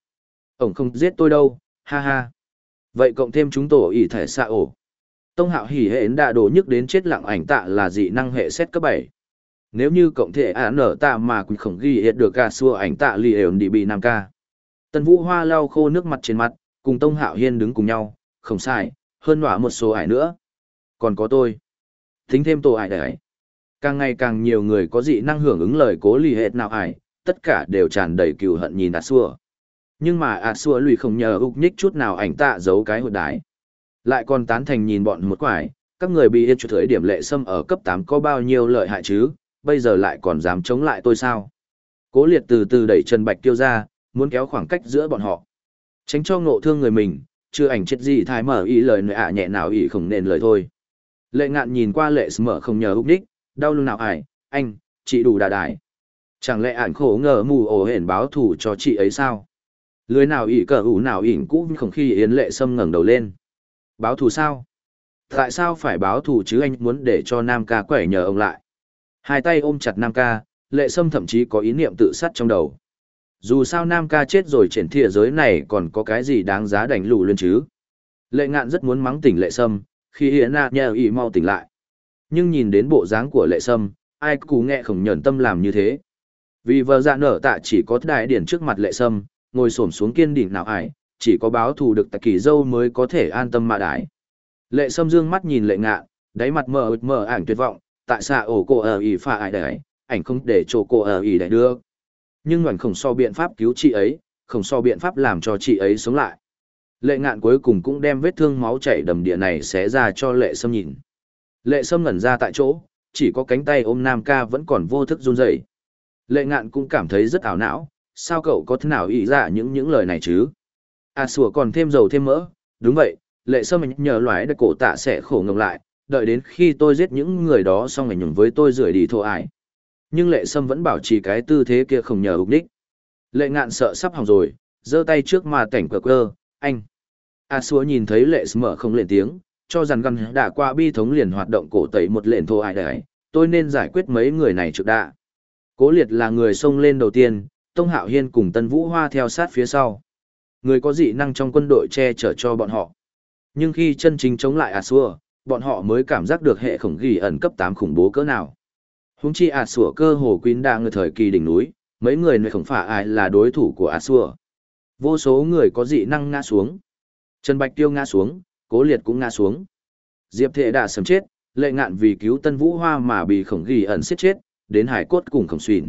Ông không giết tôi đâu ha ha vậy cộng thêm chúng tổ ỷ thể xạ ổ tông hạo hỉ hệ đã đổ nhức đến chết lặng ảnh tạ là dị năng hệ xét cấp bảy nếu như cộng thể ạ nở tạ mà quỷ khổng ghi hiện được cả xua ảnh tạ lì ẻo đi bị nam ca Tần Vũ Hoa lau khô nước mặt trên mặt, cùng Tông Hạo Hiên đứng cùng nhau, không sai, hơn nỏa một số ải nữa. Còn có tôi. Tính thêm tổ ải đấy. Càng ngày càng nhiều người có dị năng hưởng ứng lời cố lì hệt nào ải, tất cả đều tràn đầy cừu hận nhìn ạt xua. Nhưng mà ạt xua lùi không nhờ ục nhích chút nào ảnh tạ giấu cái hụt đái. Lại còn tán thành nhìn bọn một quải, các người bị yên chuột thời điểm lệ xâm ở cấp tám có bao nhiêu lợi hại chứ, bây giờ lại còn dám chống lại tôi sao. Cố liệt từ từ đẩy Trần Bạch tiêu ra, muốn kéo khoảng cách giữa bọn họ. Tránh cho ngộ thương người mình, chưa ảnh chết gì thái mở ý lời nệ ạ nhẹ nào ý không nên lời thôi. Lệ ngạn nhìn qua lệ mở không nhờ húc đích, đau lưng nào ải, anh, chị đủ đà đài. Chẳng lẽ ảnh khổ ngờ mù ổ hển báo thủ cho chị ấy sao? Lưới nào ỉ cờ ủ nào ỉn cũng không khi yến lệ sâm ngẩng đầu lên. Báo thù sao? Tại sao phải báo thù chứ anh muốn để cho Nam ca quẻ nhờ ông lại? Hai tay ôm chặt Nam ca, lệ sâm thậm chí có ý niệm tự sát trong đầu. Dù sao Nam ca chết rồi trên thịa giới này còn có cái gì đáng giá đành lù lên chứ. Lệ ngạn rất muốn mắng tỉnh lệ sâm, khi hiến nạ nhờ ỉ mau tỉnh lại. Nhưng nhìn đến bộ dáng của lệ sâm, ai cú nghe không nhẫn tâm làm như thế. Vì vợ dạ nở tạ chỉ có đại điển trước mặt lệ sâm, ngồi xổm xuống kiên đỉnh nào ải, chỉ có báo thù được tạc kỳ dâu mới có thể an tâm mà đái. Lệ sâm dương mắt nhìn lệ ngạn, đáy mặt mờ mờ ảnh tuyệt vọng, tại sao ổ cô ở ý phà ải đấy, ảnh không để chỗ cô ở ý đấy được. Nhưng ngoảnh khổng so biện pháp cứu chị ấy, khổng so biện pháp làm cho chị ấy sống lại. Lệ ngạn cuối cùng cũng đem vết thương máu chảy đầm địa này xé ra cho lệ sâm nhìn. Lệ sâm ngẩn ra tại chỗ, chỉ có cánh tay ôm nam ca vẫn còn vô thức run rẩy. Lệ ngạn cũng cảm thấy rất ảo não, sao cậu có thế nào ý ra những những lời này chứ? À sủa còn thêm dầu thêm mỡ, đúng vậy, lệ sâm nhờ loái đất cổ tạ sẽ khổ ngược lại, đợi đến khi tôi giết những người đó xong ảnh hưởng với tôi rửa đi thô ải. Nhưng lệ sâm vẫn bảo trì cái tư thế kia không nhờ hục đích. Lệ ngạn sợ sắp hỏng rồi, giơ tay trước mà cảnh cờ cơ, anh. À, A xúa nhìn thấy lệ mở không lên tiếng, cho rằng gần đã qua bi thống liền hoạt động cổ tẩy một lệnh thô ai đấy, tôi nên giải quyết mấy người này trước đã. Cố liệt là người xông lên đầu tiên, Tông Hạo Hiên cùng Tân Vũ Hoa theo sát phía sau. Người có dị năng trong quân đội che chở cho bọn họ. Nhưng khi chân chính chống lại A xua, bọn họ mới cảm giác được hệ khổng ghi ẩn cấp 8 khủng bố cỡ nào. Húng chi ạt sủa cơ hồ quyến đang ở thời kỳ đỉnh núi, mấy người này không phải ai là đối thủ của ạt sủa. Vô số người có dị năng ngã xuống. Trần Bạch Tiêu ngã xuống, Cố Liệt cũng ngã xuống. Diệp Thệ đã sớm chết, lệ ngạn vì cứu Tân Vũ Hoa mà bị khổng ghi ẩn siết chết, đến hải cốt cùng khổng xuyên.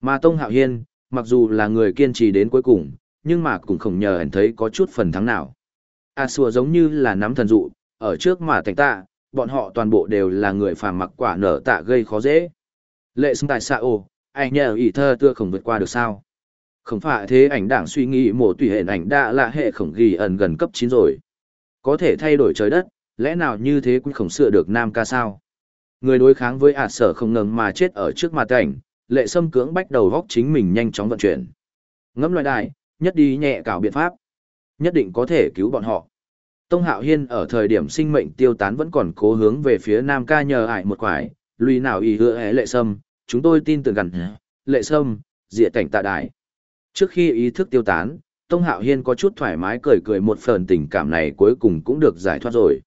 Mà Tông Hạo Hiên, mặc dù là người kiên trì đến cuối cùng, nhưng mà cũng không nhờ hẳn thấy có chút phần thắng nào. À, A Sùa giống như là nắm thần dụ, ở trước mà thành tạ, bọn họ toàn bộ đều là người phàm mặc quả nở tạ gây khó dễ. Lệ xưng tại xa ồ, anh nhờ ý thơ tưa không vượt qua được sao. Không phải thế ảnh đảng suy nghĩ mổ tùy hệ ảnh đã là hệ khổng ghi ẩn gần cấp 9 rồi. Có thể thay đổi trời đất, lẽ nào như thế cũng không sửa được nam ca sao. Người đối kháng với ạt sở không ngừng mà chết ở trước mặt ảnh lệ sâm cưỡng bách đầu góc chính mình nhanh chóng vận chuyển. Ngẫm loại đại, nhất đi nhẹ cảo biện pháp. Nhất định có thể cứu bọn họ. Tông Hạo Hiên ở thời điểm sinh mệnh tiêu tán vẫn còn cố hướng về phía Nam ca nhờ ải một quải, lùi nào ý hứa hé lệ sâm, chúng tôi tin tưởng gần lệ sâm, diệt cảnh tạ đại. Trước khi ý thức tiêu tán, Tông Hạo Hiên có chút thoải mái cười cười một phần tình cảm này cuối cùng cũng được giải thoát rồi.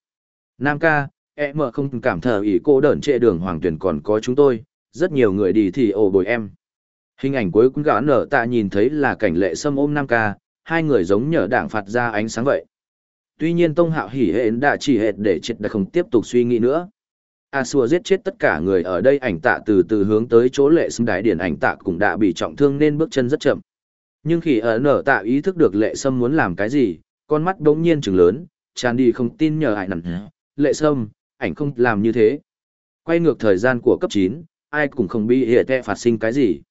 Nam ca, em mở không cảm thờ ý cô đẩn trệ đường hoàng tuyển còn có chúng tôi, rất nhiều người đi thì ổ bồi em. Hình ảnh cuối cùng gã nở tạ nhìn thấy là cảnh lệ sâm ôm Nam ca, hai người giống nhờ đảng phạt ra ánh sáng vậy. Tuy nhiên Tông Hạo hỉ hện đã chỉ hệt để triệt đã không tiếp tục suy nghĩ nữa. A xua giết chết tất cả người ở đây ảnh tạ từ từ hướng tới chỗ lệ sâm đại điển ảnh tạ cũng đã bị trọng thương nên bước chân rất chậm. Nhưng khi ở nở tạ ý thức được lệ sâm muốn làm cái gì, con mắt đống nhiên trừng lớn, tràn đi không tin nhờ ai nặng. Lệ sâm, ảnh không làm như thế. Quay ngược thời gian của cấp 9, ai cũng không bị hệ tệ phạt sinh cái gì.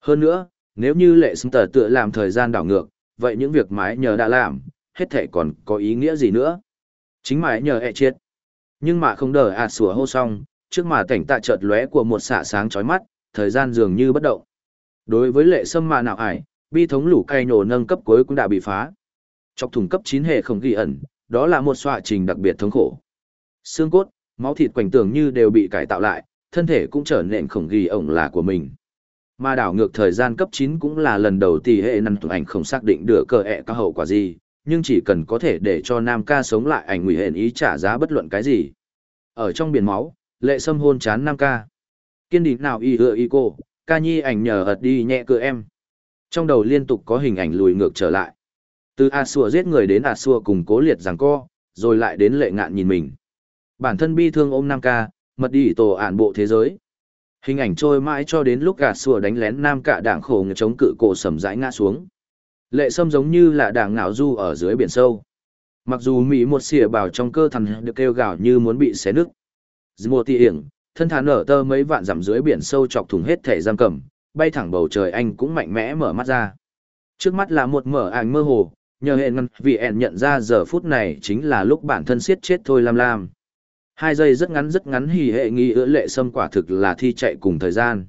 Hơn nữa, nếu như lệ sâm tờ tựa làm thời gian đảo ngược, vậy những việc mái nhờ đã làm, hết thể còn có ý nghĩa gì nữa. Chính mái nhờ ẹ chết. Nhưng mà không đợi ạt sủa hô xong, trước mà cảnh tạ chợt lóe của một xạ sáng chói mắt, thời gian dường như bất động. Đối với lệ sâm mà nào ải, bi thống lũ cay nổ nâng cấp cuối cũng đã bị phá. Chọc thùng cấp 9 hệ không ghi ẩn, đó là một xoạ trình đặc biệt thống khổ. Xương cốt, máu thịt quảnh tưởng như đều bị cải tạo lại, thân thể cũng trở nên khổng ghi ổng là của mình. Mà đảo ngược thời gian cấp 9 cũng là lần đầu tỷ hệ năm tuổi ảnh không xác định được cờ ẹ các hậu quả gì, nhưng chỉ cần có thể để cho nam ca sống lại ảnh nguy hển ý trả giá bất luận cái gì. Ở trong biển máu, lệ sâm hôn chán nam ca. Kiên định nào y hựa y cô, ca nhi ảnh nhờ ật đi nhẹ cửa em. Trong đầu liên tục có hình ảnh lùi ngược trở lại. Từ A Sùa giết người đến A Sùa cùng cố liệt rằng co, rồi lại đến lệ ngạn nhìn mình. Bản thân bi thương ôm Nam ca, mật đi tổ ản bộ thế giới. Hình ảnh trôi mãi cho đến lúc gà sùa đánh lén Nam cả đảng khổ người chống cự cổ sầm rãi ngã xuống. Lệ sâm giống như là đảng ngạo du ở dưới biển sâu. Mặc dù Mỹ một xỉa bảo trong cơ thần được kêu gào như muốn bị xé nứt mùa tì hiển, thân thán ở tơ mấy vạn dặm dưới biển sâu chọc thủng hết thể giam cầm, bay thẳng bầu trời anh cũng mạnh mẽ mở mắt ra. Trước mắt là một mở ảnh mơ hồ, nhờ hệ ngăn vì ẹn nhận ra giờ phút này chính là lúc bản thân siết chết thôi lam lam. Hai giây rất ngắn rất ngắn hỉ hệ nghi ứa lệ sâm quả thực là thi chạy cùng thời gian.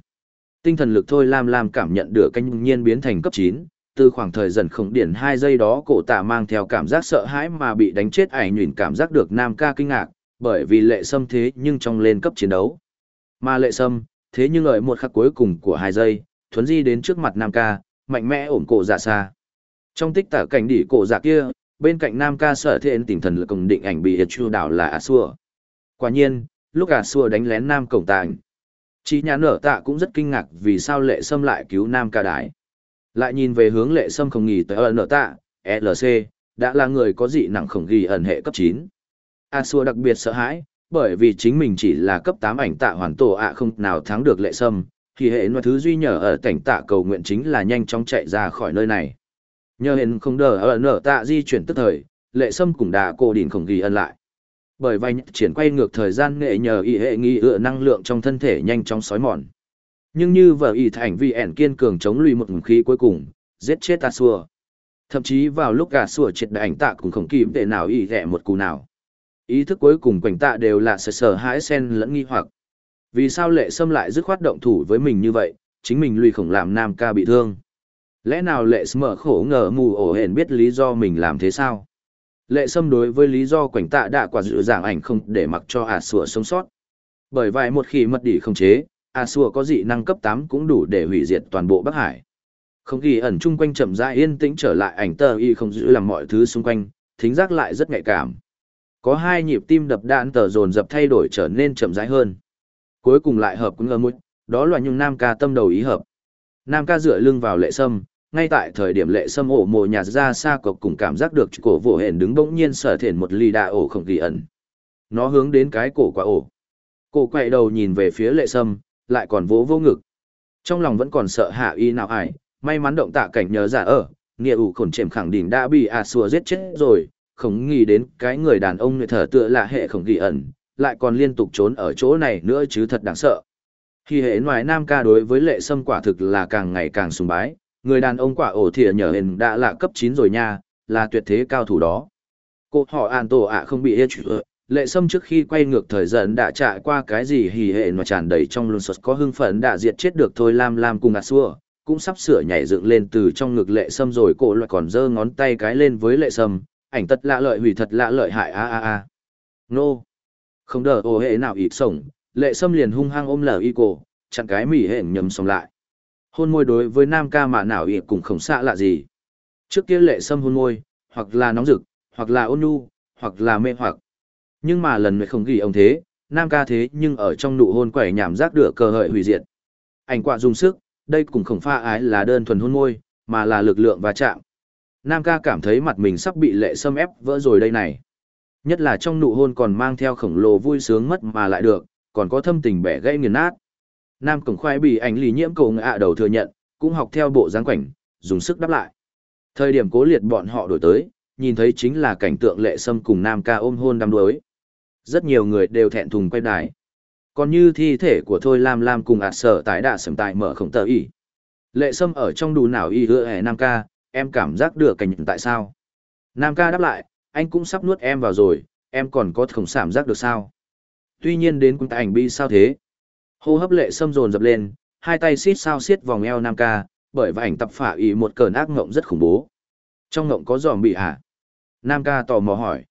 Tinh thần lực thôi lam lam cảm nhận được canh nhiên biến thành cấp 9, từ khoảng thời dần khổng điển hai giây đó cổ tạ mang theo cảm giác sợ hãi mà bị đánh chết ảnh nhuyễn cảm giác được nam ca kinh ngạc, bởi vì lệ sâm thế nhưng trong lên cấp chiến đấu. Mà lệ sâm, thế nhưng ở một khắc cuối cùng của hai giây, thuấn di đến trước mặt nam ca, mạnh mẽ ổn cổ dạ xa. Trong tích tả cảnh đỉ cổ dạ kia, bên cạnh nam ca sợ thiện tỉnh thần lực cùng định ảnh bị chu đảo là a xua. Quả nhiên, lúc a xua đánh lén nam cổng tàng. chị nhà nở tạ cũng rất kinh ngạc vì sao lệ sâm lại cứu nam ca đái. Lại nhìn về hướng lệ sâm không nghỉ tới ở nở tạ, LC, đã là người có dị nặng khổng ghi ẩn hệ cấp 9. A xua đặc biệt sợ hãi, bởi vì chính mình chỉ là cấp 8 ảnh tạ hoàn tổ ạ không nào thắng được lệ sâm, thì hệ mà thứ duy nhờ ở cảnh tạ cầu nguyện chính là nhanh chóng chạy ra khỏi nơi này. Nhờ hẹn không đờ ở nở tạ di chuyển tức thời, lệ sâm cũng đã cô đỉnh khổng ghi ẩn lại. Bởi vậy triển quay ngược thời gian nghệ nhờ y hệ nghi ựa năng lượng trong thân thể nhanh chóng sói mòn. Nhưng như vợ y thành vì ẻn kiên cường chống lùi một khí cuối cùng, giết chết ta xua. Thậm chí vào lúc gà xua triệt đại ảnh tạ cũng không kịp để nào y rẻ một cù nào. Ý thức cuối cùng quảnh tạ đều là sợ sợ hãi sen lẫn nghi hoặc. Vì sao lệ sâm lại dứt khoát động thủ với mình như vậy, chính mình lùi khổng làm nam ca bị thương. Lẽ nào lệ sâm mở khổ ngờ mù ổ hển biết lý do mình làm thế sao? Lệ sâm đối với lý do quảnh tạ đã quả dự giảng ảnh không để mặc cho ả sủa sống sót. Bởi vậy một khi mất đi không chế, ả sủa có dị năng cấp tám cũng đủ để hủy diệt toàn bộ Bắc Hải. Không khí ẩn chung quanh chậm rãi yên tĩnh trở lại ảnh tờ y không giữ làm mọi thứ xung quanh, thính giác lại rất nhạy cảm. Có hai nhịp tim đập đạn tờ dồn dập thay đổi trở nên chậm rãi hơn. Cuối cùng lại hợp cũng ngơ mũi, đó là nhung nam ca tâm đầu ý hợp. Nam ca dựa lưng vào lệ sâm, ngay tại thời điểm lệ sâm ổ mồ nhạt ra xa cọc cùng cảm giác được cổ vỗ hển đứng bỗng nhiên sở thiện một lì đà ổ không kỳ ẩn. Nó hướng đến cái cổ quả ổ. Cổ quay đầu nhìn về phía lệ sâm, lại còn vỗ vô ngực. Trong lòng vẫn còn sợ hạ y nào ải, may mắn động tạ cảnh nhớ giả ở, nghĩa ủ khổn chềm khẳng định đã bị à xua giết chết rồi, không nghĩ đến cái người đàn ông người thở tựa là hệ không kỳ ẩn, lại còn liên tục trốn ở chỗ này nữa chứ thật đáng sợ. Khi hệ ngoài nam ca đối với lệ sâm quả thực là càng ngày càng sùng bái, người đàn ông quả ổ thìa nhờ hình đã là cấp 9 rồi nha, là tuyệt thế cao thủ đó. Cô họ an tổ ạ không bị hết lệ sâm trước khi quay ngược thời gian đã trải qua cái gì hỉ hệ mà tràn đầy trong luôn sột có hưng phấn đã diệt chết được thôi lam lam cùng à xua, cũng sắp sửa nhảy dựng lên từ trong ngực lệ sâm rồi cổ loại còn giơ ngón tay cái lên với lệ sâm, ảnh tật lạ lợi hủy thật lạ lợi hại a a a. Nô. Không đỡ ô hệ nào ịt sổng, lệ sâm liền hung hăng ôm lờ y cổ, chặn cái mỉ hệ nhầm xong lại. Hôn môi đối với nam ca mà nào ị cũng không xạ lạ gì. Trước kia lệ sâm hôn môi, hoặc là nóng rực, hoặc là ôn nhu, hoặc là mê hoặc. Nhưng mà lần này không ghi ông thế, nam ca thế nhưng ở trong nụ hôn quẩy nhảm rác đựa cơ hợi hủy diệt. Ảnh quạ dùng sức, đây cũng không pha ái là đơn thuần hôn môi, mà là lực lượng va chạm. Nam ca cảm thấy mặt mình sắp bị lệ sâm ép vỡ rồi đây này. Nhất là trong nụ hôn còn mang theo khổng lồ vui sướng mất mà lại được, còn có thâm tình bẻ gãy nghiền nát. Nam cổng khoai bị ảnh lì nhiễm cầu ngạ đầu thừa nhận, cũng học theo bộ dáng quảnh, dùng sức đáp lại. Thời điểm cố liệt bọn họ đổi tới, nhìn thấy chính là cảnh tượng lệ sâm cùng Nam ca ôm hôn đăm đuối. Rất nhiều người đều thẹn thùng quay đài. Còn như thi thể của Thôi Lam Lam cùng ạt sở tái đạ sầm tại mở khổng tờ y. Lệ sâm ở trong đủ nào y hứa hẻ Nam ca, em cảm giác được cảnh tại sao? Nam ca đáp lại, anh cũng sắp nuốt em vào rồi, em còn có khổng cảm giác được sao? Tuy nhiên đến cung ảnh bi sao thế? Hô hấp lệ sâm dồn dập lên, hai tay xít sao xiết vòng eo Nam ca, bởi và ảnh tập phả ý một cơn ác ngộng rất khủng bố. Trong ngộng có giòm bị à? Nam ca tò mò hỏi.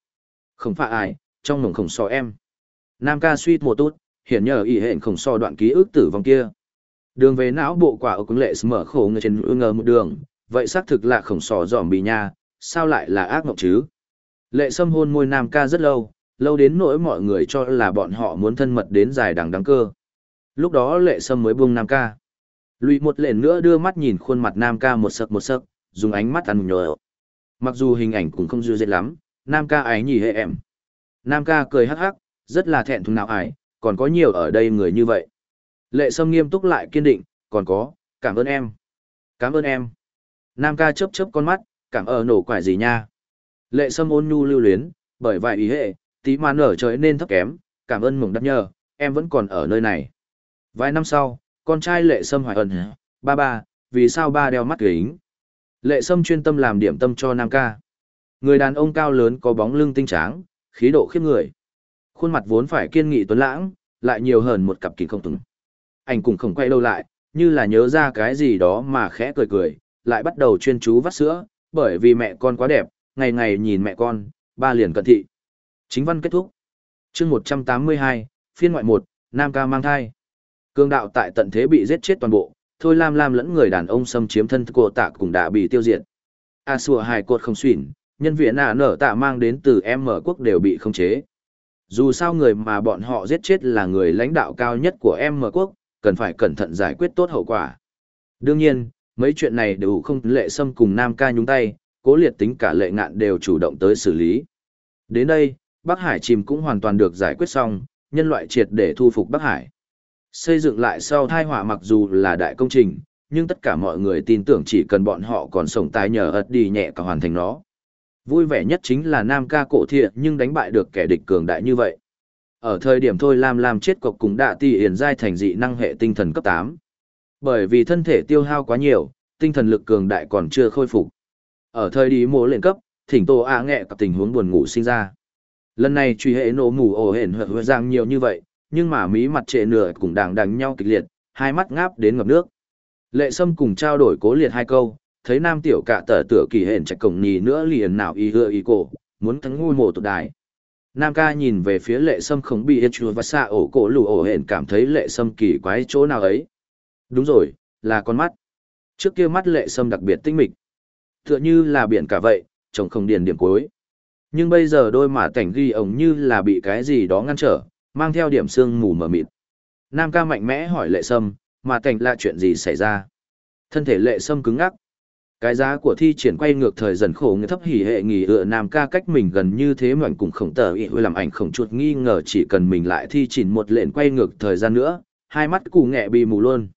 Không phải ai, trong ngộng khổng so em. Nam ca suy một tốt, hiện nhờ ý hẹn khổng so đoạn ký ức tử vong kia. Đường về não bộ quả ở cứng lệ mở khổ người trên ngờ một đường, vậy xác thực là khổng sò giòm bị nha, sao lại là ác mộng chứ? Lệ sâm hôn môi nam ca rất lâu, lâu đến nỗi mọi người cho là bọn họ muốn thân mật đến dài đằng đắng cơ. Lúc đó lệ sâm mới buông nam ca. Lụy một lệnh nữa đưa mắt nhìn khuôn mặt nam ca một sậc một sậc, dùng ánh mắt ăn nhờ. Mặc dù hình ảnh cũng không dư dệt lắm, nam ca ái nhỉ hệ em. Nam ca cười hắc hắc, rất là thẹn thùng nào ải, còn có nhiều ở đây người như vậy. Lệ sâm nghiêm túc lại kiên định, còn có, cảm ơn em. Cảm ơn em. Nam ca chớp chớp con mắt, cảm ơn nổ quải gì nha. Lệ sâm ôn nhu lưu luyến, bởi vậy ý hệ, tí mà nở trời nên thấp kém, cảm ơn mừng đắc nhờ, em vẫn còn ở nơi này. Vài năm sau, con trai lệ sâm hỏi ẩn, ba ba, vì sao ba đeo mắt kính? Lệ sâm chuyên tâm làm điểm tâm cho Nam ca. Người đàn ông cao lớn có bóng lưng tinh tráng, khí độ khiếp người. Khuôn mặt vốn phải kiên nghị tuấn lãng, lại nhiều hơn một cặp kính không tùng. Anh cũng không quay lâu lại, như là nhớ ra cái gì đó mà khẽ cười cười, lại bắt đầu chuyên chú vắt sữa, bởi vì mẹ con quá đẹp, ngày ngày nhìn mẹ con, ba liền cận thị. Chính văn kết thúc. chương 182, phiên ngoại 1, Nam ca mang thai. Cương đạo tại tận thế bị giết chết toàn bộ, thôi lam lam lẫn người đàn ông xâm chiếm thân cô tạ cũng đã bị tiêu diệt. A sùa hài cột không xuyển, nhân viện nạ nở tạ mang đến từ em mở quốc đều bị khống chế. Dù sao người mà bọn họ giết chết là người lãnh đạo cao nhất của em mở quốc, cần phải cẩn thận giải quyết tốt hậu quả. Đương nhiên, mấy chuyện này đều không lệ xâm cùng Nam ca nhúng tay, cố liệt tính cả lệ ngạn đều chủ động tới xử lý. Đến đây, Bắc Hải chìm cũng hoàn toàn được giải quyết xong, nhân loại triệt để thu phục Bắc Hải. Xây dựng lại sau thai họa mặc dù là đại công trình, nhưng tất cả mọi người tin tưởng chỉ cần bọn họ còn sống tài nhờ ật đi nhẹ cả hoàn thành nó. Vui vẻ nhất chính là Nam ca cổ thiện nhưng đánh bại được kẻ địch cường đại như vậy. Ở thời điểm thôi Lam Lam chết cọc cùng đạ tỷ hiển giai thành dị năng hệ tinh thần cấp 8. Bởi vì thân thể tiêu hao quá nhiều, tinh thần lực cường đại còn chưa khôi phục. Ở thời điểm mô lên cấp, thỉnh tổ a nghẹ gặp tình huống buồn ngủ sinh ra. Lần này truy hệ nổ mù ổ hển hợp hơi giang nhiều như vậy, nhưng mà mí mặt trệ nửa cũng đang đánh nhau kịch liệt, hai mắt ngáp đến ngập nước. Lệ Sâm cùng trao đổi cố liệt hai câu, thấy nam tiểu cả tở tựa kỳ hển chạy cổng nhì nữa liền nào y hựa y cổ, muốn thắng ngôi mộ tụt đài. Nam ca nhìn về phía lệ sâm không bị hết chùa và xa ổ cổ lù ổ hển cảm thấy lệ sâm kỳ quái chỗ nào ấy. Đúng rồi, là con mắt. Trước kia mắt lệ sâm đặc biệt tinh mịch. Tựa như là biển cả vậy, trông không điền điểm cuối. Nhưng bây giờ đôi mà cảnh ghi ổng như là bị cái gì đó ngăn trở, mang theo điểm sương mù mờ mịt. Nam ca mạnh mẽ hỏi lệ sâm, mà cảnh là chuyện gì xảy ra. Thân thể lệ sâm cứng ngắc, cái giá của thi triển quay ngược thời dần khổ người thấp hỉ hệ nghỉ ựa nam ca cách mình gần như thế mảnh cùng khổng tờ ý làm ảnh khổng chuột nghi ngờ chỉ cần mình lại thi triển một lệnh quay ngược thời gian nữa, hai mắt cụ nghẹ bị mù luôn.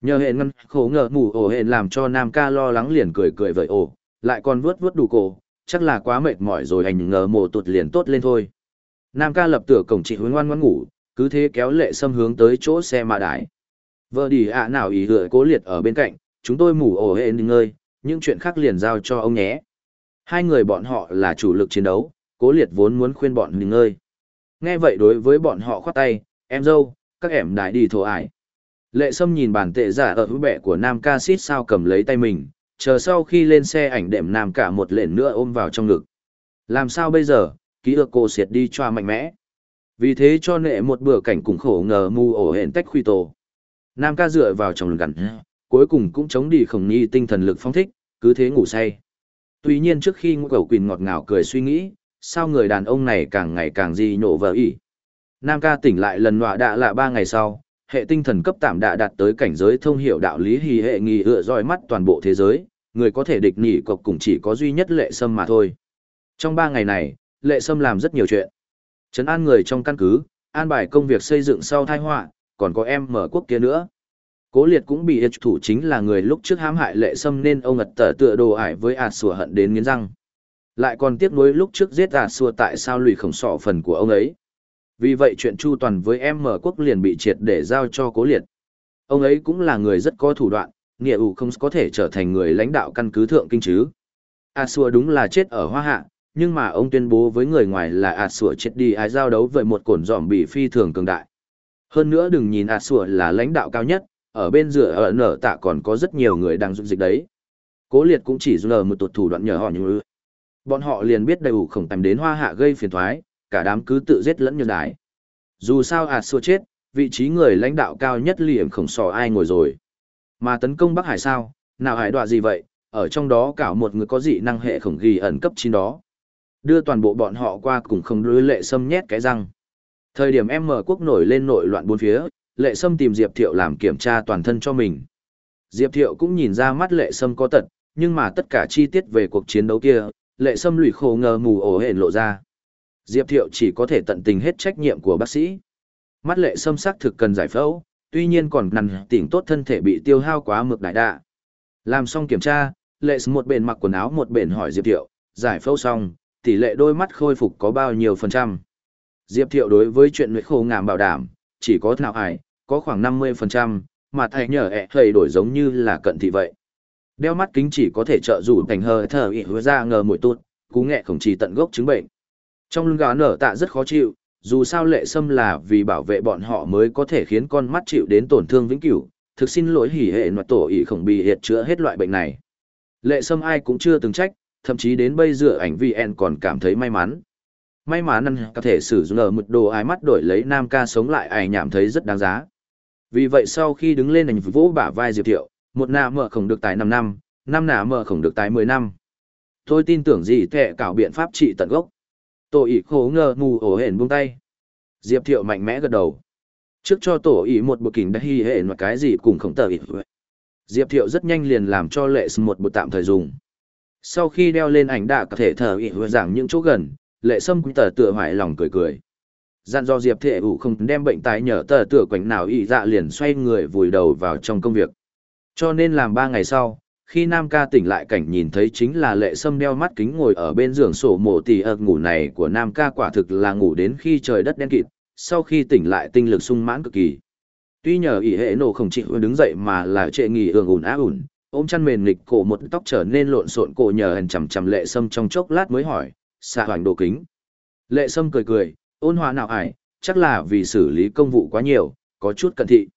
Nhờ hệ ngân khổ ngờ mù ổ hệ làm cho nam ca lo lắng liền cười cười vậy ổ, lại còn vuốt vuốt đủ cổ, chắc là quá mệt mỏi rồi hành ngờ mồ tụt liền tốt lên thôi. Nam ca lập tựa cổng chị hướng ngoan ngoan ngủ, cứ thế kéo lệ xâm hướng tới chỗ xe mà đái. Vợ đi ạ nào ý hựa cố liệt ở bên cạnh, chúng tôi mù ổ hệ ngơi, những chuyện khác liền giao cho ông nhé. Hai người bọn họ là chủ lực chiến đấu, cố liệt vốn muốn khuyên bọn nghỉ ngơi. Nghe vậy đối với bọn họ khoát tay, em dâu, các em đại đi thổ ải. Lệ Sâm nhìn bản tệ giả ở hữu bẹ của Nam ca xít sao cầm lấy tay mình, chờ sau khi lên xe ảnh đệm Nam cả một lện nữa ôm vào trong ngực. Làm sao bây giờ, ký ức cô siệt đi cho mạnh mẽ. Vì thế cho nệ một bữa cảnh cùng khổ ngờ mù ổ hẹn tách khuy tổ. Nam ca dựa vào trong gần, cuối cùng cũng chống đi khổng nhi tinh thần lực phong thích, cứ thế ngủ say. Tuy nhiên trước khi ngũ cầu quỳnh ngọt ngào cười suy nghĩ, sao người đàn ông này càng ngày càng gì nhổ vợ ỉ. Nam ca tỉnh lại lần nọa đạ lạ ba ngày sau, hệ tinh thần cấp tạm đã đạt tới cảnh giới thông hiểu đạo lý hì hệ nghi ựa roi mắt toàn bộ thế giới, người có thể địch nỉ cộc cũng chỉ có duy nhất lệ sâm mà thôi. Trong ba ngày này, lệ sâm làm rất nhiều chuyện. Trấn an người trong căn cứ, an bài công việc xây dựng sau thai họa, còn có em mở quốc kia nữa. Cố liệt cũng bị thủ chính là người lúc trước hãm hại lệ sâm nên ông ật tở tựa đồ ải với ạt sủa hận đến nghiến răng. Lại còn tiếc nuối lúc trước giết ạt sủa tại sao lùi khổng sọ phần của ông ấy. Vì vậy chuyện chu toàn với em mở quốc liền bị triệt để giao cho cố liệt. Ông ấy cũng là người rất có thủ đoạn, nghĩa ủ không có thể trở thành người lãnh đạo căn cứ thượng kinh chứ. A xua đúng là chết ở hoa hạ, nhưng mà ông tuyên bố với người ngoài là A sủa chết đi ai giao đấu với một cổn dòm bị phi thường cường đại. Hơn nữa đừng nhìn A sủa là lãnh đạo cao nhất, ở bên dựa ở nở tạ còn có rất nhiều người đang dụng dịch đấy. Cố liệt cũng chỉ lờ một tuột thủ đoạn nhờ họ như Bọn họ liền biết đầy đủ khổng tầm đến hoa hạ gây phiền thoái, cả đám cứ tự giết lẫn nhân đái. Dù sao A sủa chết, vị trí người lãnh đạo cao nhất liềm khổng sò ai ngồi rồi. Mà tấn công Bắc Hải sao, nào hải đoạ gì vậy, ở trong đó cả một người có dị năng hệ khổng ghi ẩn cấp chín đó. Đưa toàn bộ bọn họ qua cùng không đối lệ sâm nhét cái răng. Thời điểm em mở quốc nổi lên nội loạn bốn phía, lệ sâm tìm Diệp Thiệu làm kiểm tra toàn thân cho mình. Diệp Thiệu cũng nhìn ra mắt lệ sâm có tật, nhưng mà tất cả chi tiết về cuộc chiến đấu kia, lệ sâm lụy khổ ngờ mù ổ hển lộ ra. Diệp Thiệu chỉ có thể tận tình hết trách nhiệm của bác sĩ. Mắt lệ sâm sắc thực cần giải phẫu, tuy nhiên còn nằn tỉnh tốt thân thể bị tiêu hao quá mực đại đạ. Làm xong kiểm tra, lệ sâm một bên mặc quần áo một bên hỏi Diệp Thiệu, giải phẫu xong, tỷ lệ đôi mắt khôi phục có bao nhiêu phần trăm. Diệp Thiệu đối với chuyện nguyệt khô ngảm bảo đảm, chỉ có nào ải, có khoảng 50%, mà thầy nhờ ẹ thầy đổi giống như là cận thị vậy. Đeo mắt kính chỉ có thể trợ rủ thành hờ thở ị hứa ra ngờ mũi tốt, cú nghẹ khổng trì tận gốc chứng bệnh. Trong lưng gà nở tạ rất khó chịu, dù sao lệ sâm là vì bảo vệ bọn họ mới có thể khiến con mắt chịu đến tổn thương vĩnh cửu thực xin lỗi hỉ hệ nội tổ ị khổng bị hiệt chữa hết loại bệnh này lệ sâm ai cũng chưa từng trách thậm chí đến bây giờ ảnh vn còn cảm thấy may mắn. May mắn năng có thể sử dụng ở mực đồ ai mắt đổi lấy nam ca sống lại ai nhảm thấy rất đáng giá. Vì vậy sau khi đứng lên ảnh vỗ bả vai diệp thiệu, một nạ mở khổng được tài năm năm năm nạ mở khổng được tài mười năm. Tôi tin tưởng gì thẻ cảo biện pháp trị tận gốc. Tổ Ý khổ ngờ mù ổ hển buông tay. Diệp thiệu mạnh mẽ gật đầu. Trước cho tổ Ý một bộ kính đã hy hệ mà cái gì cùng không tờ ý. diệp thiệu rất nhanh liền làm cho lệ một bộ tạm thời dùng sau khi đeo lên ảnh đạ có thể thở ỉ giảng những chỗ gần lệ sâm cũng tờ tựa hoài lòng cười cười dặn do diệp thệ ủ không đem bệnh tái nhờ tờ tựa quảnh nào ỉ dạ liền xoay người vùi đầu vào trong công việc cho nên làm ba ngày sau khi Nam ca tỉnh lại cảnh nhìn thấy chính là lệ sâm đeo mắt kính ngồi ở bên giường sổ mổ tỉ ợt ngủ này của Nam ca quả thực là ngủ đến khi trời đất đen kịt, sau khi tỉnh lại tinh lực sung mãn cực kỳ. Tuy nhờ ỷ hệ nổ không chịu đứng dậy mà là trệ nghỉ ường ủn á ùn ôm chăn mền nghịch cổ một tóc trở nên lộn xộn cổ nhờ hèn chằm chằm lệ sâm trong chốc lát mới hỏi, xạ hoành đồ kính. Lệ sâm cười cười, ôn hòa nào ải, chắc là vì xử lý công vụ quá nhiều, có chút cẩn thị.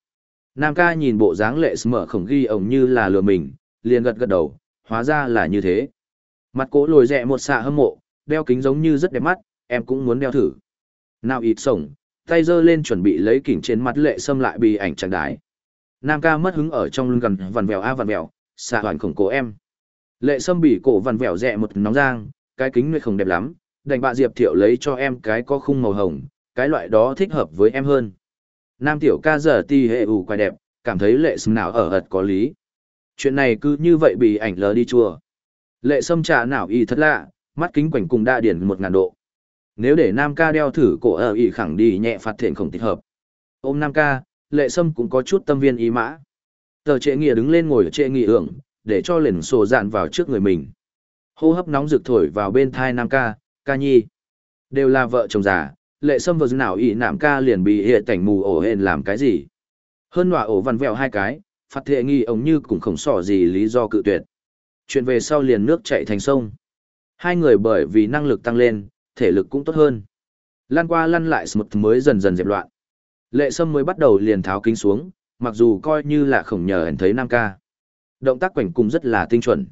Nam ca nhìn bộ dáng lệ mở khổng ghi ổng như là lừa mình, liền gật gật đầu, hóa ra là như thế. Mặt cố lồi rẹ một xạ hâm mộ, đeo kính giống như rất đẹp mắt, em cũng muốn đeo thử. Nào ịt sổng, tay giơ lên chuẩn bị lấy kỉnh trên mặt lệ sâm lại bị ảnh chẳng đái. Nam ca mất hứng ở trong lưng gần vằn vèo a vằn vèo, xạ hoàn khổng cố em. Lệ sâm bị cổ vằn vẹo rẹ một nóng giang, cái kính nuôi không đẹp lắm, đành bạ diệp thiệu lấy cho em cái có khung màu hồng, cái loại đó thích hợp với em hơn. Nam tiểu ca giờ ti hệ ủ quay đẹp, cảm thấy lệ sâm nào ở ật có lý chuyện này cứ như vậy bị ảnh lờ đi chùa. Lệ sâm trà nào y thật lạ, mắt kính quảnh cùng đa điển một ngàn độ. Nếu để Nam ca đeo thử cổ ở y khẳng đi nhẹ phạt thiện không thích hợp. Ôm Nam ca, lệ sâm cũng có chút tâm viên ý mã. Tờ trệ nghĩa đứng lên ngồi ở trệ nghị ưởng, để cho lền sổ dạn vào trước người mình. Hô hấp nóng rực thổi vào bên thai Nam ca, ca nhi. Đều là vợ chồng già, lệ sâm vừa nào y nạm ca liền bị hệ cảnh mù ổ hên làm cái gì. Hơn nọa ổ văn vẹo hai cái, phạt thệ nghi ống như cũng không sỏ gì lý do cự tuyệt. Chuyện về sau liền nước chạy thành sông. Hai người bởi vì năng lực tăng lên, thể lực cũng tốt hơn. Lăn qua lăn lại smut mới dần dần dẹp loạn. Lệ sâm mới bắt đầu liền tháo kính xuống, mặc dù coi như là khổng nhờ hẳn thấy nam ca. Động tác quảnh cùng rất là tinh chuẩn.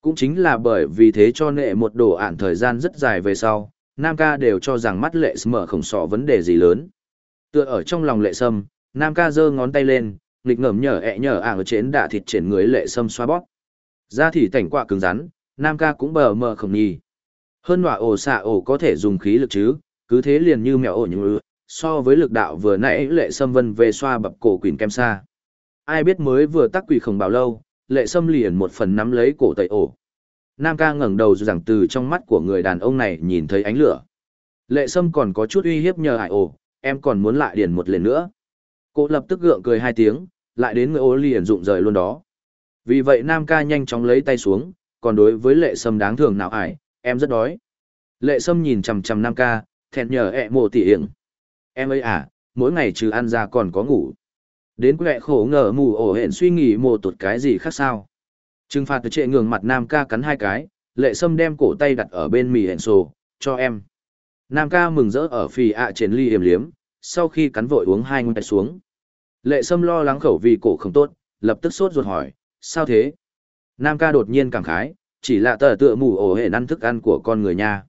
Cũng chính là bởi vì thế cho nệ một đồ ản thời gian rất dài về sau, nam ca đều cho rằng mắt lệ mở khổng sọ vấn đề gì lớn. Tựa ở trong lòng lệ sâm, nam ca giơ ngón tay lên, nghịch ngẩm nhở ẹ nhở ảng ở trên đạ thịt trên người lệ sâm xoa bóp. Da thì tảnh quạ cứng rắn, nam ca cũng bờ mờ không nhì. Hơn nọa ổ xạ ổ có thể dùng khí lực chứ, cứ thế liền như mèo ổ như so với lực đạo vừa nãy lệ sâm vân về xoa bập cổ quỳnh kem xa. Ai biết mới vừa tắc quỷ không bảo lâu, lệ sâm liền một phần nắm lấy cổ tẩy ổ. Nam ca ngẩng đầu rằng từ trong mắt của người đàn ông này nhìn thấy ánh lửa. Lệ sâm còn có chút uy hiếp nhờ hại ổ, em còn muốn lại điền một lần nữa. Cô lập tức gượng cười hai tiếng, lại đến người ô liền rụng rời luôn đó. Vì vậy Nam ca nhanh chóng lấy tay xuống, còn đối với lệ sâm đáng thường nào ải, em rất đói. Lệ sâm nhìn chằm chằm Nam ca, thẹn nhờ ẹ mộ tỉ hiểm. Em ấy à, mỗi ngày trừ ăn ra còn có ngủ. Đến quẹ khổ ngờ mù ổ hển suy nghĩ mồ tụt cái gì khác sao. Trừng phạt trệ ngường mặt Nam ca cắn hai cái, lệ sâm đem cổ tay đặt ở bên mì hển sổ, cho em. Nam ca mừng rỡ ở phì ạ trên ly hiểm liếm, sau khi cắn vội uống hai ngụm xuống. Lệ sâm lo lắng khẩu vì cổ không tốt, lập tức sốt ruột hỏi, sao thế? Nam ca đột nhiên cảm khái, chỉ là tờ tựa mù ổ hển ăn thức ăn của con người nha.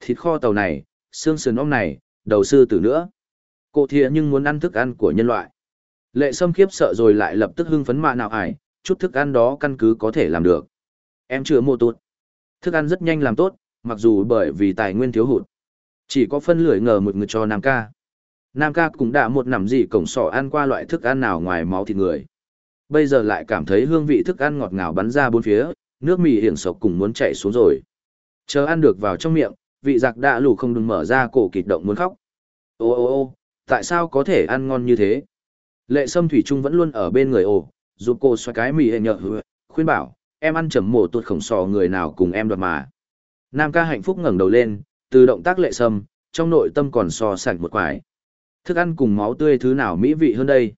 Thịt kho tàu này, xương sườn ong này, đầu sư tử nữa. Cô thịa nhưng muốn ăn thức ăn của nhân loại. Lệ sâm khiếp sợ rồi lại lập tức hưng phấn mạ nào ải, chút thức ăn đó căn cứ có thể làm được. Em chưa mua tốt. Thức ăn rất nhanh làm tốt, mặc dù bởi vì tài nguyên thiếu hụt. Chỉ có phân lưỡi ngờ một người cho Nam ca. Nam ca cũng đã một nằm gì cổng sỏ ăn qua loại thức ăn nào ngoài máu thịt người. Bây giờ lại cảm thấy hương vị thức ăn ngọt ngào bắn ra bốn phía, nước mì hiển sộc cùng muốn chạy xuống rồi. Chờ ăn được vào trong miệng, vị giặc đã lù không đừng mở ra cổ kịch động muốn khóc. Ô ô ô, tại sao có thể ăn ngon như thế? Lệ sâm thủy trung vẫn luôn ở bên người ồ, giúp cô xoay cái mì hệ nhợ hứa, khuyên bảo, em ăn chấm mổ tuột khổng sò người nào cùng em đoạt mà. Nam ca hạnh phúc ngẩng đầu lên, từ động tác lệ sâm, trong nội tâm còn so sạch một quải. Thức ăn cùng máu tươi thứ nào mỹ vị hơn đây?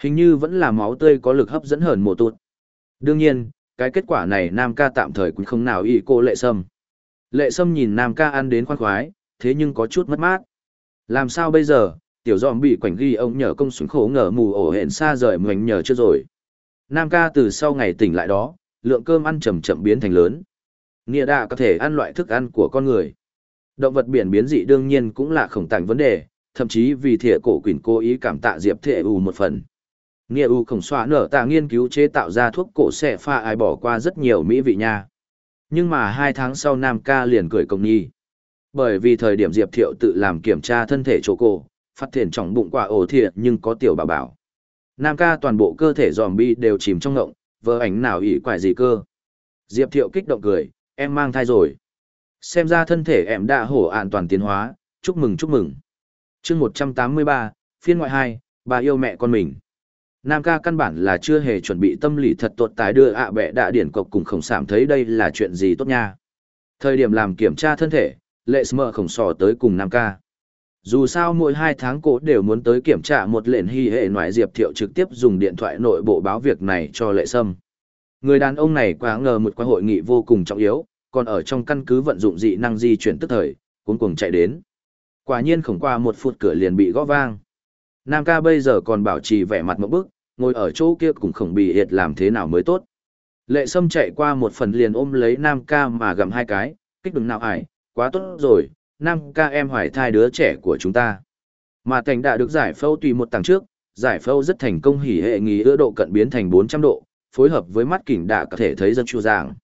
Hình như vẫn là máu tươi có lực hấp dẫn hơn mổ tuột. Đương nhiên, cái kết quả này Nam ca tạm thời cũng không nào ý cô lệ sâm. Lệ sâm nhìn Nam ca ăn đến khoan khoái, thế nhưng có chút mất mát. Làm sao bây giờ, tiểu dòm bị quảnh ghi ông nhờ công xuống khổ ngờ mù ổ hẹn xa rời mình nhờ chưa rồi. Nam ca từ sau ngày tỉnh lại đó, lượng cơm ăn chậm chậm biến thành lớn. Nghĩa đạ có thể ăn loại thức ăn của con người. Động vật biển biến dị đương nhiên cũng là khổng tảnh vấn đề, thậm chí vì thịa cổ quỷ cố ý cảm tạ diệp thệ ưu một phần. Nghĩa ưu khổng xoa nở tạ nghiên cứu chế tạo ra thuốc cổ sẽ pha ai bỏ qua rất nhiều mỹ vị nha. Nhưng mà hai tháng sau Nam ca liền cười công nhi. Bởi vì thời điểm Diệp Thiệu tự làm kiểm tra thân thể chỗ cổ, phát thiền trọng bụng quả ổ thiệt nhưng có tiểu bảo bảo. Nam ca toàn bộ cơ thể giòm bi đều chìm trong ngộng, vờ ảnh nào ỉ quải gì cơ. Diệp Thiệu kích động cười, em mang thai rồi. Xem ra thân thể em đã hổ an toàn tiến hóa, chúc mừng chúc mừng. chương 183, phiên ngoại 2, bà yêu mẹ con mình. Nam ca căn bản là chưa hề chuẩn bị tâm lý thật tuột tái đưa ạ à bẹ đạ điển cộc cùng khổng sảm thấy đây là chuyện gì tốt nha. Thời điểm làm kiểm tra thân thể, lệ smờ khổng sò tới cùng Nam ca. Dù sao mỗi hai tháng cô đều muốn tới kiểm tra một lệnh hy hệ ngoại diệp thiệu trực tiếp dùng điện thoại nội bộ báo việc này cho lệ sâm. Người đàn ông này quá ngờ một qua hội nghị vô cùng trọng yếu, còn ở trong căn cứ vận dụng dị năng di chuyển tức thời, cuốn cuồng chạy đến. Quả nhiên khổng qua một phút cửa liền bị gõ vang. Nam ca bây giờ còn bảo trì vẻ mặt một bức, ngồi ở chỗ kia cũng khổng bị hiệt làm thế nào mới tốt. Lệ sâm chạy qua một phần liền ôm lấy Nam ca mà gặm hai cái, kích đừng nào ải, quá tốt rồi, Nam ca em hoài thai đứa trẻ của chúng ta. Mà thành đã được giải phẫu tùy một tầng trước, giải phẫu rất thành công hỉ hệ nghỉ ưa độ cận biến thành 400 độ, phối hợp với mắt kỉnh đã có thể thấy rất chu dạng.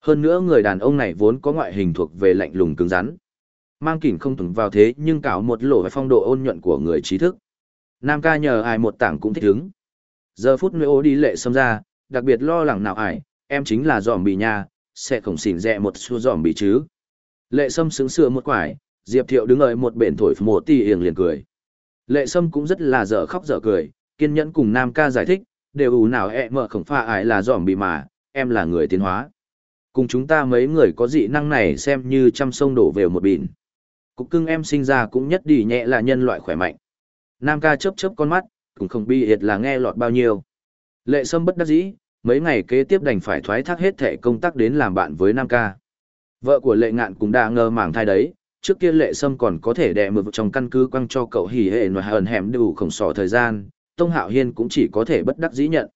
Hơn nữa người đàn ông này vốn có ngoại hình thuộc về lạnh lùng cứng rắn. Mang kỉnh không từng vào thế nhưng cảo một lỗ phong độ ôn nhuận của người trí thức. Nam ca nhờ ai một tảng cũng thích ứng. Giờ phút nơi ô đi lệ xâm ra, đặc biệt lo lắng nào ải, em chính là giòm bị nha, sẽ không xỉn rẹ một xua giòm bị chứ. Lệ sâm sững sửa một quải, Diệp Thiệu đứng ở một bển thổi một tì hiền liền cười. Lệ sâm cũng rất là dở khóc dở cười, kiên nhẫn cùng Nam ca giải thích, đều ủ nào ẹ mợ khổng pha ải là giòm bị mà, em là người tiến hóa. Cùng chúng ta mấy người có dị năng này xem như trăm sông đổ về một bìn. Cục cưng em sinh ra cũng nhất đi nhẹ là nhân loại khỏe mạnh. Nam ca chớp chớp con mắt, cũng không bi hiệt là nghe lọt bao nhiêu. Lệ Sâm bất đắc dĩ, mấy ngày kế tiếp đành phải thoái thác hết thể công tác đến làm bạn với Nam ca. Vợ của Lệ Ngạn cũng đã ngờ màng thai đấy, trước kia Lệ Sâm còn có thể đè mượn trong căn cứ quăng cho cậu hỉ hệ nội hờn hẻm đủ khổng sỏ thời gian, Tông Hạo Hiên cũng chỉ có thể bất đắc dĩ nhận.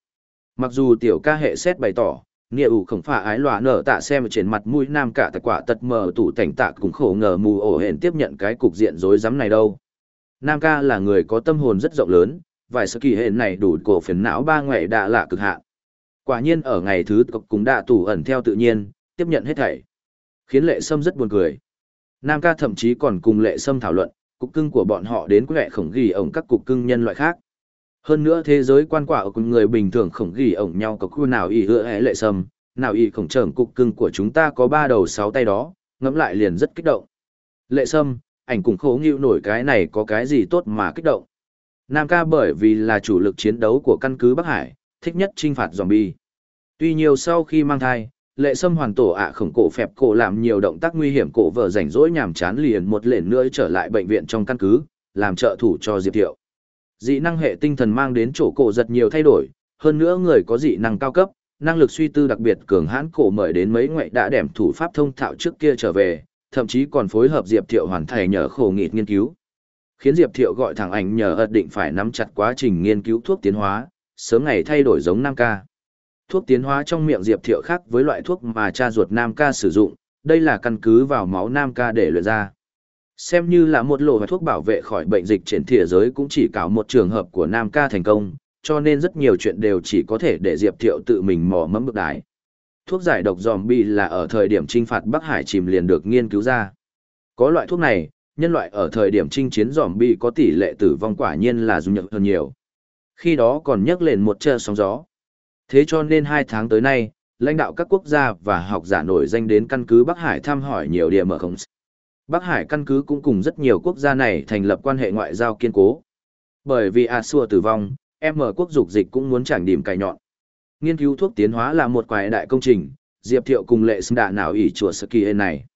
Mặc dù tiểu ca hệ xét bày tỏ, nghĩa ủ khổng phả ái lòa nở tạ xem trên mặt mũi nam cả tài quả tật mờ tủ cảnh tạ cũng khổ ngờ mù ổ hển tiếp nhận cái cục diện rối rắm này đâu. Nam ca là người có tâm hồn rất rộng lớn, vài sự kỳ hệ này đủ cổ phiền não ba ngoại đã lạ cực hạn. Quả nhiên ở ngày thứ cục cũng đã tủ ẩn theo tự nhiên, tiếp nhận hết thảy. Khiến lệ sâm rất buồn cười. Nam ca thậm chí còn cùng lệ sâm thảo luận, cục cưng của bọn họ đến quẹ khổng ghi ổng các cục cưng nhân loại khác. Hơn nữa thế giới quan quả của người bình thường khổng ghi ổng nhau có khu nào y hứa hẽ lệ sâm, nào y khổng trưởng cục cưng của chúng ta có ba đầu sáu tay đó, ngẫm lại liền rất kích động. Lệ sâm, ảnh cũng khổ nghịu nổi cái này có cái gì tốt mà kích động. Nam ca bởi vì là chủ lực chiến đấu của căn cứ Bắc Hải, thích nhất trinh phạt zombie. Tuy nhiều sau khi mang thai, lệ sâm hoàn tổ ạ khổng cổ phẹp cổ làm nhiều động tác nguy hiểm cổ vợ rảnh rỗi nhàm chán liền một lệnh nữa trở lại bệnh viện trong căn cứ, làm trợ thủ cho Diệp Thiệu. Dị năng hệ tinh thần mang đến chỗ cổ giật nhiều thay đổi, hơn nữa người có dị năng cao cấp, năng lực suy tư đặc biệt cường hãn cổ mời đến mấy ngoại đã đẻm thủ pháp thông thạo trước kia trở về, thậm chí còn phối hợp Diệp Thiệu hoàn thành nhờ khổ nghịt nghiên cứu. Khiến Diệp Thiệu gọi thẳng ảnh nhờ ật định phải nắm chặt quá trình nghiên cứu thuốc tiến hóa, sớm ngày thay đổi giống Nam ca. Thuốc tiến hóa trong miệng Diệp Thiệu khác với loại thuốc mà cha ruột Nam ca sử dụng, đây là căn cứ vào máu Nam ca để luyện ra. Xem như là một lộ thuốc bảo vệ khỏi bệnh dịch trên thế giới cũng chỉ cảo một trường hợp của Nam ca thành công, cho nên rất nhiều chuyện đều chỉ có thể để Diệp Thiệu tự mình mò mẫm bức đái. Thuốc giải độc zombie là ở thời điểm trinh phạt Bắc Hải chìm liền được nghiên cứu ra. Có loại thuốc này, nhân loại ở thời điểm chinh chiến zombie có tỷ lệ tử vong quả nhiên là dung nhập hơn nhiều. Khi đó còn nhắc lên một trơ sóng gió. Thế cho nên hai tháng tới nay, lãnh đạo các quốc gia và học giả nổi danh đến căn cứ Bắc Hải thăm hỏi nhiều địa mở không. Bắc Hải căn cứ cũng cùng rất nhiều quốc gia này thành lập quan hệ ngoại giao kiên cố. Bởi vì A Xua tử vong, M quốc dục dịch cũng muốn chẳng điểm cài nhọn. Nghiên cứu thuốc tiến hóa là một quái đại công trình, Diệp Thiệu cùng Lệ Sâm đã nào ỷ chùa Saki này.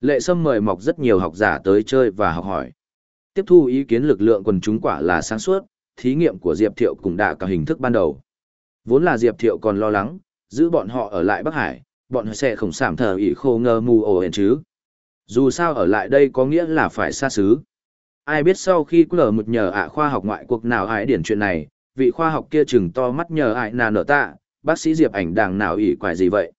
Lệ Sâm mời mọc rất nhiều học giả tới chơi và học hỏi. Tiếp thu ý kiến lực lượng quần chúng quả là sáng suốt, thí nghiệm của Diệp Thiệu cũng đã cả hình thức ban đầu. Vốn là Diệp Thiệu còn lo lắng, giữ bọn họ ở lại Bắc Hải, bọn họ sẽ không sảm thờ ỉ khô ngơ mù ổ hẹn chứ. Dù sao ở lại đây có nghĩa là phải xa xứ. Ai biết sau khi lờ một nhờ ạ khoa học ngoại quốc nào ái điển chuyện này, vị khoa học kia chừng to mắt nhờ ai nà nở tạ, bác sĩ Diệp ảnh đàng nào ỉ quải gì vậy?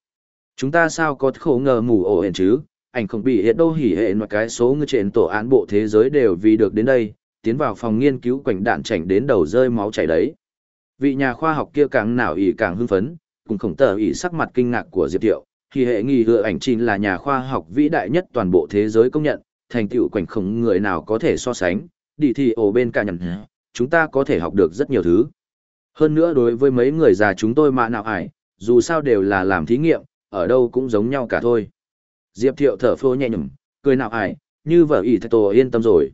Chúng ta sao có khổ ngờ mù ổ hẹn chứ? Ảnh không bị hiện đâu hỉ hệ mà cái số người trên tổ án bộ thế giới đều vì được đến đây, tiến vào phòng nghiên cứu quảnh đạn chảnh đến đầu rơi máu chảy đấy. Vị nhà khoa học kia càng nào ỉ càng hưng phấn, cùng khổng tờ ỉ sắc mặt kinh ngạc của Diệp Tiệu, thì hệ nghi hựa ảnh trình là nhà khoa học vĩ đại nhất toàn bộ thế giới công nhận, thành tựu quảnh khổng người nào có thể so sánh, đi thì ổ bên cả nhận, chúng ta có thể học được rất nhiều thứ. Hơn nữa đối với mấy người già chúng tôi mà nào ải, dù sao đều là làm thí nghiệm, ở đâu cũng giống nhau cả thôi. Diệp Thiệu thở phô nhẹ nhầm, cười nào ải, như vợ ỷ thạch tổ yên tâm rồi.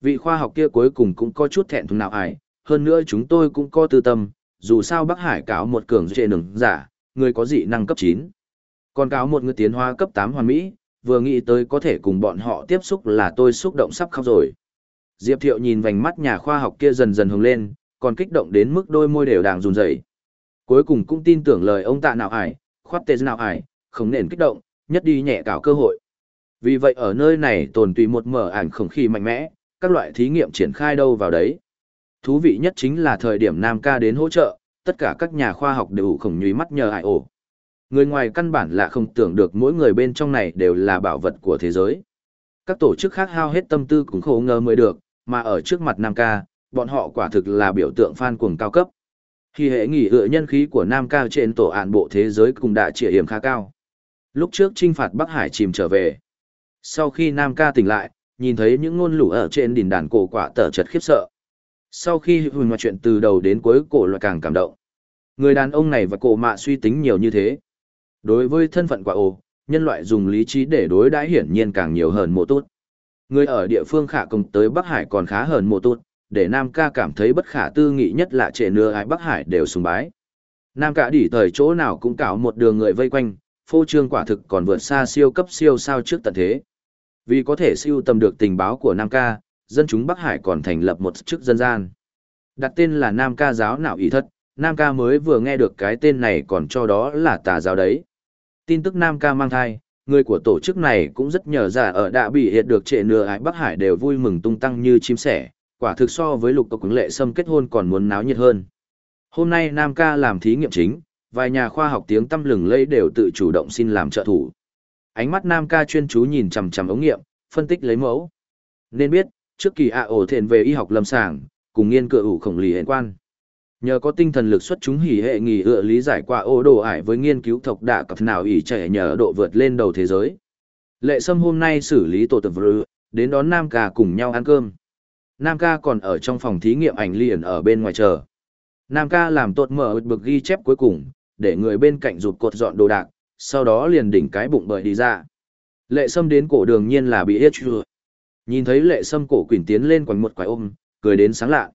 Vị khoa học kia cuối cùng cũng có chút thẹn thùng nào ải, hơn nữa chúng tôi cũng có tư tâm, dù sao Bắc Hải cáo một cường trệ nừng giả, người có dị năng cấp 9. Còn cáo một người tiến hóa cấp 8 hoàn mỹ, vừa nghĩ tới có thể cùng bọn họ tiếp xúc là tôi xúc động sắp khóc rồi. Diệp Thiệu nhìn vành mắt nhà khoa học kia dần dần hồng lên, còn kích động đến mức đôi môi đều đang run rẩy. Cuối cùng cũng tin tưởng lời ông tạ nào ải, khoát tê nào ải, không nền kích động, nhất đi nhẹ cảo cơ hội. Vì vậy ở nơi này tồn tùy một mở ảnh không khí mạnh mẽ, các loại thí nghiệm triển khai đâu vào đấy. Thú vị nhất chính là thời điểm Nam ca đến hỗ trợ, tất cả các nhà khoa học đều khổng nhúy mắt nhờ ải ổ. Người ngoài căn bản là không tưởng được mỗi người bên trong này đều là bảo vật của thế giới. Các tổ chức khác hao hết tâm tư cũng khổ ngờ mới được, mà ở trước mặt Nam ca, bọn họ quả thực là biểu tượng fan cuồng cao cấp. Khi hệ nghỉ ựa nhân khí của Nam ca trên tổ án bộ thế giới cũng đã trịa hiểm khá cao. Lúc trước trinh phạt Bắc Hải chìm trở về. Sau khi Nam ca tỉnh lại, nhìn thấy những ngôn lũ ở trên đỉnh đàn cổ quả tở chật khiếp sợ. Sau khi hùn ngoại chuyện từ đầu đến cuối cổ loại càng cảm động. Người đàn ông này và cổ mạ suy tính nhiều như thế. Đối với thân phận quả ồ, nhân loại dùng lý trí để đối đãi hiển nhiên càng nhiều hơn mộ tốt. Người ở địa phương khả công tới Bắc Hải còn khá hơn mộ tốt, để Nam ca cảm thấy bất khả tư nghị nhất là trẻ nưa ai Bắc Hải đều sùng bái. Nam ca đỉ thời chỗ nào cũng cảo một đường người vây quanh, phô trương quả thực còn vượt xa siêu cấp siêu sao trước tận thế. Vì có thể siêu tầm được tình báo của Nam ca, dân chúng Bắc Hải còn thành lập một chức dân gian. Đặt tên là Nam ca giáo nào ý thất, Nam ca mới vừa nghe được cái tên này còn cho đó là tà giáo đấy. Tin tức Nam ca mang thai, người của tổ chức này cũng rất nhờ giả ở đã bị hiện được trệ nửa ái Bắc Hải đều vui mừng tung tăng như chim sẻ, quả thực so với lục tộc cứng lệ sâm kết hôn còn muốn náo nhiệt hơn. Hôm nay Nam ca làm thí nghiệm chính, vài nhà khoa học tiếng tâm lừng lẫy đều tự chủ động xin làm trợ thủ. Ánh mắt Nam ca chuyên chú nhìn chằm chằm ống nghiệm, phân tích lấy mẫu. Nên biết, trước kỳ ạ ổ thện về y học lâm sàng, cùng nghiên cựa ủ khổng lì hệ quan. Nhờ có tinh thần lực xuất chúng hỉ hệ nghỉ ựa lý giải qua ô đồ ải với nghiên cứu thộc đạ cập nào ỉ trẻ nhờ độ vượt lên đầu thế giới. Lệ Sâm hôm nay xử lý tổ tập vừa, đến đón Nam Ca cùng nhau ăn cơm. Nam ca còn ở trong phòng thí nghiệm ảnh liền ở bên ngoài chờ. Nam ca làm tốt mở bực ghi chép cuối cùng, để người bên cạnh rụt cột dọn đồ đạc, sau đó liền đỉnh cái bụng bời đi ra. Lệ sâm đến cổ đường nhiên là bị hết chưa. Nhìn thấy lệ sâm cổ quỳnh tiến lên quanh một quái ôm, cười đến sáng lạ.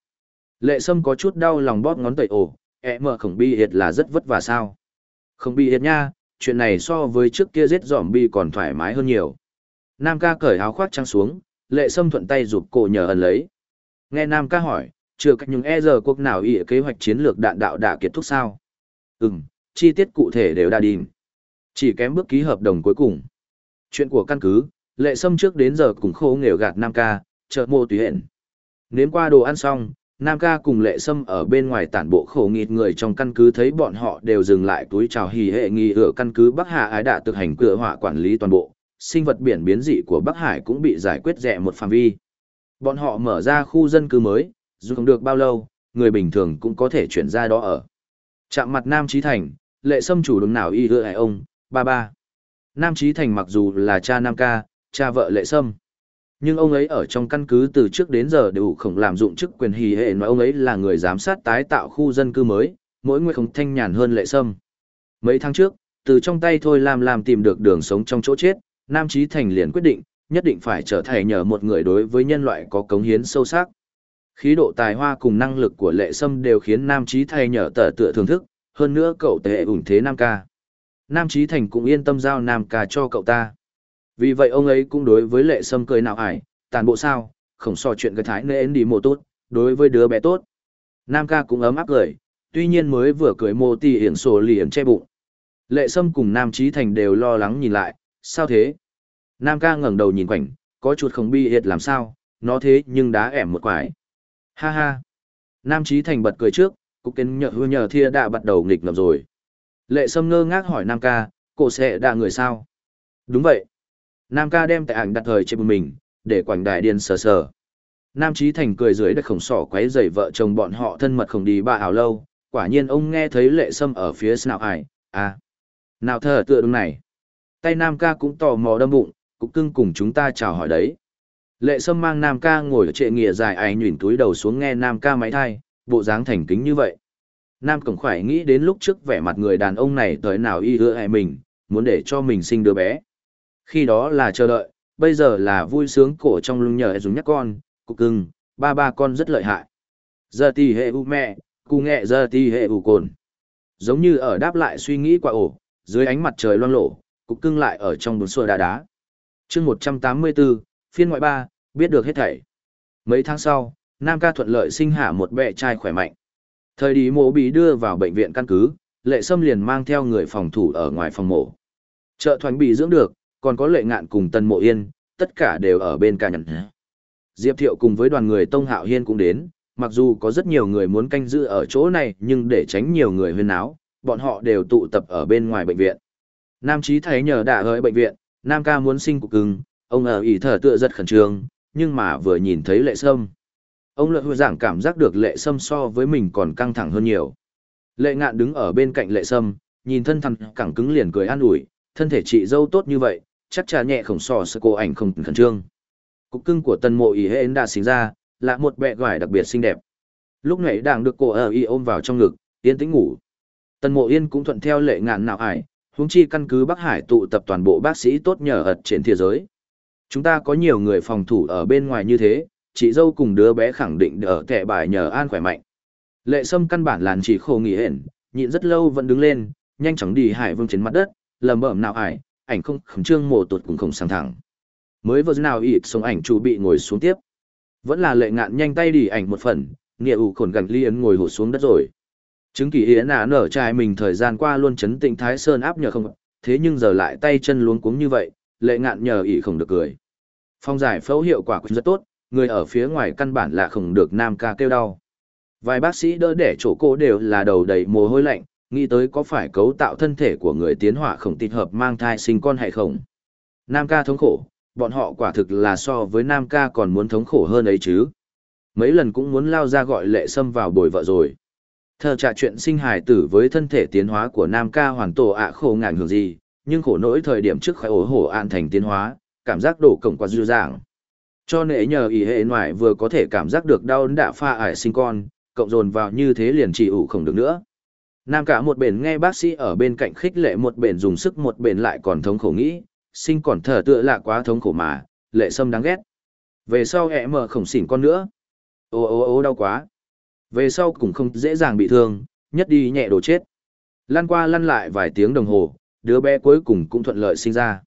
Lệ sâm có chút đau lòng bóp ngón tay ổ, ẹ mờ khổng bi hiệt là rất vất vả sao. Không bi hiệt nha, chuyện này so với trước kia giết dòm bi còn thoải mái hơn nhiều. Nam ca cởi áo khoác trăng xuống, lệ sâm thuận tay rụt cổ nhờ ẩn lấy. Nghe Nam ca hỏi, chưa cách nhưng e giờ cuộc nào ý kế hoạch chiến lược đạn đạo đã kết thúc sao? Ừm, chi tiết cụ thể đều đã đi. Chỉ kém bước ký hợp đồng cuối cùng. Chuyện của căn cứ, lệ sâm trước đến giờ cũng khô nghèo gạt Nam ca, chợ mô tùy hển. Nếm qua đồ ăn xong, Nam ca cùng lệ sâm ở bên ngoài tản bộ khổ nghịt người trong căn cứ thấy bọn họ đều dừng lại túi chào hì hệ nghi ở căn cứ Bắc Hạ ái đạ thực hành cửa họa quản lý toàn bộ, sinh vật biển biến dị của Bắc Hải cũng bị giải quyết rẻ một phạm vi. Bọn họ mở ra khu dân cư mới, dù không được bao lâu, người bình thường cũng có thể chuyển ra đó ở. Chạm mặt Nam Trí Thành, lệ sâm chủ đúng nào y hứa ai ông, ba ba. Nam Trí Thành mặc dù là cha Nam ca, cha vợ lệ sâm. Nhưng ông ấy ở trong căn cứ từ trước đến giờ đều không làm dụng chức quyền hì hệ nói ông ấy là người giám sát tái tạo khu dân cư mới, mỗi người không thanh nhàn hơn lệ sâm. Mấy tháng trước, từ trong tay thôi làm làm tìm được đường sống trong chỗ chết, Nam Trí Thành liền quyết định, nhất định phải trở thành nhờ một người đối với nhân loại có cống hiến sâu sắc. Khí độ tài hoa cùng năng lực của lệ sâm đều khiến Nam Trí thay nhờ tờ tựa thưởng thức, hơn nữa cậu tệ ủng thế Nam ca. Nam Trí Thành cũng yên tâm giao Nam ca cho cậu ta. Vì vậy ông ấy cũng đối với lệ sâm cười nào ải, tàn bộ sao, không so chuyện cái thái nên đi mồ tốt, đối với đứa bé tốt. Nam ca cũng ấm áp cười, tuy nhiên mới vừa cười mồ tì hiển sổ liền che bụng. Lệ sâm cùng Nam Trí Thành đều lo lắng nhìn lại, sao thế? Nam ca ngẩng đầu nhìn quảnh, có chút không bi hiệt làm sao, nó thế nhưng đá ẻm một quái. Ha ha. Nam Trí Thành bật cười trước, cục kiến nhờ hư nhờ thia đã bắt đầu nghịch ngầm rồi. Lệ Sâm ngơ ngác hỏi Nam ca, cổ sẽ đạ người sao? Đúng vậy. Nam ca đem tại ảnh đặt thời trên mình, để quảnh đại điên sờ sờ. Nam Trí Thành cười dưới đất khổng sỏ quấy rầy vợ chồng bọn họ thân mật không đi ba ảo lâu, quả nhiên ông nghe thấy lệ sâm ở phía nào ải, à. Nào thở tựa đúng này. Tay Nam ca cũng tò mò đâm bụng, cục cưng cùng chúng ta chào hỏi đấy. Lệ Sâm mang Nam ca ngồi ở trệ nghĩa dài ai nhuyễn túi đầu xuống nghe Nam ca máy thai, bộ dáng thành kính như vậy. Nam Cổng Khoải nghĩ đến lúc trước vẻ mặt người đàn ông này tới nào y hứa hại mình, muốn để cho mình sinh đứa bé. Khi đó là chờ đợi, bây giờ là vui sướng cổ trong lưng nhờ dùng nhắc con, cục cưng, ba ba con rất lợi hại. Giờ thì hệ u mẹ, cụ nghệ giờ thì hệ u cồn. Giống như ở đáp lại suy nghĩ qua ổ, dưới ánh mặt trời loang lộ, cục cưng lại ở trong bồn xua đá đá. chương 184, phiên ngoại ba, biết được hết thảy. Mấy tháng sau, Nam ca thuận lợi sinh hạ một bệ trai khỏe mạnh. Thời đi mộ bị đưa vào bệnh viện căn cứ, lệ sâm liền mang theo người phòng thủ ở ngoài phòng mổ. Chợ thoánh bị dưỡng được, còn có lệ ngạn cùng tân mộ yên, tất cả đều ở bên cả nhận. Diệp Thiệu cùng với đoàn người Tông Hạo Hiên cũng đến, mặc dù có rất nhiều người muốn canh giữ ở chỗ này nhưng để tránh nhiều người huyên náo, bọn họ đều tụ tập ở bên ngoài bệnh viện. Nam Chí thấy nhờ đã hơi bệnh viện, Nam ca muốn sinh cục cưng, ông ở ỉ thở tựa rất khẩn trương, nhưng mà vừa nhìn thấy lệ sâm. Ông lợi hội giảng cảm giác được lệ sâm so với mình còn căng thẳng hơn nhiều. Lệ ngạn đứng ở bên cạnh lệ sâm, nhìn thân thằng cẳng cứng liền cười an ủi, thân thể chị dâu tốt như vậy, chắc chả nhẹ khổng sò sơ cô ảnh không khẩn trương. Cục cưng của tần mộ ý hên đã sinh ra, là một bẹ gọi đặc biệt xinh đẹp. Lúc này đang được cô ở y ôm vào trong ngực, yên tĩnh ngủ. tần mộ yên cũng thuận theo lệ ngạn nào ải, huống chi căn cứ Bắc Hải tụ tập toàn bộ bác sĩ tốt nhờ ật trên thế giới. Chúng ta có nhiều người phòng thủ ở bên ngoài như thế, chị dâu cùng đứa bé khẳng định ở kẻ bài nhờ an khỏe mạnh. Lệ sâm căn bản làn chỉ khổ nghỉ hển, nhịn rất lâu vẫn đứng lên, nhanh chóng đi hải vương trên mặt đất, lầm bẩm nào ải, ảnh không khẩn trương mồ tuột cũng không sang thẳng. Mới vừa nào ịt sống ảnh chủ bị ngồi xuống tiếp. Vẫn là lệ ngạn nhanh tay đi ảnh một phần, nghĩa ủ khổn gần ly ấn ngồi hụt xuống đất rồi. Chứng kỳ yến à nở trai mình thời gian qua luôn chấn tĩnh thái sơn áp nhờ không, thế nhưng giờ lại tay chân luống cuống như vậy, lệ ngạn nhờ ỉ không được cười. Phong giải phẫu hiệu quả cũng rất tốt, người ở phía ngoài căn bản là không được nam ca kêu đau. Vài bác sĩ đỡ để chỗ cô đều là đầu đầy mồ hôi lạnh, nghĩ tới có phải cấu tạo thân thể của người tiến hỏa khổng tịt hợp mang thai sinh con hay không. Nam ca thống khổ, bọn họ quả thực là so với nam ca còn muốn thống khổ hơn ấy chứ. Mấy lần cũng muốn lao ra gọi lệ xâm vào bồi vợ rồi. Thờ trả chuyện sinh hài tử với thân thể tiến hóa của nam ca hoàn tổ ạ khổ ngàn hưởng gì, nhưng khổ nỗi thời điểm trước khỏi ổ hổ an thành tiến hóa, cảm giác đổ cổng qua dư dàng. Cho nệ nhờ ý hệ ngoại vừa có thể cảm giác được đau đã pha ải sinh con, cộng dồn vào như thế liền chỉ ủ không được nữa. Nam cả một bền nghe bác sĩ ở bên cạnh khích lệ một bền dùng sức một bền lại còn thống khổ nghĩ, sinh còn thở tựa lạ quá thống khổ mà, lệ sâm đáng ghét. Về sau ẹ mờ khổng xỉn con nữa. Ô ô ô đau quá. Về sau cũng không dễ dàng bị thương, nhất đi nhẹ đồ chết. Lăn qua lăn lại vài tiếng đồng hồ, đứa bé cuối cùng cũng thuận lợi sinh ra.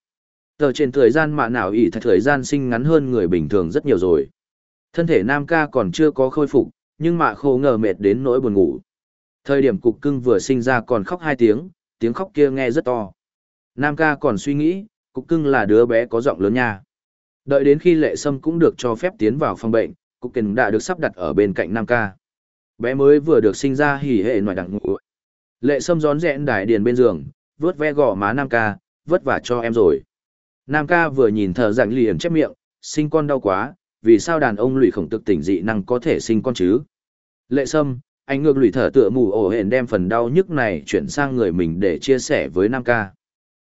Tờ trên thời gian mà nào ỉ thật thời gian sinh ngắn hơn người bình thường rất nhiều rồi. Thân thể nam ca còn chưa có khôi phục, nhưng mạ khô ngờ mệt đến nỗi buồn ngủ. Thời điểm cục cưng vừa sinh ra còn khóc hai tiếng, tiếng khóc kia nghe rất to. Nam ca còn suy nghĩ, cục cưng là đứa bé có giọng lớn nha. Đợi đến khi lệ sâm cũng được cho phép tiến vào phòng bệnh, cục kình đã được sắp đặt ở bên cạnh Nam ca. Bé mới vừa được sinh ra hỉ hệ ngoài đặng ngủ. Lệ sâm rón rẽn đài điền bên giường, vớt ve gò má Nam ca, vất vả cho em rồi. Nam ca vừa nhìn thờ rảnh liền chép miệng, sinh con đau quá, vì sao đàn ông lụy khổng tức tỉnh dị năng có thể sinh con chứ? Lệ sâm, anh ngược lụy thở tựa mù ổ hển đem phần đau nhức này chuyển sang người mình để chia sẻ với Nam ca.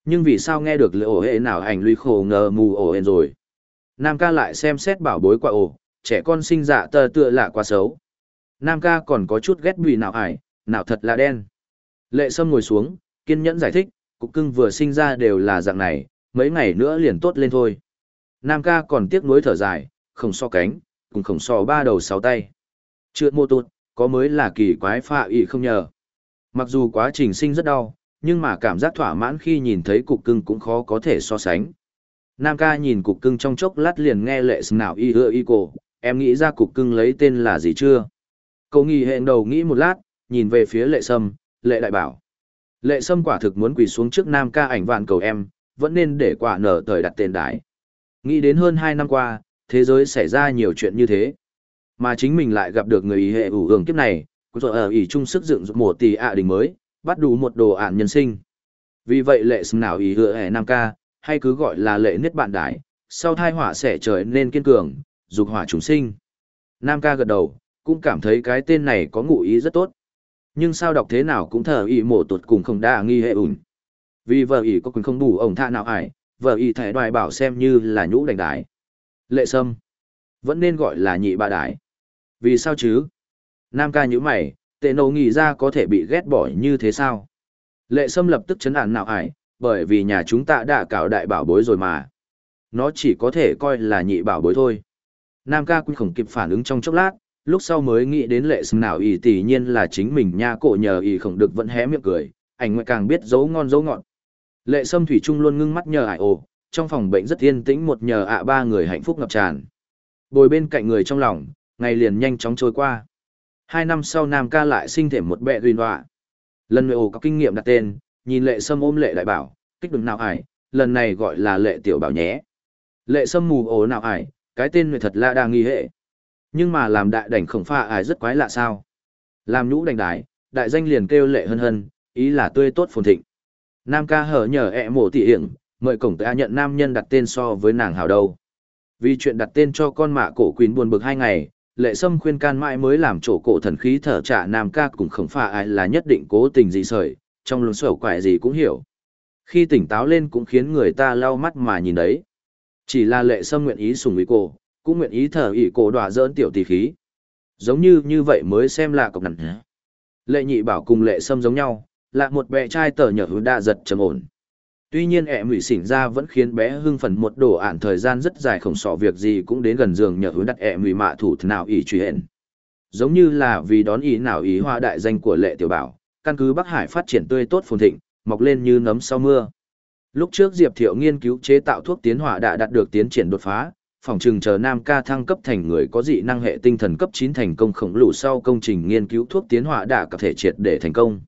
Nhưng vì sao nghe được lệ ổ hệ nào ảnh lụy khổ ngờ mù ổ hển rồi? Nam ca lại xem xét bảo bối quả ổ, trẻ con sinh dạ tờ tựa lạ quá xấu. Nam ca còn có chút ghét bùi nào ải, nào thật là đen. Lệ sâm ngồi xuống, kiên nhẫn giải thích, cục cưng vừa sinh ra đều là dạng này, mấy ngày nữa liền tốt lên thôi. Nam ca còn tiếc nuối thở dài, không so cánh, cùng khổng so ba đầu sáu tay. Trượt mô tụt, có mới là kỳ quái pha ị không nhờ. Mặc dù quá trình sinh rất đau, nhưng mà cảm giác thỏa mãn khi nhìn thấy cục cưng cũng khó có thể so sánh. Nam ca nhìn cục cưng trong chốc lát liền nghe lệ sừng nào y hứa y cổ, em nghĩ ra cục cưng lấy tên là gì chưa? Cậu nghỉ hẹn đầu nghĩ một lát, nhìn về phía lệ sâm, lệ đại bảo. Lệ sâm quả thực muốn quỳ xuống trước Nam ca ảnh vạn cầu em, vẫn nên để quả nở thời đặt tên đái. Nghĩ đến hơn 2 năm qua, thế giới xảy ra nhiều chuyện như thế. Mà chính mình lại gặp được người ý hệ ủ hưởng kiếp này, rồi ở ờ, ý chung sức dựng một tỷ ạ đình mới, bắt đủ một đồ ạn nhân sinh. Vì vậy lệ sâm nào ý hựa hệ Nam ca, hay cứ gọi là lệ niết bạn đại, sau thai hỏa sẽ trở nên kiên cường, dục hỏa chúng sinh. Nam ca gật đầu, cũng cảm thấy cái tên này có ngụ ý rất tốt. Nhưng sao đọc thế nào cũng thờ ý mổ tuột cùng không đa nghi hệ ủn. Vì vợ ý có quyền không đủ ổng tha nào ải, vợ ý thẻ đoài bảo xem như là nhũ đành đái. Lệ sâm. Vẫn nên gọi là nhị bà đái. Vì sao chứ? Nam ca như mày, tệ nổ nghĩ ra có thể bị ghét bỏ như thế sao? Lệ sâm lập tức chấn ản nào ải, bởi vì nhà chúng ta đã cạo đại bảo bối rồi mà. Nó chỉ có thể coi là nhị bảo bối thôi. Nam ca cũng không kịp phản ứng trong chốc lát, lúc sau mới nghĩ đến lệ sâm nào ý tỷ nhiên là chính mình nha cổ nhờ ý không được vẫn hé miệng cười, ảnh ngoại càng biết dấu ngon dấu ngọt. Lệ Sâm Thủy Trung luôn ngưng mắt nhờ ải ồ, trong phòng bệnh rất yên tĩnh một nhờ ạ ba người hạnh phúc ngập tràn. Bồi bên cạnh người trong lòng, ngày liền nhanh chóng trôi qua. Hai năm sau Nam ca lại sinh thêm một bệ huyền họa. Lần này ổ có kinh nghiệm đặt tên, nhìn Lệ Sâm ôm Lệ đại bảo, kích đừng nào ải, lần này gọi là Lệ tiểu bảo nhé. Lệ Sâm mù ổ nào ải, cái tên người thật là đa nghi hệ. Nhưng mà làm đại đảnh khổng pha ải rất quái lạ sao. Làm nhũ đành đái, đại danh liền kêu Lệ hân hân, ý là tươi tốt phồn thịnh. Nam ca hở nhờ ẹ mổ tỉ hiển, mời cổng ta nhận nam nhân đặt tên so với nàng hào đâu. Vì chuyện đặt tên cho con mạ cổ quỳnh buồn bực hai ngày, lệ sâm khuyên can mãi mới làm chỗ cổ thần khí thở trả nam ca cũng không phải ai là nhất định cố tình gì sởi, trong lùng sổ quại gì cũng hiểu. Khi tỉnh táo lên cũng khiến người ta lau mắt mà nhìn đấy. Chỉ là lệ sâm nguyện ý sùng ý cổ, cũng nguyện ý thở ỉ cổ đọa dỡn tiểu tỷ khí. Giống như như vậy mới xem là cọc nặng. Lệ nhị bảo cùng lệ sâm giống nhau, là một bé trai tờ nhở hứa đa giật trầm ổn. Tuy nhiên ẹ mỉ xỉn ra vẫn khiến bé hưng phần một đồ ản thời gian rất dài không sọ việc gì cũng đến gần giường nhờ hướng đặt ẹ mỉ mạ thủ nào ý truy hẹn. Giống như là vì đón ý nào ý hoa đại danh của lệ tiểu bảo, căn cứ Bắc Hải phát triển tươi tốt phồn thịnh, mọc lên như nấm sau mưa. Lúc trước Diệp Thiệu nghiên cứu chế tạo thuốc tiến hỏa đã đạt được tiến triển đột phá, phòng trừng chờ Nam ca thăng cấp thành người có dị năng hệ tinh thần cấp 9 thành công khổng lồ sau công trình nghiên cứu thuốc tiến hỏa đã có thể triệt để thành công.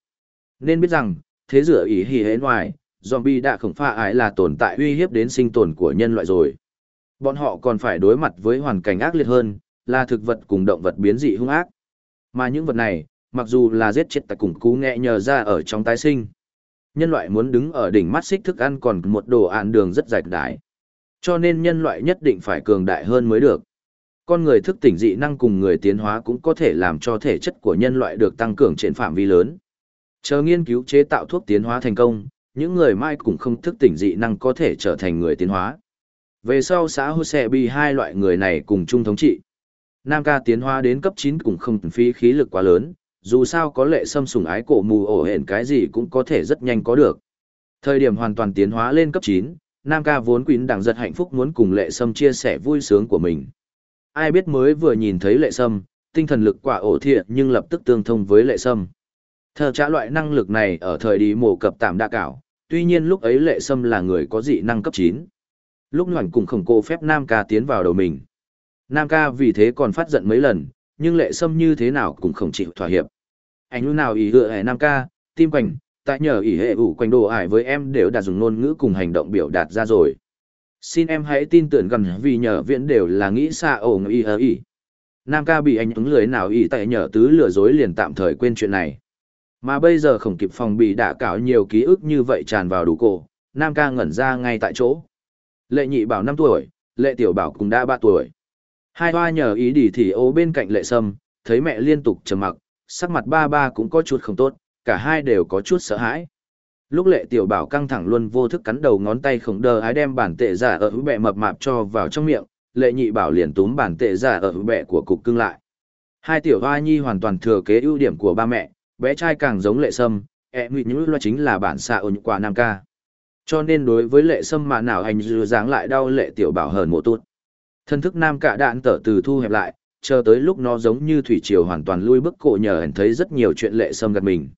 Nên biết rằng, thế giữa ý hỉ hế ngoài, zombie đã khổng pha ái là tồn tại uy hiếp đến sinh tồn của nhân loại rồi. Bọn họ còn phải đối mặt với hoàn cảnh ác liệt hơn, là thực vật cùng động vật biến dị hung ác. Mà những vật này, mặc dù là giết chết tại cùng cú nghẹ nhờ ra ở trong tái sinh. Nhân loại muốn đứng ở đỉnh mắt xích thức ăn còn một đồ án đường rất dài đái. Cho nên nhân loại nhất định phải cường đại hơn mới được. Con người thức tỉnh dị năng cùng người tiến hóa cũng có thể làm cho thể chất của nhân loại được tăng cường trên phạm vi lớn. Chờ nghiên cứu chế tạo thuốc tiến hóa thành công, những người mai cũng không thức tỉnh dị năng có thể trở thành người tiến hóa. Về sau xã hội sẽ bị hai loại người này cùng chung thống trị. Nam ca tiến hóa đến cấp 9 cũng không phí khí lực quá lớn, dù sao có lệ xâm sùng ái cổ mù ổ hển cái gì cũng có thể rất nhanh có được. Thời điểm hoàn toàn tiến hóa lên cấp 9, Nam ca vốn quýn đẳng giật hạnh phúc muốn cùng lệ sâm chia sẻ vui sướng của mình. Ai biết mới vừa nhìn thấy lệ sâm, tinh thần lực quả ổ thiện nhưng lập tức tương thông với lệ sâm. Thờ trả loại năng lực này ở thời đi mổ cập tạm đa cảo, tuy nhiên lúc ấy lệ sâm là người có dị năng cấp 9. Lúc ngoảnh cùng khổng cô phép Nam ca tiến vào đầu mình. Nam ca vì thế còn phát giận mấy lần, nhưng lệ sâm như thế nào cũng không chịu thỏa hiệp. Anh lúc nào ý hựa hẻ Nam ca, tim quanh, tại nhờ ý hệ ủ quanh đồ ải với em đều đã dùng ngôn ngữ cùng hành động biểu đạt ra rồi. Xin em hãy tin tưởng gần vì nhờ viện đều là nghĩ xa ổ ý hờ ý. Nam ca bị anh ứng lưới nào ý tại nhờ tứ lừa dối liền tạm thời quên chuyện này. Mà bây giờ không kịp phòng bị đã cảo nhiều ký ức như vậy tràn vào đủ cổ, Nam ca ngẩn ra ngay tại chỗ. Lệ nhị bảo 5 tuổi, lệ tiểu bảo cũng đã 3 tuổi. Hai hoa nhờ ý đi thì ô bên cạnh lệ sâm, thấy mẹ liên tục trầm mặc, sắc mặt ba ba cũng có chút không tốt, cả hai đều có chút sợ hãi. Lúc lệ tiểu bảo căng thẳng luôn vô thức cắn đầu ngón tay khổng đờ ái đem bản tệ giả ở hữu bẹ mập mạp cho vào trong miệng, lệ nhị bảo liền túm bản tệ giả ở hữu bẹ của cục cưng lại. Hai tiểu hoa nhi hoàn toàn thừa kế ưu điểm của ba mẹ, bé trai càng giống lệ sâm, e nguy những loa chính là bản xạ ổn quả nam ca. Cho nên đối với lệ sâm mà nào anh dư dáng lại đau lệ tiểu bảo hờn một tốt. Thân thức nam cả đạn tở từ thu hẹp lại, chờ tới lúc nó giống như thủy triều hoàn toàn lui bức cổ nhờ hẳn thấy rất nhiều chuyện lệ sâm gật mình.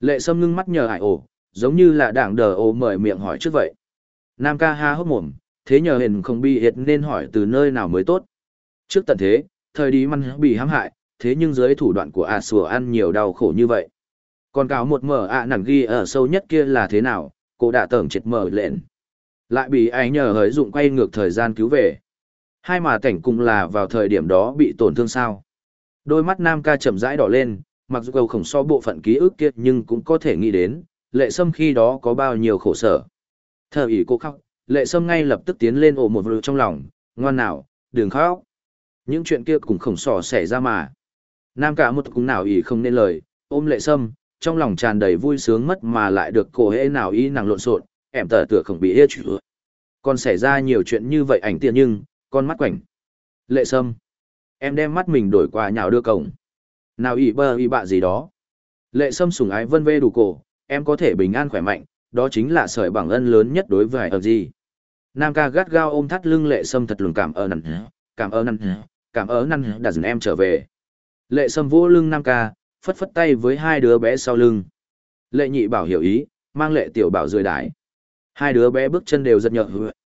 Lệ sâm ngưng mắt nhờ ải ổ, giống như là đảng đờ ổ mời miệng hỏi trước vậy. Nam ca ha hốc mồm, thế nhờ hình không bị hiệt nên hỏi từ nơi nào mới tốt. Trước tận thế, thời đi măn bị hãm hại, thế nhưng dưới thủ đoạn của A Sùa ăn nhiều đau khổ như vậy. Còn cáo một mở ạ nặng ghi ở sâu nhất kia là thế nào, cô đã tưởng chết mở lện Lại bị ai nhờ hới dụng quay ngược thời gian cứu về. Hai mà cảnh cùng là vào thời điểm đó bị tổn thương sao. Đôi mắt nam ca chậm rãi đỏ lên, mặc dù cầu khổng so bộ phận ký ức kia nhưng cũng có thể nghĩ đến, lệ sâm khi đó có bao nhiêu khổ sở. Thờ ỉ cô khóc, lệ sâm ngay lập tức tiến lên ổ một vừa trong lòng, ngoan nào, đừng khóc. Những chuyện kia cũng khổng sỏ xảy ra mà. Nam cả một cũng nào Ý không nên lời, ôm lệ sâm, trong lòng tràn đầy vui sướng mất mà lại được cổ hễ nào ý nàng lộn xộn, em tờ tựa không bị hết chữ. Còn xảy ra nhiều chuyện như vậy ảnh tiền nhưng, con mắt quảnh. Lệ sâm. Em đem mắt mình đổi qua nhào đưa cổng. Nào Ý bơ ý bạ gì đó. Lệ sâm sùng ái vân vê đủ cổ, em có thể bình an khỏe mạnh, đó chính là sợi bằng ân lớn nhất đối với ở gì. Nam ca gắt gao ôm thắt lưng lệ sâm thật lùng cảm ơn năn cảm ơn năn cảm ơn năn đã dừng em trở về. Lệ sâm vỗ lưng Nam ca, phất phất tay với hai đứa bé sau lưng. Lệ nhị bảo hiểu ý, mang lệ tiểu bảo rời đái. Hai đứa bé bước chân đều giật nhợ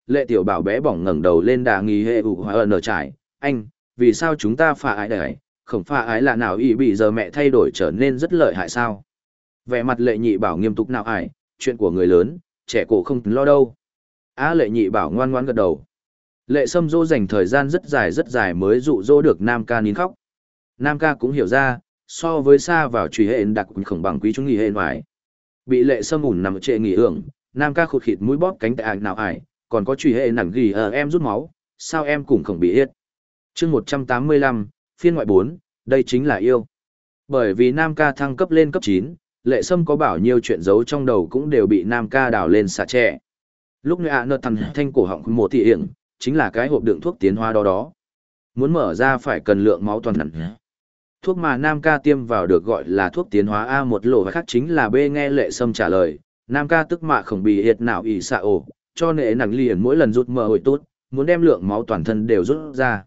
lệ tiểu bảo bé bỏng ngẩng đầu lên đà nghi hệ ủ hoa ở trải. Anh, vì sao chúng ta phà ái đấy? Không phà ái là nào ý bị giờ mẹ thay đổi trở nên rất lợi hại sao? Vẻ mặt lệ nhị bảo nghiêm túc nào ải, chuyện của người lớn, trẻ cổ không lo đâu. Á lệ nhị bảo ngoan ngoan gật đầu. Lệ sâm dỗ dành thời gian rất dài rất dài mới dụ dỗ được Nam ca nín khóc. Nam ca cũng hiểu ra, so với xa vào truy hệ đặc khổng bằng quý chúng nghỉ hệ ngoài. Bị lệ sâm ủn nằm trệ nghỉ hưởng, Nam ca khụt khịt mũi bóp cánh tại ảnh nào ải, còn có truy hệ nặng ghi ở em rút máu, sao em cũng không bị hết. chương 185, phiên ngoại 4, đây chính là yêu. Bởi vì Nam ca thăng cấp lên cấp 9, lệ sâm có bảo nhiêu chuyện giấu trong đầu cũng đều bị Nam ca đào lên xả trẻ. Lúc này ạ nợ thằng thanh cổ họng một thị hiện, chính là cái hộp đựng thuốc tiến hóa đó đó. Muốn mở ra phải cần lượng máu toàn nặng Thuốc mà Nam ca tiêm vào được gọi là thuốc tiến hóa A một lộ và khác chính là B nghe lệ sâm trả lời. Nam ca tức mạ không bị hiệt nào ỉ xạ ổ, cho nệ nặng liền mỗi lần rút mờ hồi tốt, muốn đem lượng máu toàn thân đều rút ra.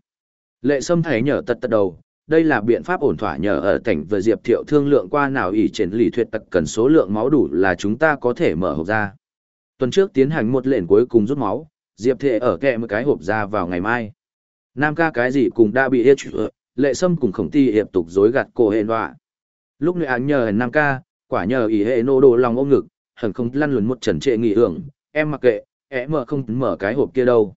Lệ sâm thấy nhở tật tật đầu, đây là biện pháp ổn thỏa nhờ ở cảnh vừa diệp thiệu thương lượng qua nào ỷ trên lì thuyết tật cần số lượng máu đủ là chúng ta có thể mở hộp ra. Tuần trước tiến hành một lệnh cuối cùng rút máu, diệp thệ ở kẹ một cái hộp ra vào ngày mai. Nam ca cái gì cùng đã bị hết chữa, lệ sâm cùng khổng ti hiệp tục dối gạt cổ hệ nọa Lúc này anh nhờ Nam ca, quả nhờ ý hệ nô đồ lòng ôm ngực, hẳn không lăn luồn một trần trệ nghỉ hưởng, em mặc kệ, em mở không mở cái hộp kia đâu.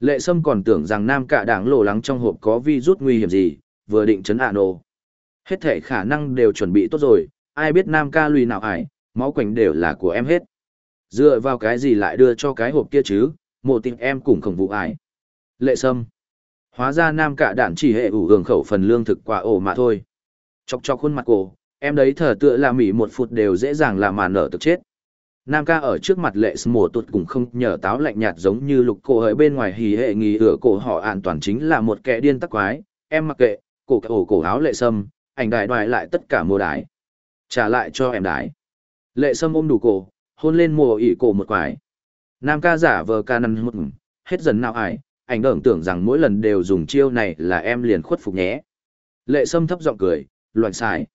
Lệ Sâm còn tưởng rằng Nam Cả Đảng lộ lắng trong hộp có vi rút nguy hiểm gì, vừa định chấn ả nổ. Hết thể khả năng đều chuẩn bị tốt rồi, ai biết Nam ca lùi nào ải, máu quảnh đều là của em hết. Dựa vào cái gì lại đưa cho cái hộp kia chứ, một tình em cùng khổng vụ ải. Lệ Sâm. Hóa ra Nam Cạ đạn chỉ hệ ủ hưởng khẩu phần lương thực quả ổ mà thôi. Chọc chọc khuôn mặt cổ, em đấy thở tựa là mỉ một phút đều dễ dàng là màn nở thực chết. Nam ca ở trước mặt lệ mùa tuột cũng không nhờ táo lạnh nhạt giống như lục cổ ở bên ngoài hì hệ nghi ửa cổ họ an toàn chính là một kẻ điên tắc quái, em mặc kệ, cổ cổ cổ áo lệ sâm, ảnh đại đoài lại tất cả mua đái. Trả lại cho em đái. Lệ sâm ôm đủ cổ, hôn lên mùa ỉ cổ một quái. Nam ca giả vờ ca năn một hết dần nào ải, ảnh đởng tưởng rằng mỗi lần đều dùng chiêu này là em liền khuất phục nhé. Lệ sâm thấp giọng cười, loạn xài.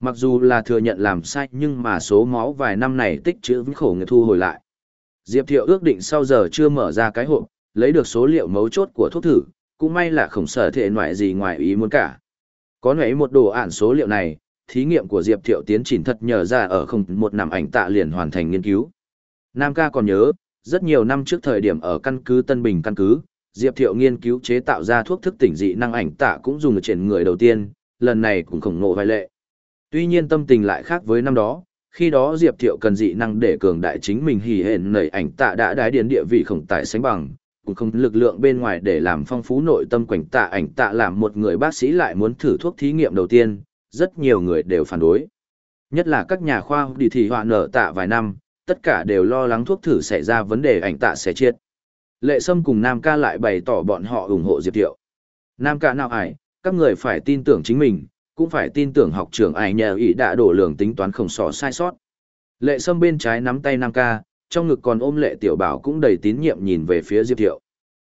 Mặc dù là thừa nhận làm sai nhưng mà số máu vài năm này tích trữ vĩnh khổ người thu hồi lại. Diệp Thiệu ước định sau giờ chưa mở ra cái hộp, lấy được số liệu mấu chốt của thuốc thử, cũng may là khổng sở thể ngoại gì ngoài ý muốn cả. Có nấy một đồ ản số liệu này, thí nghiệm của Diệp Thiệu tiến triển thật nhờ ra ở không một năm ảnh tạ liền hoàn thành nghiên cứu. Nam ca còn nhớ, rất nhiều năm trước thời điểm ở căn cứ Tân Bình căn cứ, Diệp Thiệu nghiên cứu chế tạo ra thuốc thức tỉnh dị năng ảnh tạ cũng dùng ở trên người đầu tiên, lần này cũng khổng ngộ vai lệ. Tuy nhiên tâm tình lại khác với năm đó, khi đó Diệp Thiệu cần dị năng để cường đại chính mình hỉ hển nảy ảnh tạ đã đái điền địa vị khổng tại sánh bằng, cũng không lực lượng bên ngoài để làm phong phú nội tâm quảnh tạ ảnh tạ làm một người bác sĩ lại muốn thử thuốc thí nghiệm đầu tiên, rất nhiều người đều phản đối. Nhất là các nhà khoa học đi thị họa nở tạ vài năm, tất cả đều lo lắng thuốc thử xảy ra vấn đề ảnh tạ sẽ chết. Lệ Sâm cùng Nam ca lại bày tỏ bọn họ ủng hộ Diệp Thiệu. Nam ca nào ải, các người phải tin tưởng chính mình, cũng phải tin tưởng học trưởng ải nhờ ý đã đổ lường tính toán khổng sò sai sót. Lệ Sâm bên trái nắm tay Nam ca, trong ngực còn ôm Lệ Tiểu Bảo cũng đầy tín nhiệm nhìn về phía Diệp Thiệu.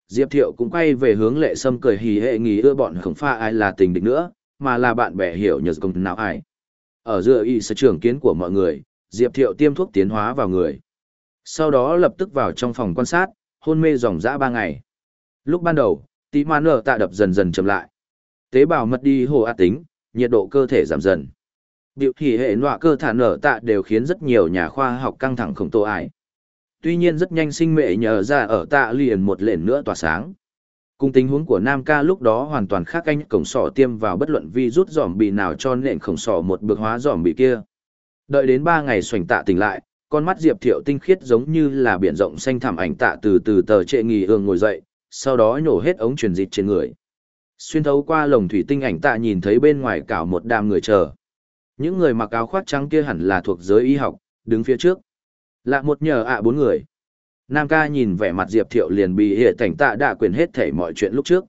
Diệp Thiệu cũng quay về hướng Lệ Sâm cười hì hệ nghĩ ưa bọn không pha ai là tình địch nữa, mà là bạn bè hiểu nhờ công nào ải. Ở giữa y sở trưởng kiến của mọi người, Diệp Thiệu tiêm thuốc tiến hóa vào người. Sau đó lập tức vào trong phòng quan sát, hôn mê dòng dã ba ngày. Lúc ban đầu, tí man ở tạ đập dần dần chậm lại. Tế bào mất đi hồ ác tính, nhiệt độ cơ thể giảm dần. Biểu thị hệ nọa cơ thả nở tạ đều khiến rất nhiều nhà khoa học căng thẳng khổng tô ải. Tuy nhiên rất nhanh sinh mệ nhờ ra ở tạ liền một lệnh nữa tỏa sáng. Cùng tình huống của Nam ca lúc đó hoàn toàn khác anh cổng sỏ tiêm vào bất luận vi rút giỏm bị nào cho nện khổng sỏ một bực hóa giỏm bị kia. Đợi đến ba ngày xoành tạ tỉnh lại, con mắt Diệp Thiệu tinh khiết giống như là biển rộng xanh thảm ảnh tạ từ từ tờ trệ nghỉ ương ngồi dậy, sau đó nhổ hết ống truyền dịch trên người. Xuyên thấu qua lồng thủy tinh ảnh tạ nhìn thấy bên ngoài cảo một đám người chờ. Những người mặc áo khoác trắng kia hẳn là thuộc giới y học, đứng phía trước. Lạ một nhờ ạ bốn người. Nam ca nhìn vẻ mặt Diệp Thiệu liền bị hệ cảnh tạ đã quyền hết thể mọi chuyện lúc trước.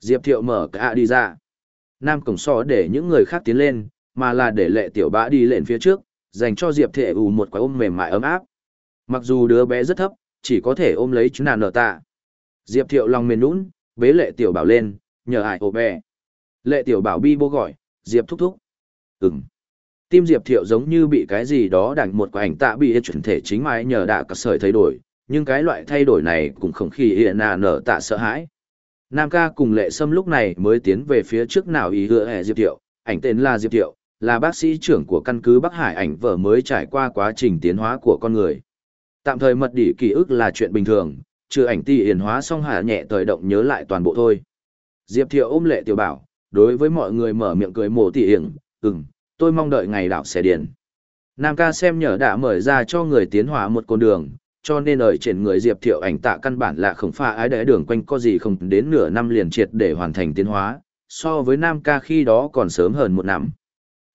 Diệp Thiệu mở cả đi ra. Nam cổng so để những người khác tiến lên, mà là để lệ tiểu bã đi lên phía trước, dành cho Diệp thệ ù một quả ôm mềm mại ấm áp. Mặc dù đứa bé rất thấp, chỉ có thể ôm lấy chú nàng nở tạ. Diệp Thiệu lòng mềm nũng, bế lệ tiểu bảo lên, nhờ ải ổ bé. Lệ tiểu bảo bi bô gọi, Diệp thúc thúc. ừng Tim Diệp Thiệu giống như bị cái gì đó đành một quả ảnh tạ bị hết thể chính mái nhờ đạ cả sợi thay đổi, nhưng cái loại thay đổi này cũng không khi hiện nà nở tạ sợ hãi. Nam ca cùng lệ sâm lúc này mới tiến về phía trước nào ý hứa hẹ Diệp Thiệu, ảnh tên là Diệp Thiệu, là bác sĩ trưởng của căn cứ Bắc Hải ảnh vợ mới trải qua quá trình tiến hóa của con người. Tạm thời mật đỉ ký ức là chuyện bình thường, trừ ảnh ti hiển hóa xong hạ nhẹ thời động nhớ lại toàn bộ thôi. Diệp Thiệu ôm lệ tiểu bảo, đối với mọi người mở miệng cười mổ tỉ hiển, ừm, tôi mong đợi ngày đảo xe điền. Nam ca xem nhở đã mở ra cho người tiến hóa một con đường, cho nên ở trên người Diệp Thiệu ảnh tạ căn bản là không pha ái đẽ đường quanh có gì không đến nửa năm liền triệt để hoàn thành tiến hóa, so với Nam ca khi đó còn sớm hơn một năm.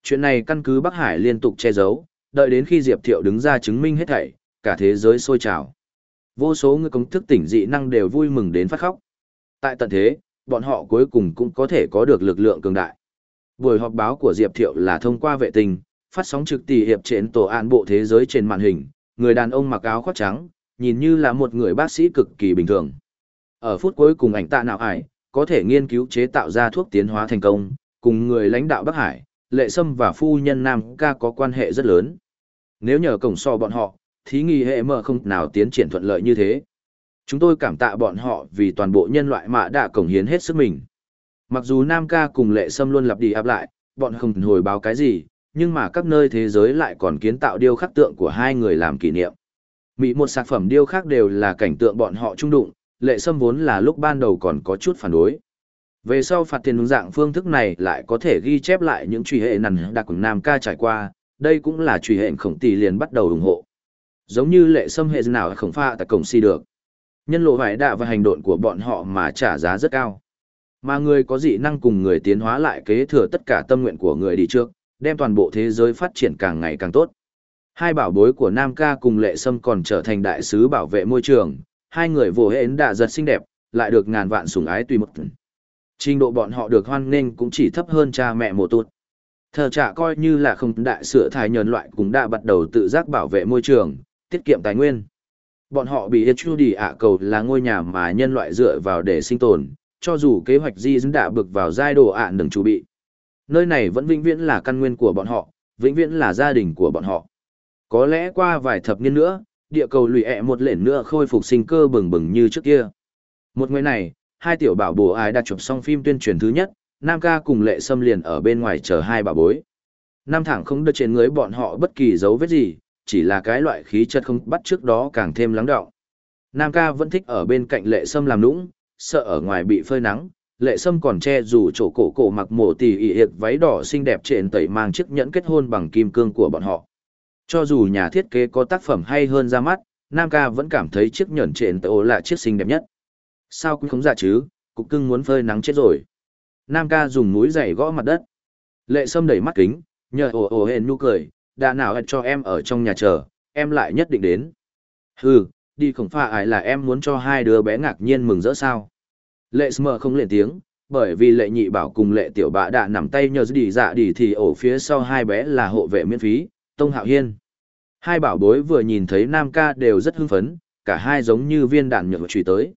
Chuyện này căn cứ Bắc Hải liên tục che giấu, đợi đến khi Diệp Thiệu đứng ra chứng minh hết thảy, cả thế giới sôi trào. Vô số người công thức tỉnh dị năng đều vui mừng đến phát khóc. Tại tận thế, bọn họ cuối cùng cũng có thể có được lực lượng cường đại. Buổi họp báo của Diệp Thiệu là thông qua vệ tinh, phát sóng trực tỷ hiệp trên tổ an bộ thế giới trên màn hình, người đàn ông mặc áo khoác trắng, nhìn như là một người bác sĩ cực kỳ bình thường. Ở phút cuối cùng ảnh tạ nào ải, có thể nghiên cứu chế tạo ra thuốc tiến hóa thành công, cùng người lãnh đạo Bắc Hải, Lệ Sâm và phu nhân Nam ca có quan hệ rất lớn. Nếu nhờ cổng so bọn họ, thí nghi hệ mờ không nào tiến triển thuận lợi như thế. Chúng tôi cảm tạ bọn họ vì toàn bộ nhân loại mạ đã cổng hiến hết sức mình. Mặc dù Nam ca cùng Lệ Sâm luôn lặp đi áp lại, bọn không hồi báo cái gì, nhưng mà các nơi thế giới lại còn kiến tạo điêu khắc tượng của hai người làm kỷ niệm. Mỹ một sản phẩm điêu khắc đều là cảnh tượng bọn họ trung đụng, Lệ Sâm vốn là lúc ban đầu còn có chút phản đối. Về sau phạt tiền hướng dạng phương thức này lại có thể ghi chép lại những truy hệ nằn đặc của Nam ca trải qua, đây cũng là truy hệ khổng tỷ liền bắt đầu ủng hộ. Giống như lệ xâm hệ nào khổng pha tại cổng si được. Nhân lộ vải đạ và hành động của bọn họ mà trả giá rất cao. Mà người có dị năng cùng người tiến hóa lại kế thừa tất cả tâm nguyện của người đi trước, đem toàn bộ thế giới phát triển càng ngày càng tốt. Hai bảo bối của Nam ca cùng Lệ Sâm còn trở thành đại sứ bảo vệ môi trường, hai người vô hến đã giật xinh đẹp, lại được ngàn vạn sủng ái tùy một. Trình độ bọn họ được hoan nghênh cũng chỉ thấp hơn cha mẹ một tụt. Thờ trả coi như là không đại sửa thải nhờn loại cũng đã bắt đầu tự giác bảo vệ môi trường, tiết kiệm tài nguyên. Bọn họ bị Hichu đi ạ cầu là ngôi nhà mà nhân loại dựa vào để sinh tồn, cho dù kế hoạch di dân đã bực vào giai đồ ạ đừng chuẩn bị. Nơi này vẫn vĩnh viễn là căn nguyên của bọn họ, vĩnh viễn là gia đình của bọn họ. Có lẽ qua vài thập niên nữa, địa cầu lùi ẹ một lệnh nữa khôi phục sinh cơ bừng bừng như trước kia. Một ngày này, hai tiểu bảo bồ ai đã chụp xong phim tuyên truyền thứ nhất, Nam ca cùng lệ xâm liền ở bên ngoài chờ hai bà bối. Nam thẳng không đưa trên người bọn họ bất kỳ dấu vết gì, chỉ là cái loại khí chất không bắt trước đó càng thêm lắng đọng. Nam ca vẫn thích ở bên cạnh lệ sâm làm nũng, sợ ở ngoài bị phơi nắng, lệ sâm còn che dù chỗ cổ cổ mặc mổ tỉ ị hiệt váy đỏ xinh đẹp trên tẩy mang chiếc nhẫn kết hôn bằng kim cương của bọn họ. Cho dù nhà thiết kế có tác phẩm hay hơn ra mắt, Nam ca vẫn cảm thấy chiếc nhẫn trên tẩy là chiếc xinh đẹp nhất. Sao cũng không giả chứ, cục cưng muốn phơi nắng chết rồi. Nam ca dùng mũi giày gõ mặt đất. Lệ sâm đẩy mắt kính, nhờ ồ ồ hên nụ cười, đã nào cho em ở trong nhà chờ, em lại nhất định đến. Hừ, đi không phải ai là em muốn cho hai đứa bé ngạc nhiên mừng rỡ sao. Lệ sâm không lên tiếng, bởi vì lệ nhị bảo cùng lệ tiểu bạ đã nằm tay nhờ đi dạ đi thì ổ phía sau hai bé là hộ vệ miễn phí, Tông Hạo Hiên. Hai bảo bối vừa nhìn thấy Nam ca đều rất hưng phấn, cả hai giống như viên đạn nhựa truy tới.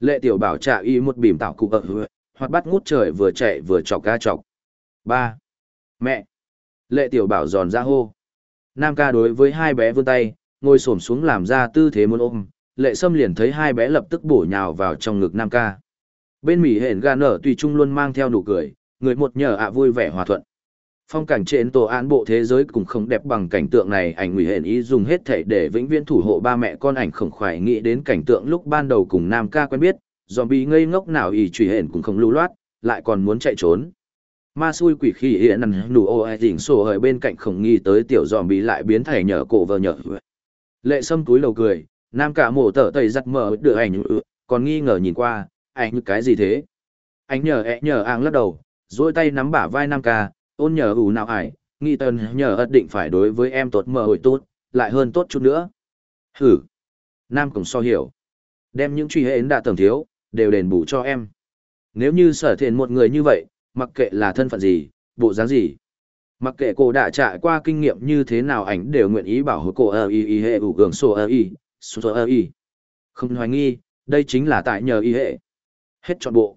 Lệ tiểu bảo trả y một bìm tạo cụ ở hoặc bắt ngút trời vừa chạy vừa chọc ca chọc. ba Mẹ! Lệ tiểu bảo giòn ra hô. Nam ca đối với hai bé vươn tay, ngồi xổm xuống làm ra tư thế muốn ôm. Lệ sâm liền thấy hai bé lập tức bổ nhào vào trong ngực Nam ca. Bên mỉ hển ga nở tùy trung luôn mang theo nụ cười, người một nhờ ạ vui vẻ hòa thuận. Phong cảnh trên tổ án bộ thế giới cũng không đẹp bằng cảnh tượng này, ảnh nguy hiểm ý dùng hết thể để vĩnh viễn thủ hộ ba mẹ con ảnh khổng khoải nghĩ đến cảnh tượng lúc ban đầu cùng Nam ca quen biết, zombie ngây ngốc nào ý truy hển cũng không lưu loát, lại còn muốn chạy trốn. Ma xui quỷ khi hiện nằm nụ ô e ai tỉnh sổ ở bên cạnh không nghi tới tiểu zombie lại biến thể nhở cổ vờ nhở. Lệ sâm túi lầu cười, Nam cả mổ tở tẩy giặt mở được ảnh còn nghi ngờ nhìn qua, ảnh như cái gì thế? Anh nhờ ẹ e nhờ áng lắc đầu, duỗi tay nắm bả vai Nam ca, ôn nhờ ủ nào ải, nghi tần nhờ ất định phải đối với em tốt mờ hồi tốt, lại hơn tốt chút nữa. Hử! Nam cũng so hiểu. Đem những truy hệ đã tưởng thiếu, đều đền bù cho em. Nếu như sở thiện một người như vậy, mặc kệ là thân phận gì, bộ dáng gì. Mặc kệ cô đã trải qua kinh nghiệm như thế nào ảnh đều nguyện ý bảo hộ cô ơ y y hệ ủ gường sổ ơ y, sổ ơ y. Không hoài nghi, đây chính là tại nhờ y hệ. Hết trọn bộ.